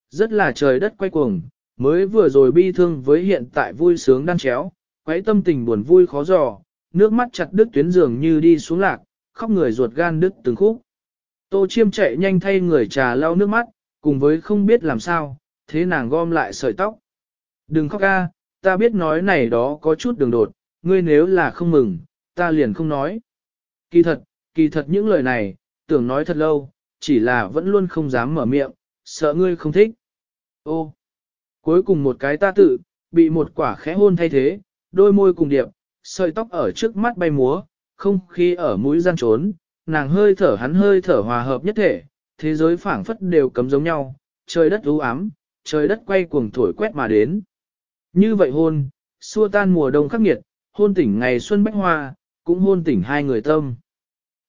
Rất là trời đất quay cuồng, mới vừa rồi bi thương với hiện tại vui sướng đan chéo, quấy tâm tình buồn vui khó dò, nước mắt chặt đứt tuyến giường như đi xuống lạc, khóc người ruột gan đứt từng khúc. Tô chiêm chạy nhanh thay người trà lau nước mắt, cùng với không biết làm sao, thế nàng gom lại sợi tóc. Đừng khóc ca, ta biết nói này đó có chút đường đột, ngươi nếu là không mừng, ta liền không nói. Kỳ thật, kỳ thật những lời này, tưởng nói thật lâu, chỉ là vẫn luôn không dám mở miệng, sợ ngươi không thích. Ô, cuối cùng một cái ta tự, bị một quả khẽ hôn thay thế, đôi môi cùng điệp, sợi tóc ở trước mắt bay múa, không khí ở mũi gian trốn, nàng hơi thở hắn hơi thở hòa hợp nhất thể, thế giới phảng phất đều cấm giống nhau, trời đất u ám, trời đất quay cuồng thổi quét mà đến. Như vậy hôn, xua tan mùa đông khắc nghiệt, hôn tỉnh ngày xuân bách hoa, cũng hôn tỉnh hai người tâm.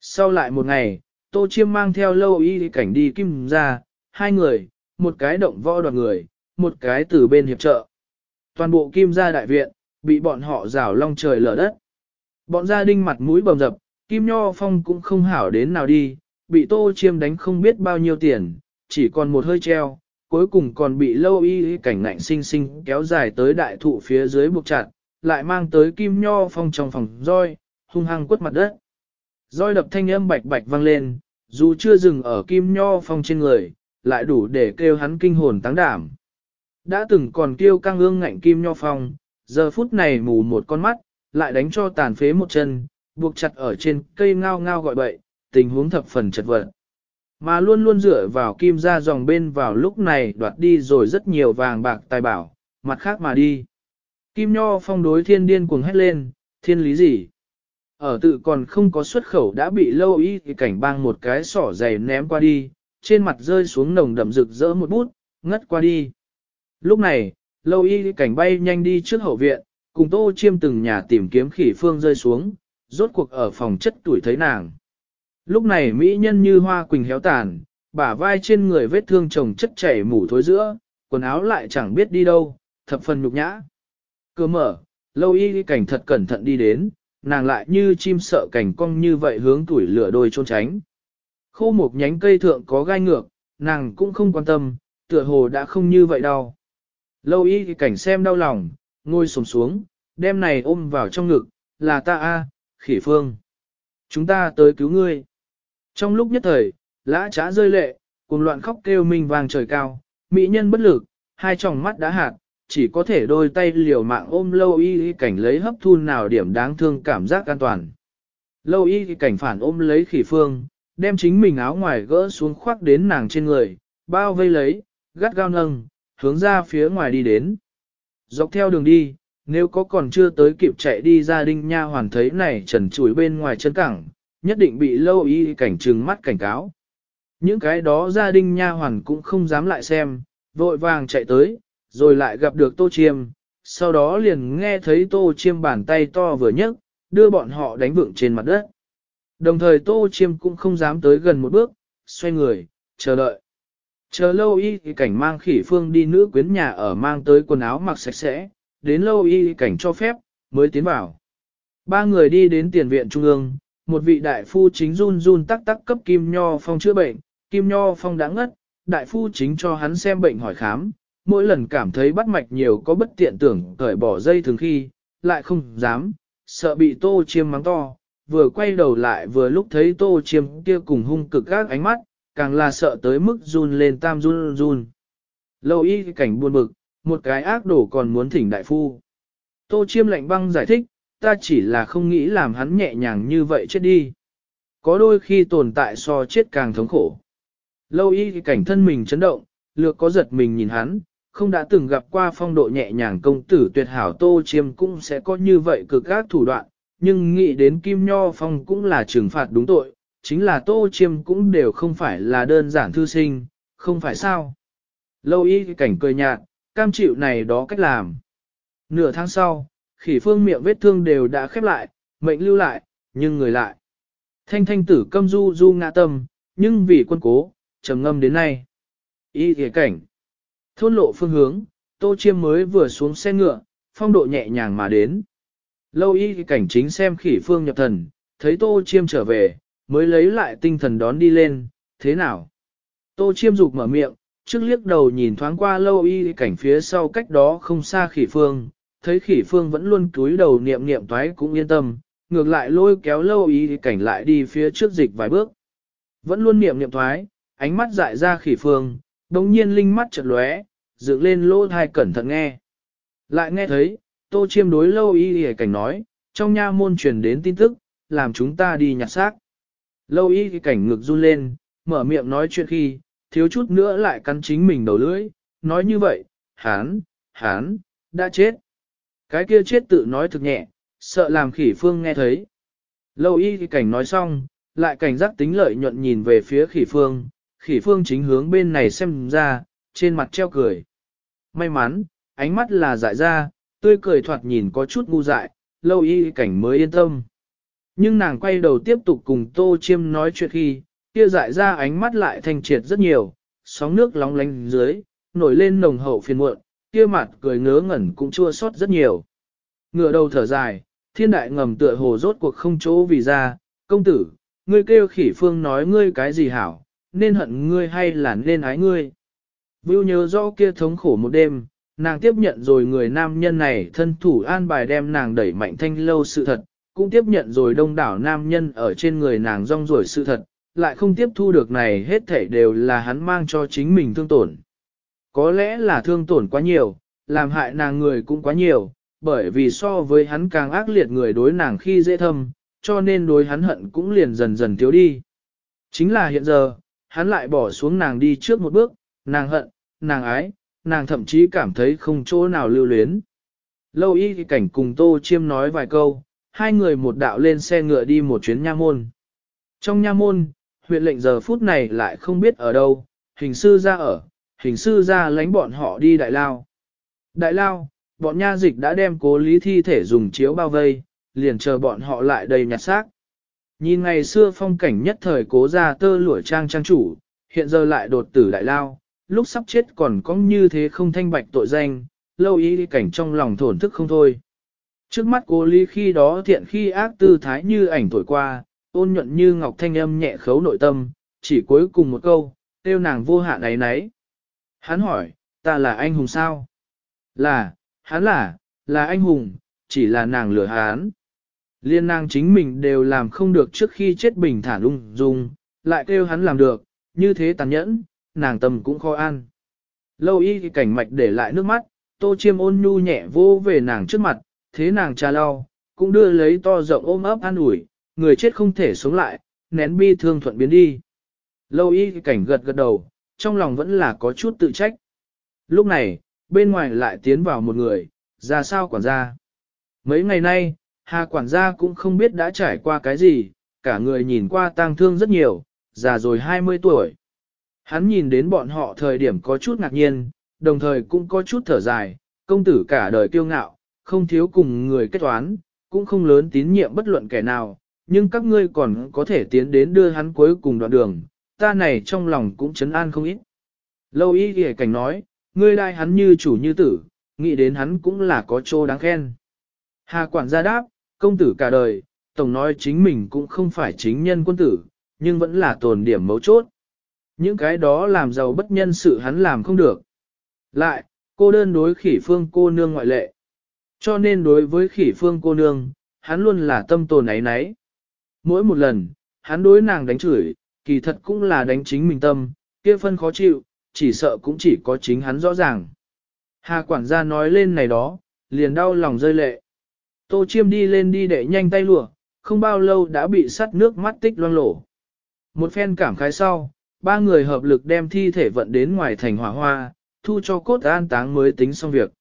Sau lại một ngày, tô chiêm mang theo lâu y cảnh đi kim ra, hai người, một cái động võ đoạt người, một cái từ bên hiệp trợ. Toàn bộ kim gia đại viện, bị bọn họ rảo long trời lở đất. Bọn gia đình mặt mũi bầm dập, kim nho phong cũng không hảo đến nào đi, bị tô chiêm đánh không biết bao nhiêu tiền, chỉ còn một hơi treo, cuối cùng còn bị lâu y cảnh ngạnh sinh sinh kéo dài tới đại thụ phía dưới buộc chặt, lại mang tới kim nho phong trong phòng roi, hung hăng quất mặt đất. Roi đập thanh âm bạch bạch vang lên, dù chưa dừng ở kim nho phong trên người, lại đủ để kêu hắn kinh hồn táng đảm. Đã từng còn kêu căng ương ngạnh kim nho phong, giờ phút này mù một con mắt, lại đánh cho tàn phế một chân, buộc chặt ở trên cây ngao ngao gọi bậy, tình huống thập phần chật vật. Mà luôn luôn dựa vào kim ra dòng bên vào lúc này đoạt đi rồi rất nhiều vàng bạc tài bảo, mặt khác mà đi. Kim Nho phong đối thiên điên cuồng hét lên, thiên lý gì? Ở tự còn không có xuất khẩu đã bị lâu ý thì cảnh bang một cái sỏ dày ném qua đi, trên mặt rơi xuống nồng đậm rực rỡ một bút, ngất qua đi. Lúc này, lâu y cảnh bay nhanh đi trước hậu viện, cùng tô chiêm từng nhà tìm kiếm khỉ phương rơi xuống, rốt cuộc ở phòng chất tuổi thấy nàng. Lúc này mỹ nhân như hoa quỳnh héo tàn, bả vai trên người vết thương chồng chất chảy mủ thối giữa, quần áo lại chẳng biết đi đâu, thập phần nhục nhã. Cơ mở, lâu y cảnh thật cẩn thận đi đến, nàng lại như chim sợ cảnh cong như vậy hướng tuổi lửa đôi trôn tránh. Khô một nhánh cây thượng có gai ngược, nàng cũng không quan tâm, tựa hồ đã không như vậy đâu. Lâu y cảnh xem đau lòng, ngồi sồm xuống, đem này ôm vào trong ngực, là ta a, khỉ phương. Chúng ta tới cứu ngươi. Trong lúc nhất thời, lã trá rơi lệ, cùng loạn khóc kêu mình vàng trời cao, mỹ nhân bất lực, hai tròng mắt đã hạt, chỉ có thể đôi tay liều mạng ôm lâu y y cảnh lấy hấp thu nào điểm đáng thương cảm giác an toàn. Lâu y y cảnh phản ôm lấy khỉ phương, đem chính mình áo ngoài gỡ xuống khoác đến nàng trên người, bao vây lấy, gắt gao nâng, hướng ra phía ngoài đi đến. Dọc theo đường đi, nếu có còn chưa tới kịp chạy đi gia đình nha hoàn thấy này trần chuối bên ngoài chân cẳng, nhất định bị lâu y cảnh trừng mắt cảnh cáo. Những cái đó gia đình nha hoàn cũng không dám lại xem, vội vàng chạy tới, rồi lại gặp được tô chiêm, sau đó liền nghe thấy tô chiêm bàn tay to vừa nhấc, đưa bọn họ đánh vượng trên mặt đất. Đồng thời tô chiêm cũng không dám tới gần một bước, xoay người, chờ đợi. Chờ lâu y thì cảnh mang khỉ phương đi nữ quyến nhà ở mang tới quần áo mặc sạch sẽ, đến lâu y cảnh cho phép, mới tiến vào. Ba người đi đến tiền viện trung ương, một vị đại phu chính run run tắc tắc cấp Kim Nho Phong chữa bệnh, Kim Nho Phong đã ngất, đại phu chính cho hắn xem bệnh hỏi khám, mỗi lần cảm thấy bắt mạch nhiều có bất tiện tưởng cởi bỏ dây thường khi, lại không dám, sợ bị tô chiêm mắng to, vừa quay đầu lại vừa lúc thấy tô chiêm kia cùng hung cực các ánh mắt, càng là sợ tới mức run lên tam run run. Lâu y cảnh buồn bực, một cái ác đổ còn muốn thỉnh đại phu. Tô chiêm lạnh băng giải thích, ta chỉ là không nghĩ làm hắn nhẹ nhàng như vậy chết đi. Có đôi khi tồn tại so chết càng thống khổ. Lâu y cảnh thân mình chấn động, lược có giật mình nhìn hắn, không đã từng gặp qua phong độ nhẹ nhàng công tử tuyệt hảo tô chiêm cũng sẽ có như vậy cực các thủ đoạn, nhưng nghĩ đến Kim Nho Phong cũng là trừng phạt đúng tội, chính là tô chiêm cũng đều không phải là đơn giản thư sinh, không phải sao. Lâu y cảnh cười nhạt, cam chịu này đó cách làm. Nửa tháng sau, khỉ phương miệng vết thương đều đã khép lại, mệnh lưu lại, nhưng người lại. Thanh thanh tử câm du du ngã tâm, nhưng vì quân cố, trầm ngâm đến nay. Y ghề cảnh. Thôn lộ phương hướng, tô chiêm mới vừa xuống xe ngựa, phong độ nhẹ nhàng mà đến. Lâu y cảnh chính xem khỉ phương nhập thần, thấy tô chiêm trở về, mới lấy lại tinh thần đón đi lên, thế nào? Tô chiêm dục mở miệng, trước liếc đầu nhìn thoáng qua lâu y cảnh phía sau cách đó không xa khỉ phương, thấy khỉ phương vẫn luôn cúi đầu niệm niệm toái cũng yên tâm, ngược lại lôi kéo lâu y cảnh lại đi phía trước dịch vài bước. Vẫn luôn niệm niệm thoái, ánh mắt dại ra khỉ phương, đồng nhiên linh mắt chợt lóe, dựng lên lỗ thai cẩn thận nghe. Lại nghe thấy, tô chiêm đối lâu y cảnh nói, trong nha môn truyền đến tin tức, làm chúng ta đi nhặt xác. Lâu y cảnh ngực run lên, mở miệng nói chuyện khi, thiếu chút nữa lại cắn chính mình đầu lưỡi, nói như vậy, hán, hán, đã chết. Cái kia chết tự nói thực nhẹ, sợ làm khỉ phương nghe thấy. Lâu y y cảnh nói xong, lại cảnh giác tính lợi nhuận nhìn về phía khỉ phương, khỉ phương chính hướng bên này xem ra, trên mặt treo cười. May mắn, ánh mắt là dại ra, tươi cười thoạt nhìn có chút ngu dại, lâu y cảnh mới yên tâm. Nhưng nàng quay đầu tiếp tục cùng Tô Chiêm nói chuyện khi, kia dại ra ánh mắt lại thanh triệt rất nhiều, sóng nước lóng lánh dưới, nổi lên nồng hậu phiền muộn, kia mặt cười ngớ ngẩn cũng chua xót rất nhiều. Ngựa đầu thở dài, thiên đại ngầm tựa hồ rốt cuộc không chỗ vì ra, công tử, ngươi kêu khỉ phương nói ngươi cái gì hảo, nên hận ngươi hay là nên ái ngươi. Vưu nhớ rõ kia thống khổ một đêm, nàng tiếp nhận rồi người nam nhân này thân thủ an bài đem nàng đẩy mạnh thanh lâu sự thật, cũng tiếp nhận rồi đông đảo nam nhân ở trên người nàng rong ruổi sự thật, lại không tiếp thu được này hết thảy đều là hắn mang cho chính mình thương tổn. Có lẽ là thương tổn quá nhiều, làm hại nàng người cũng quá nhiều, bởi vì so với hắn càng ác liệt người đối nàng khi dễ thâm, cho nên đối hắn hận cũng liền dần dần thiếu đi. Chính là hiện giờ, hắn lại bỏ xuống nàng đi trước một bước, nàng hận, nàng ái, nàng thậm chí cảm thấy không chỗ nào lưu luyến. Lâu y thì cảnh cùng Tô Chiêm nói vài câu, hai người một đạo lên xe ngựa đi một chuyến nha môn. Trong nha môn, huyện lệnh giờ phút này lại không biết ở đâu, hình sư ra ở, hình sư ra lánh bọn họ đi đại lao. Đại lao, bọn nha dịch đã đem cố lý thi thể dùng chiếu bao vây, liền chờ bọn họ lại đầy nhặt xác. Nhìn ngày xưa phong cảnh nhất thời cố ra tơ lụa trang trang chủ, hiện giờ lại đột tử đại lao, lúc sắp chết còn có như thế không thanh bạch tội danh, lâu ý cảnh trong lòng thổn thức không thôi. Trước mắt cố ly khi đó thiện khi ác tư thái như ảnh thổi qua, ôn nhuận như ngọc thanh âm nhẹ khấu nội tâm, chỉ cuối cùng một câu, tiêu nàng vô hạn ấy nấy. Hắn hỏi, ta là anh hùng sao? Là, hắn là, là anh hùng, chỉ là nàng lừa hắn. Liên nàng chính mình đều làm không được trước khi chết bình thản ung dung, lại kêu hắn làm được, như thế tàn nhẫn, nàng tâm cũng khó an. Lâu y cảnh mạch để lại nước mắt, tô chiêm ôn nhu nhẹ vô về nàng trước mặt, thế nàng trà lau, cũng đưa lấy to rộng ôm ấp an ủi, người chết không thể sống lại, nén bi thương thuận biến đi. Lâu y cảnh gật gật đầu, trong lòng vẫn là có chút tự trách. Lúc này, bên ngoài lại tiến vào một người, ra sao quản gia. Mấy ngày nay, Hà quản gia cũng không biết đã trải qua cái gì, cả người nhìn qua tang thương rất nhiều, già rồi 20 tuổi. Hắn nhìn đến bọn họ thời điểm có chút ngạc nhiên, đồng thời cũng có chút thở dài, công tử cả đời kiêu ngạo, không thiếu cùng người kết toán, cũng không lớn tín nhiệm bất luận kẻ nào, nhưng các ngươi còn có thể tiến đến đưa hắn cuối cùng đoạn đường, ta này trong lòng cũng chấn an không ít. Lâu y ghi cảnh nói, ngươi đai hắn như chủ như tử, nghĩ đến hắn cũng là có chỗ đáng khen. Hà quản gia đáp, công tử cả đời, tổng nói chính mình cũng không phải chính nhân quân tử, nhưng vẫn là tồn điểm mấu chốt. Những cái đó làm giàu bất nhân sự hắn làm không được. Lại, cô đơn đối khỉ phương cô nương ngoại lệ. Cho nên đối với khỉ phương cô nương, hắn luôn là tâm tồn ấy nấy. Mỗi một lần, hắn đối nàng đánh chửi, kỳ thật cũng là đánh chính mình tâm, kia phân khó chịu, chỉ sợ cũng chỉ có chính hắn rõ ràng. Hà quản gia nói lên này đó, liền đau lòng rơi lệ. Tô chiêm đi lên đi để nhanh tay lùa, không bao lâu đã bị sắt nước mắt tích loang lổ. Một phen cảm khái sau, ba người hợp lực đem thi thể vận đến ngoài thành hỏa hoa, thu cho cốt an táng mới tính xong việc.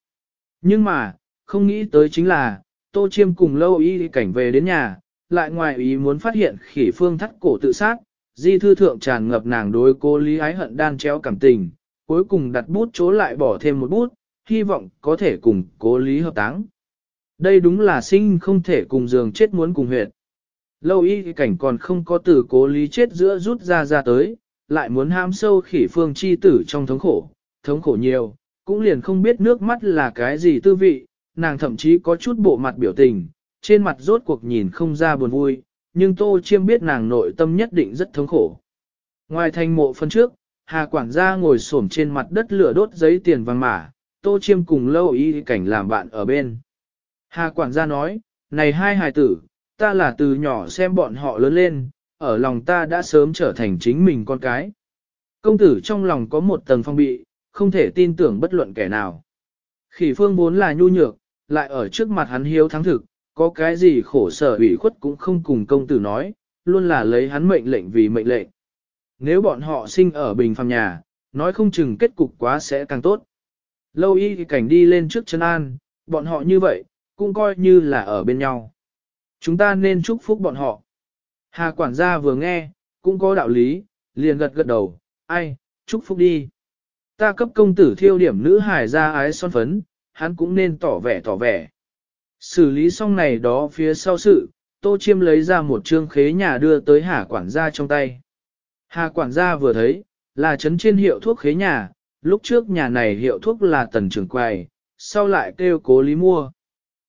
Nhưng mà, không nghĩ tới chính là, Tô Chiêm cùng lâu y cảnh về đến nhà, lại ngoài ý muốn phát hiện khỉ phương thắt cổ tự sát, di thư thượng tràn ngập nàng đối cô Lý Ái Hận đan treo cảm tình, cuối cùng đặt bút chỗ lại bỏ thêm một bút, hy vọng có thể cùng cố Lý hợp táng. Đây đúng là sinh không thể cùng giường chết muốn cùng huyệt. Lâu y cảnh còn không có từ cố Lý chết giữa rút ra ra tới, lại muốn ham sâu khỉ phương chi tử trong thống khổ, thống khổ nhiều, cũng liền không biết nước mắt là cái gì tư vị, nàng thậm chí có chút bộ mặt biểu tình, trên mặt rốt cuộc nhìn không ra buồn vui, nhưng Tô Chiêm biết nàng nội tâm nhất định rất thống khổ. Ngoài thành mộ phân trước, Hà quản gia ngồi xổm trên mặt đất lửa đốt giấy tiền vàng mã, Tô Chiêm cùng lâu y cảnh làm bạn ở bên. Hà quản gia nói, này hai hài tử, ta là từ nhỏ xem bọn họ lớn lên, ở lòng ta đã sớm trở thành chính mình con cái. Công tử trong lòng có một tầng phong bị, không thể tin tưởng bất luận kẻ nào. Khỉ phương vốn là nhu nhược, lại ở trước mặt hắn hiếu thắng thực, có cái gì khổ sở ủy khuất cũng không cùng công tử nói, luôn là lấy hắn mệnh lệnh vì mệnh lệnh. Nếu bọn họ sinh ở bình phàm nhà, nói không chừng kết cục quá sẽ càng tốt. Lâu y thì cảnh đi lên trước chân an, bọn họ như vậy, cũng coi như là ở bên nhau. Chúng ta nên chúc phúc bọn họ. Hà quản gia vừa nghe, cũng có đạo lý, liền gật gật đầu, ai, chúc phúc đi. Ta cấp công tử thiêu điểm nữ hải ra ái son phấn, hắn cũng nên tỏ vẻ tỏ vẻ. Xử lý xong này đó phía sau sự, Tô Chiêm lấy ra một trương khế nhà đưa tới Hà quản gia trong tay. Hà quản gia vừa thấy, là chấn trên hiệu thuốc khế nhà, lúc trước nhà này hiệu thuốc là tần trưởng quầy, sau lại kêu cố lý mua.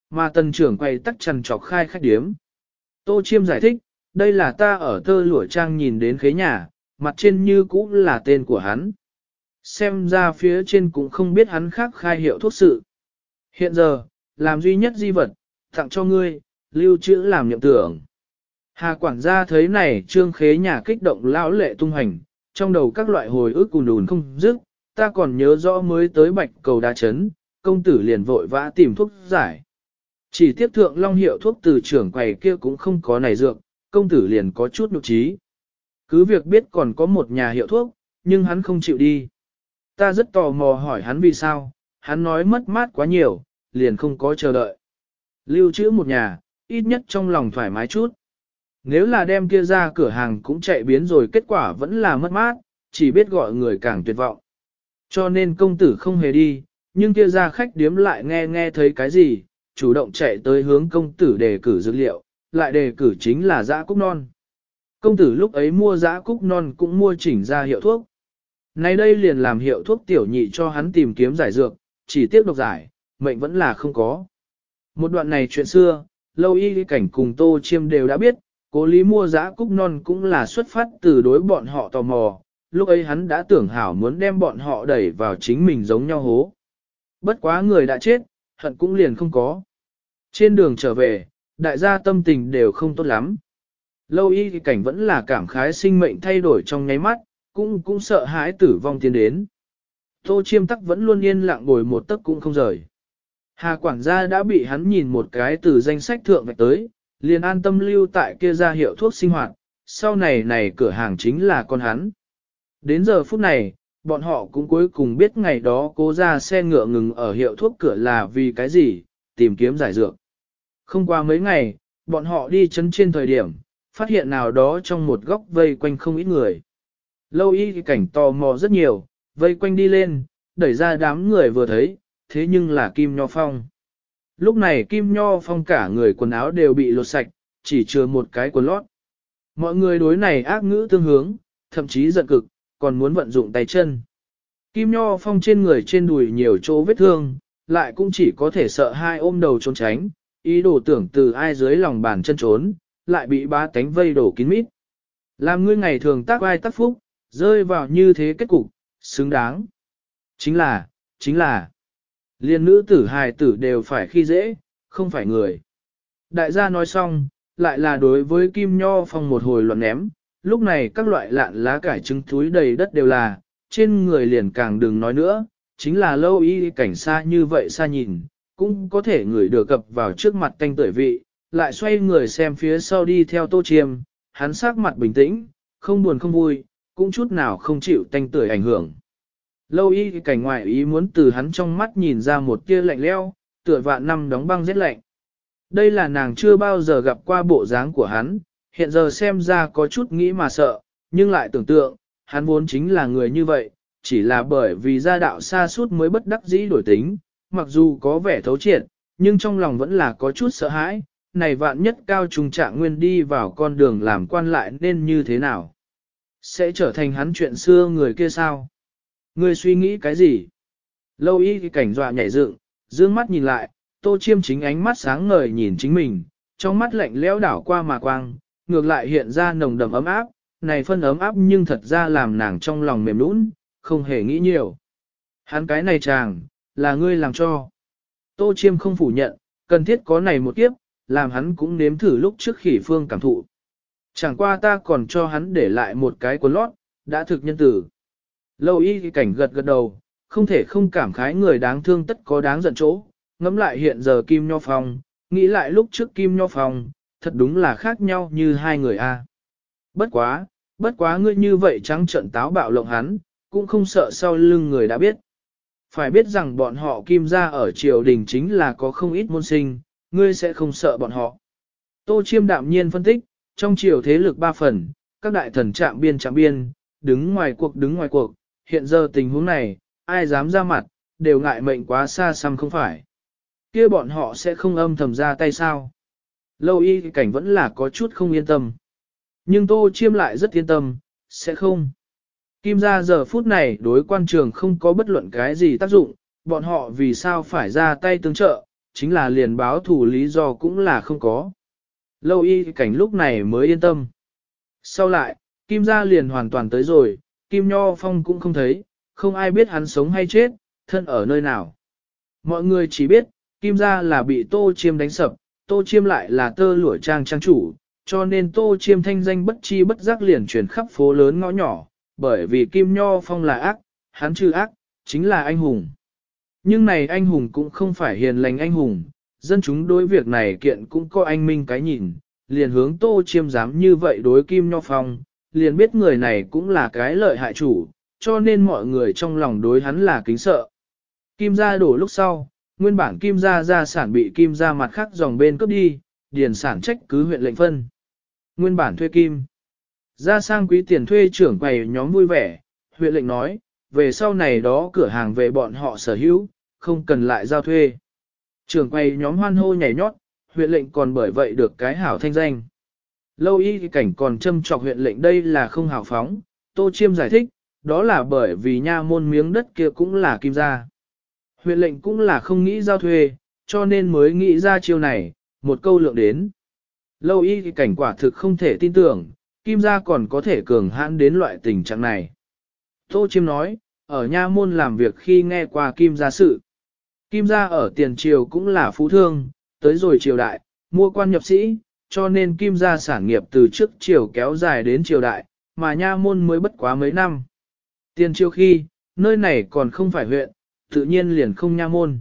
Mà tần trưởng quầy tắc trần trọc khai khách điếm. Tô Chiêm giải thích, đây là ta ở tơ lụa trang nhìn đến khế nhà, mặt trên như cũ là tên của hắn. Xem ra phía trên cũng không biết hắn khác khai hiệu thuốc sự. Hiện giờ, làm duy nhất di vật, tặng cho ngươi, lưu trữ làm nhậm tưởng. Hà quản gia thấy này trương khế nhà kích động lão lệ tung hành, trong đầu các loại hồi ức cùn đùn không dứt, ta còn nhớ rõ mới tới bạch cầu đa chấn, công tử liền vội vã tìm thuốc giải. Chỉ tiếp thượng long hiệu thuốc từ trưởng quầy kia cũng không có này dược, công tử liền có chút nụ trí. Cứ việc biết còn có một nhà hiệu thuốc, nhưng hắn không chịu đi. Ta rất tò mò hỏi hắn vì sao, hắn nói mất mát quá nhiều, liền không có chờ đợi. Lưu trữ một nhà, ít nhất trong lòng thoải mái chút. Nếu là đem kia ra cửa hàng cũng chạy biến rồi kết quả vẫn là mất mát, chỉ biết gọi người càng tuyệt vọng. Cho nên công tử không hề đi, nhưng kia ra khách điếm lại nghe nghe thấy cái gì, chủ động chạy tới hướng công tử đề cử dược liệu, lại đề cử chính là dã cúc non. Công tử lúc ấy mua dã cúc non cũng mua chỉnh ra hiệu thuốc. Nay đây liền làm hiệu thuốc tiểu nhị cho hắn tìm kiếm giải dược, chỉ tiếc độc giải, mệnh vẫn là không có. Một đoạn này chuyện xưa, lâu y cảnh cùng tô chiêm đều đã biết, cố lý mua dã cúc non cũng là xuất phát từ đối bọn họ tò mò, lúc ấy hắn đã tưởng hảo muốn đem bọn họ đẩy vào chính mình giống nhau hố. Bất quá người đã chết, hận cũng liền không có. Trên đường trở về, đại gia tâm tình đều không tốt lắm. Lâu y cảnh vẫn là cảm khái sinh mệnh thay đổi trong nháy mắt, cũng cũng sợ hãi tử vong tiến đến. Tô chiêm tắc vẫn luôn yên lặng ngồi một tấc cũng không rời. Hà quản gia đã bị hắn nhìn một cái từ danh sách thượng vạch tới, liền an tâm lưu tại kia ra hiệu thuốc sinh hoạt, sau này này cửa hàng chính là con hắn. Đến giờ phút này, bọn họ cũng cuối cùng biết ngày đó cố ra xe ngựa ngừng ở hiệu thuốc cửa là vì cái gì, tìm kiếm giải dược. Không qua mấy ngày, bọn họ đi chấn trên thời điểm, phát hiện nào đó trong một góc vây quanh không ít người. Lâu y cảnh tò mò rất nhiều, vây quanh đi lên, đẩy ra đám người vừa thấy, thế nhưng là Kim Nho Phong. Lúc này Kim Nho Phong cả người quần áo đều bị lột sạch, chỉ chừa một cái quần lót. Mọi người đối này ác ngữ tương hướng, thậm chí giận cực, còn muốn vận dụng tay chân. Kim Nho Phong trên người trên đùi nhiều chỗ vết thương, lại cũng chỉ có thể sợ hai ôm đầu trốn tránh, ý đồ tưởng từ ai dưới lòng bàn chân trốn, lại bị ba tánh vây đổ kín mít. Làm ngươi ngày thường tác ai tác phúc, rơi vào như thế kết cục, xứng đáng. Chính là, chính là, liên nữ tử hài tử đều phải khi dễ, không phải người. Đại gia nói xong, lại là đối với Kim Nho Phong một hồi loạn ném, lúc này các loại lạn lá cải trứng túi đầy đất đều là, trên người liền càng đừng nói nữa, chính là lâu y cảnh xa như vậy xa nhìn, cũng có thể người được cập vào trước mặt canh tuổi vị, lại xoay người xem phía sau đi theo tô chiêm, hắn sắc mặt bình tĩnh, không buồn không vui, cũng chút nào không chịu tanh tuổi ảnh hưởng. Lâu y cảnh ngoại ý muốn từ hắn trong mắt nhìn ra một tia lạnh leo, tựa vạn năm đóng băng rét lạnh. Đây là nàng chưa bao giờ gặp qua bộ dáng của hắn, hiện giờ xem ra có chút nghĩ mà sợ, nhưng lại tưởng tượng, hắn vốn chính là người như vậy, chỉ là bởi vì gia đạo xa suốt mới bất đắc dĩ đổi tính, mặc dù có vẻ thấu triệt, nhưng trong lòng vẫn là có chút sợ hãi, này vạn nhất cao trùng trạng nguyên đi vào con đường làm quan lại nên như thế nào? Sẽ trở thành hắn chuyện xưa người kia sao? Người suy nghĩ cái gì? Lâu y thì cảnh dọa nhảy dựng, dương mắt nhìn lại, tô chiêm chính ánh mắt sáng ngời nhìn chính mình, trong mắt lạnh lẽo đảo qua mà quang, ngược lại hiện ra nồng đầm ấm áp, này phân ấm áp nhưng thật ra làm nàng trong lòng mềm nũng, không hề nghĩ nhiều. Hắn cái này chàng, là ngươi làm cho. Tô Chiêm không phủ nhận, cần thiết có này một kiếp, làm hắn cũng nếm thử lúc trước khỉ phương cảm thụ. Chẳng qua ta còn cho hắn để lại một cái quần lót, đã thực nhân tử. Lâu y cảnh gật gật đầu, không thể không cảm khái người đáng thương tất có đáng giận chỗ, ngẫm lại hiện giờ Kim Nho Phong, nghĩ lại lúc trước Kim Nho Phong, thật đúng là khác nhau như hai người a. Bất quá, bất quá ngươi như vậy trắng trận táo bạo lộng hắn, cũng không sợ sau lưng người đã biết. Phải biết rằng bọn họ kim gia ở triều đình chính là có không ít môn sinh, ngươi sẽ không sợ bọn họ. Tô chiêm đạm nhiên phân tích, trong triều thế lực ba phần, các đại thần chạm biên chạm biên, đứng ngoài cuộc đứng ngoài cuộc, hiện giờ tình huống này, ai dám ra mặt, đều ngại mệnh quá xa xăm không phải. kia bọn họ sẽ không âm thầm ra tay sao. Lâu y cảnh vẫn là có chút không yên tâm. Nhưng tô chiêm lại rất yên tâm, sẽ không. Kim gia giờ phút này đối quan trường không có bất luận cái gì tác dụng, bọn họ vì sao phải ra tay tương trợ, chính là liền báo thủ lý do cũng là không có. Lâu y cảnh lúc này mới yên tâm. Sau lại, Kim gia liền hoàn toàn tới rồi, Kim Nho Phong cũng không thấy, không ai biết hắn sống hay chết, thân ở nơi nào. Mọi người chỉ biết, Kim gia là bị Tô Chiêm đánh sập, Tô Chiêm lại là tơ lụa trang trang chủ, cho nên Tô Chiêm thanh danh bất chi bất giác liền truyền khắp phố lớn ngõ nhỏ, bởi vì Kim Nho Phong là ác, hắn trừ ác, chính là anh hùng. Nhưng này anh hùng cũng không phải hiền lành anh hùng, dân chúng đối việc này kiện cũng có anh minh cái nhìn, liền hướng Tô Chiêm dám như vậy đối Kim Nho Phong, liền biết người này cũng là cái lợi hại chủ, cho nên mọi người trong lòng đối hắn là kính sợ. Kim gia đổ lúc sau, nguyên bản kim gia gia sản bị kim gia mặt khác dòng bên cướp đi, điền sản trách cứ huyện lệnh phân. Nguyên bản thuê kim. Ra sang quý tiền thuê trưởng quầy nhóm vui vẻ, huyện lệnh nói, về sau này đó cửa hàng về bọn họ sở hữu, không cần lại giao thuê. Trưởng quầy nhóm hoan hô nhảy nhót, huyện lệnh còn bởi vậy được cái hảo thanh danh. Lâu y cảnh còn châm trọc huyện lệnh đây là không hào phóng, Tô Chiêm giải thích, đó là bởi vì nha môn miếng đất kia cũng là kim gia. Huyện lệnh cũng là không nghĩ giao thuê, cho nên mới nghĩ ra chiêu này, một câu lượng đến. Lâu y cảnh quả thực không thể tin tưởng, kim gia còn có thể cường hãn đến loại tình trạng này. Tô Chiêm nói, ở nha môn làm việc khi nghe qua kim gia sự. Kim gia ở tiền triều cũng là phú thương, tới rồi triều đại, mua quan nhập sĩ, cho nên kim gia sản nghiệp từ trước triều kéo dài đến triều đại, mà nha môn mới bất quá mấy năm. Tiền triều khi, nơi này còn không phải huyện, tự nhiên liền không nha môn.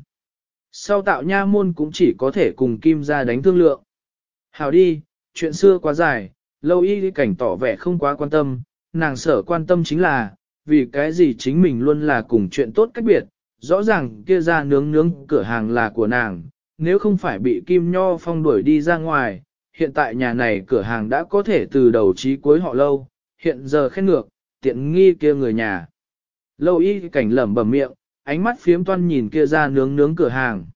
Sau tạo nha môn cũng chỉ có thể cùng kim gia đánh thương lượng. Hào đi, chuyện xưa quá dài, lâu y cảnh tỏ vẻ không quá quan tâm, nàng sở quan tâm chính là, vì cái gì chính mình luôn là cùng chuyện tốt cách biệt, rõ ràng kia ra nướng nướng cửa hàng là của nàng, nếu không phải bị Kim Nho Phong đuổi đi ra ngoài, hiện tại nhà này cửa hàng đã có thể từ đầu chí cuối họ lâu, hiện giờ khen ngược, tiện nghi kia người nhà. Lâu y cảnh lẩm bẩm miệng, ánh mắt phiếm toan nhìn kia ra nướng nướng cửa hàng.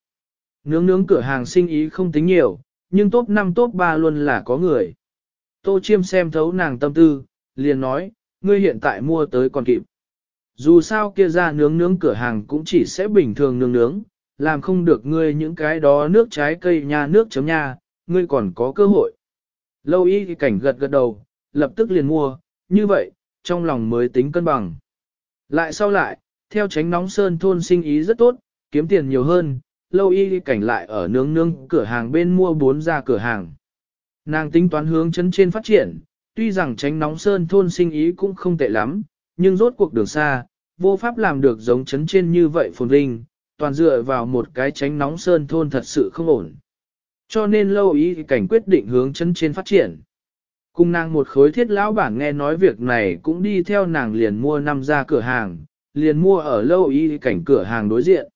Nướng nướng cửa hàng sinh ý không tính nhiều, nhưng top 5 top 3 luôn là có người. Tô chiêm xem thấu nàng tâm tư, liền nói, ngươi hiện tại mua tới còn kịp. Dù sao kia ra nướng nướng cửa hàng cũng chỉ sẽ bình thường nướng nướng, làm không được ngươi những cái đó nước trái cây nha nước chấm nha, ngươi còn có cơ hội. Lâu y cảnh gật gật đầu, lập tức liền mua, như vậy, trong lòng mới tính cân bằng. Lại sau lại, theo tránh nóng sơn thôn sinh ý rất tốt, kiếm tiền nhiều hơn, lâu y cảnh lại ở nướng nướng cửa hàng bên mua bốn ra cửa hàng. Nàng tính toán hướng chân trên phát triển, tuy rằng tránh nóng sơn thôn sinh ý cũng không tệ lắm, nhưng rốt cuộc đường xa, vô pháp làm được giống chấn trên như vậy phồn vinh, toàn dựa vào một cái tránh nóng sơn thôn thật sự không ổn. Cho nên lâu ý cảnh quyết định hướng chấn trên phát triển. Cùng nàng một khối thiết lão bản nghe nói việc này cũng đi theo nàng liền mua năm ra cửa hàng, liền mua ở lâu y cảnh cửa hàng đối diện.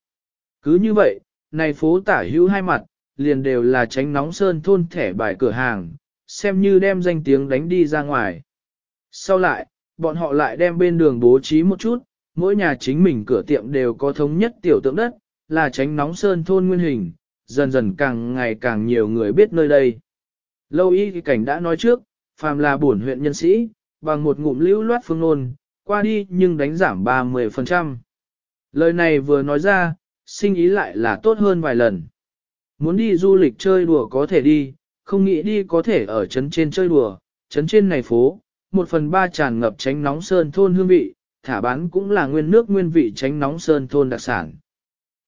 Cứ như vậy, này phố tả hữu hai mặt, liền đều là tránh nóng sơn thôn thẻ bài cửa hàng, xem như đem danh tiếng đánh đi ra ngoài. Sau lại, bọn họ lại đem bên đường bố trí một chút, mỗi nhà chính mình cửa tiệm đều có thống nhất tiểu tượng đất, là tránh nóng sơn thôn nguyên hình, dần dần càng ngày càng nhiều người biết nơi đây. Lâu y thì cảnh đã nói trước, phàm là bổn huyện nhân sĩ, bằng một ngụm lưu loát phương nôn, qua đi nhưng đánh giảm 30%. Lời này vừa nói ra, sinh ý lại là tốt hơn vài lần. Muốn đi du lịch chơi đùa có thể đi, không nghĩ đi có thể ở trấn trên chơi đùa, trấn trên này phố, một phần ba tràn ngập tránh nóng sơn thôn hương vị, thả bán cũng là nguyên nước nguyên vị tránh nóng sơn thôn đặc sản.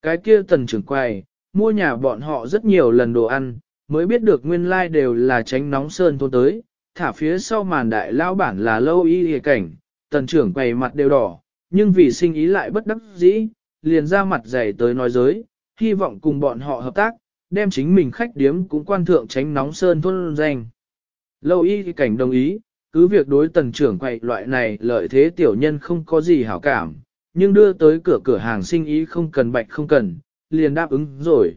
Cái kia tần trưởng quầy, mua nhà bọn họ rất nhiều lần đồ ăn, mới biết được nguyên lai like đều là tránh nóng sơn thôn tới, thả phía sau màn đại lao bản là lâu y hề cảnh, tần trưởng quầy mặt đều đỏ, nhưng vì sinh ý lại bất đắc dĩ, liền ra mặt dày tới nói giới, hy vọng cùng bọn họ hợp tác, đem chính mình khách điếm cũng quan thượng tránh nóng sơn thôn danh. Lâu y thì cảnh đồng ý, cứ việc đối tần trưởng quậy loại này lợi thế tiểu nhân không có gì hảo cảm, nhưng đưa tới cửa cửa hàng sinh ý không cần bạch không cần, liền đáp ứng rồi.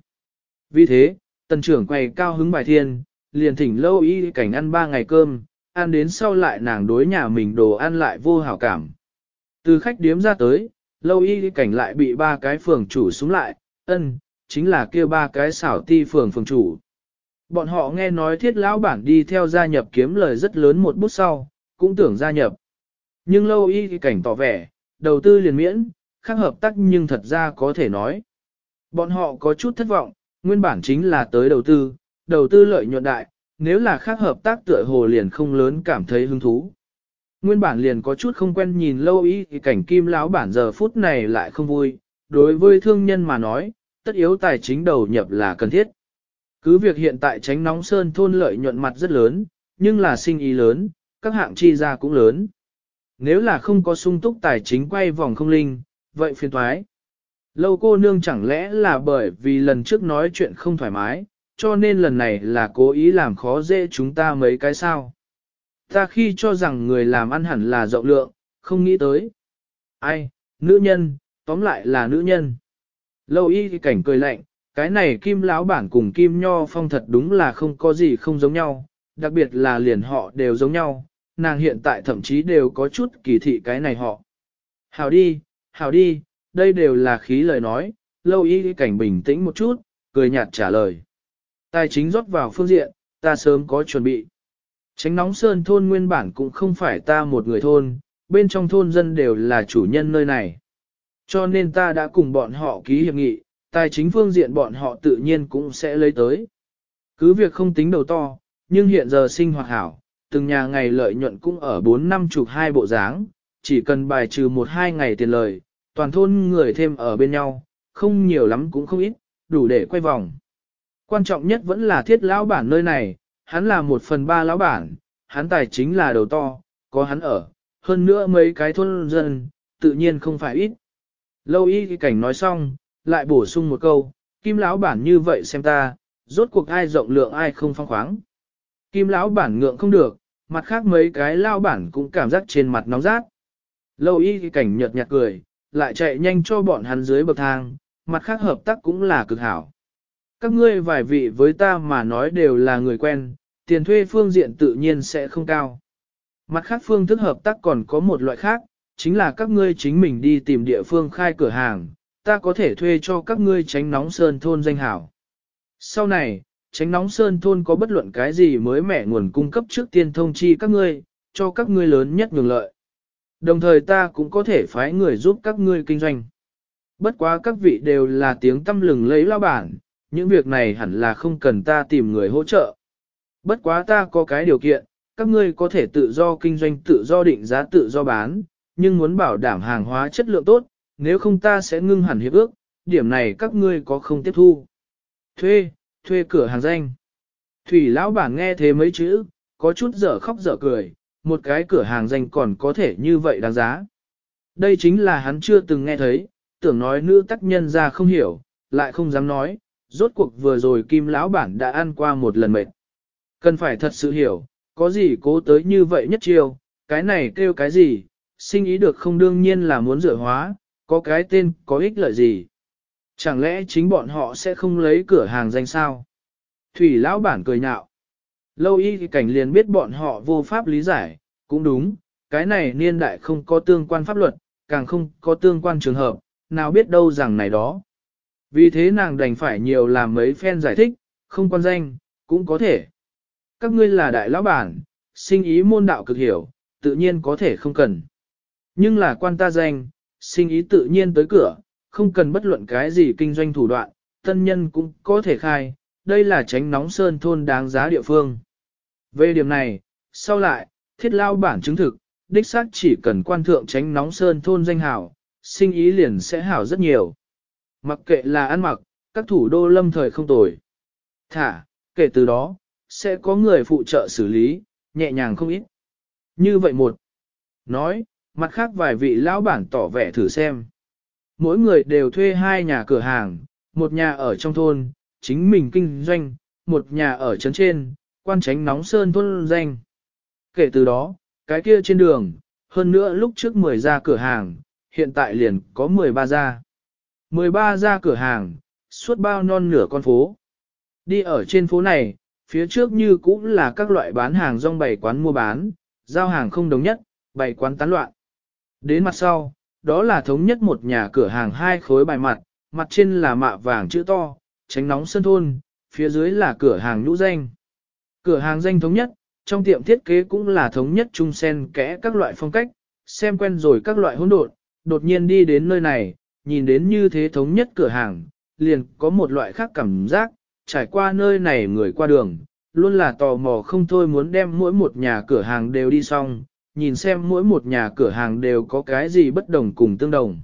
Vì thế, tần trưởng quay cao hứng bài thiên, liền thỉnh lâu y cảnh ăn ba ngày cơm, ăn đến sau lại nàng đối nhà mình đồ ăn lại vô hảo cảm. Từ khách điếm ra tới, lâu y cảnh lại bị ba cái phường chủ xuống lại, ân, chính là kia ba cái xảo ti phường phường chủ. Bọn họ nghe nói thiết lão bản đi theo gia nhập kiếm lời rất lớn một bút sau, cũng tưởng gia nhập. Nhưng lâu y cảnh tỏ vẻ, đầu tư liền miễn, khác hợp tác nhưng thật ra có thể nói. Bọn họ có chút thất vọng, nguyên bản chính là tới đầu tư, đầu tư lợi nhuận đại, nếu là khác hợp tác tựa hồ liền không lớn cảm thấy hứng thú. Nguyên bản liền có chút không quen nhìn lâu ý thì cảnh kim lão bản giờ phút này lại không vui, đối với thương nhân mà nói, tất yếu tài chính đầu nhập là cần thiết. Cứ việc hiện tại tránh nóng sơn thôn lợi nhuận mặt rất lớn, nhưng là sinh ý lớn, các hạng chi ra cũng lớn. Nếu là không có sung túc tài chính quay vòng không linh, vậy phiền thoái. Lâu cô nương chẳng lẽ là bởi vì lần trước nói chuyện không thoải mái, cho nên lần này là cố ý làm khó dễ chúng ta mấy cái sao. Ta khi cho rằng người làm ăn hẳn là rộng lượng, không nghĩ tới. Ai, nữ nhân, tóm lại là nữ nhân. Lâu y cảnh cười lạnh, cái này kim lão bản cùng kim nho phong thật đúng là không có gì không giống nhau, đặc biệt là liền họ đều giống nhau, nàng hiện tại thậm chí đều có chút kỳ thị cái này họ. hào đi, hào đi, đây đều là khí lời nói, lâu y cảnh bình tĩnh một chút, cười nhạt trả lời. Tài chính rót vào phương diện, ta sớm có chuẩn bị. Tránh nóng sơn thôn nguyên bản cũng không phải ta một người thôn, bên trong thôn dân đều là chủ nhân nơi này. Cho nên ta đã cùng bọn họ ký hiệp nghị, tài chính phương diện bọn họ tự nhiên cũng sẽ lấy tới. Cứ việc không tính đầu to, nhưng hiện giờ sinh hoạt hảo, từng nhà ngày lợi nhuận cũng ở 4 năm chục hai bộ dáng, chỉ cần bài trừ một hai ngày tiền lời, toàn thôn người thêm ở bên nhau, không nhiều lắm cũng không ít, đủ để quay vòng. Quan trọng nhất vẫn là thiết lão bản nơi này, hắn là một phần ba lão bản, hắn tài chính là đầu to, có hắn ở, hơn nữa mấy cái thôn dân, tự nhiên không phải ít. Lâu y cảnh nói xong, lại bổ sung một câu, kim lão bản như vậy xem ta, rốt cuộc ai rộng lượng ai không phong khoáng. Kim lão bản ngượng không được, mặt khác mấy cái lao bản cũng cảm giác trên mặt nóng rát. Lâu y cảnh nhợt nhạt cười, lại chạy nhanh cho bọn hắn dưới bậc thang, mặt khác hợp tác cũng là cực hảo. Các ngươi vài vị với ta mà nói đều là người quen, tiền thuê phương diện tự nhiên sẽ không cao. Mặt khác phương thức hợp tác còn có một loại khác, chính là các ngươi chính mình đi tìm địa phương khai cửa hàng, ta có thể thuê cho các ngươi tránh nóng sơn thôn danh hảo. Sau này, tránh nóng sơn thôn có bất luận cái gì mới mẻ nguồn cung cấp trước tiên thông chi các ngươi, cho các ngươi lớn nhất nhường lợi. Đồng thời ta cũng có thể phái người giúp các ngươi kinh doanh. Bất quá các vị đều là tiếng tâm lừng lấy lao bản, những việc này hẳn là không cần ta tìm người hỗ trợ. Bất quá ta có cái điều kiện, các ngươi có thể tự do kinh doanh tự do định giá tự do bán, nhưng muốn bảo đảm hàng hóa chất lượng tốt, nếu không ta sẽ ngưng hẳn hiệp ước, điểm này các ngươi có không tiếp thu. Thuê, thuê cửa hàng danh. Thủy lão bản nghe thế mấy chữ, có chút dở khóc dở cười, một cái cửa hàng danh còn có thể như vậy đáng giá. Đây chính là hắn chưa từng nghe thấy, tưởng nói nữ tác nhân ra không hiểu, lại không dám nói, rốt cuộc vừa rồi kim lão bản đã ăn qua một lần mệt. Cần phải thật sự hiểu, có gì cố tới như vậy nhất chiêu, cái này kêu cái gì, sinh ý được không đương nhiên là muốn rửa hóa, có cái tên có ích lợi gì. Chẳng lẽ chính bọn họ sẽ không lấy cửa hàng danh sao? Thủy lão bản cười nhạo. Lâu y thì cảnh liền biết bọn họ vô pháp lý giải, cũng đúng, cái này niên đại không có tương quan pháp luật, càng không có tương quan trường hợp, nào biết đâu rằng này đó. Vì thế nàng đành phải nhiều làm mấy phen giải thích, không quan danh, cũng có thể. Các ngươi là đại lão bản, sinh ý môn đạo cực hiểu, tự nhiên có thể không cần. Nhưng là quan ta danh, sinh ý tự nhiên tới cửa, không cần bất luận cái gì kinh doanh thủ đoạn, tân nhân cũng có thể khai, đây là tránh nóng sơn thôn đáng giá địa phương. Về điểm này, sau lại, thiết lao bản chứng thực, đích xác chỉ cần quan thượng tránh nóng sơn thôn danh hảo, sinh ý liền sẽ hảo rất nhiều. Mặc kệ là ăn mặc, các thủ đô lâm thời không tồi. Thả, kể từ đó, sẽ có người phụ trợ xử lý, nhẹ nhàng không ít. Như vậy một, nói, mặt khác vài vị lão bản tỏ vẻ thử xem. Mỗi người đều thuê hai nhà cửa hàng, một nhà ở trong thôn, chính mình kinh doanh, một nhà ở trấn trên, quan tránh nóng sơn thôn danh. Kể từ đó, cái kia trên đường, hơn nữa lúc trước 10 ra cửa hàng, hiện tại liền có 13 ra. 13 ra cửa hàng, suốt bao non nửa con phố. Đi ở trên phố này, phía trước như cũng là các loại bán hàng rong bày quán mua bán, giao hàng không đồng nhất, bày quán tán loạn. Đến mặt sau, đó là thống nhất một nhà cửa hàng hai khối bài mặt, mặt trên là mạ vàng chữ to, tránh nóng sân thôn, phía dưới là cửa hàng nhũ danh. Cửa hàng danh thống nhất, trong tiệm thiết kế cũng là thống nhất chung sen kẽ các loại phong cách, xem quen rồi các loại hỗn độn, đột nhiên đi đến nơi này, nhìn đến như thế thống nhất cửa hàng, liền có một loại khác cảm giác, trải qua nơi này người qua đường, luôn là tò mò không thôi muốn đem mỗi một nhà cửa hàng đều đi xong, nhìn xem mỗi một nhà cửa hàng đều có cái gì bất đồng cùng tương đồng.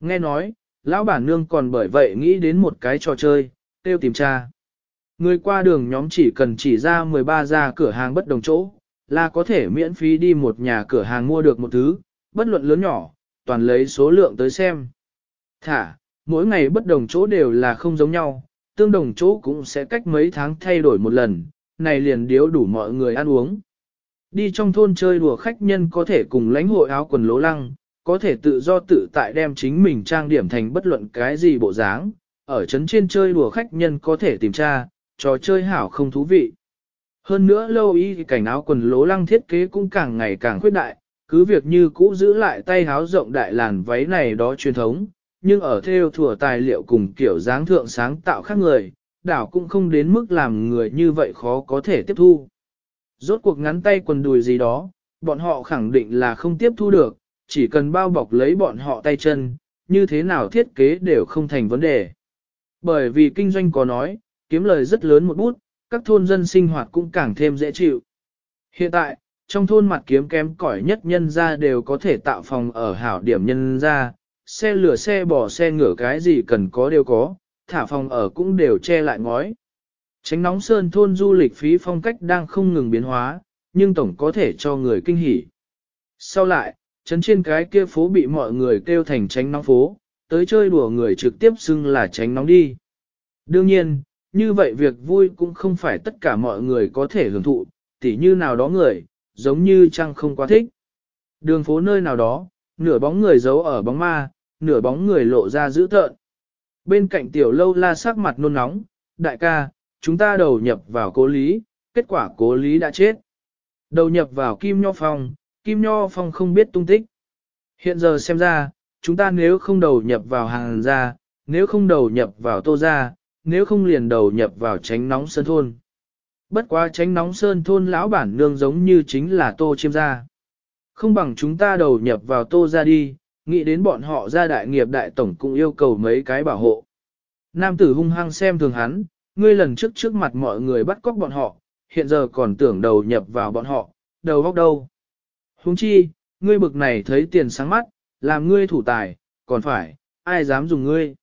Nghe nói, lão bản nương còn bởi vậy nghĩ đến một cái trò chơi, tiêu tìm tra. Người qua đường nhóm chỉ cần chỉ ra 13 ra cửa hàng bất đồng chỗ, là có thể miễn phí đi một nhà cửa hàng mua được một thứ, bất luận lớn nhỏ, toàn lấy số lượng tới xem. Thả, mỗi ngày bất đồng chỗ đều là không giống nhau, tương đồng chỗ cũng sẽ cách mấy tháng thay đổi một lần, này liền điếu đủ mọi người ăn uống. Đi trong thôn chơi đùa khách nhân có thể cùng lãnh hội áo quần lố lăng, có thể tự do tự tại đem chính mình trang điểm thành bất luận cái gì bộ dáng, ở trấn trên chơi đùa khách nhân có thể tìm tra, trò chơi hảo không thú vị. Hơn nữa lâu y cảnh áo quần lố lăng thiết kế cũng càng ngày càng khuyết đại, cứ việc như cũ giữ lại tay háo rộng đại làn váy này đó truyền thống, nhưng ở theo thủa tài liệu cùng kiểu dáng thượng sáng tạo khác người, đảo cũng không đến mức làm người như vậy khó có thể tiếp thu. Rốt cuộc ngắn tay quần đùi gì đó, bọn họ khẳng định là không tiếp thu được, chỉ cần bao bọc lấy bọn họ tay chân, như thế nào thiết kế đều không thành vấn đề. Bởi vì kinh doanh có nói, kiếm lời rất lớn một bút, các thôn dân sinh hoạt cũng càng thêm dễ chịu. Hiện tại, trong thôn mặt kiếm kém cỏi nhất nhân ra đều có thể tạo phòng ở hảo điểm nhân ra, xe lửa xe bò xe ngửa cái gì cần có đều có, thả phòng ở cũng đều che lại ngói. Tránh nóng sơn thôn du lịch phí phong cách đang không ngừng biến hóa, nhưng tổng có thể cho người kinh hỉ. Sau lại, trấn trên cái kia phố bị mọi người kêu thành tránh nóng phố, tới chơi đùa người trực tiếp xưng là tránh nóng đi. Đương nhiên, như vậy việc vui cũng không phải tất cả mọi người có thể hưởng thụ, tỉ như nào đó người, giống như chăng không quá thích. Đường phố nơi nào đó, nửa bóng người giấu ở bóng ma, nửa bóng người lộ ra dữ tợn. Bên cạnh tiểu lâu la sắc mặt nôn nóng, đại ca, chúng ta đầu nhập vào cố lý, kết quả cố lý đã chết. Đầu nhập vào Kim Nho Phong, Kim Nho Phong không biết tung tích. Hiện giờ xem ra, chúng ta nếu không đầu nhập vào hàng gia, nếu không đầu nhập vào tô gia, nếu không liền đầu nhập vào tránh nóng sơn thôn. Bất quá tránh nóng sơn thôn lão bản nương giống như chính là tô chiêm gia. Không bằng chúng ta đầu nhập vào tô gia đi, nghĩ đến bọn họ ra đại nghiệp đại tổng cũng yêu cầu mấy cái bảo hộ. Nam tử hung hăng xem thường hắn, ngươi lần trước trước mặt mọi người bắt cóc bọn họ, hiện giờ còn tưởng đầu nhập vào bọn họ, đầu góc đâu. Huống chi, ngươi bực này thấy tiền sáng mắt, làm ngươi thủ tài, còn phải, ai dám dùng ngươi.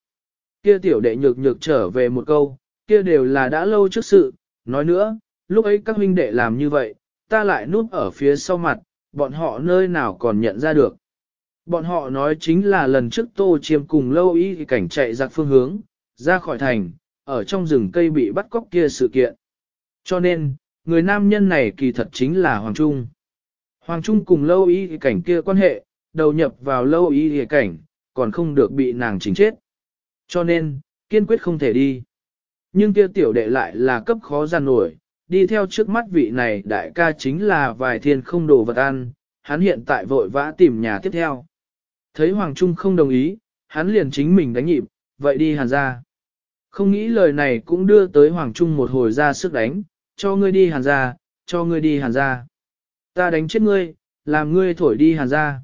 Kia tiểu đệ nhược nhược trở về một câu, kia đều là đã lâu trước sự, nói nữa, lúc ấy các huynh đệ làm như vậy, ta lại núp ở phía sau mặt, bọn họ nơi nào còn nhận ra được. Bọn họ nói chính là lần trước tô chiêm cùng lâu y cảnh chạy ra phương hướng, ra khỏi thành, ở trong rừng cây bị bắt cóc kia sự kiện. Cho nên, người nam nhân này kỳ thật chính là Hoàng Trung. Hoàng Trung cùng lâu y cảnh kia quan hệ, đầu nhập vào lâu y cảnh, còn không được bị nàng chính chết. Cho nên, kiên quyết không thể đi. Nhưng kia tiểu đệ lại là cấp khó gian nổi, đi theo trước mắt vị này đại ca chính là vài thiên không đồ vật ăn, hắn hiện tại vội vã tìm nhà tiếp theo. Thấy Hoàng Trung không đồng ý, hắn liền chính mình đánh nhịp, vậy đi hàn ra. Không nghĩ lời này cũng đưa tới Hoàng Trung một hồi ra sức đánh, cho ngươi đi hàn ra, cho ngươi đi hàn ra. Ta đánh chết ngươi, làm ngươi thổi đi hàn ra.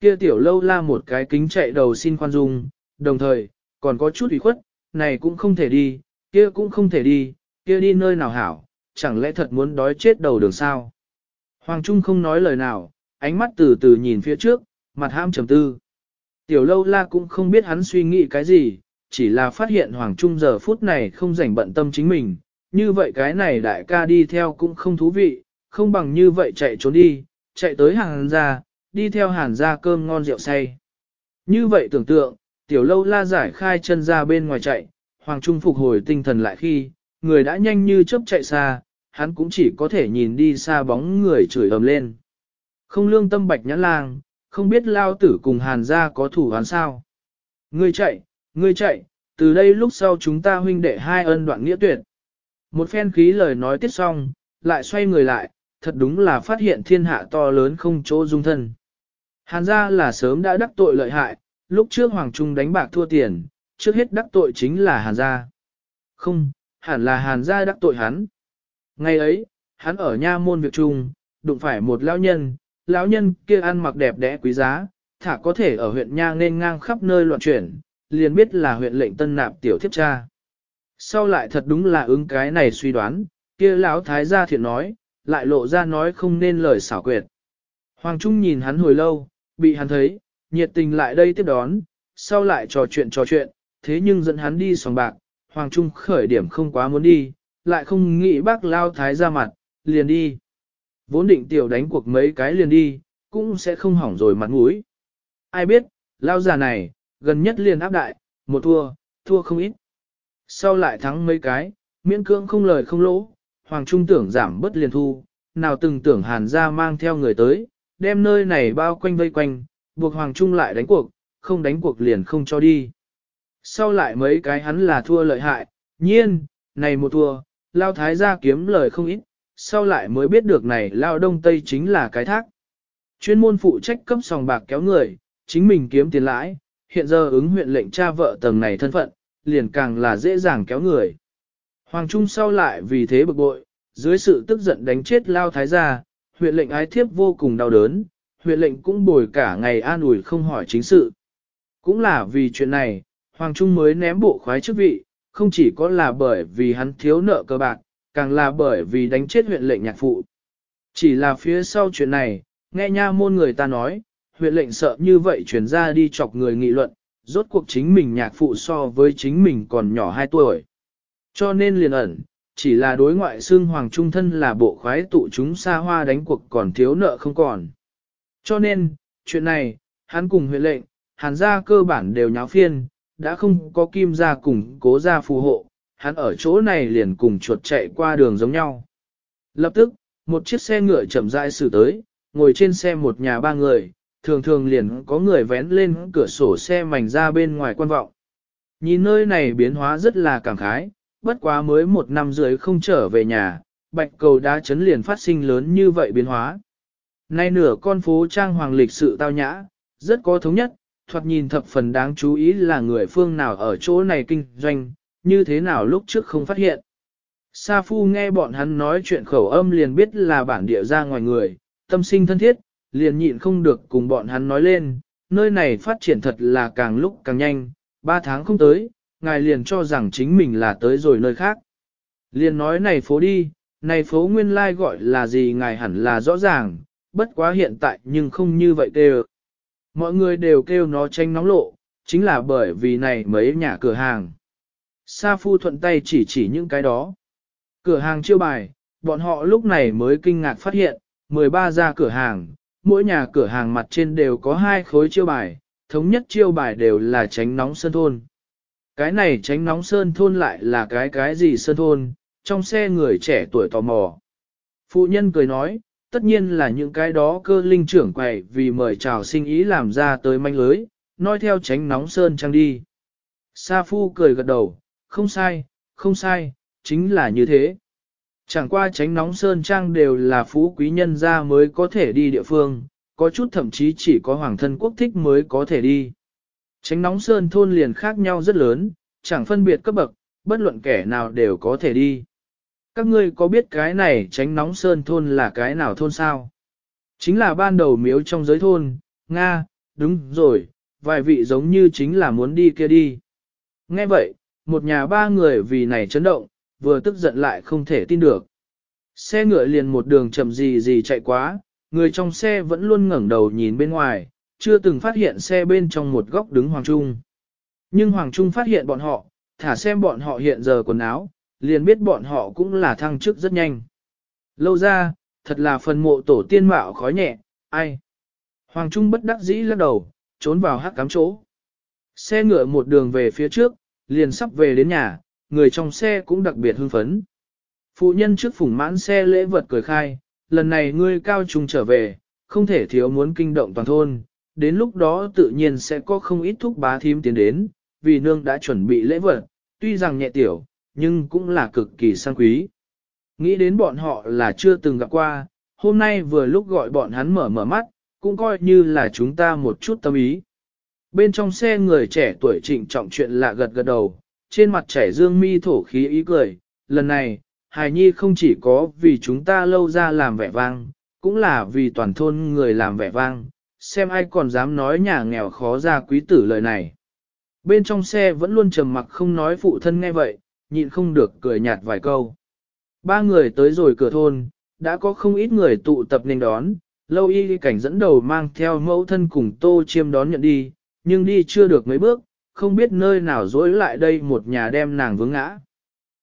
Kia tiểu lâu la một cái kính chạy đầu xin khoan dung, đồng thời, còn có chút ủy khuất, này cũng không thể đi, kia cũng không thể đi, kia đi nơi nào hảo, chẳng lẽ thật muốn đói chết đầu đường sao. Hoàng Trung không nói lời nào, ánh mắt từ từ nhìn phía trước, mặt ham trầm tư. Tiểu lâu la cũng không biết hắn suy nghĩ cái gì, chỉ là phát hiện Hoàng Trung giờ phút này không rảnh bận tâm chính mình, như vậy cái này đại ca đi theo cũng không thú vị, không bằng như vậy chạy trốn đi, chạy tới hàng ra, đi theo hàn ra cơm ngon rượu say. Như vậy tưởng tượng, tiểu lâu la giải khai chân ra bên ngoài chạy, Hoàng Trung phục hồi tinh thần lại khi, người đã nhanh như chớp chạy xa, hắn cũng chỉ có thể nhìn đi xa bóng người chửi ầm lên. Không lương tâm bạch nhãn lang, không biết lao tử cùng hàn gia có thủ hắn sao. Ngươi chạy, ngươi chạy, từ đây lúc sau chúng ta huynh đệ hai ân đoạn nghĩa tuyệt. Một phen khí lời nói tiết xong, lại xoay người lại, thật đúng là phát hiện thiên hạ to lớn không chỗ dung thân. Hàn gia là sớm đã đắc tội lợi hại, lúc trước Hoàng Trung đánh bạc thua tiền, trước hết đắc tội chính là Hàn gia. Không, hẳn là Hàn gia đắc tội hắn. Ngày ấy, hắn ở nha môn việc trung, đụng phải một lão nhân, lão nhân kia ăn mặc đẹp đẽ quý giá, thả có thể ở huyện nha nên ngang khắp nơi loạn chuyển, liền biết là huyện lệnh tân nạp tiểu thiếp cha. Sau lại thật đúng là ứng cái này suy đoán, kia lão thái gia thiện nói, lại lộ ra nói không nên lời xảo quyệt. Hoàng Trung nhìn hắn hồi lâu, bị hắn thấy, nhiệt tình lại đây tiếp đón, sau lại trò chuyện trò chuyện, thế nhưng dẫn hắn đi sòng bạc, Hoàng Trung khởi điểm không quá muốn đi, lại không nghĩ bác lao thái ra mặt, liền đi. Vốn định tiểu đánh cuộc mấy cái liền đi, cũng sẽ không hỏng rồi mặt mũi. Ai biết, lao già này, gần nhất liền áp đại, một thua, thua không ít. Sau lại thắng mấy cái, miễn cưỡng không lời không lỗ, Hoàng Trung tưởng giảm bất liền thu, nào từng tưởng hàn ra mang theo người tới, đem nơi này bao quanh vây quanh, buộc Hoàng Trung lại đánh cuộc, không đánh cuộc liền không cho đi. Sau lại mấy cái hắn là thua lợi hại, nhiên, này một thua, lao thái gia kiếm lời không ít, sau lại mới biết được này lao đông tây chính là cái thác. Chuyên môn phụ trách cấp sòng bạc kéo người, chính mình kiếm tiền lãi, hiện giờ ứng huyện lệnh cha vợ tầng này thân phận, liền càng là dễ dàng kéo người. Hoàng Trung sau lại vì thế bực bội, dưới sự tức giận đánh chết lao thái gia, huyện lệnh ái thiếp vô cùng đau đớn, huyện lệnh cũng bồi cả ngày an ủi không hỏi chính sự. Cũng là vì chuyện này, Hoàng Trung mới ném bộ khoái chức vị, không chỉ có là bởi vì hắn thiếu nợ cơ bạc, càng là bởi vì đánh chết huyện lệnh nhạc phụ. Chỉ là phía sau chuyện này, nghe nha môn người ta nói, huyện lệnh sợ như vậy chuyển ra đi chọc người nghị luận, rốt cuộc chính mình nhạc phụ so với chính mình còn nhỏ 2 tuổi. Cho nên liền ẩn, chỉ là đối ngoại xương hoàng trung thân là bộ khoái tụ chúng xa hoa đánh cuộc còn thiếu nợ không còn. Cho nên, chuyện này, hắn cùng huyện lệnh, hắn ra cơ bản đều nháo phiên, đã không có kim gia cùng cố gia phù hộ, hắn ở chỗ này liền cùng chuột chạy qua đường giống nhau. Lập tức, một chiếc xe ngựa chậm rãi xử tới, ngồi trên xe một nhà ba người, thường thường liền có người vén lên cửa sổ xe mảnh ra bên ngoài quan vọng. Nhìn nơi này biến hóa rất là cảm khái, bất quá mới một năm rưỡi không trở về nhà, bạch cầu đá chấn liền phát sinh lớn như vậy biến hóa. Nay nửa con phố trang hoàng lịch sự tao nhã, rất có thống nhất, thoạt nhìn thập phần đáng chú ý là người phương nào ở chỗ này kinh doanh, như thế nào lúc trước không phát hiện. Sa Phu nghe bọn hắn nói chuyện khẩu âm liền biết là bản địa ra ngoài người, tâm sinh thân thiết, liền nhịn không được cùng bọn hắn nói lên, nơi này phát triển thật là càng lúc càng nhanh, ba tháng không tới, ngài liền cho rằng chính mình là tới rồi nơi khác. Liền nói này phố đi, này phố nguyên lai gọi là gì ngài hẳn là rõ ràng, bất quá hiện tại nhưng không như vậy kêu. Mọi người đều kêu nó tranh nóng lộ, chính là bởi vì này mấy nhà cửa hàng. Sa Phu thuận tay chỉ chỉ những cái đó. Cửa hàng chiêu bài, bọn họ lúc này mới kinh ngạc phát hiện, 13 ra cửa hàng, mỗi nhà cửa hàng mặt trên đều có hai khối chiêu bài, thống nhất chiêu bài đều là tránh nóng sơn thôn. Cái này tránh nóng sơn thôn lại là cái cái gì sơn thôn, trong xe người trẻ tuổi tò mò. Phụ nhân cười nói, tất nhiên là những cái đó cơ linh trưởng quầy vì mời chào sinh ý làm ra tới manh lưới, nói theo tránh nóng sơn trăng đi. Sa Phu cười gật đầu, không sai, không sai, chính là như thế. Chẳng qua tránh nóng sơn trang đều là phú quý nhân gia mới có thể đi địa phương, có chút thậm chí chỉ có hoàng thân quốc thích mới có thể đi. Tránh nóng sơn thôn liền khác nhau rất lớn, chẳng phân biệt cấp bậc, bất luận kẻ nào đều có thể đi. Các ngươi có biết cái này tránh nóng sơn thôn là cái nào thôn sao? Chính là ban đầu miếu trong giới thôn, Nga, đúng rồi, vài vị giống như chính là muốn đi kia đi. Nghe vậy, một nhà ba người vì này chấn động, vừa tức giận lại không thể tin được. Xe ngựa liền một đường chậm gì gì chạy quá, người trong xe vẫn luôn ngẩng đầu nhìn bên ngoài, chưa từng phát hiện xe bên trong một góc đứng Hoàng Trung. Nhưng Hoàng Trung phát hiện bọn họ, thả xem bọn họ hiện giờ quần áo, liền biết bọn họ cũng là thăng chức rất nhanh. Lâu ra, thật là phần mộ tổ tiên mạo khói nhẹ, ai. Hoàng Trung bất đắc dĩ lắc đầu, trốn vào hát cám chỗ. Xe ngựa một đường về phía trước, liền sắp về đến nhà, người trong xe cũng đặc biệt hưng phấn. Phụ nhân trước phủng mãn xe lễ vật cười khai, lần này ngươi cao trung trở về, không thể thiếu muốn kinh động toàn thôn, đến lúc đó tự nhiên sẽ có không ít thúc bá thím tiến đến, vì nương đã chuẩn bị lễ vật, tuy rằng nhẹ tiểu, nhưng cũng là cực kỳ sang quý. Nghĩ đến bọn họ là chưa từng gặp qua, hôm nay vừa lúc gọi bọn hắn mở mở mắt, cũng coi như là chúng ta một chút tâm ý. Bên trong xe người trẻ tuổi trịnh trọng chuyện lạ gật gật đầu, trên mặt chảy dương mi thổ khí ý cười, lần này, Hải Nhi không chỉ có vì chúng ta lâu ra làm vẻ vang, cũng là vì toàn thôn người làm vẻ vang, xem ai còn dám nói nhà nghèo khó ra quý tử lời này. Bên trong xe vẫn luôn trầm mặc không nói phụ thân nghe vậy, nhịn không được cười nhạt vài câu. Ba người tới rồi cửa thôn, đã có không ít người tụ tập nên đón, lâu y cảnh dẫn đầu mang theo mẫu thân cùng tô chiêm đón nhận đi, nhưng đi chưa được mấy bước, không biết nơi nào dối lại đây một nhà đem nàng vướng ngã.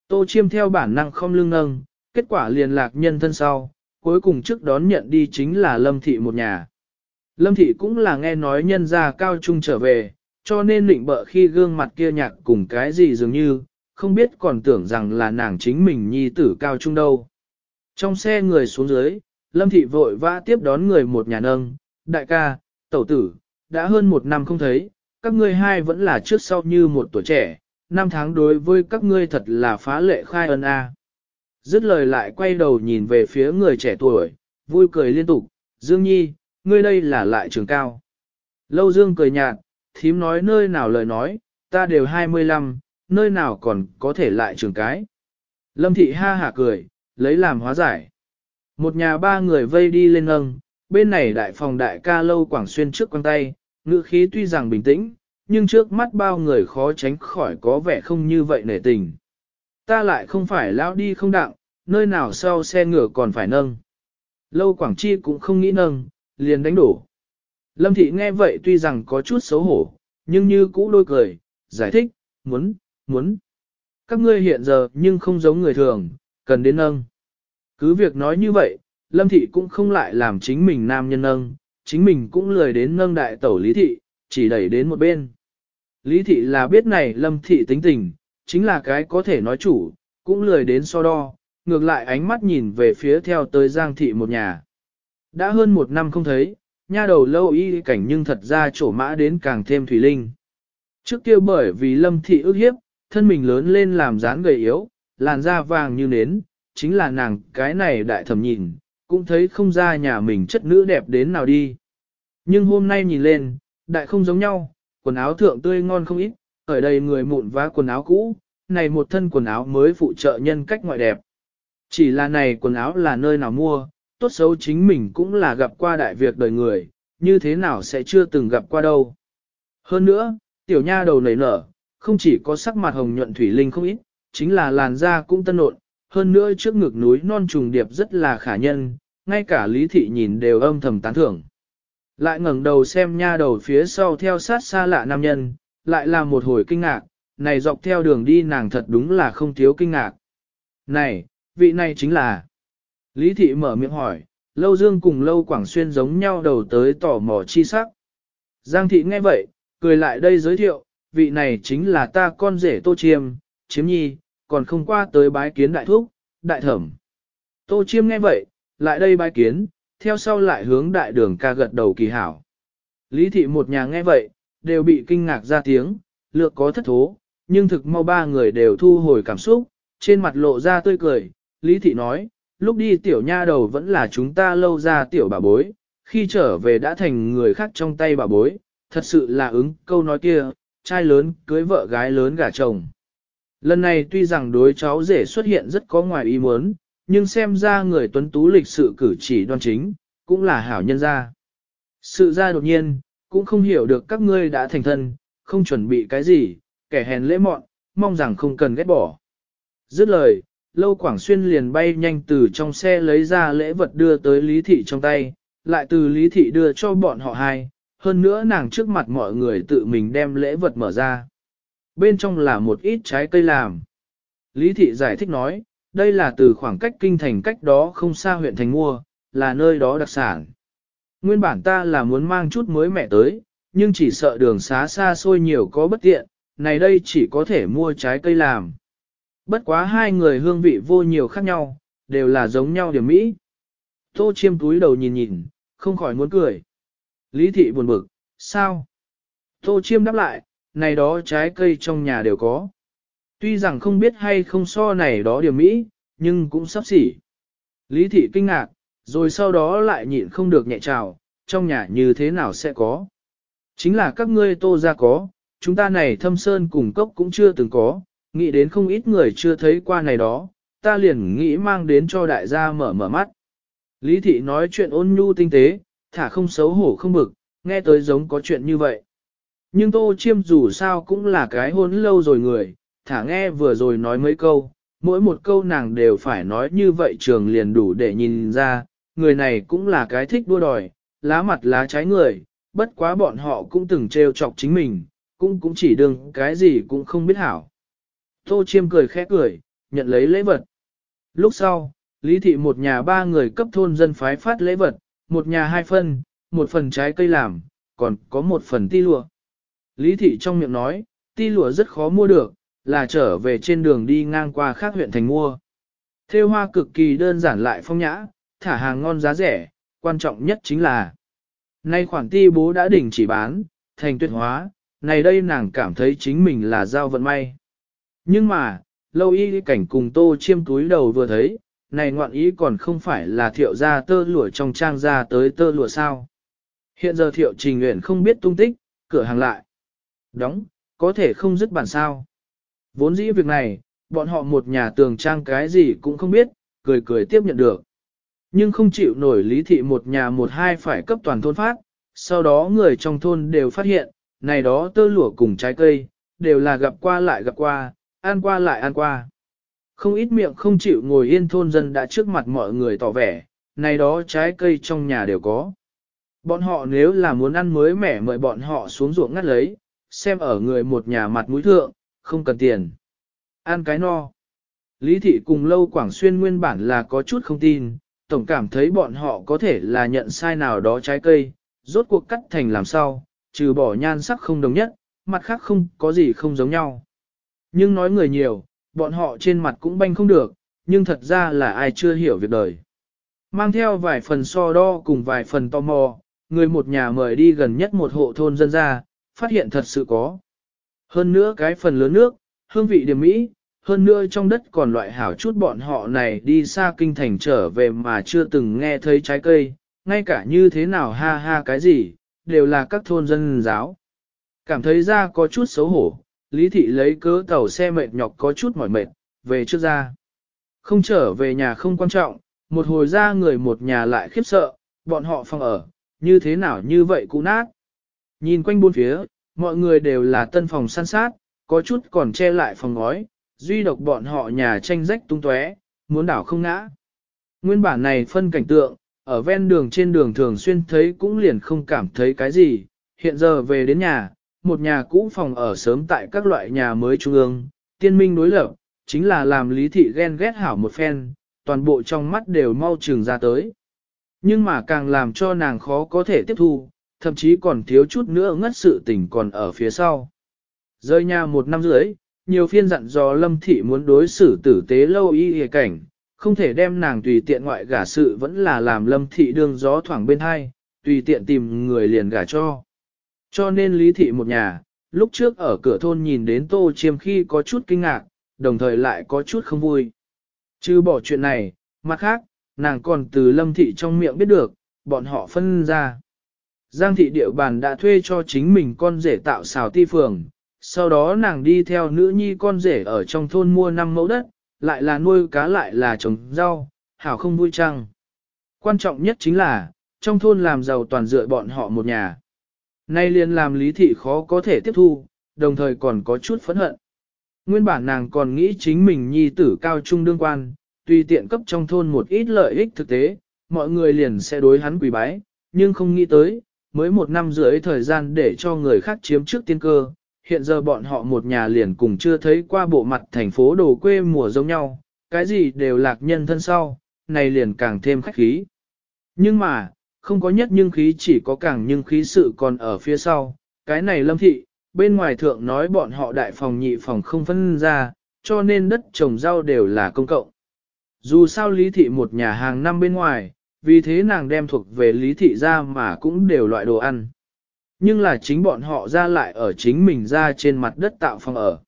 Tô chiêm theo bản năng không lưng nâng, kết quả liền lạc nhân thân sau, cuối cùng trước đón nhận đi chính là Lâm Thị một nhà. Lâm Thị cũng là nghe nói nhân gia cao trung trở về, cho nên định bợ khi gương mặt kia nhạc cùng cái gì dường như, không biết còn tưởng rằng là nàng chính mình nhi tử cao trung đâu. Trong xe người xuống dưới, Lâm Thị vội vã tiếp đón người một nhà nâng, đại ca, tẩu tử, đã hơn một năm không thấy, các ngươi hai vẫn là trước sau như một tuổi trẻ, năm tháng đối với các ngươi thật là phá lệ khai ân a. Dứt lời lại quay đầu nhìn về phía người trẻ tuổi, vui cười liên tục, Dương Nhi, ngươi đây là lại trường cao. Lâu Dương cười nhạt, thím nói nơi nào lời nói, ta đều 25, nơi nào còn có thể lại trường cái. Lâm Thị ha hả cười, lấy làm hóa giải. Một nhà ba người vây đi lên nâng, bên này đại phòng đại ca lâu quảng xuyên trước quăng tay, ngữ khí tuy rằng bình tĩnh, nhưng trước mắt bao người khó tránh khỏi có vẻ không như vậy nể tình. Ta lại không phải lao đi không đặng, nơi nào sau xe ngựa còn phải nâng. Lâu Quảng Chi cũng không nghĩ nâng, liền đánh đổ. Lâm Thị nghe vậy tuy rằng có chút xấu hổ, nhưng như cũ đôi cười, giải thích, muốn, muốn. Các ngươi hiện giờ nhưng không giống người thường, cần đến nâng. Cứ việc nói như vậy, Lâm Thị cũng không lại làm chính mình nam nhân nâng, chính mình cũng lười đến nâng đại tẩu Lý Thị, chỉ đẩy đến một bên. Lý Thị là biết này Lâm Thị tính tình, chính là cái có thể nói chủ, cũng lười đến so đo, ngược lại ánh mắt nhìn về phía theo tới Giang Thị một nhà. Đã hơn một năm không thấy, nha đầu lâu y cảnh nhưng thật ra trổ mã đến càng thêm thủy linh. Trước kia bởi vì Lâm Thị ước hiếp, thân mình lớn lên làm dáng gầy yếu, làn da vàng như nến, chính là nàng cái này đại thầm nhìn, cũng thấy không ra nhà mình chất nữ đẹp đến nào đi. Nhưng hôm nay nhìn lên, đại không giống nhau, quần áo thượng tươi ngon không ít, ở đây người mụn vá quần áo cũ, này một thân quần áo mới phụ trợ nhân cách ngoại đẹp. Chỉ là này quần áo là nơi nào mua, tốt xấu chính mình cũng là gặp qua đại việc đời người, như thế nào sẽ chưa từng gặp qua đâu. Hơn nữa, tiểu nha đầu nảy nở, không chỉ có sắc mặt hồng nhuận thủy linh không ít, chính là làn da cũng tân nộn, hơn nữa trước ngực núi non trùng điệp rất là khả nhân, ngay cả lý thị nhìn đều âm thầm tán thưởng. Lại ngẩng đầu xem nha đầu phía sau theo sát xa lạ nam nhân, lại là một hồi kinh ngạc, này dọc theo đường đi nàng thật đúng là không thiếu kinh ngạc. Này, vị này chính là... Lý thị mở miệng hỏi, lâu dương cùng lâu quảng xuyên giống nhau đầu tới tỏ mò chi sắc. Giang thị nghe vậy, cười lại đây giới thiệu, vị này chính là ta con rể tô chiêm, chiếm nhi, còn không qua tới bái kiến đại thúc, đại thẩm. Tô chiêm nghe vậy, lại đây bái kiến, theo sau lại hướng đại đường ca gật đầu kỳ hảo. Lý thị một nhà nghe vậy, đều bị kinh ngạc ra tiếng, lược có thất thố, nhưng thực mau ba người đều thu hồi cảm xúc, trên mặt lộ ra tươi cười, Lý thị nói, lúc đi tiểu nha đầu vẫn là chúng ta lâu ra tiểu bà bối, khi trở về đã thành người khác trong tay bà bối, thật sự là ứng câu nói kia, trai lớn cưới vợ gái lớn gả chồng. Lần này tuy rằng đối cháu rể xuất hiện rất có ngoài ý muốn, nhưng xem ra người tuấn tú lịch sự cử chỉ đoan chính, cũng là hảo nhân gia. Sự ra đột nhiên, cũng không hiểu được các ngươi đã thành thân, không chuẩn bị cái gì, kẻ hèn lễ mọn, mong rằng không cần ghét bỏ. Dứt lời, Lâu Quảng Xuyên liền bay nhanh từ trong xe lấy ra lễ vật đưa tới Lý Thị trong tay, lại từ Lý Thị đưa cho bọn họ hai, hơn nữa nàng trước mặt mọi người tự mình đem lễ vật mở ra. Bên trong là một ít trái cây làm. Lý Thị giải thích nói, đây là từ khoảng cách kinh thành cách đó không xa huyện thành mua, là nơi đó đặc sản. Nguyên bản ta là muốn mang chút mới mẹ tới, nhưng chỉ sợ đường xá xa xôi nhiều có bất tiện, này đây chỉ có thể mua trái cây làm. Bất quá hai người hương vị vô nhiều khác nhau, đều là giống nhau điểm mỹ. Tô chiêm túi đầu nhìn nhìn, không khỏi muốn cười. Lý thị buồn bực, sao? Tô chiêm đáp lại, này đó trái cây trong nhà đều có. Tuy rằng không biết hay không so này đó điểm mỹ, nhưng cũng sắp xỉ. Lý thị kinh ngạc, rồi sau đó lại nhịn không được nhẹ trào, trong nhà như thế nào sẽ có. Chính là các ngươi tô ra có, chúng ta này thâm sơn cùng cốc cũng chưa từng có, nghĩ đến không ít người chưa thấy qua này đó, ta liền nghĩ mang đến cho đại gia mở mở mắt. Lý thị nói chuyện ôn nhu tinh tế, thả không xấu hổ không bực, nghe tới giống có chuyện như vậy. Nhưng tô chiêm dù sao cũng là cái hôn lâu rồi người, thả nghe vừa rồi nói mấy câu, mỗi một câu nàng đều phải nói như vậy trường liền đủ để nhìn ra, người này cũng là cái thích đua đòi, lá mặt lá trái người, bất quá bọn họ cũng từng trêu chọc chính mình, cũng cũng chỉ đừng cái gì cũng không biết hảo. Tô chiêm cười khẽ cười, nhận lấy lễ vật. Lúc sau, Lý thị một nhà ba người cấp thôn dân phái phát lễ vật, một nhà hai phân, một phần trái cây làm, còn có một phần ti lụa. Lý thị trong miệng nói, ti lụa rất khó mua được, là trở về trên đường đi ngang qua khác huyện thành mua. Thêu hoa cực kỳ đơn giản lại phong nhã, thả hàng ngon giá rẻ, quan trọng nhất chính là Nay khoản ti bố đã đỉnh chỉ bán, thành tuyệt hóa, này đây nàng cảm thấy chính mình là giao vận may. Nhưng mà, lâu y cảnh cùng tô chiêm túi đầu vừa thấy, này ngoạn ý còn không phải là thiệu ra tơ lụa trong trang ra tới tơ lụa sao. Hiện giờ thiệu trình nguyện không biết tung tích, cửa hàng lại. Đóng, có thể không dứt bản sao. Vốn dĩ việc này, bọn họ một nhà tường trang cái gì cũng không biết, cười cười tiếp nhận được. Nhưng không chịu nổi lý thị một nhà một hai phải cấp toàn thôn phát, sau đó người trong thôn đều phát hiện, này đó tơ lụa cùng trái cây, đều là gặp qua lại gặp qua, ăn qua lại ăn qua. Không ít miệng không chịu ngồi yên thôn dân đã trước mặt mọi người tỏ vẻ, này đó trái cây trong nhà đều có. Bọn họ nếu là muốn ăn mới mẻ mời bọn họ xuống ruộng ngắt lấy, xem ở người một nhà mặt mũi thượng, không cần tiền. Ăn cái no. Lý thị cùng lâu Quảng Xuyên nguyên bản là có chút không tin, tổng cảm thấy bọn họ có thể là nhận sai nào đó trái cây, rốt cuộc cắt thành làm sao, trừ bỏ nhan sắc không đồng nhất, mặt khác không có gì không giống nhau. Nhưng nói người nhiều, bọn họ trên mặt cũng banh không được, nhưng thật ra là ai chưa hiểu việc đời. Mang theo vài phần so đo cùng vài phần tò mò, người một nhà mời đi gần nhất một hộ thôn dân ra, phát hiện thật sự có. Hơn nữa cái phần lớn nước, hương vị điểm mỹ, hơn nữa trong đất còn loại hảo chút bọn họ này đi xa kinh thành trở về mà chưa từng nghe thấy trái cây, ngay cả như thế nào ha ha cái gì, đều là các thôn dân giáo. Cảm thấy ra có chút xấu hổ, Lý Thị lấy cớ tàu xe mệt nhọc có chút mỏi mệt, về trước ra. Không trở về nhà không quan trọng, một hồi ra người một nhà lại khiếp sợ, bọn họ phòng ở, như thế nào như vậy cũ nát. Nhìn quanh buôn phía, mọi người đều là tân phòng san sát, có chút còn che lại phòng ngói, duy độc bọn họ nhà tranh rách tung tóe, muốn đảo không ngã. Nguyên bản này phân cảnh tượng, ở ven đường trên đường thường xuyên thấy cũng liền không cảm thấy cái gì, hiện giờ về đến nhà, một nhà cũ phòng ở sớm tại các loại nhà mới trung ương, tiên minh đối lập, chính là làm lý thị ghen ghét hảo một phen, toàn bộ trong mắt đều mau trường ra tới. Nhưng mà càng làm cho nàng khó có thể tiếp thu, thậm chí còn thiếu chút nữa ngất sự tình còn ở phía sau. Rơi nhà một năm rưỡi, nhiều phiên dặn dò lâm thị muốn đối xử tử tế lâu y hề cảnh, không thể đem nàng tùy tiện ngoại gả sự vẫn là làm lâm thị đương gió thoảng bên hai, tùy tiện tìm người liền gả cho. Cho nên lý thị một nhà, lúc trước ở cửa thôn nhìn đến tô chiêm khi có chút kinh ngạc, đồng thời lại có chút không vui. Chứ bỏ chuyện này, mặt khác, nàng còn từ lâm thị trong miệng biết được, bọn họ phân ra. Giang thị địa bàn đã thuê cho chính mình con rể tạo xào ti phường, sau đó nàng đi theo nữ nhi con rể ở trong thôn mua 5 mẫu đất, lại là nuôi cá lại là trồng rau, hảo không vui chăng. Quan trọng nhất chính là, trong thôn làm giàu toàn dựa bọn họ một nhà. Nay liền làm lý thị khó có thể tiếp thu, đồng thời còn có chút phẫn hận. Nguyên bản nàng còn nghĩ chính mình nhi tử cao trung đương quan, tùy tiện cấp trong thôn một ít lợi ích thực tế, mọi người liền sẽ đối hắn quỳ bái, nhưng không nghĩ tới, mới một năm rưỡi thời gian để cho người khác chiếm trước tiên cơ, hiện giờ bọn họ một nhà liền cùng chưa thấy qua bộ mặt thành phố đồ quê mùa giống nhau, cái gì đều lạc nhân thân sau, này liền càng thêm khách khí. Nhưng mà, không có nhất nhưng khí chỉ có càng nhưng khí sự còn ở phía sau, cái này lâm thị, bên ngoài thượng nói bọn họ đại phòng nhị phòng không phân ra, cho nên đất trồng rau đều là công cộng. Dù sao lý thị một nhà hàng năm bên ngoài, vì thế nàng đem thuộc về lý thị ra mà cũng đều loại đồ ăn. Nhưng là chính bọn họ ra lại ở chính mình ra trên mặt đất tạo phòng ở.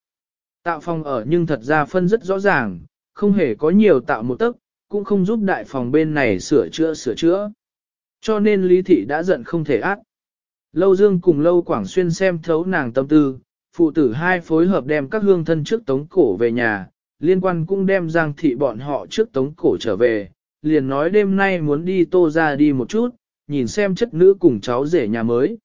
Tạo phòng ở nhưng thật ra phân rất rõ ràng, không hề có nhiều tạo một tấc, cũng không giúp đại phòng bên này sửa chữa sửa chữa. Cho nên Lý Thị đã giận không thể ác. Lâu Dương cùng Lâu Quảng Xuyên xem thấu nàng tâm tư, phụ tử hai phối hợp đem các hương thân trước tống cổ về nhà, liên quan cũng đem Giang Thị bọn họ trước tống cổ trở về, liền nói đêm nay muốn đi tô ra đi một chút, nhìn xem chất nữ cùng cháu rể nhà mới.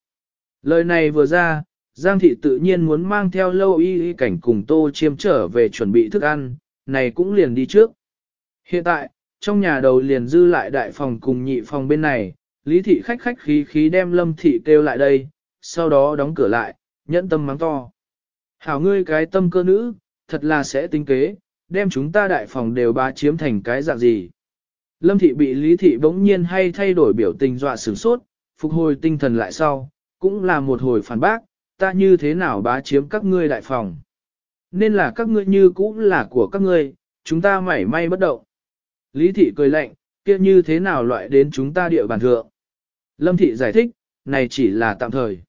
Lời này vừa ra, Giang thị tự nhiên muốn mang theo lâu y y cảnh cùng tô chiêm trở về chuẩn bị thức ăn, này cũng liền đi trước. Hiện tại, trong nhà đầu liền dư lại đại phòng cùng nhị phòng bên này, lý thị khách khách khí khí đem lâm thị kêu lại đây, sau đó đóng cửa lại, nhẫn tâm mắng to. Hảo ngươi cái tâm cơ nữ, thật là sẽ tính kế, đem chúng ta đại phòng đều ba chiếm thành cái dạng gì. Lâm thị bị lý thị bỗng nhiên hay thay đổi biểu tình dọa sửng sốt, phục hồi tinh thần lại sau, cũng là một hồi phản bác, ta như thế nào bá chiếm các ngươi đại phòng. Nên là các ngươi như cũng là của các ngươi, chúng ta mảy may bất động. Lý thị cười lạnh, kia như thế nào loại đến chúng ta địa bàn thượng. Lâm thị giải thích, này chỉ là tạm thời.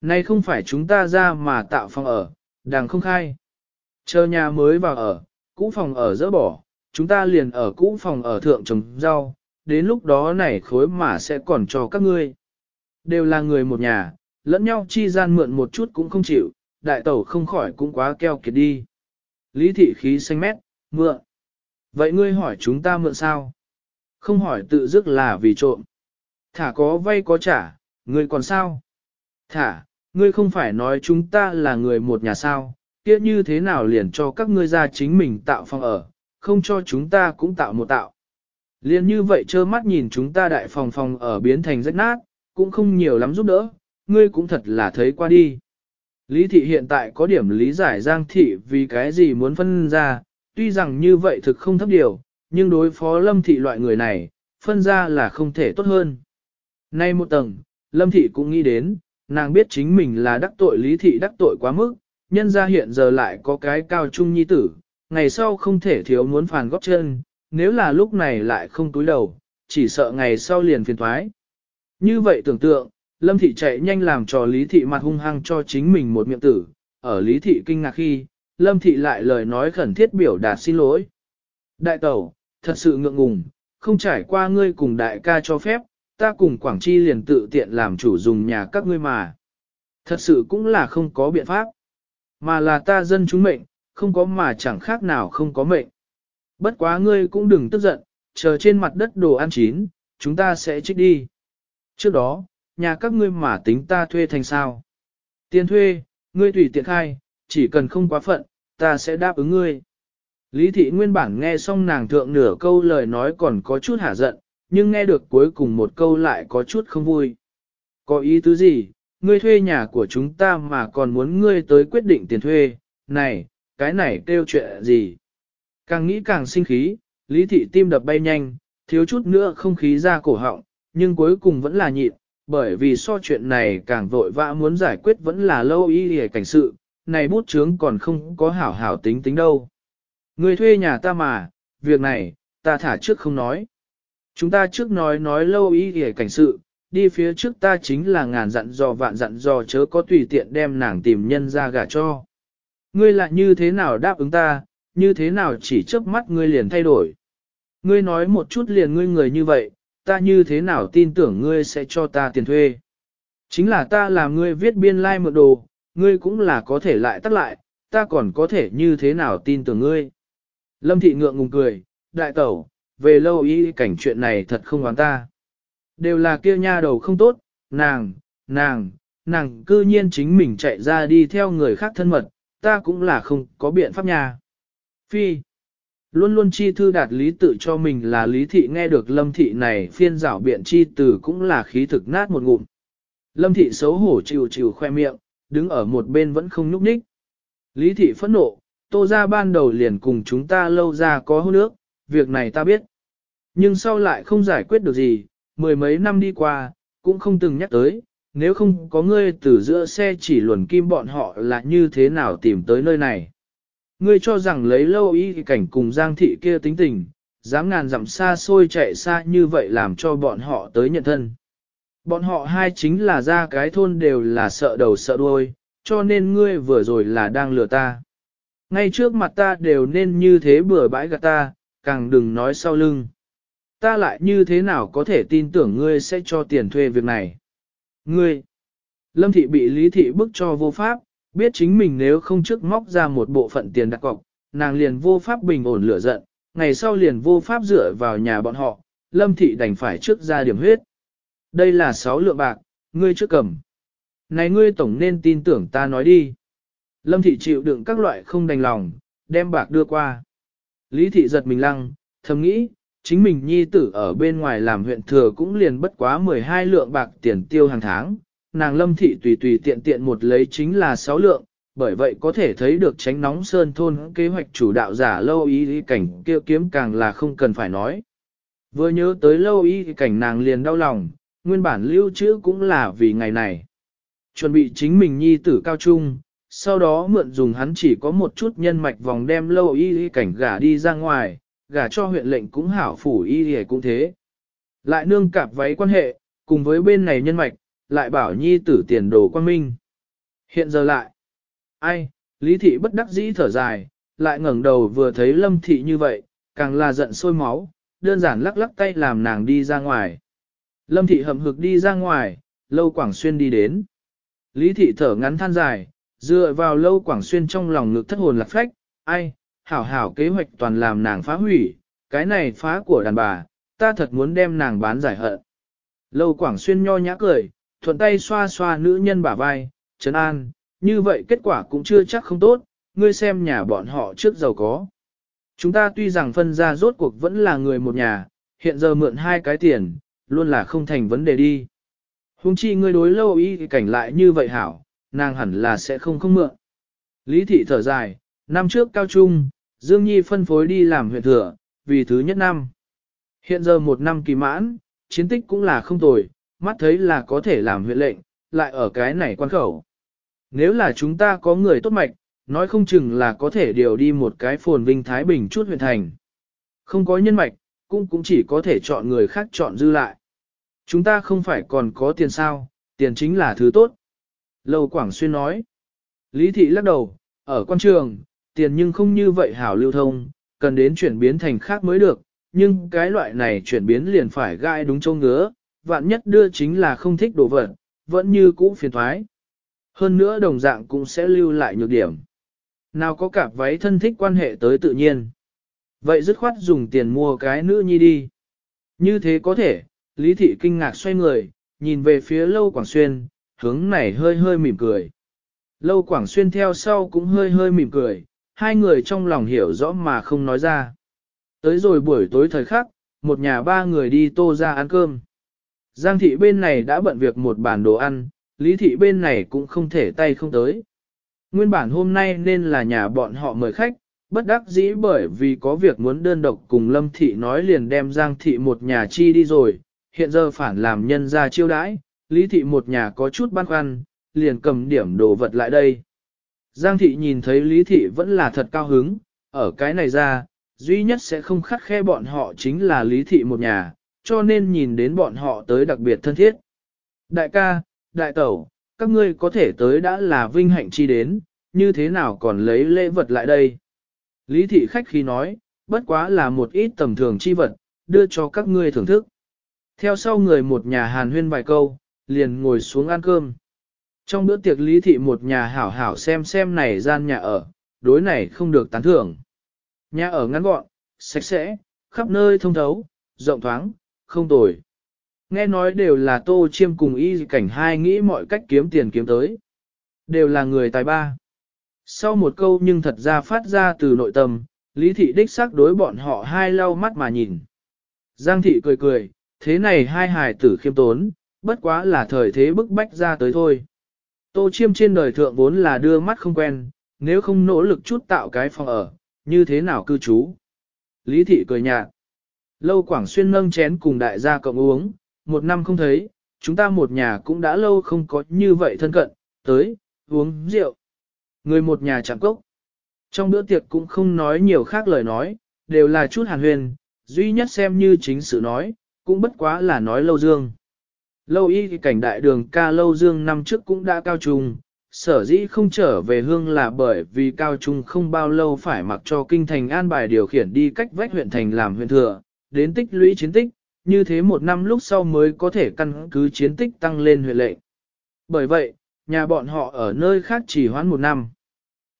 Này không phải chúng ta ra mà tạo phòng ở, đàng không khai. Chờ nhà mới vào ở, cũ phòng ở dỡ bỏ, chúng ta liền ở cũ phòng ở thượng trồng rau, đến lúc đó này khối mà sẽ còn cho các ngươi. Đều là người một nhà, lẫn nhau chi gian mượn một chút cũng không chịu, đại tẩu không khỏi cũng quá keo kiệt đi. Lý thị khí xanh mét, mượn. Vậy ngươi hỏi chúng ta mượn sao? Không hỏi tự dứt là vì trộm. Thả có vay có trả, ngươi còn sao? Thả, ngươi không phải nói chúng ta là người một nhà sao, kia như thế nào liền cho các ngươi ra chính mình tạo phòng ở, không cho chúng ta cũng tạo một tạo. Liên như vậy trơ mắt nhìn chúng ta đại phòng phòng ở biến thành rách nát, cũng không nhiều lắm giúp đỡ, ngươi cũng thật là thấy qua đi. Lý thị hiện tại có điểm lý giải Giang thị vì cái gì muốn phân ra, tuy rằng như vậy thực không thấp điều, nhưng đối phó lâm thị loại người này, phân ra là không thể tốt hơn. Nay một tầng, lâm thị cũng nghĩ đến, nàng biết chính mình là đắc tội lý thị đắc tội quá mức, nhân ra hiện giờ lại có cái cao trung nhi tử, ngày sau không thể thiếu muốn phản góp chân, nếu là lúc này lại không túi đầu, chỉ sợ ngày sau liền phiền thoái. Như vậy tưởng tượng, Lâm Thị chạy nhanh làm cho Lý Thị mặt hung hăng cho chính mình một miệng tử, ở Lý Thị kinh ngạc khi, Lâm Thị lại lời nói khẩn thiết biểu đạt xin lỗi. Đại tẩu, thật sự ngượng ngùng, không trải qua ngươi cùng đại ca cho phép, ta cùng Quảng Chi liền tự tiện làm chủ dùng nhà các ngươi mà. Thật sự cũng là không có biện pháp. Mà là ta dân chúng mệnh, không có mà chẳng khác nào không có mệnh. Bất quá ngươi cũng đừng tức giận, chờ trên mặt đất đồ ăn chín, chúng ta sẽ trích đi. Trước đó, nhà các ngươi mà tính ta thuê thành sao. Tiền thuê, ngươi tùy tiện khai, chỉ cần không quá phận, ta sẽ đáp ứng ngươi. Lý thị nguyên bản nghe xong nàng thượng nửa câu lời nói còn có chút hả giận, nhưng nghe được cuối cùng một câu lại có chút không vui. Có ý tứ gì, ngươi thuê nhà của chúng ta mà còn muốn ngươi tới quyết định tiền thuê, này, cái này kêu chuyện gì? Càng nghĩ càng sinh khí, lý thị tim đập bay nhanh, thiếu chút nữa không khí ra cổ họng, nhưng cuối cùng vẫn là nhịn, bởi vì so chuyện này càng vội vã muốn giải quyết vẫn là lâu y hề cảnh sự, này bút chướng còn không có hảo hảo tính tính đâu. Người thuê nhà ta mà, việc này, ta thả trước không nói. Chúng ta trước nói nói lâu y hề cảnh sự, đi phía trước ta chính là ngàn dặn dò vạn dặn dò chớ có tùy tiện đem nàng tìm nhân ra gả cho. Ngươi lại như thế nào đáp ứng ta, như thế nào chỉ chớp mắt ngươi liền thay đổi. Ngươi nói một chút liền ngươi người như vậy, ta như thế nào tin tưởng ngươi sẽ cho ta tiền thuê. Chính là ta làm ngươi viết biên lai like mượn đồ, ngươi cũng là có thể lại tắt lại, ta còn có thể như thế nào tin tưởng ngươi. Lâm thị ngượng ngùng cười, đại tẩu, về lâu ý cảnh chuyện này thật không oán ta. Đều là kia nha đầu không tốt, nàng, nàng, nàng cư nhiên chính mình chạy ra đi theo người khác thân mật, ta cũng là không có biện pháp nha. Phi, luôn luôn chi thư đạt lý tự cho mình là lý thị nghe được lâm thị này phiên rảo biện chi từ cũng là khí thực nát một ngụm. Lâm thị xấu hổ chịu chịu khoe miệng, đứng ở một bên vẫn không nhúc nhích. Lý thị phẫn nộ, tô ra ban đầu liền cùng chúng ta lâu ra có hôn nước, việc này ta biết. Nhưng sau lại không giải quyết được gì, mười mấy năm đi qua, cũng không từng nhắc tới, nếu không có ngươi từ giữa xe chỉ luồn kim bọn họ là như thế nào tìm tới nơi này. Ngươi cho rằng lấy lâu y cảnh cùng giang thị kia tính tình, dám ngàn dặm xa xôi chạy xa như vậy làm cho bọn họ tới nhận thân. Bọn họ hai chính là ra cái thôn đều là sợ đầu sợ đuôi, cho nên ngươi vừa rồi là đang lừa ta. Ngay trước mặt ta đều nên như thế bừa bãi gạt ta, càng đừng nói sau lưng. Ta lại như thế nào có thể tin tưởng ngươi sẽ cho tiền thuê việc này? Ngươi! Lâm thị bị lý thị bức cho vô pháp, biết chính mình nếu không trước móc ra một bộ phận tiền đặt cọc, nàng liền vô pháp bình ổn lửa giận, ngày sau liền vô pháp dựa vào nhà bọn họ, lâm thị đành phải trước ra điểm huyết. Đây là 6 lượng bạc, ngươi trước cầm. Này ngươi tổng nên tin tưởng ta nói đi. Lâm thị chịu đựng các loại không đành lòng, đem bạc đưa qua. Lý thị giật mình lăng, thầm nghĩ, chính mình nhi tử ở bên ngoài làm huyện thừa cũng liền bất quá 12 lượng bạc tiền tiêu hàng tháng, nàng lâm thị tùy tùy tiện tiện một lấy chính là 6 lượng, bởi vậy có thể thấy được tránh nóng sơn thôn kế hoạch chủ đạo giả lâu ý, ý cảnh kia kiếm càng là không cần phải nói. Vừa nhớ tới lâu ý cảnh nàng liền đau lòng, nguyên bản lưu trữ cũng là vì ngày này. Chuẩn bị chính mình nhi tử cao trung, sau đó mượn dùng hắn chỉ có một chút nhân mạch vòng đem lâu y y cảnh gả đi ra ngoài, gả cho huyện lệnh cũng hảo phủ y thì cũng thế. Lại nương cạp váy quan hệ, cùng với bên này nhân mạch, lại bảo nhi tử tiền đồ quan minh. Hiện giờ lại, ai, lý thị bất đắc dĩ thở dài, lại ngẩng đầu vừa thấy lâm thị như vậy, càng là giận sôi máu, đơn giản lắc lắc tay làm nàng đi ra ngoài. Lâm thị hầm hực đi ra ngoài, lâu quảng xuyên đi đến. Lý thị thở ngắn than dài, dựa vào lâu quảng xuyên trong lòng ngực thất hồn lạc phách, ai, hảo hảo kế hoạch toàn làm nàng phá hủy, cái này phá của đàn bà, ta thật muốn đem nàng bán giải hận. Lâu quảng xuyên nho nhã cười, thuận tay xoa xoa nữ nhân bả vai, trấn an, như vậy kết quả cũng chưa chắc không tốt, ngươi xem nhà bọn họ trước giàu có. Chúng ta tuy rằng phân ra rốt cuộc vẫn là người một nhà, hiện giờ mượn hai cái tiền, luôn là không thành vấn đề đi. Hùng chi ngươi đối lâu y cảnh lại như vậy hảo, nàng hẳn là sẽ không không mượn. Lý thị thở dài, năm trước cao trung, Dương Nhi phân phối đi làm huyện thừa, vì thứ nhất năm. Hiện giờ một năm kỳ mãn, chiến tích cũng là không tồi, mắt thấy là có thể làm huyện lệnh, lại ở cái này quan khẩu. Nếu là chúng ta có người tốt mạch, nói không chừng là có thể điều đi một cái phồn vinh thái bình chút huyện thành. Không có nhân mạch, cũng cũng chỉ có thể chọn người khác chọn dư lại. Chúng ta không phải còn có tiền sao, tiền chính là thứ tốt. Lâu Quảng Xuyên nói. Lý thị lắc đầu, ở quan trường, tiền nhưng không như vậy hảo lưu thông, cần đến chuyển biến thành khác mới được, nhưng cái loại này chuyển biến liền phải gai đúng châu ngứa, vạn nhất đưa chính là không thích đồ vật, vẫn như cũ phiền thoái. Hơn nữa đồng dạng cũng sẽ lưu lại nhược điểm. Nào có cả váy thân thích quan hệ tới tự nhiên. Vậy dứt khoát dùng tiền mua cái nữ nhi đi. Như thế có thể, Lý Thị kinh ngạc xoay người, nhìn về phía Lâu Quảng Xuyên, hướng này hơi hơi mỉm cười. Lâu Quảng Xuyên theo sau cũng hơi hơi mỉm cười, hai người trong lòng hiểu rõ mà không nói ra. Tới rồi buổi tối thời khắc, một nhà ba người đi tô ra ăn cơm. Giang thị bên này đã bận việc một bàn đồ ăn, lý thị bên này cũng không thể tay không tới. Nguyên bản hôm nay nên là nhà bọn họ mời khách, bất đắc dĩ bởi vì có việc muốn đơn độc cùng lâm thị nói liền đem giang thị một nhà chi đi rồi, hiện giờ phản làm nhân ra chiêu đãi, lý thị một nhà có chút băn khoăn, liền cầm điểm đồ vật lại đây. Giang thị nhìn thấy lý thị vẫn là thật cao hứng, ở cái này ra, duy nhất sẽ không khắc khe bọn họ chính là lý thị một nhà, cho nên nhìn đến bọn họ tới đặc biệt thân thiết. Đại ca, đại tẩu, các ngươi có thể tới đã là vinh hạnh chi đến, như thế nào còn lấy lễ vật lại đây? Lý thị khách khi nói, bất quá là một ít tầm thường chi vật, đưa cho các ngươi thưởng thức. Theo sau người một nhà hàn huyên vài câu, liền ngồi xuống ăn cơm. Trong bữa tiệc lý thị một nhà hảo hảo xem xem này gian nhà ở, đối này không được tán thưởng. Nhà ở ngắn gọn, sạch sẽ, khắp nơi thông thấu, rộng thoáng, không tồi. Nghe nói đều là tô chiêm cùng y cảnh hai nghĩ mọi cách kiếm tiền kiếm tới. Đều là người tài ba. Sau một câu nhưng thật ra phát ra từ nội tâm, lý thị đích xác đối bọn họ hai lau mắt mà nhìn. Giang thị cười cười, thế này hai hài tử khiêm tốn, bất quá là thời thế bức bách ra tới thôi. Tô chiêm trên đời thượng vốn là đưa mắt không quen, nếu không nỗ lực chút tạo cái phòng ở, như thế nào cư trú. Lý thị cười nhạt. Lâu Quảng Xuyên nâng chén cùng đại gia cộng uống, một năm không thấy, chúng ta một nhà cũng đã lâu không có như vậy thân cận, tới, uống rượu. Người một nhà chẳng cốc. Trong bữa tiệc cũng không nói nhiều khác lời nói, đều là chút hàn huyền, duy nhất xem như chính sự nói, cũng bất quá là nói lâu dương. Lâu y cảnh đại đường ca lâu dương năm trước cũng đã cao trùng, sở dĩ không trở về hương là bởi vì cao trung không bao lâu phải mặc cho kinh thành an bài điều khiển đi cách vách huyện thành làm huyện thừa, đến tích lũy chiến tích, như thế một năm lúc sau mới có thể căn cứ chiến tích tăng lên huyện lệ. Bởi vậy, nhà bọn họ ở nơi khác chỉ hoãn một năm.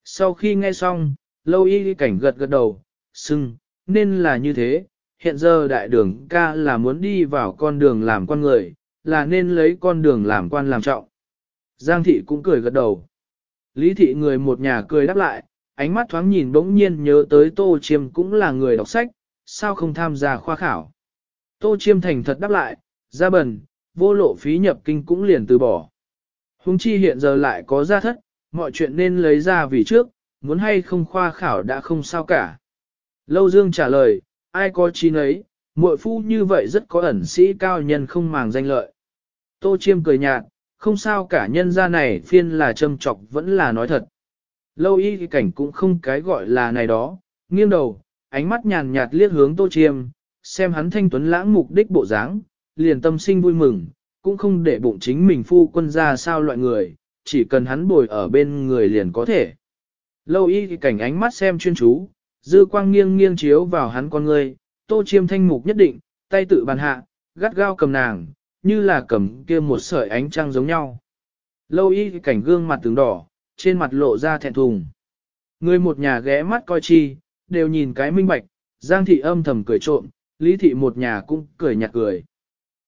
Sau khi nghe xong, lâu y cảnh gật gật đầu, sưng, nên là như thế, hiện giờ đại đường ca là muốn đi vào con đường làm con người, là nên lấy con đường làm quan làm trọng. Giang thị cũng cười gật đầu. Lý thị người một nhà cười đáp lại, ánh mắt thoáng nhìn bỗng nhiên nhớ tới Tô Chiêm cũng là người đọc sách, sao không tham gia khoa khảo. Tô Chiêm thành thật đáp lại, ra bần, vô lộ phí nhập kinh cũng liền từ bỏ. Hùng chi hiện giờ lại có gia thất, mọi chuyện nên lấy ra vì trước, muốn hay không khoa khảo đã không sao cả. Lâu Dương trả lời, ai có chi nấy, muội phu như vậy rất có ẩn sĩ cao nhân không màng danh lợi. Tô Chiêm cười nhạt, không sao cả nhân gia này phiên là châm trọc vẫn là nói thật. Lâu y cảnh cũng không cái gọi là này đó, nghiêng đầu, ánh mắt nhàn nhạt liếc hướng Tô Chiêm, xem hắn thanh tuấn lãng mục đích bộ dáng, liền tâm sinh vui mừng, cũng không để bụng chính mình phu quân ra sao loại người, chỉ cần hắn bồi ở bên người liền có thể. Lâu y cảnh ánh mắt xem chuyên chú, dư quang nghiêng nghiêng chiếu vào hắn con người, Tô Chiêm thanh mục nhất định, tay tự bàn hạ, gắt gao cầm nàng, như là cầm kia một sợi ánh trăng giống nhau. Lâu y cảnh gương mặt tướng đỏ, trên mặt lộ ra thẹn thùng. Người một nhà ghé mắt coi chi, đều nhìn cái minh bạch, Giang thị âm thầm cười trộm, Lý thị một nhà cũng cười nhạt cười.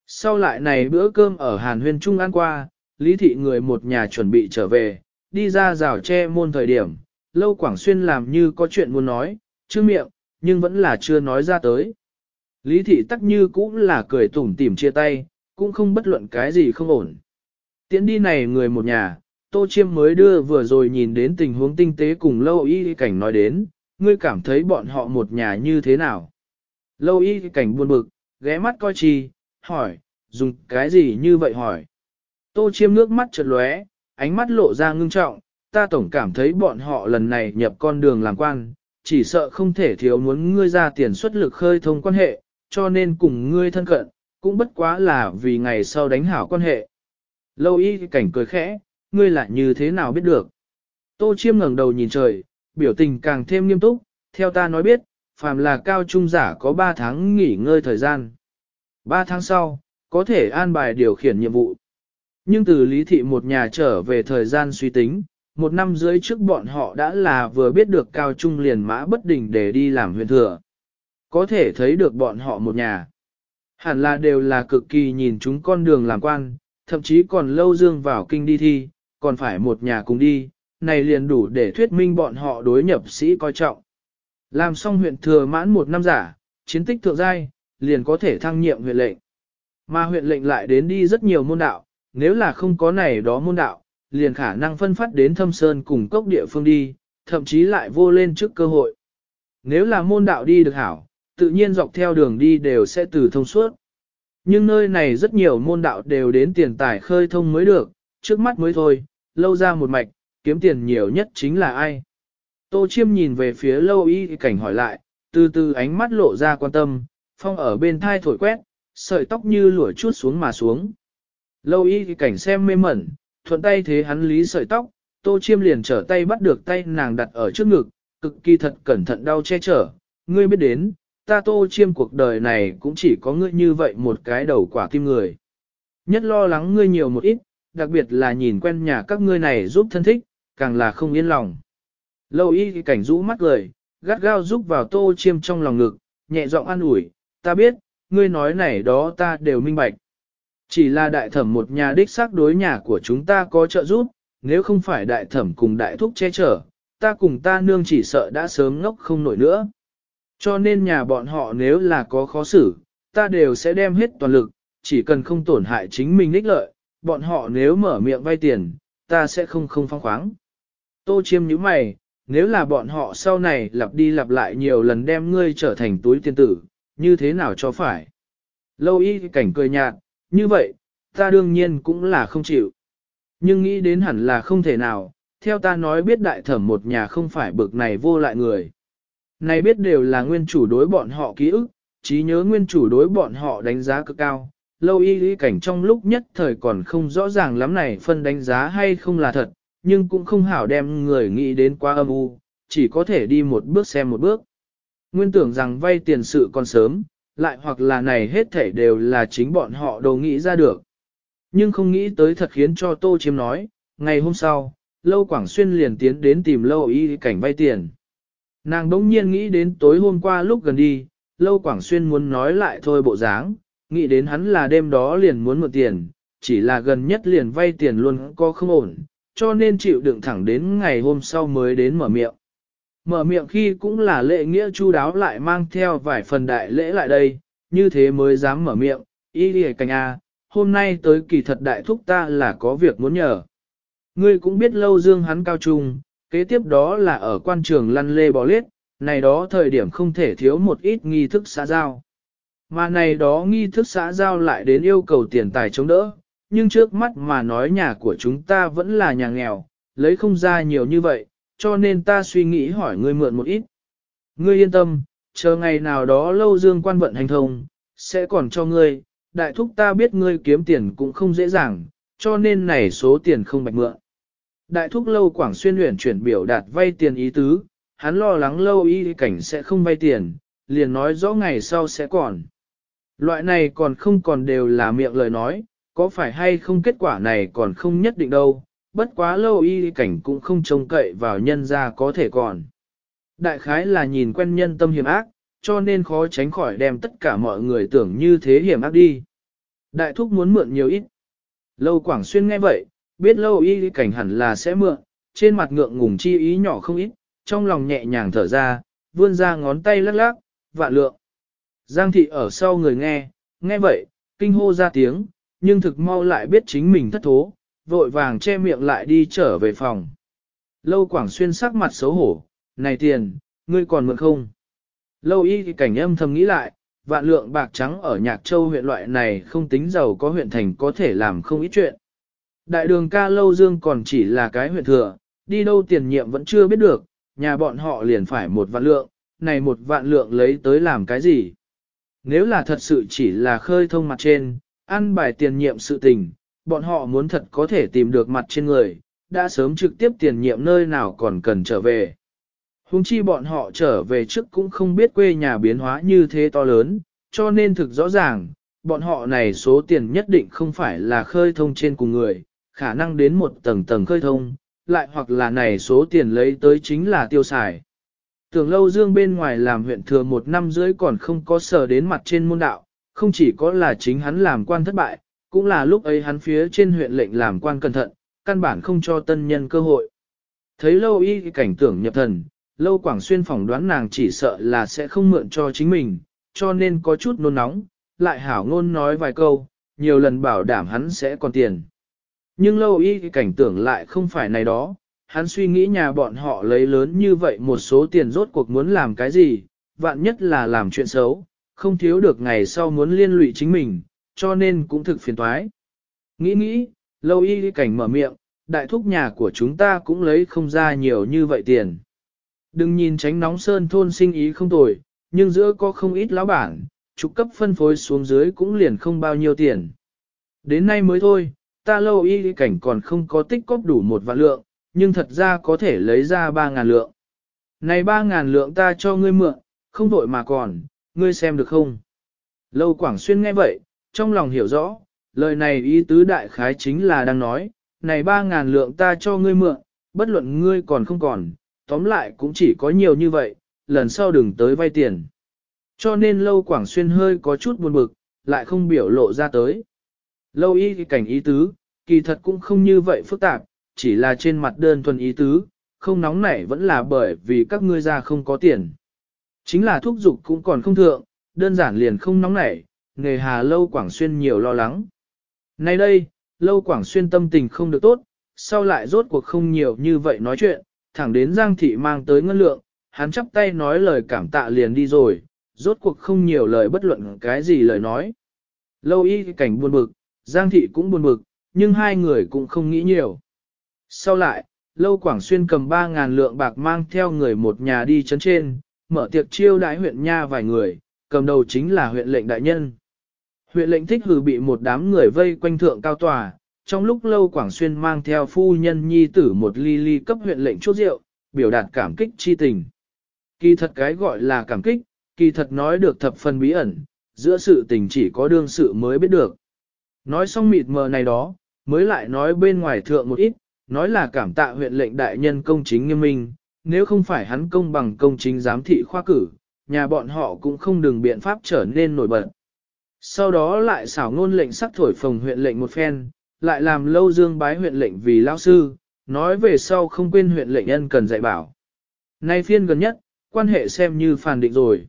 Sau lại này bữa cơm ở Hàn Huyên Trung ăn qua, Lý thị người một nhà chuẩn bị trở về, đi ra rào che môn thời điểm, Lâu Quảng Xuyên làm như có chuyện muốn nói, chưa miệng, nhưng vẫn là chưa nói ra tới. Lý thị tắc như cũng là cười tủm tỉm chia tay, cũng không bất luận cái gì không ổn. Tiễn đi này người một nhà, Tô Chiêm mới đưa vừa rồi nhìn đến tình huống tinh tế cùng lâu y cảnh nói đến, ngươi cảm thấy bọn họ một nhà như thế nào. Lâu y cảnh buồn bực, ghé mắt coi chi, hỏi, dùng cái gì như vậy hỏi. Tô Chiêm nước mắt chợt lóe, ánh mắt lộ ra ngưng trọng, ta tổng cảm thấy bọn họ lần này nhập con đường làm quan, chỉ sợ không thể thiếu muốn ngươi ra tiền xuất lực khơi thông quan hệ, cho nên cùng ngươi thân cận, cũng bất quá là vì ngày sau đánh hảo quan hệ. Lâu y cảnh cười khẽ, ngươi lại như thế nào biết được. Tô chiêm ngẩng đầu nhìn trời, biểu tình càng thêm nghiêm túc, theo ta nói biết, phàm là cao trung giả có 3 tháng nghỉ ngơi thời gian. 3 tháng sau, có thể an bài điều khiển nhiệm vụ. Nhưng từ lý thị một nhà trở về thời gian suy tính, một năm dưới trước bọn họ đã là vừa biết được cao trung liền mã bất đình để đi làm huyện thừa. Có thể thấy được bọn họ một nhà. Hẳn là đều là cực kỳ nhìn chúng con đường làm quan, thậm chí còn lâu dương vào kinh đi thi, còn phải một nhà cùng đi, này liền đủ để thuyết minh bọn họ đối nhập sĩ coi trọng. Làm xong huyện thừa mãn một năm giả, chiến tích thượng giai, liền có thể thăng nhiệm huyện lệnh. Mà huyện lệnh lại đến đi rất nhiều môn đạo, nếu là không có này đó môn đạo, liền khả năng phân phát đến thâm sơn cùng cốc địa phương đi, thậm chí lại vô lên trước cơ hội. Nếu là môn đạo đi được hảo, tự nhiên dọc theo đường đi đều sẽ từ thông suốt. Nhưng nơi này rất nhiều môn đạo đều đến tiền tài khơi thông mới được, trước mắt mới thôi, lâu ra một mạch, kiếm tiền nhiều nhất chính là ai. Tô Chiêm nhìn về phía lâu y cảnh hỏi lại, từ từ ánh mắt lộ ra quan tâm, phong ở bên thai thổi quét, sợi tóc như lũa chút xuống mà xuống. Lâu y cảnh xem mê mẩn, thuận tay thế hắn lý sợi tóc, Tô Chiêm liền trở tay bắt được tay nàng đặt ở trước ngực, cực kỳ thật cẩn thận đau che chở, ngươi biết đến, ta Tô Chiêm cuộc đời này cũng chỉ có ngươi như vậy một cái đầu quả tim người. Nhất lo lắng ngươi nhiều một ít, đặc biệt là nhìn quen nhà các ngươi này giúp thân thích, càng là không yên lòng. Lâu y cảnh rũ mắt cười, gắt gao giúp vào Tô Chiêm trong lòng ngực, nhẹ giọng an ủi, ta biết, ngươi nói này đó ta đều minh bạch. Chỉ là đại thẩm một nhà đích xác đối nhà của chúng ta có trợ giúp, nếu không phải đại thẩm cùng đại thúc che chở, ta cùng ta nương chỉ sợ đã sớm ngốc không nổi nữa. Cho nên nhà bọn họ nếu là có khó xử, ta đều sẽ đem hết toàn lực, chỉ cần không tổn hại chính mình ích lợi, bọn họ nếu mở miệng vay tiền, ta sẽ không không phong khoáng. Tô chiêm như mày, nếu là bọn họ sau này lặp đi lặp lại nhiều lần đem ngươi trở thành túi tiền tử, như thế nào cho phải? Lâu y cảnh cười nhạt, như vậy, ta đương nhiên cũng là không chịu. Nhưng nghĩ đến hẳn là không thể nào, theo ta nói biết đại thẩm một nhà không phải bực này vô lại người. Này biết đều là nguyên chủ đối bọn họ ký ức, trí nhớ nguyên chủ đối bọn họ đánh giá cực cao. Lâu y lý cảnh trong lúc nhất thời còn không rõ ràng lắm này phân đánh giá hay không là thật, nhưng cũng không hảo đem người nghĩ đến quá âm u, chỉ có thể đi một bước xem một bước. Nguyên tưởng rằng vay tiền sự còn sớm, lại hoặc là này hết thể đều là chính bọn họ đồ nghĩ ra được. Nhưng không nghĩ tới thật khiến cho Tô Chiêm nói, ngày hôm sau, Lâu Quảng Xuyên liền tiến đến tìm Lâu Y cảnh vay tiền. Nàng đỗng nhiên nghĩ đến tối hôm qua lúc gần đi, Lâu Quảng Xuyên muốn nói lại thôi bộ dáng, nghĩ đến hắn là đêm đó liền muốn mượn tiền, chỉ là gần nhất liền vay tiền luôn có không ổn, cho nên chịu đựng thẳng đến ngày hôm sau mới đến mở miệng. Mở miệng khi cũng là lệ nghĩa chu đáo lại mang theo vài phần đại lễ lại đây, như thế mới dám mở miệng, ý lìa cảnh A, hôm nay tới kỳ thật đại thúc ta là có việc muốn nhờ. Ngươi cũng biết lâu dương hắn cao trung, kế tiếp đó là ở quan trường lăn lê bò lết, này đó thời điểm không thể thiếu một ít nghi thức xã giao. Mà này đó nghi thức xã giao lại đến yêu cầu tiền tài chống đỡ, nhưng trước mắt mà nói nhà của chúng ta vẫn là nhà nghèo, lấy không ra nhiều như vậy, cho nên ta suy nghĩ hỏi ngươi mượn một ít. Ngươi yên tâm, chờ ngày nào đó lâu dương quan vận hành thông, sẽ còn cho ngươi, đại thúc ta biết ngươi kiếm tiền cũng không dễ dàng, cho nên này số tiền không bạch mượn. Đại thúc lâu quảng xuyên luyện chuyển biểu đạt vay tiền ý tứ, hắn lo lắng lâu y cảnh sẽ không vay tiền, liền nói rõ ngày sau sẽ còn. Loại này còn không còn đều là miệng lời nói, có phải hay không kết quả này còn không nhất định đâu, bất quá lâu y cảnh cũng không trông cậy vào nhân ra có thể còn. Đại khái là nhìn quen nhân tâm hiểm ác, cho nên khó tránh khỏi đem tất cả mọi người tưởng như thế hiểm ác đi. Đại thúc muốn mượn nhiều ít. Lâu Quảng Xuyên nghe vậy, biết lâu y cảnh hẳn là sẽ mượn, trên mặt ngượng ngùng chi ý nhỏ không ít, trong lòng nhẹ nhàng thở ra, vươn ra ngón tay lắc lắc, vạn lượng. Giang thị ở sau người nghe, nghe vậy, kinh hô ra tiếng, nhưng thực mau lại biết chính mình thất thố, vội vàng che miệng lại đi trở về phòng. Lâu Quảng Xuyên sắc mặt xấu hổ, này tiền, ngươi còn mượn không? Lâu y thì cảnh âm thầm nghĩ lại, vạn lượng bạc trắng ở Nhạc Châu huyện loại này không tính giàu có huyện thành có thể làm không ít chuyện. Đại đường ca lâu dương còn chỉ là cái huyện thừa, đi đâu tiền nhiệm vẫn chưa biết được, nhà bọn họ liền phải một vạn lượng, này một vạn lượng lấy tới làm cái gì? Nếu là thật sự chỉ là khơi thông mặt trên, ăn bài tiền nhiệm sự tình, bọn họ muốn thật có thể tìm được mặt trên người, đã sớm trực tiếp tiền nhiệm nơi nào còn cần trở về. Hùng chi bọn họ trở về trước cũng không biết quê nhà biến hóa như thế to lớn, cho nên thực rõ ràng, bọn họ này số tiền nhất định không phải là khơi thông trên cùng người, khả năng đến một tầng tầng khơi thông, lại hoặc là này số tiền lấy tới chính là tiêu xài. Tưởng lâu dương bên ngoài làm huyện thừa một năm rưỡi còn không có sở đến mặt trên môn đạo, không chỉ có là chính hắn làm quan thất bại, cũng là lúc ấy hắn phía trên huyện lệnh làm quan cẩn thận, căn bản không cho tân nhân cơ hội. Thấy lâu y cảnh tưởng nhập thần, lâu quảng xuyên phỏng đoán nàng chỉ sợ là sẽ không mượn cho chính mình, cho nên có chút nôn nóng, lại hảo ngôn nói vài câu, nhiều lần bảo đảm hắn sẽ còn tiền. Nhưng lâu y cảnh tưởng lại không phải này đó, hắn suy nghĩ nhà bọn họ lấy lớn như vậy một số tiền rốt cuộc muốn làm cái gì, vạn nhất là làm chuyện xấu, không thiếu được ngày sau muốn liên lụy chính mình, cho nên cũng thực phiền toái. Nghĩ nghĩ, lâu y cảnh mở miệng, đại thúc nhà của chúng ta cũng lấy không ra nhiều như vậy tiền. Đừng nhìn tránh nóng sơn thôn sinh ý không tồi, nhưng giữa có không ít lão bản, trục cấp phân phối xuống dưới cũng liền không bao nhiêu tiền. Đến nay mới thôi, ta lâu y cảnh còn không có tích cóp đủ một vạn lượng, nhưng thật ra có thể lấy ra ba ngàn lượng. Này ba ngàn lượng ta cho ngươi mượn, không vội mà còn, ngươi xem được không? Lâu Quảng Xuyên nghe vậy, trong lòng hiểu rõ, lời này ý tứ đại khái chính là đang nói, này ba ngàn lượng ta cho ngươi mượn, bất luận ngươi còn không còn, tóm lại cũng chỉ có nhiều như vậy, lần sau đừng tới vay tiền. Cho nên Lâu Quảng Xuyên hơi có chút buồn bực, lại không biểu lộ ra tới. Lâu y cảnh ý tứ, kỳ thật cũng không như vậy phức tạp, chỉ là trên mặt đơn thuần ý tứ, không nóng nảy vẫn là bởi vì các ngươi ra không có tiền. Chính là thúc dục cũng còn không thượng, đơn giản liền không nóng nảy, nghề hà lâu Quảng Xuyên nhiều lo lắng. Nay đây, lâu Quảng Xuyên tâm tình không được tốt, sau lại rốt cuộc không nhiều như vậy nói chuyện, thẳng đến Giang Thị mang tới ngân lượng, hắn chắp tay nói lời cảm tạ liền đi rồi, rốt cuộc không nhiều lời bất luận cái gì lời nói. Lâu y cảnh buồn bực, Giang Thị cũng buồn bực, nhưng hai người cũng không nghĩ nhiều. Sau lại, Lâu Quảng Xuyên cầm 3.000 lượng bạc mang theo người một nhà đi chấn trên, mở tiệc chiêu đãi huyện nha vài người, cầm đầu chính là huyện lệnh đại nhân. Huyện lệnh thích hừ bị một đám người vây quanh thượng cao tòa, trong lúc Lâu Quảng Xuyên mang theo phu nhân nhi tử một ly ly cấp huyện lệnh chốt rượu, biểu đạt cảm kích chi tình. Kỳ thật cái gọi là cảm kích, kỳ thật nói được thập phần bí ẩn, giữa sự tình chỉ có đương sự mới biết được. Nói xong mịt mờ này đó, mới lại nói bên ngoài thượng một ít, nói là cảm tạ huyện lệnh đại nhân công chính nghiêm minh, nếu không phải hắn công bằng công chính giám thị khoa cử, nhà bọn họ cũng không đừng biện pháp trở nên nổi bật. Sau đó lại xảo ngôn lệnh sắc thổi phồng huyện lệnh một phen, lại làm lâu dương bái huyện lệnh vì lao sư, nói về sau không quên huyện lệnh nhân cần dạy bảo. Nay phiên gần nhất, quan hệ xem như phản định rồi.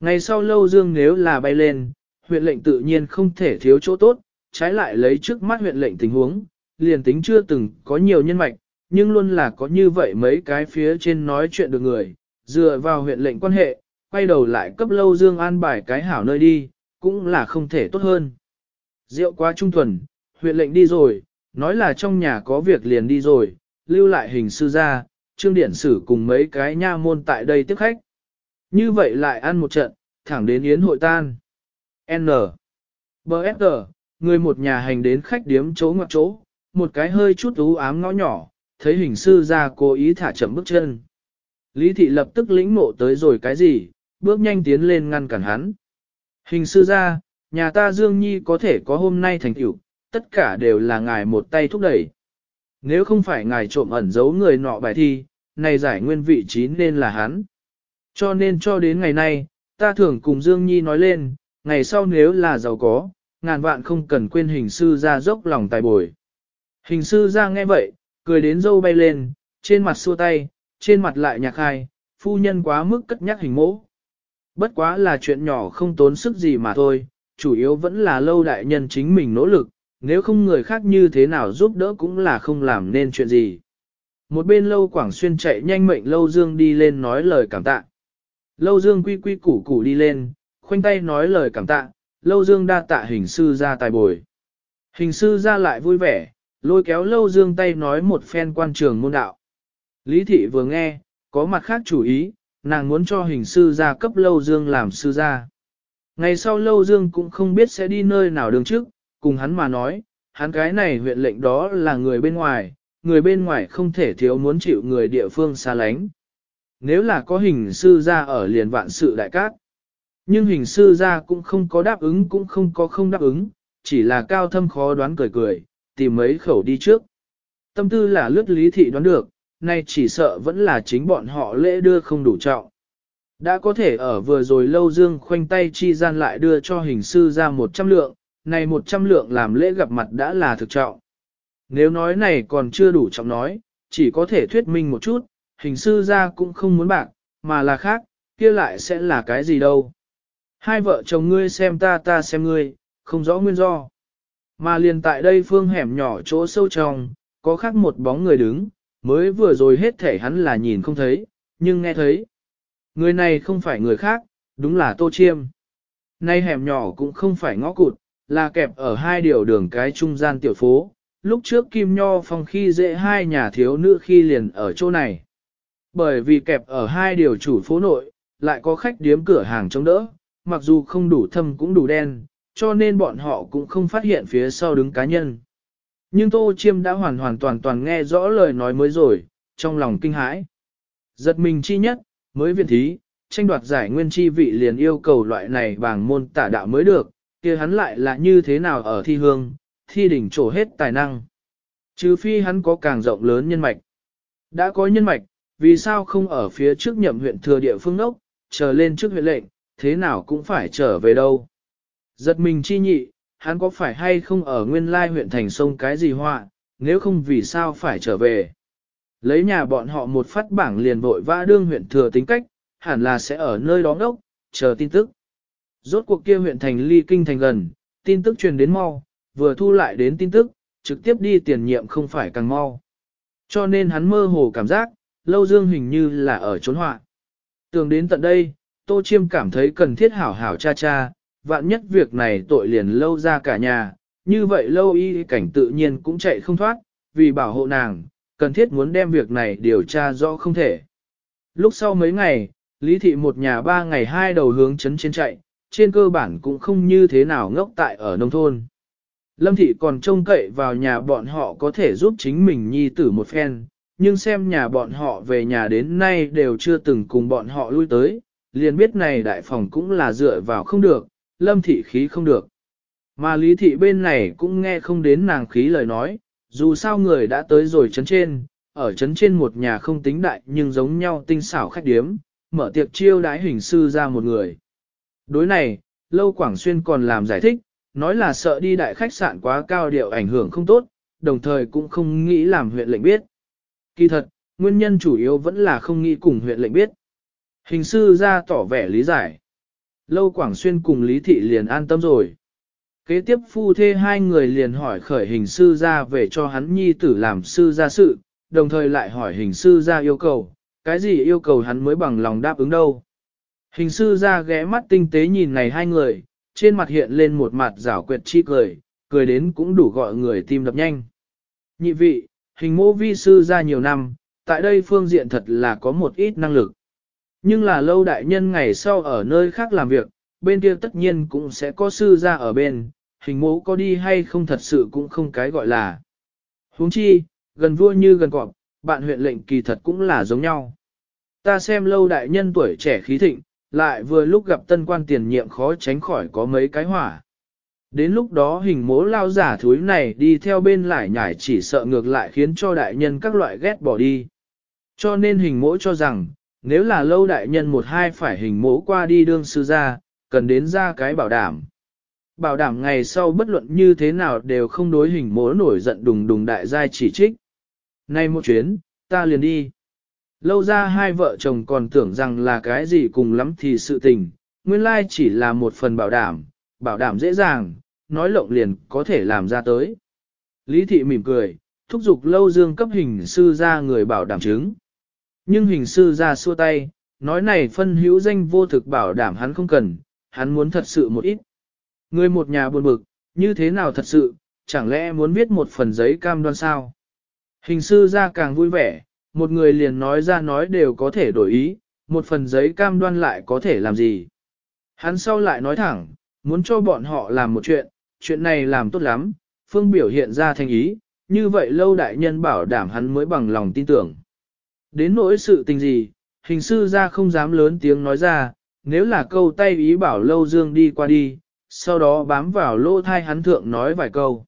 Ngày sau lâu dương nếu là bay lên, huyện lệnh tự nhiên không thể thiếu chỗ tốt, trái lại lấy trước mắt huyện lệnh tình huống, liền tính chưa từng có nhiều nhân mạch, nhưng luôn là có như vậy mấy cái phía trên nói chuyện được người, dựa vào huyện lệnh quan hệ, quay đầu lại cấp lâu dương an bài cái hảo nơi đi, cũng là không thể tốt hơn. Rượu quá trung thuần, huyện lệnh đi rồi, nói là trong nhà có việc liền đi rồi, lưu lại hình sư ra, trương điển sử cùng mấy cái nha môn tại đây tiếp khách. Như vậy lại ăn một trận, thẳng đến yến hội tan. N. B.S.G. Người một nhà hành đến khách điếm chỗ ngoặc chỗ, một cái hơi chút ú ám ngõ nhỏ, thấy hình sư ra cố ý thả chậm bước chân. Lý thị lập tức lĩnh ngộ tới rồi cái gì, bước nhanh tiến lên ngăn cản hắn. Hình sư ra, nhà ta Dương Nhi có thể có hôm nay thành tựu, tất cả đều là ngài một tay thúc đẩy. Nếu không phải ngài trộm ẩn giấu người nọ bài thi, này giải nguyên vị trí nên là hắn. Cho nên cho đến ngày nay, ta thường cùng Dương Nhi nói lên, ngày sau nếu là giàu có, ngàn vạn không cần quên hình sư ra dốc lòng tài bồi. Hình sư ra nghe vậy, cười đến dâu bay lên, trên mặt xua tay, trên mặt lại nhạc hai, phu nhân quá mức cất nhắc hình mẫu. Bất quá là chuyện nhỏ không tốn sức gì mà thôi, chủ yếu vẫn là lâu đại nhân chính mình nỗ lực, nếu không người khác như thế nào giúp đỡ cũng là không làm nên chuyện gì. Một bên lâu Quảng Xuyên chạy nhanh mệnh lâu Dương đi lên nói lời cảm tạ. Lâu Dương quy quy củ củ đi lên, khoanh tay nói lời cảm tạ, lâu Dương đa tạ hình sư ra tài bồi. Hình sư ra lại vui vẻ, lôi kéo lâu Dương tay nói một phen quan trường môn đạo. Lý thị vừa nghe, có mặt khác chủ ý, nàng muốn cho hình sư gia cấp lâu Dương làm sư gia. Ngày sau lâu Dương cũng không biết sẽ đi nơi nào đường trước, cùng hắn mà nói, hắn cái này huyện lệnh đó là người bên ngoài, người bên ngoài không thể thiếu muốn chịu người địa phương xa lánh. Nếu là có hình sư gia ở liền vạn sự đại cát, nhưng hình sư gia cũng không có đáp ứng cũng không có không đáp ứng, chỉ là cao thâm khó đoán cười cười, tìm mấy khẩu đi trước. Tâm tư là lướt lý thị đoán được, nay chỉ sợ vẫn là chính bọn họ lễ đưa không đủ trọng. Đã có thể ở vừa rồi lâu dương khoanh tay chi gian lại đưa cho hình sư ra 100 lượng, này 100 lượng làm lễ gặp mặt đã là thực trọng. Nếu nói này còn chưa đủ trọng nói, chỉ có thể thuyết minh một chút, hình sư ra cũng không muốn bạc, mà là khác, kia lại sẽ là cái gì đâu. Hai vợ chồng ngươi xem ta ta xem ngươi, không rõ nguyên do. Mà liền tại đây phương hẻm nhỏ chỗ sâu trong, có khác một bóng người đứng, mới vừa rồi hết thể hắn là nhìn không thấy, nhưng nghe thấy. Người này không phải người khác, đúng là Tô Chiêm. Nay hẻm nhỏ cũng không phải ngõ cụt, là kẹp ở hai điều đường cái trung gian tiểu phố. Lúc trước Kim Nho Phong khi dễ hai nhà thiếu nữ khi liền ở chỗ này. Bởi vì kẹp ở hai điều chủ phố nội, lại có khách điếm cửa hàng chống đỡ, mặc dù không đủ thâm cũng đủ đen, cho nên bọn họ cũng không phát hiện phía sau đứng cá nhân. Nhưng Tô Chiêm đã hoàn hoàn toàn toàn nghe rõ lời nói mới rồi, trong lòng kinh hãi. Giật mình chi nhất, mới viện thí, tranh đoạt giải nguyên chi vị liền yêu cầu loại này bằng môn tả đạo mới được, kia hắn lại là như thế nào ở thi hương, thi đỉnh trổ hết tài năng. Trừ phi hắn có càng rộng lớn nhân mạch. Đã có nhân mạch, vì sao không ở phía trước nhậm huyện thừa địa phương đốc, chờ lên trước huyện lệnh, thế nào cũng phải trở về đâu. Giật mình chi nhị, hắn có phải hay không ở nguyên lai huyện thành sông cái gì họa, nếu không vì sao phải trở về. Lấy nhà bọn họ một phát bảng liền vội vã đương huyện thừa tính cách, hẳn là sẽ ở nơi đó đốc, chờ tin tức. Rốt cuộc kia huyện thành ly kinh thành gần, tin tức truyền đến mau, vừa thu lại đến tin tức, trực tiếp đi tiền nhiệm không phải càng mau. Cho nên hắn mơ hồ cảm giác, lâu dương hình như là ở trốn họa. Tưởng đến tận đây, Tô Chiêm cảm thấy cần thiết hảo hảo cha cha, vạn nhất việc này tội liền lâu ra cả nhà, như vậy lâu y cảnh tự nhiên cũng chạy không thoát, vì bảo hộ nàng, cần thiết muốn đem việc này điều tra rõ không thể. Lúc sau mấy ngày, Lý Thị một nhà ba ngày hai đầu hướng chấn trên chạy, trên cơ bản cũng không như thế nào ngốc tại ở nông thôn. Lâm Thị còn trông cậy vào nhà bọn họ có thể giúp chính mình nhi tử một phen, nhưng xem nhà bọn họ về nhà đến nay đều chưa từng cùng bọn họ lui tới, liền biết này đại phòng cũng là dựa vào không được, Lâm Thị khí không được. Mà Lý Thị bên này cũng nghe không đến nàng khí lời nói, dù sao người đã tới rồi chấn trên, ở trấn trên một nhà không tính đại nhưng giống nhau tinh xảo khách điếm, mở tiệc chiêu đãi hình sư ra một người. Đối này, Lâu Quảng Xuyên còn làm giải thích, nói là sợ đi đại khách sạn quá cao điệu ảnh hưởng không tốt, đồng thời cũng không nghĩ làm huyện lệnh biết. Kỳ thật, nguyên nhân chủ yếu vẫn là không nghĩ cùng huyện lệnh biết. Hình sư ra tỏ vẻ lý giải. Lâu Quảng Xuyên cùng Lý Thị liền an tâm rồi. Kế tiếp phu thê hai người liền hỏi khởi hình sư ra về cho hắn nhi tử làm sư gia sự, đồng thời lại hỏi hình sư ra yêu cầu, cái gì yêu cầu hắn mới bằng lòng đáp ứng đâu. Hình sư ra ghé mắt tinh tế nhìn này hai người, trên mặt hiện lên một mặt rảo quyệt chi cười, cười đến cũng đủ gọi người tim đập nhanh. Nhị vị, hình mô vi sư ra nhiều năm, tại đây phương diện thật là có một ít năng lực. Nhưng là lâu đại nhân ngày sau ở nơi khác làm việc, bên kia tất nhiên cũng sẽ có sư ra ở bên, hình mẫu có đi hay không thật sự cũng không cái gọi là. huống chi, gần vua như gần cọp, bạn huyện lệnh kỳ thật cũng là giống nhau. Ta xem lâu đại nhân tuổi trẻ khí thịnh, lại vừa lúc gặp tân quan tiền nhiệm khó tránh khỏi có mấy cái hỏa. Đến lúc đó hình mố lao giả thúi này đi theo bên lại nhảy chỉ sợ ngược lại khiến cho đại nhân các loại ghét bỏ đi. Cho nên hình mỗ cho rằng, nếu là lâu đại nhân một hai phải hình mẫu qua đi đương sư ra, cần đến ra cái bảo đảm. Bảo đảm ngày sau bất luận như thế nào đều không đối hình mố nổi giận đùng đùng đại giai chỉ trích. Nay một chuyến, ta liền đi. Lâu ra hai vợ chồng còn tưởng rằng là cái gì cùng lắm thì sự tình, nguyên lai chỉ là một phần bảo đảm, bảo đảm dễ dàng, nói lộng liền có thể làm ra tới. Lý thị mỉm cười, thúc giục lâu dương cấp hình sư ra người bảo đảm chứng. Nhưng hình sư ra xua tay, nói này phân hữu danh vô thực bảo đảm hắn không cần, hắn muốn thật sự một ít. Người một nhà buồn bực, như thế nào thật sự, chẳng lẽ muốn viết một phần giấy cam đoan sao? Hình sư ra càng vui vẻ, một người liền nói ra nói đều có thể đổi ý, một phần giấy cam đoan lại có thể làm gì. Hắn sau lại nói thẳng, muốn cho bọn họ làm một chuyện, chuyện này làm tốt lắm, phương biểu hiện ra thành ý, như vậy lâu đại nhân bảo đảm hắn mới bằng lòng tin tưởng. Đến nỗi sự tình gì, hình sư ra không dám lớn tiếng nói ra, nếu là câu tay ý bảo lâu dương đi qua đi, sau đó bám vào lỗ thai hắn thượng nói vài câu.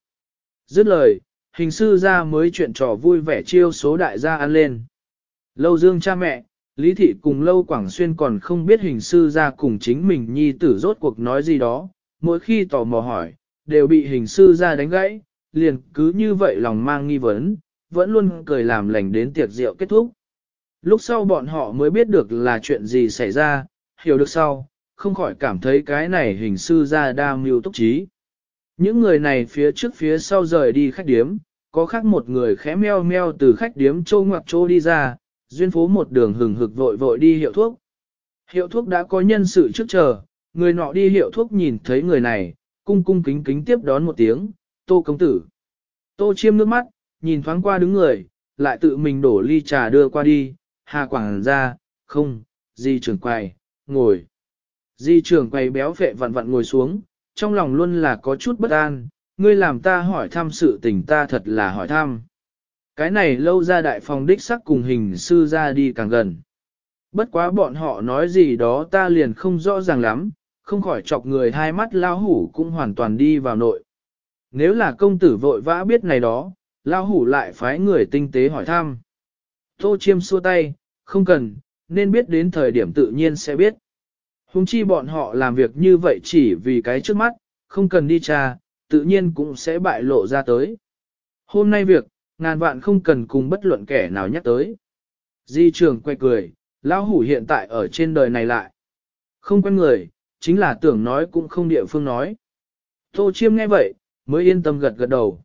Dứt lời, hình sư ra mới chuyện trò vui vẻ chiêu số đại gia ăn lên. Lâu dương cha mẹ, Lý Thị cùng Lâu Quảng Xuyên còn không biết hình sư ra cùng chính mình nhi tử rốt cuộc nói gì đó, mỗi khi tò mò hỏi, đều bị hình sư ra đánh gãy, liền cứ như vậy lòng mang nghi vấn, vẫn luôn cười làm lành đến tiệc rượu kết thúc. Lúc sau bọn họ mới biết được là chuyện gì xảy ra, hiểu được sau, không khỏi cảm thấy cái này hình sư ra đa mưu túc trí. Những người này phía trước phía sau rời đi khách điếm, có khác một người khẽ meo meo từ khách điếm trô ngoặc trô đi ra, duyên phố một đường hừng hực vội vội đi hiệu thuốc. Hiệu thuốc đã có nhân sự trước chờ, người nọ đi hiệu thuốc nhìn thấy người này, cung cung kính kính tiếp đón một tiếng, tô công tử. Tô chiêm nước mắt, nhìn thoáng qua đứng người, lại tự mình đổ ly trà đưa qua đi, hà quảng ra, không, di trưởng quầy, ngồi. Di trưởng quầy béo phệ vặn vặn ngồi xuống, trong lòng luôn là có chút bất an, ngươi làm ta hỏi thăm sự tình ta thật là hỏi thăm. Cái này lâu ra đại phòng đích sắc cùng hình sư ra đi càng gần. Bất quá bọn họ nói gì đó ta liền không rõ ràng lắm, không khỏi chọc người hai mắt lao hủ cũng hoàn toàn đi vào nội. Nếu là công tử vội vã biết này đó, lao hủ lại phái người tinh tế hỏi thăm. Tô chiêm xua tay, không cần, nên biết đến thời điểm tự nhiên sẽ biết. Hùng chi bọn họ làm việc như vậy chỉ vì cái trước mắt, không cần đi tra, tự nhiên cũng sẽ bại lộ ra tới. Hôm nay việc, ngàn vạn không cần cùng bất luận kẻ nào nhắc tới. Di trường quay cười, lão hủ hiện tại ở trên đời này lại. Không quen người, chính là tưởng nói cũng không địa phương nói. Tô chiêm nghe vậy, mới yên tâm gật gật đầu.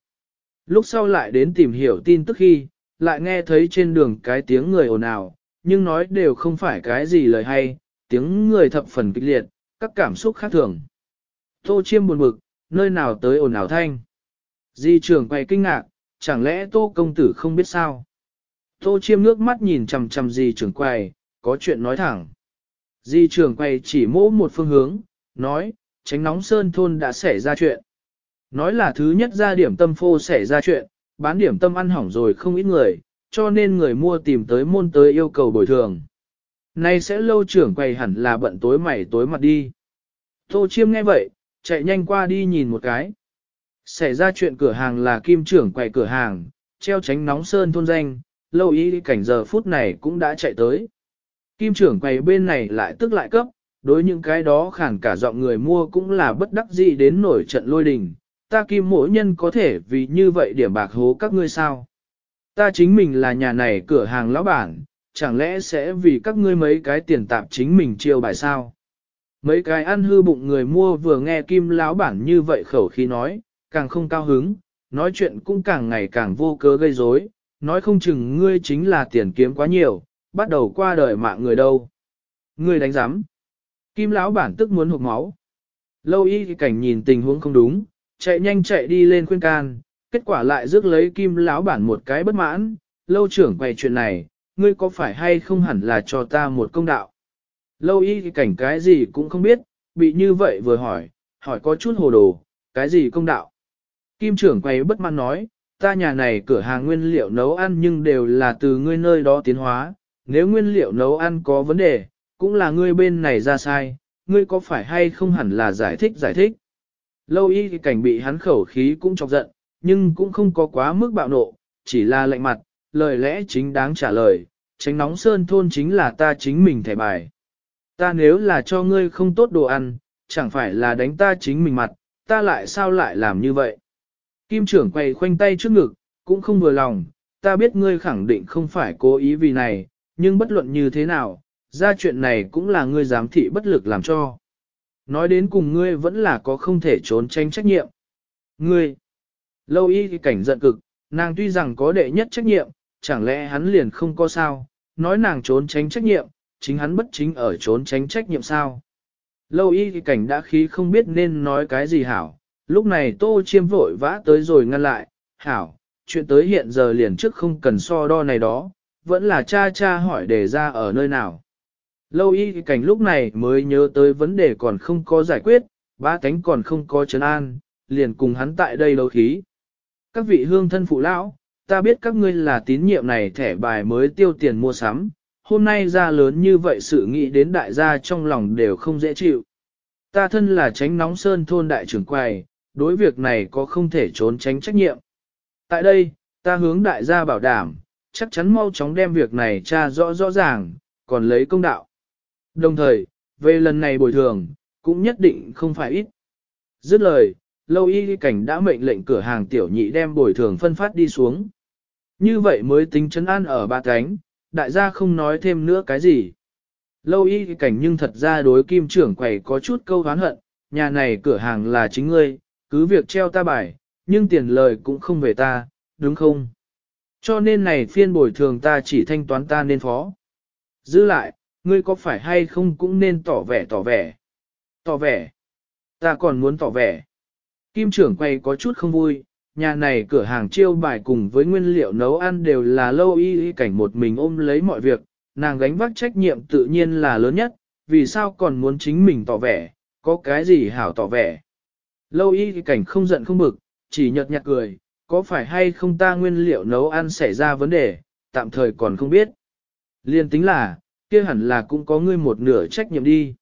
Lúc sau lại đến tìm hiểu tin tức khi, lại nghe thấy trên đường cái tiếng người ồn ào, nhưng nói đều không phải cái gì lời hay, tiếng người thập phần kịch liệt, các cảm xúc khác thường. Tô chiêm buồn bực, nơi nào tới ồn ào thanh. Di trưởng quay kinh ngạc, chẳng lẽ tô công tử không biết sao? Tô chiêm nước mắt nhìn chằm chằm di trưởng quay, có chuyện nói thẳng. Di trưởng quay chỉ mỗ một phương hướng, nói, tránh nóng sơn thôn đã xảy ra chuyện. Nói là thứ nhất ra điểm tâm phô xảy ra chuyện, bán điểm tâm ăn hỏng rồi không ít người, cho nên người mua tìm tới môn tới yêu cầu bồi thường. Nay sẽ lâu trưởng quầy hẳn là bận tối mày tối mặt đi. Tô chiêm nghe vậy, chạy nhanh qua đi nhìn một cái. Xảy ra chuyện cửa hàng là kim trưởng quầy cửa hàng, treo tránh nóng sơn thôn danh, lâu y cảnh giờ phút này cũng đã chạy tới. Kim trưởng quầy bên này lại tức lại cấp, đối những cái đó khản cả giọng người mua cũng là bất đắc dĩ đến nổi trận lôi đình. Ta kim mỗi nhân có thể vì như vậy điểm bạc hố các ngươi sao? Ta chính mình là nhà này cửa hàng lão bản, chẳng lẽ sẽ vì các ngươi mấy cái tiền tạp chính mình chiêu bài sao? Mấy cái ăn hư bụng người mua vừa nghe kim lão bản như vậy khẩu khí nói, càng không cao hứng, nói chuyện cũng càng ngày càng vô cớ gây rối, nói không chừng ngươi chính là tiền kiếm quá nhiều, bắt đầu qua đời mạng người đâu. Ngươi đánh giám. Kim lão bản tức muốn hụt máu. Lâu y cảnh nhìn tình huống không đúng, chạy nhanh chạy đi lên khuyên can, kết quả lại rước lấy kim lão bản một cái bất mãn, lâu trưởng quay chuyện này, ngươi có phải hay không hẳn là cho ta một công đạo. Lâu y thì cảnh cái gì cũng không biết, bị như vậy vừa hỏi, hỏi có chút hồ đồ, cái gì công đạo. Kim trưởng quay bất mãn nói, ta nhà này cửa hàng nguyên liệu nấu ăn nhưng đều là từ ngươi nơi đó tiến hóa, nếu nguyên liệu nấu ăn có vấn đề, cũng là ngươi bên này ra sai, ngươi có phải hay không hẳn là giải thích giải thích. Lâu y thì cảnh bị hắn khẩu khí cũng chọc giận, nhưng cũng không có quá mức bạo nộ, chỉ là lạnh mặt, lời lẽ chính đáng trả lời, tránh nóng sơn thôn chính là ta chính mình thẻ bài. Ta nếu là cho ngươi không tốt đồ ăn, chẳng phải là đánh ta chính mình mặt, ta lại sao lại làm như vậy? Kim trưởng quay khoanh tay trước ngực, cũng không vừa lòng, ta biết ngươi khẳng định không phải cố ý vì này, nhưng bất luận như thế nào, ra chuyện này cũng là ngươi giám thị bất lực làm cho. Nói đến cùng ngươi vẫn là có không thể trốn tránh trách nhiệm. Ngươi, lâu y thì cảnh giận cực, nàng tuy rằng có đệ nhất trách nhiệm, chẳng lẽ hắn liền không có sao, nói nàng trốn tránh trách nhiệm, chính hắn bất chính ở trốn tránh trách nhiệm sao. Lâu y thì cảnh đã khí không biết nên nói cái gì hảo, lúc này tô chiêm vội vã tới rồi ngăn lại, hảo, chuyện tới hiện giờ liền trước không cần so đo này đó, vẫn là cha cha hỏi đề ra ở nơi nào. Lâu y cảnh lúc này mới nhớ tới vấn đề còn không có giải quyết, ba cánh còn không có trấn an, liền cùng hắn tại đây đấu khí. Các vị hương thân phụ lão, ta biết các ngươi là tín nhiệm này thẻ bài mới tiêu tiền mua sắm, hôm nay ra lớn như vậy sự nghĩ đến đại gia trong lòng đều không dễ chịu. Ta thân là tránh nóng sơn thôn đại trưởng quầy, đối việc này có không thể trốn tránh trách nhiệm. Tại đây, ta hướng đại gia bảo đảm, chắc chắn mau chóng đem việc này tra rõ rõ ràng, còn lấy công đạo. Đồng thời, về lần này bồi thường, cũng nhất định không phải ít. Dứt lời, lâu y cảnh đã mệnh lệnh cửa hàng tiểu nhị đem bồi thường phân phát đi xuống. Như vậy mới tính chấn an ở ba cánh, đại gia không nói thêm nữa cái gì. Lâu y cảnh nhưng thật ra đối kim trưởng quầy có chút câu hán hận, nhà này cửa hàng là chính ngươi, cứ việc treo ta bài, nhưng tiền lời cũng không về ta, đúng không? Cho nên này phiên bồi thường ta chỉ thanh toán ta nên phó. Giữ lại, ngươi có phải hay không cũng nên tỏ vẻ tỏ vẻ. Tỏ vẻ. Ta còn muốn tỏ vẻ. Kim trưởng quay có chút không vui, nhà này cửa hàng chiêu bài cùng với nguyên liệu nấu ăn đều là lâu y y cảnh một mình ôm lấy mọi việc, nàng gánh vác trách nhiệm tự nhiên là lớn nhất, vì sao còn muốn chính mình tỏ vẻ, có cái gì hảo tỏ vẻ. Lâu y y cảnh không giận không bực, chỉ nhợt nhạt cười, có phải hay không ta nguyên liệu nấu ăn xảy ra vấn đề, tạm thời còn không biết. Liên tính là, kia hẳn là cũng có ngươi một nửa trách nhiệm đi.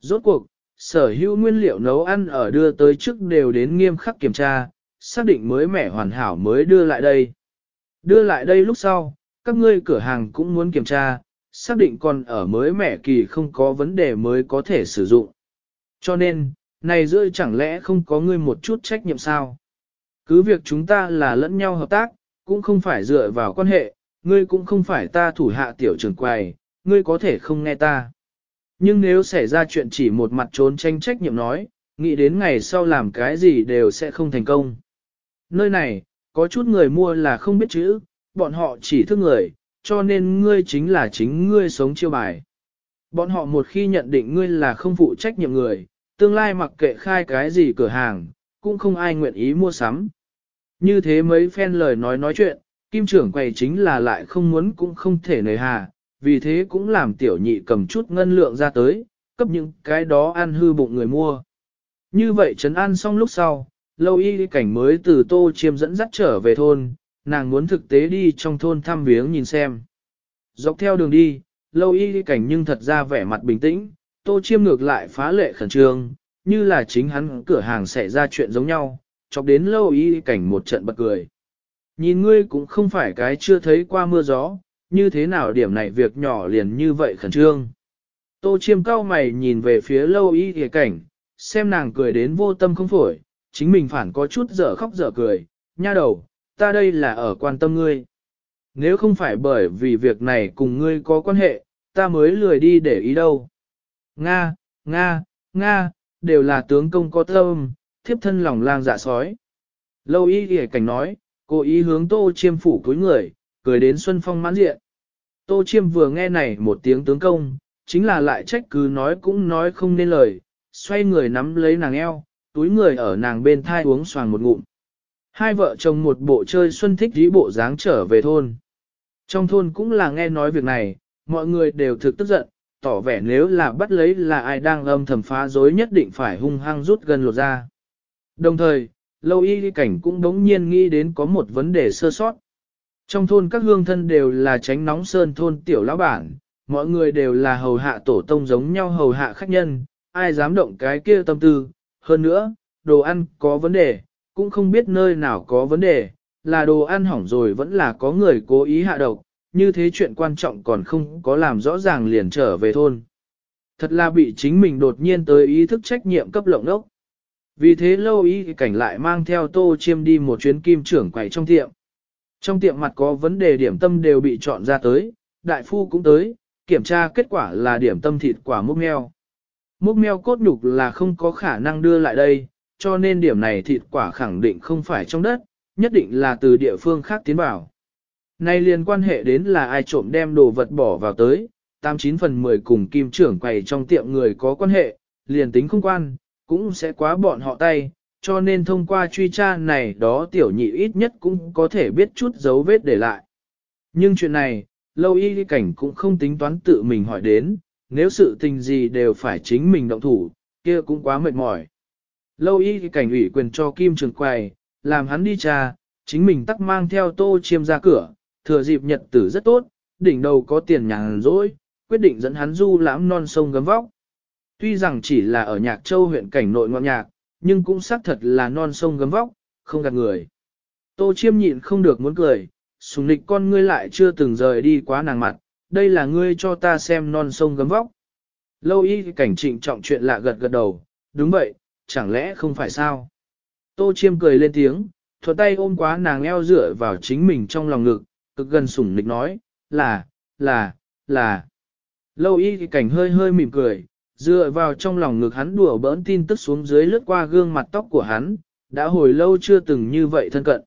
Rốt cuộc, sở hữu nguyên liệu nấu ăn ở đưa tới trước đều đến nghiêm khắc kiểm tra, xác định mới mẻ hoàn hảo mới đưa lại đây. Đưa lại đây lúc sau, các ngươi cửa hàng cũng muốn kiểm tra, xác định còn ở mới mẻ kỳ không có vấn đề mới có thể sử dụng. Cho nên, này rơi chẳng lẽ không có ngươi một chút trách nhiệm sao? Cứ việc chúng ta là lẫn nhau hợp tác, cũng không phải dựa vào quan hệ, ngươi cũng không phải ta thủ hạ tiểu trưởng quầy, ngươi có thể không nghe ta. Nhưng nếu xảy ra chuyện chỉ một mặt trốn tranh trách nhiệm nói, nghĩ đến ngày sau làm cái gì đều sẽ không thành công. Nơi này, có chút người mua là không biết chữ, bọn họ chỉ thức người, cho nên ngươi chính là chính ngươi sống chiêu bài. Bọn họ một khi nhận định ngươi là không phụ trách nhiệm người, tương lai mặc kệ khai cái gì cửa hàng, cũng không ai nguyện ý mua sắm. Như thế mấy phen lời nói nói chuyện, kim trưởng quầy chính là lại không muốn cũng không thể nời hà, vì thế cũng làm tiểu nhị cầm chút ngân lượng ra tới, cấp những cái đó ăn hư bụng người mua. Như vậy trấn ăn xong lúc sau, lâu y cảnh mới từ tô chiêm dẫn dắt trở về thôn, nàng muốn thực tế đi trong thôn thăm viếng nhìn xem. Dọc theo đường đi, lâu y cảnh nhưng thật ra vẻ mặt bình tĩnh, tô chiêm ngược lại phá lệ khẩn trương, như là chính hắn cửa hàng xảy ra chuyện giống nhau, chọc đến lâu y cảnh một trận bật cười. Nhìn ngươi cũng không phải cái chưa thấy qua mưa gió, như thế nào điểm này việc nhỏ liền như vậy khẩn trương. Tô chiêm cao mày nhìn về phía lâu y kìa cảnh, xem nàng cười đến vô tâm không phổi, chính mình phản có chút dở khóc dở cười, nha đầu, ta đây là ở quan tâm ngươi. Nếu không phải bởi vì việc này cùng ngươi có quan hệ, ta mới lười đi để ý đâu. Nga, Nga, Nga, đều là tướng công có tâm, thiếp thân lòng lang dạ sói. Lâu y kìa cảnh nói, cô ý hướng tô chiêm phủ cuối người, cười đến xuân phong mãn diện. Tô chiêm vừa nghe này một tiếng tướng công, chính là lại trách cứ nói cũng nói không nên lời, xoay người nắm lấy nàng eo, túi người ở nàng bên thai uống xoàng một ngụm. Hai vợ chồng một bộ chơi xuân thích dí bộ dáng trở về thôn. Trong thôn cũng là nghe nói việc này, mọi người đều thực tức giận, tỏ vẻ nếu là bắt lấy là ai đang âm thầm phá dối nhất định phải hung hăng rút gần lột ra. Đồng thời, lâu y cảnh cũng đống nhiên nghĩ đến có một vấn đề sơ sót. Trong thôn các hương thân đều là tránh nóng sơn thôn tiểu lão bản, mọi người đều là hầu hạ tổ tông giống nhau hầu hạ khách nhân, ai dám động cái kia tâm tư. Hơn nữa, đồ ăn có vấn đề, cũng không biết nơi nào có vấn đề, là đồ ăn hỏng rồi vẫn là có người cố ý hạ độc, như thế chuyện quan trọng còn không có làm rõ ràng liền trở về thôn. Thật là bị chính mình đột nhiên tới ý thức trách nhiệm cấp lộng ốc. Vì thế lâu ý cảnh lại mang theo tô chiêm đi một chuyến kim trưởng quầy trong tiệm. Trong tiệm mặt có vấn đề điểm tâm đều bị chọn ra tới, đại phu cũng tới, kiểm tra kết quả là điểm tâm thịt quả múc meo. Múc meo cốt nhục là không có khả năng đưa lại đây, cho nên điểm này thịt quả khẳng định không phải trong đất, nhất định là từ địa phương khác tiến vào. Nay liên quan hệ đến là ai trộm đem đồ vật bỏ vào tới, 89 phần 10 cùng kim trưởng quầy trong tiệm người có quan hệ, liền tính không quan, cũng sẽ quá bọn họ tay, cho nên thông qua truy tra này đó tiểu nhị ít nhất cũng có thể biết chút dấu vết để lại. Nhưng chuyện này, lâu y cảnh cũng không tính toán tự mình hỏi đến, nếu sự tình gì đều phải chính mình động thủ, kia cũng quá mệt mỏi. Lâu y cảnh ủy quyền cho Kim Trường Quầy, làm hắn đi tra, chính mình tắc mang theo tô chiêm ra cửa, thừa dịp nhật tử rất tốt, đỉnh đầu có tiền nhàn rỗi, quyết định dẫn hắn du lãm non sông gấm vóc. Tuy rằng chỉ là ở Nhạc Châu huyện cảnh nội ngọn nhạc, nhưng cũng xác thật là non sông gấm vóc, không gạt người. Tô chiêm nhịn không được muốn cười, sùng nịch con ngươi lại chưa từng rời đi quá nàng mặt, đây là ngươi cho ta xem non sông gấm vóc. Lâu y cảnh trịnh trọng chuyện lạ gật gật đầu, đúng vậy, chẳng lẽ không phải sao? Tô chiêm cười lên tiếng, thuật tay ôm quá nàng eo dựa vào chính mình trong lòng ngực, cực gần sủng nịch nói, là, là, là. Lâu y cảnh hơi hơi mỉm cười, dựa vào trong lòng ngực hắn đùa bỡn tin tức xuống dưới lướt qua gương mặt tóc của hắn, đã hồi lâu chưa từng như vậy thân cận.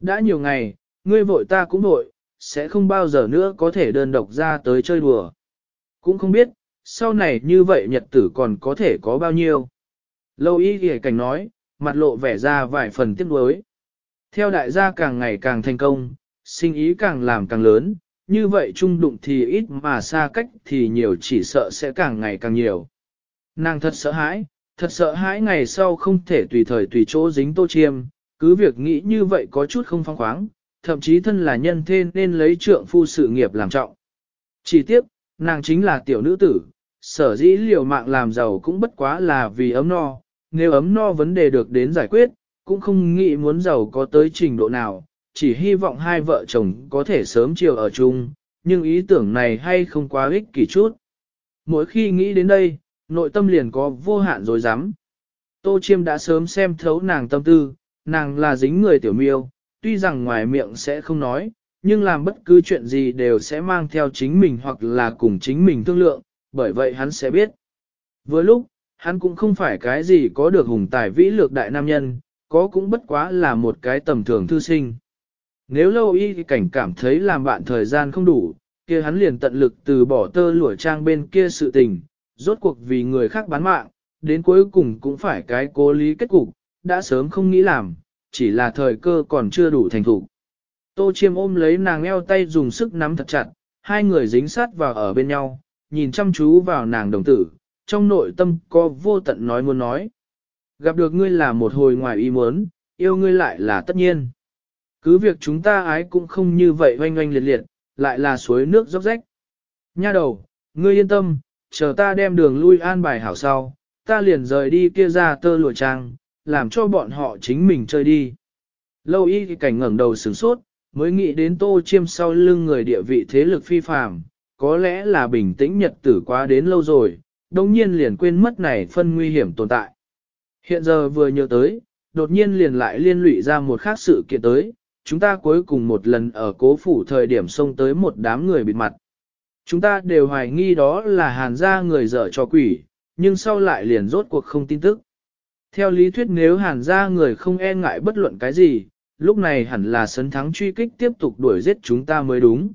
Đã nhiều ngày, ngươi vội ta cũng vội, sẽ không bao giờ nữa có thể đơn độc ra tới chơi đùa. Cũng không biết, sau này như vậy nhật tử còn có thể có bao nhiêu. Lâu y ghề cảnh nói, mặt lộ vẻ ra vài phần tiếc nuối. Theo đại gia càng ngày càng thành công, sinh ý càng làm càng lớn, như vậy chung đụng thì ít mà xa cách thì nhiều chỉ sợ sẽ càng ngày càng nhiều. Nàng thật sợ hãi, thật sợ hãi ngày sau không thể tùy thời tùy chỗ dính tô chiêm, cứ việc nghĩ như vậy có chút không phong khoáng, thậm chí thân là nhân thế nên lấy trượng phu sự nghiệp làm trọng. Chỉ tiếp, nàng chính là tiểu nữ tử, sở dĩ liều mạng làm giàu cũng bất quá là vì ấm no, nếu ấm no vấn đề được đến giải quyết, cũng không nghĩ muốn giàu có tới trình độ nào, chỉ hy vọng hai vợ chồng có thể sớm chiều ở chung, nhưng ý tưởng này hay không quá ích kỷ chút. Mỗi khi nghĩ đến đây, nội tâm liền có vô hạn rồi dám. Tô Chiêm đã sớm xem thấu nàng tâm tư, nàng là dính người tiểu miêu, tuy rằng ngoài miệng sẽ không nói, nhưng làm bất cứ chuyện gì đều sẽ mang theo chính mình hoặc là cùng chính mình thương lượng, bởi vậy hắn sẽ biết. Vừa lúc, hắn cũng không phải cái gì có được hùng tài vĩ lược đại nam nhân, có cũng bất quá là một cái tầm thường thư sinh. Nếu lâu y cảnh cảm thấy làm bạn thời gian không đủ, kia hắn liền tận lực từ bỏ tơ lụa trang bên kia sự tình, rốt cuộc vì người khác bán mạng, đến cuối cùng cũng phải cái cố lý kết cục, đã sớm không nghĩ làm, chỉ là thời cơ còn chưa đủ thành thủ. Tô chiêm ôm lấy nàng eo tay dùng sức nắm thật chặt, hai người dính sát vào ở bên nhau, nhìn chăm chú vào nàng đồng tử, trong nội tâm có vô tận nói muốn nói. Gặp được ngươi là một hồi ngoài ý muốn, yêu ngươi lại là tất nhiên. Cứ việc chúng ta ái cũng không như vậy oanh oanh liệt liệt, lại là suối nước dốc rách. Nha đầu, ngươi yên tâm, chờ ta đem đường lui an bài hảo sau, ta liền rời đi kia ra tơ lụa trang, làm cho bọn họ chính mình chơi đi. Lâu y thì cảnh ngẩng đầu sửng sốt, mới nghĩ đến tô chiêm sau lưng người địa vị thế lực phi phàm, có lẽ là bình tĩnh nhật tử quá đến lâu rồi, đồng nhiên liền quên mất này phân nguy hiểm tồn tại. Hiện giờ vừa nhớ tới, đột nhiên liền lại liên lụy ra một khác sự kiện tới, chúng ta cuối cùng một lần ở cố phủ thời điểm xông tới một đám người bịt mặt. Chúng ta đều hoài nghi đó là hàn gia người dở cho quỷ, nhưng sau lại liền rốt cuộc không tin tức. Theo lý thuyết nếu hàn gia người không e ngại bất luận cái gì, lúc này hẳn là sấn thắng truy kích tiếp tục đuổi giết chúng ta mới đúng.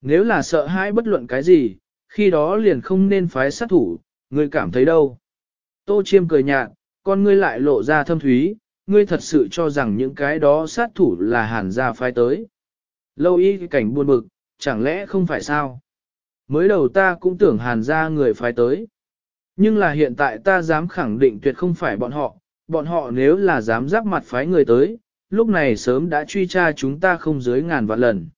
Nếu là sợ hãi bất luận cái gì, khi đó liền không nên phái sát thủ, ngươi cảm thấy đâu. Tô chiêm cười nhạt, con ngươi lại lộ ra thâm thúy, ngươi thật sự cho rằng những cái đó sát thủ là hàn gia phái tới. Lâu y cảnh buồn bực, chẳng lẽ không phải sao? Mới đầu ta cũng tưởng hàn gia người phái tới. Nhưng là hiện tại ta dám khẳng định tuyệt không phải bọn họ, bọn họ nếu là dám giáp mặt phái người tới, lúc này sớm đã truy tra chúng ta không dưới ngàn vạn lần.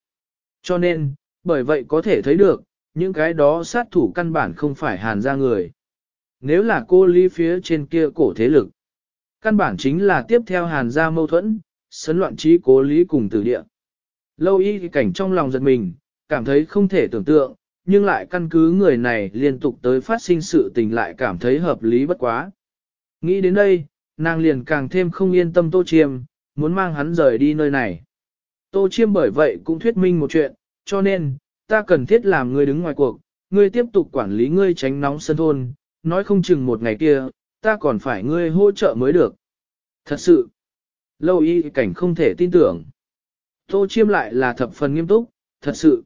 Cho nên, bởi vậy có thể thấy được, những cái đó sát thủ căn bản không phải hàn gia người. Nếu là cô ly phía trên kia cổ thế lực, căn bản chính là tiếp theo hàn gia mâu thuẫn, sấn loạn trí cố lý cùng tử địa. Lâu y cảnh trong lòng giật mình, cảm thấy không thể tưởng tượng, nhưng lại căn cứ người này liên tục tới phát sinh sự tình lại cảm thấy hợp lý bất quá. Nghĩ đến đây, nàng liền càng thêm không yên tâm Tô Chiêm, muốn mang hắn rời đi nơi này. Tô Chiêm bởi vậy cũng thuyết minh một chuyện, cho nên, ta cần thiết làm ngươi đứng ngoài cuộc, ngươi tiếp tục quản lý ngươi tránh nóng sân thôn, nói không chừng một ngày kia, ta còn phải ngươi hỗ trợ mới được. Thật sự, lâu y cảnh không thể tin tưởng. Tô Chiêm lại là thập phần nghiêm túc, thật sự.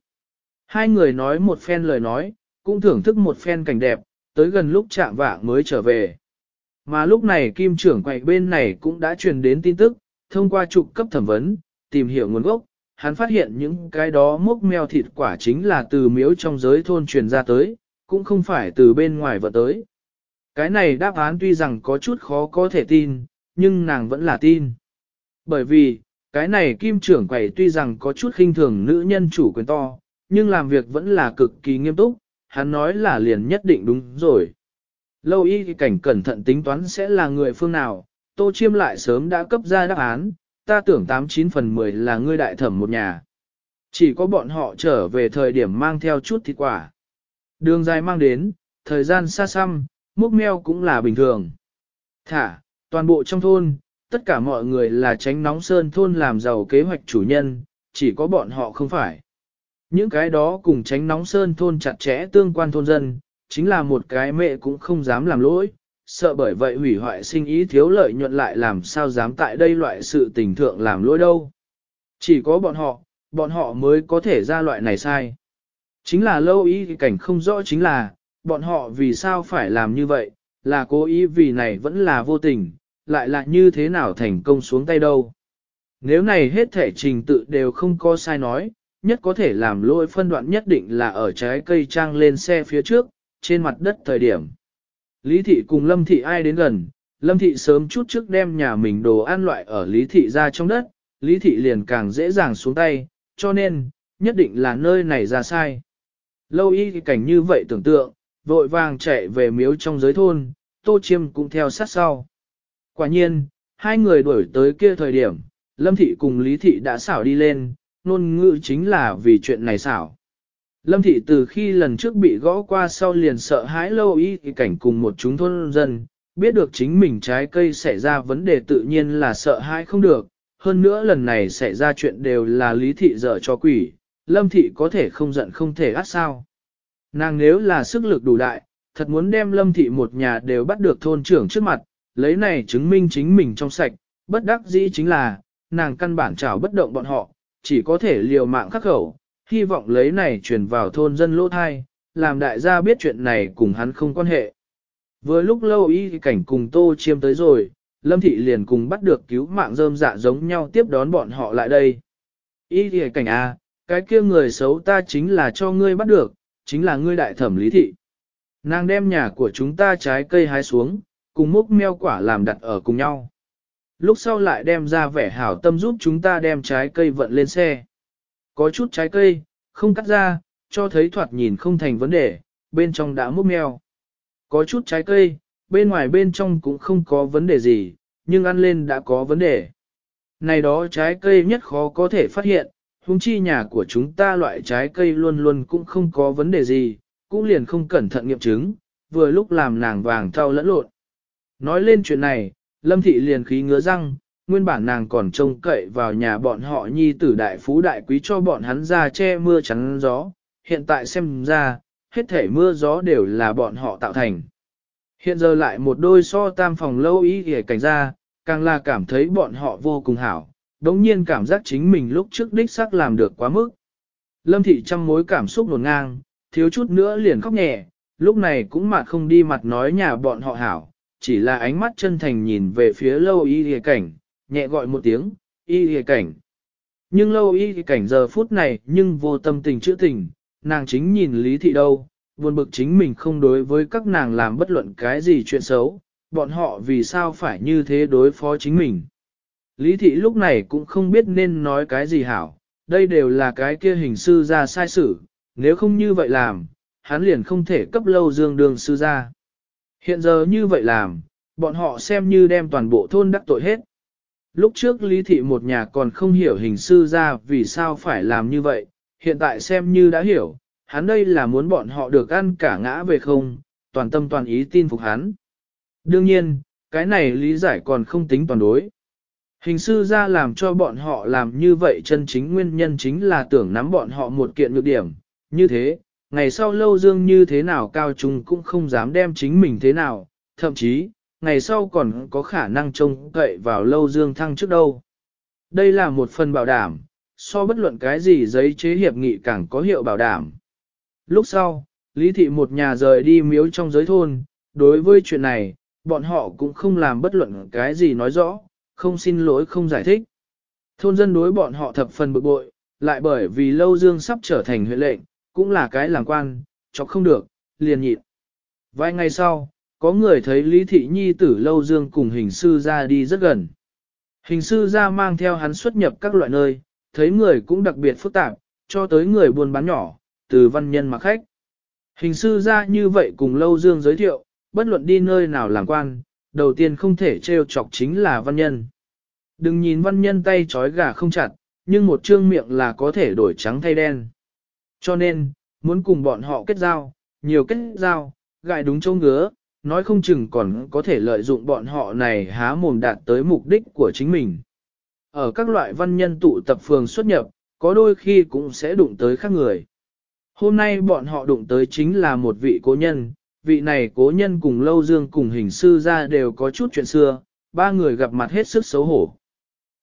Hai người nói một phen lời nói, cũng thưởng thức một phen cảnh đẹp, tới gần lúc chạm vạng mới trở về. Mà lúc này kim trưởng quậy bên này cũng đã truyền đến tin tức, thông qua trục cấp thẩm vấn, tìm hiểu nguồn gốc, hắn phát hiện những cái đó mốc meo thịt quả chính là từ miếu trong giới thôn truyền ra tới, cũng không phải từ bên ngoài vợ tới. Cái này đáp án tuy rằng có chút khó có thể tin, nhưng nàng vẫn là tin. Bởi vì, cái này kim trưởng quầy tuy rằng có chút khinh thường nữ nhân chủ quyền to, nhưng làm việc vẫn là cực kỳ nghiêm túc, hắn nói là liền nhất định đúng rồi. Lâu y thì cảnh cẩn thận tính toán sẽ là người phương nào, tô chiêm lại sớm đã cấp ra đáp án, ta tưởng 89 phần 10 là ngươi đại thẩm một nhà. Chỉ có bọn họ trở về thời điểm mang theo chút thịt quả. Đường dài mang đến, thời gian xa xăm, múc meo cũng là bình thường. Thả, toàn bộ trong thôn, tất cả mọi người là tránh nóng sơn thôn làm giàu kế hoạch chủ nhân, chỉ có bọn họ không phải. Những cái đó cùng tránh nóng sơn thôn chặt chẽ tương quan thôn dân, chính là một cái mẹ cũng không dám làm lỗi, sợ bởi vậy hủy hoại sinh ý thiếu lợi nhuận lại làm sao dám tại đây loại sự tình thượng làm lỗi đâu. Chỉ có bọn họ, bọn họ mới có thể ra loại này sai. Chính là lâu ý cảnh không rõ chính là, bọn họ vì sao phải làm như vậy, là cố ý vì này vẫn là vô tình, lại là như thế nào thành công xuống tay đâu. Nếu này hết thể trình tự đều không có sai nói, nhất có thể làm lỗi phân đoạn nhất định là ở trái cây trang lên xe phía trước, trên mặt đất thời điểm. Lý thị cùng Lâm thị ai đến gần, Lâm thị sớm chút trước đem nhà mình đồ ăn loại ở Lý thị ra trong đất, Lý thị liền càng dễ dàng xuống tay, cho nên, nhất định là nơi này ra sai. Lâu y cảnh như vậy tưởng tượng, vội vàng chạy về miếu trong giới thôn, Tô Chiêm cũng theo sát sau. Quả nhiên, hai người đuổi tới kia thời điểm, Lâm thị cùng Lý thị đã xảo đi lên, nôn ngữ chính là vì chuyện này xảo. Lâm thị từ khi lần trước bị gõ qua sau liền sợ hãi lâu y cảnh cùng một chúng thôn dân, biết được chính mình trái cây xảy ra vấn đề tự nhiên là sợ hãi không được, hơn nữa lần này xảy ra chuyện đều là lý thị dở cho quỷ, lâm thị có thể không giận không thể át sao. Nàng nếu là sức lực đủ đại, thật muốn đem lâm thị một nhà đều bắt được thôn trưởng trước mặt, lấy này chứng minh chính mình trong sạch, bất đắc dĩ chính là, nàng căn bản trảo bất động bọn họ, chỉ có thể liều mạng khắc khẩu, hy vọng lấy này truyền vào thôn dân lỗ thai, làm đại gia biết chuyện này cùng hắn không quan hệ. Vừa lúc lâu y cảnh cùng tô chiêm tới rồi, Lâm Thị liền cùng bắt được cứu mạng rơm dạ giống nhau tiếp đón bọn họ lại đây. Y thì cảnh A, à, cái kia người xấu ta chính là cho ngươi bắt được, chính là ngươi đại thẩm lý thị. Nàng đem nhà của chúng ta trái cây hái xuống, cùng múc meo quả làm đặt ở cùng nhau. Lúc sau lại đem ra vẻ hảo tâm giúp chúng ta đem trái cây vận lên xe. Có chút trái cây, không cắt ra, cho thấy thoạt nhìn không thành vấn đề, bên trong đã múc meo. Có chút trái cây, bên ngoài bên trong cũng không có vấn đề gì, nhưng ăn lên đã có vấn đề. Này đó trái cây nhất khó có thể phát hiện, huống chi nhà của chúng ta loại trái cây luôn luôn cũng không có vấn đề gì, cũng liền không cẩn thận nghiệm chứng, vừa lúc làm nàng vàng thao lẫn lộn. Nói lên chuyện này, Lâm Thị liền khí ngứa răng, nguyên bản nàng còn trông cậy vào nhà bọn họ nhi tử đại phú đại quý cho bọn hắn ra che mưa chắn gió, hiện tại xem ra, hết thể mưa gió đều là bọn họ tạo thành. Hiện giờ lại một đôi so tam phòng lâu ý để cảnh ra, càng là cảm thấy bọn họ vô cùng hảo, đống nhiên cảm giác chính mình lúc trước đích xác làm được quá mức. Lâm thị trăm mối cảm xúc nổn ngang, thiếu chút nữa liền khóc nhẹ, lúc này cũng mà không đi mặt nói nhà bọn họ hảo, chỉ là ánh mắt chân thành nhìn về phía lâu y hề cảnh, nhẹ gọi một tiếng, y hề cảnh. Nhưng lâu y hề cảnh giờ phút này nhưng vô tâm tình chữa tình, nàng chính nhìn lý thị đâu, buồn bực chính mình không đối với các nàng làm bất luận cái gì chuyện xấu, bọn họ vì sao phải như thế đối phó chính mình. Lý thị lúc này cũng không biết nên nói cái gì hảo, đây đều là cái kia hình sư ra sai sự, nếu không như vậy làm, hắn liền không thể cấp lâu dương đường sư ra. Hiện giờ như vậy làm, bọn họ xem như đem toàn bộ thôn đắc tội hết. Lúc trước lý thị một nhà còn không hiểu hình sư ra vì sao phải làm như vậy, hiện tại xem như đã hiểu, hắn đây là muốn bọn họ được ăn cả ngã về không, toàn tâm toàn ý tin phục hắn. Đương nhiên, cái này lý giải còn không tính toàn đối. Hình sư ra làm cho bọn họ làm như vậy chân chính nguyên nhân chính là tưởng nắm bọn họ một kiện nhược điểm, như thế, ngày sau lâu dương như thế nào cao trung cũng không dám đem chính mình thế nào, thậm chí, ngày sau còn có khả năng trông cậy vào lâu dương thăng trước đâu. Đây là một phần bảo đảm, so bất luận cái gì giấy chế hiệp nghị càng có hiệu bảo đảm. Lúc sau, Lý Thị một nhà rời đi miếu trong giới thôn, đối với chuyện này, bọn họ cũng không làm bất luận cái gì nói rõ, không xin lỗi không giải thích. Thôn dân đối bọn họ thập phần bực bội, lại bởi vì Lâu Dương sắp trở thành huyện lệnh, cũng là cái làm quan, chọc không được, liền nhịn. Vài ngày sau, có người thấy Lý Thị Nhi tử Lâu Dương cùng hình sư ra đi rất gần. Hình sư ra mang theo hắn xuất nhập các loại nơi, thấy người cũng đặc biệt phức tạp, cho tới người buôn bán nhỏ, từ văn nhân mà khách. Hình sư ra như vậy cùng Lâu Dương giới thiệu, bất luận đi nơi nào làm quan, đầu tiên không thể trêu chọc chính là văn nhân. Đừng nhìn văn nhân tay trói gà không chặt, nhưng một trương miệng là có thể đổi trắng thay đen. Cho nên, muốn cùng bọn họ kết giao, nhiều kết giao, gại đúng châu ngứa, nói không chừng còn có thể lợi dụng bọn họ này há mồm đạt tới mục đích của chính mình. Ở các loại văn nhân tụ tập phường xuất nhập, có đôi khi cũng sẽ đụng tới khác người. Hôm nay bọn họ đụng tới chính là một vị cố nhân, vị này cố nhân cùng Lâu Dương cùng hình sư ra đều có chút chuyện xưa, ba người gặp mặt hết sức xấu hổ.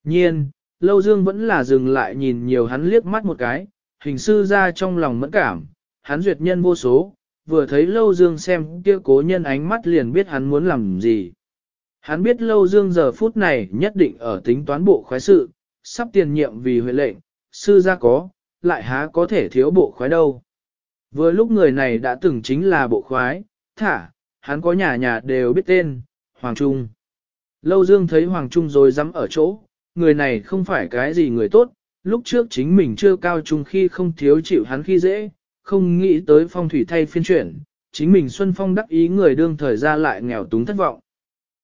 Nhiên, Lâu Dương vẫn là dừng lại nhìn nhiều hắn liếc mắt một cái, hình sư ra trong lòng mẫn cảm, hắn duyệt nhân vô số, vừa thấy Lâu Dương xem kia cố nhân ánh mắt liền biết hắn muốn làm gì. Hắn biết Lâu Dương giờ phút này nhất định ở tính toán bộ khoái sự, sắp tiền nhiệm vì huệ lệnh, sư ra có, lại há có thể thiếu bộ khoái đâu. Vừa lúc người này đã từng chính là bộ khoái, thả, hắn có nhà nhà đều biết tên, Hoàng Trung. Lâu Dương thấy Hoàng Trung rồi dám ở chỗ, người này không phải cái gì người tốt, lúc trước chính mình chưa cao trung khi không thiếu chịu hắn khi dễ, không nghĩ tới phong thủy thay phiên chuyển, chính mình Xuân Phong đắc ý người đương thời ra lại nghèo túng thất vọng.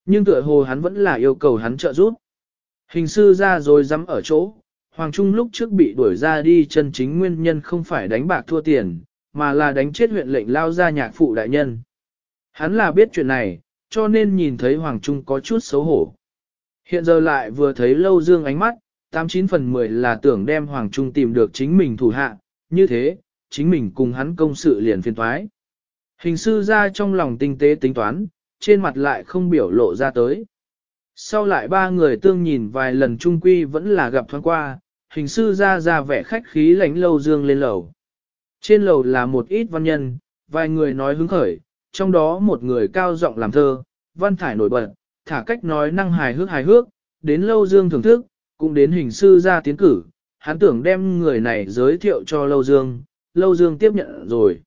Nhưng tựa hồ hắn vẫn là yêu cầu hắn trợ giúp. Hình sư ra rồi dám ở chỗ, Hoàng Trung lúc trước bị đuổi ra đi chân chính nguyên nhân không phải đánh bạc thua tiền, mà là đánh chết huyện lệnh lao ra nhạc phụ đại nhân. Hắn là biết chuyện này, cho nên nhìn thấy Hoàng Trung có chút xấu hổ. Hiện giờ lại vừa thấy Lâu Dương ánh mắt, 89 phần 10 là tưởng đem Hoàng Trung tìm được chính mình thủ hạ, như thế, chính mình cùng hắn công sự liền phiên thoái. Hình sư ra trong lòng tinh tế tính toán, trên mặt lại không biểu lộ ra tới. Sau lại ba người tương nhìn vài lần trung quy vẫn là gặp thoáng qua, hình sư ra ra vẻ khách khí lánh Lâu Dương lên lầu. Trên lầu là một ít văn nhân, vài người nói hứng khởi, trong đó một người cao giọng làm thơ, văn thải nổi bật, thả cách nói năng hài hước hài hước, đến lâu dương thưởng thức, cũng đến hình sư ra tiến cử, hắn tưởng đem người này giới thiệu cho lâu dương, lâu dương tiếp nhận rồi.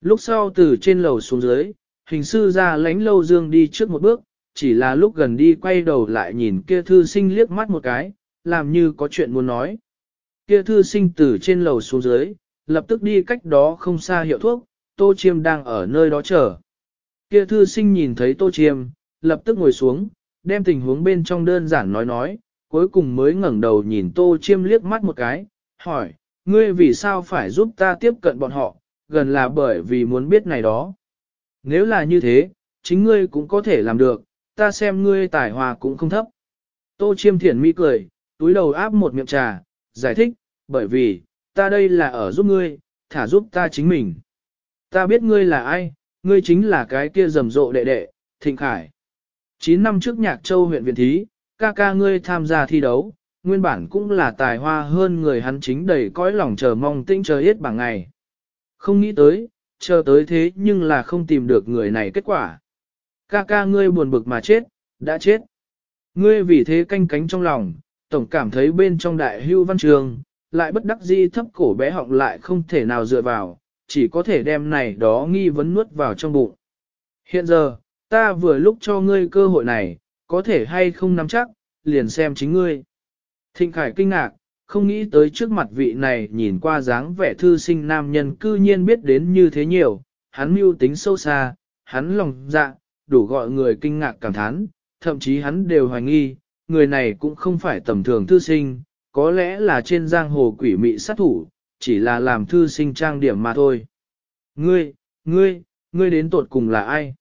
Lúc sau từ trên lầu xuống dưới, hình sư ra lánh lâu dương đi trước một bước, chỉ là lúc gần đi quay đầu lại nhìn kia thư sinh liếc mắt một cái, làm như có chuyện muốn nói. Kia thư sinh từ trên lầu xuống dưới, lập tức đi cách đó không xa hiệu thuốc, Tô Chiêm đang ở nơi đó chờ. Kia thư sinh nhìn thấy Tô Chiêm, lập tức ngồi xuống, đem tình huống bên trong đơn giản nói nói, cuối cùng mới ngẩng đầu nhìn tô chiêm liếc mắt một cái, hỏi, ngươi vì sao phải giúp ta tiếp cận bọn họ, gần là bởi vì muốn biết này đó. Nếu là như thế, chính ngươi cũng có thể làm được, ta xem ngươi tài hòa cũng không thấp. Tô chiêm thiển mi cười, túi đầu áp một miệng trà, giải thích, bởi vì, ta đây là ở giúp ngươi, thả giúp ta chính mình. Ta biết ngươi là ai, ngươi chính là cái kia rầm rộ đệ đệ, Thịnh Khải. 9 năm trước Nhạc Châu huyện Viện Thí, ca ca ngươi tham gia thi đấu, nguyên bản cũng là tài hoa hơn người hắn chính đầy cõi lòng chờ mong tinh chờ hết bằng ngày. Không nghĩ tới, chờ tới thế nhưng là không tìm được người này kết quả. Ca ca ngươi buồn bực mà chết, đã chết. Ngươi vì thế canh cánh trong lòng, tổng cảm thấy bên trong đại hưu văn trường, lại bất đắc di thấp cổ bé họng lại không thể nào dựa vào, chỉ có thể đem này đó nghi vấn nuốt vào trong bụng. Hiện giờ, ta vừa lúc cho ngươi cơ hội này, có thể hay không nắm chắc, liền xem chính ngươi. Thịnh Khải kinh ngạc, không nghĩ tới trước mặt vị này nhìn qua dáng vẻ thư sinh nam nhân cư nhiên biết đến như thế nhiều, hắn mưu tính sâu xa, hắn lòng dạ, đủ gọi người kinh ngạc cảm thán, thậm chí hắn đều hoài nghi, người này cũng không phải tầm thường thư sinh, có lẽ là trên giang hồ quỷ mị sát thủ, chỉ là làm thư sinh trang điểm mà thôi. Ngươi, ngươi, ngươi đến tột cùng là ai?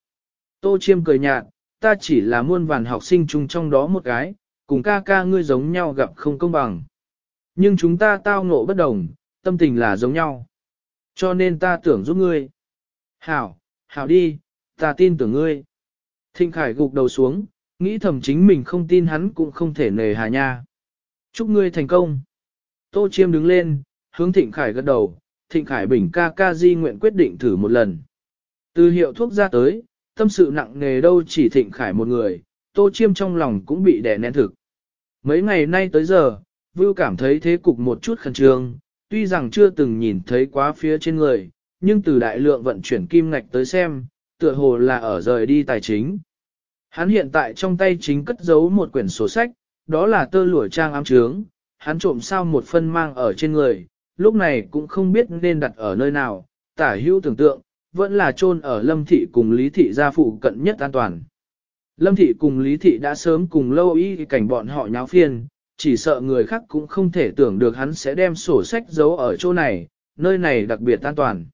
Tô Chiêm cười nhạt, ta chỉ là muôn vàn học sinh chung trong đó một cái, cùng ca ca ngươi giống nhau gặp không công bằng. Nhưng chúng ta tao ngộ bất đồng, tâm tình là giống nhau. Cho nên ta tưởng giúp ngươi. Hảo, hảo đi, ta tin tưởng ngươi. Thịnh Khải gục đầu xuống, nghĩ thầm chính mình không tin hắn cũng không thể nề hà nha. Chúc ngươi thành công. Tô Chiêm đứng lên, hướng Thịnh Khải gật đầu, Thịnh Khải bình ca ca di nguyện quyết định thử một lần. Từ hiệu thuốc ra tới, tâm sự nặng nề đâu chỉ Thịnh Khải một người, Tô Chiêm trong lòng cũng bị đè nén thực. Mấy ngày nay tới giờ, Vưu cảm thấy thế cục một chút khẩn trương, tuy rằng chưa từng nhìn thấy quá phía trên người, nhưng từ đại lượng vận chuyển kim ngạch tới xem, tựa hồ là ở rời đi tài chính. Hắn hiện tại trong tay chính cất giấu một quyển sổ sách, đó là tơ lụa trang ám trướng, hắn trộm sao một phân mang ở trên người, lúc này cũng không biết nên đặt ở nơi nào, tả hữu tưởng tượng, vẫn là chôn ở lâm thị cùng lý thị gia phụ cận nhất an toàn. Lâm thị cùng lý thị đã sớm cùng lâu y cảnh bọn họ nháo phiên, chỉ sợ người khác cũng không thể tưởng được hắn sẽ đem sổ sách giấu ở chỗ này, nơi này đặc biệt an toàn.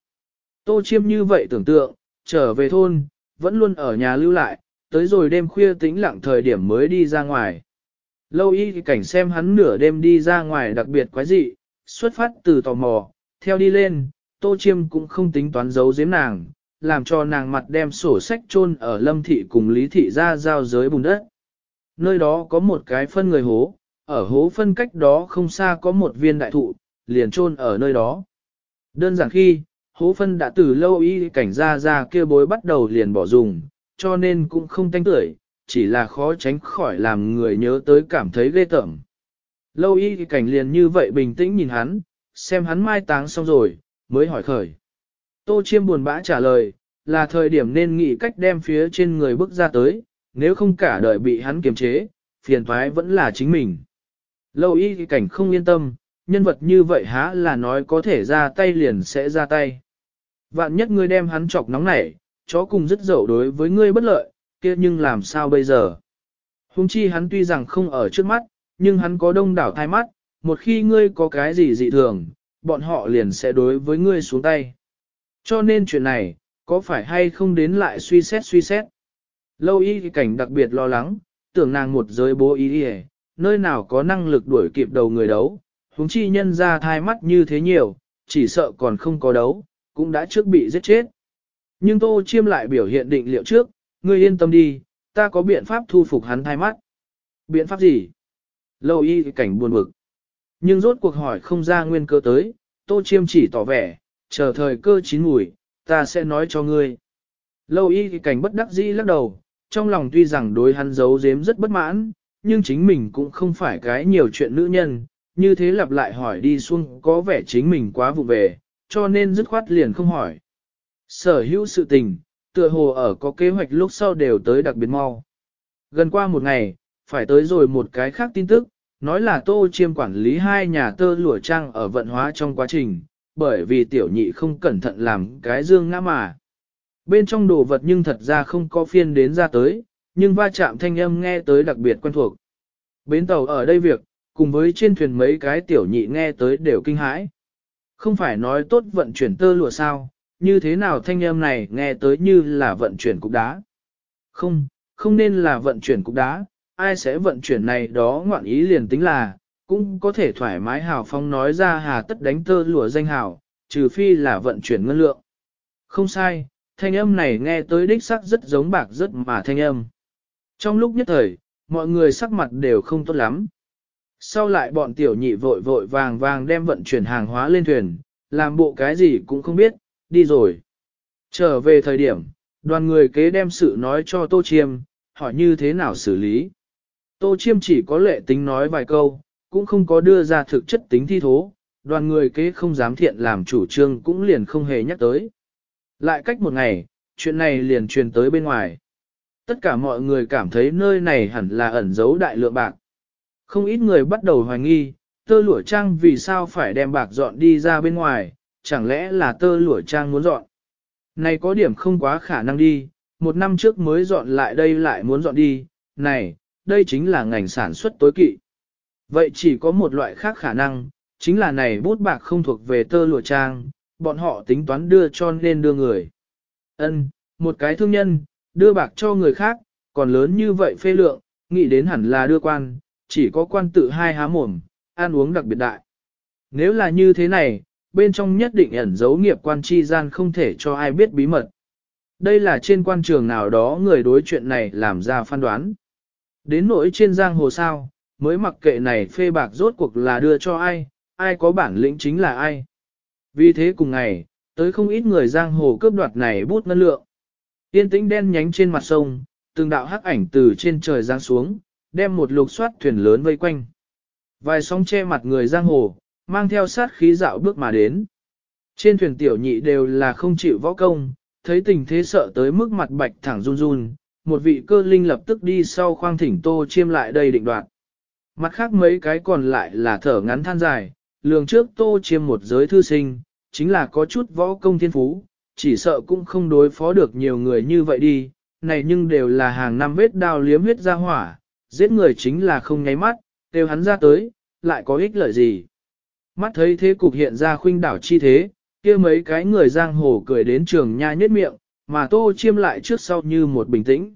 Tô chiêm như vậy tưởng tượng, trở về thôn, vẫn luôn ở nhà lưu lại, tới rồi đêm khuya tĩnh lặng thời điểm mới đi ra ngoài. Lâu y cảnh xem hắn nửa đêm đi ra ngoài đặc biệt quái dị, xuất phát từ tò mò, theo đi lên, tô chiêm cũng không tính toán giấu giếm nàng, làm cho nàng mặt đem sổ sách chôn ở lâm thị cùng lý thị ra giao giới bùn đất. Nơi đó có một cái phân người hố, ở hố phân cách đó không xa có một viên đại thụ, liền chôn ở nơi đó. Đơn giản khi, hố phân đã từ lâu y cảnh ra ra kia bối bắt đầu liền bỏ dùng, cho nên cũng không tanh tưởi, chỉ là khó tránh khỏi làm người nhớ tới cảm thấy ghê tởm. Lâu y cảnh liền như vậy bình tĩnh nhìn hắn, xem hắn mai táng xong rồi, mới hỏi khởi. Tô chiêm buồn bã trả lời, là thời điểm nên nghĩ cách đem phía trên người bước ra tới, nếu không cả đời bị hắn kiềm chế, phiền thoái vẫn là chính mình. Lâu y cảnh không yên tâm, nhân vật như vậy há là nói có thể ra tay liền sẽ ra tay. Vạn nhất ngươi đem hắn chọc nóng nảy, chó cùng rất dậu đối với ngươi bất lợi, kia nhưng làm sao bây giờ? Hùng chi hắn tuy rằng không ở trước mắt, nhưng hắn có đông đảo thai mắt, một khi ngươi có cái gì dị thường, bọn họ liền sẽ đối với ngươi xuống tay. Cho nên chuyện này, có phải hay không đến lại suy xét suy xét. Lâu y cảnh đặc biệt lo lắng, tưởng nàng một giới bố y nơi nào có năng lực đuổi kịp đầu người đấu, huống chi nhân ra thai mắt như thế nhiều, chỉ sợ còn không có đấu, cũng đã trước bị giết chết. Nhưng Tô Chiêm lại biểu hiện định liệu trước, ngươi yên tâm đi, ta có biện pháp thu phục hắn thai mắt. Biện pháp gì? Lâu y cảnh buồn bực. Nhưng rốt cuộc hỏi không ra nguyên cơ tới, Tô Chiêm chỉ tỏ vẻ, chờ thời cơ chín mùi, ta sẽ nói cho ngươi. Lâu y cảnh bất đắc dĩ lắc đầu, trong lòng tuy rằng đối hắn giấu giếm rất bất mãn, nhưng chính mình cũng không phải cái nhiều chuyện nữ nhân, như thế lặp lại hỏi đi xuống có vẻ chính mình quá vụ về, cho nên dứt khoát liền không hỏi. Sở hữu sự tình, tựa hồ ở có kế hoạch lúc sau đều tới đặc biệt mau. Gần qua một ngày, phải tới rồi một cái khác tin tức, nói là tô chiêm quản lý hai nhà tơ lụa trang ở vận hóa trong quá trình, bởi vì tiểu nhị không cẩn thận làm cái dương ngã mà. Bên trong đồ vật nhưng thật ra không có phiên đến ra tới, nhưng va chạm thanh âm nghe tới đặc biệt quen thuộc. Bến tàu ở đây việc, cùng với trên thuyền mấy cái tiểu nhị nghe tới đều kinh hãi. Không phải nói tốt vận chuyển tơ lụa sao, như thế nào thanh âm này nghe tới như là vận chuyển cục đá. Không, không nên là vận chuyển cục đá, ai sẽ vận chuyển này đó ngoạn ý liền tính là, cũng có thể thoải mái hào phong nói ra hà tất đánh tơ lụa danh hào, trừ phi là vận chuyển ngân lượng. Không sai, thanh âm này nghe tới đích sắc rất giống bạc rất mà thanh âm. Trong lúc nhất thời, mọi người sắc mặt đều không tốt lắm. Sau lại bọn tiểu nhị vội vội vàng vàng đem vận chuyển hàng hóa lên thuyền, làm bộ cái gì cũng không biết, đi rồi. Trở về thời điểm, đoàn người kế đem sự nói cho Tô Chiêm, hỏi như thế nào xử lý. Tô Chiêm chỉ có lệ tính nói vài câu, cũng không có đưa ra thực chất tính thi thố, đoàn người kế không dám thiện làm chủ trương cũng liền không hề nhắc tới. Lại cách một ngày, chuyện này liền truyền tới bên ngoài. Tất cả mọi người cảm thấy nơi này hẳn là ẩn giấu đại lượng bạc. Không ít người bắt đầu hoài nghi, tơ lụa trang vì sao phải đem bạc dọn đi ra bên ngoài, chẳng lẽ là tơ lụa trang muốn dọn. Này có điểm không quá khả năng đi, một năm trước mới dọn lại đây lại muốn dọn đi, này, đây chính là ngành sản xuất tối kỵ. Vậy chỉ có một loại khác khả năng, chính là này bút bạc không thuộc về tơ lụa trang, bọn họ tính toán đưa cho nên đưa người. Ân, một cái thương nhân, đưa bạc cho người khác, còn lớn như vậy phê lượng, nghĩ đến hẳn là đưa quan, chỉ có quan tự hai há mồm, ăn uống đặc biệt đại. Nếu là như thế này, bên trong nhất định ẩn giấu nghiệp quan chi gian không thể cho ai biết bí mật. Đây là trên quan trường nào đó người đối chuyện này làm ra phán đoán. Đến nỗi trên giang hồ sao, mới mặc kệ này phê bạc rốt cuộc là đưa cho ai, ai có bản lĩnh chính là ai. Vì thế cùng ngày, tới không ít người giang hồ cướp đoạt này bút ngân lượng. Yên tĩnh đen nhánh trên mặt sông, từng đạo hắc ảnh từ trên trời giáng xuống, đem một lục soát thuyền lớn vây quanh. Vài sóng che mặt người giang hồ, mang theo sát khí dạo bước mà đến. Trên thuyền tiểu nhị đều là không chịu võ công, thấy tình thế sợ tới mức mặt bạch thẳng run run, một vị cơ linh lập tức đi sau khoang thỉnh tô chiêm lại đây định đoạt. Mặt khác mấy cái còn lại là thở ngắn than dài, lường trước tô chiêm một giới thư sinh, chính là có chút võ công thiên phú, chỉ sợ cũng không đối phó được nhiều người như vậy đi, này nhưng đều là hàng năm vết đao liếm huyết ra hỏa, giết người chính là không nháy mắt, đều hắn ra tới, lại có ích lợi gì. Mắt thấy thế cục hiện ra khuynh đảo chi thế, kia mấy cái người giang hồ cười đến trường nha nhất miệng, mà tô chiêm lại trước sau như một bình tĩnh.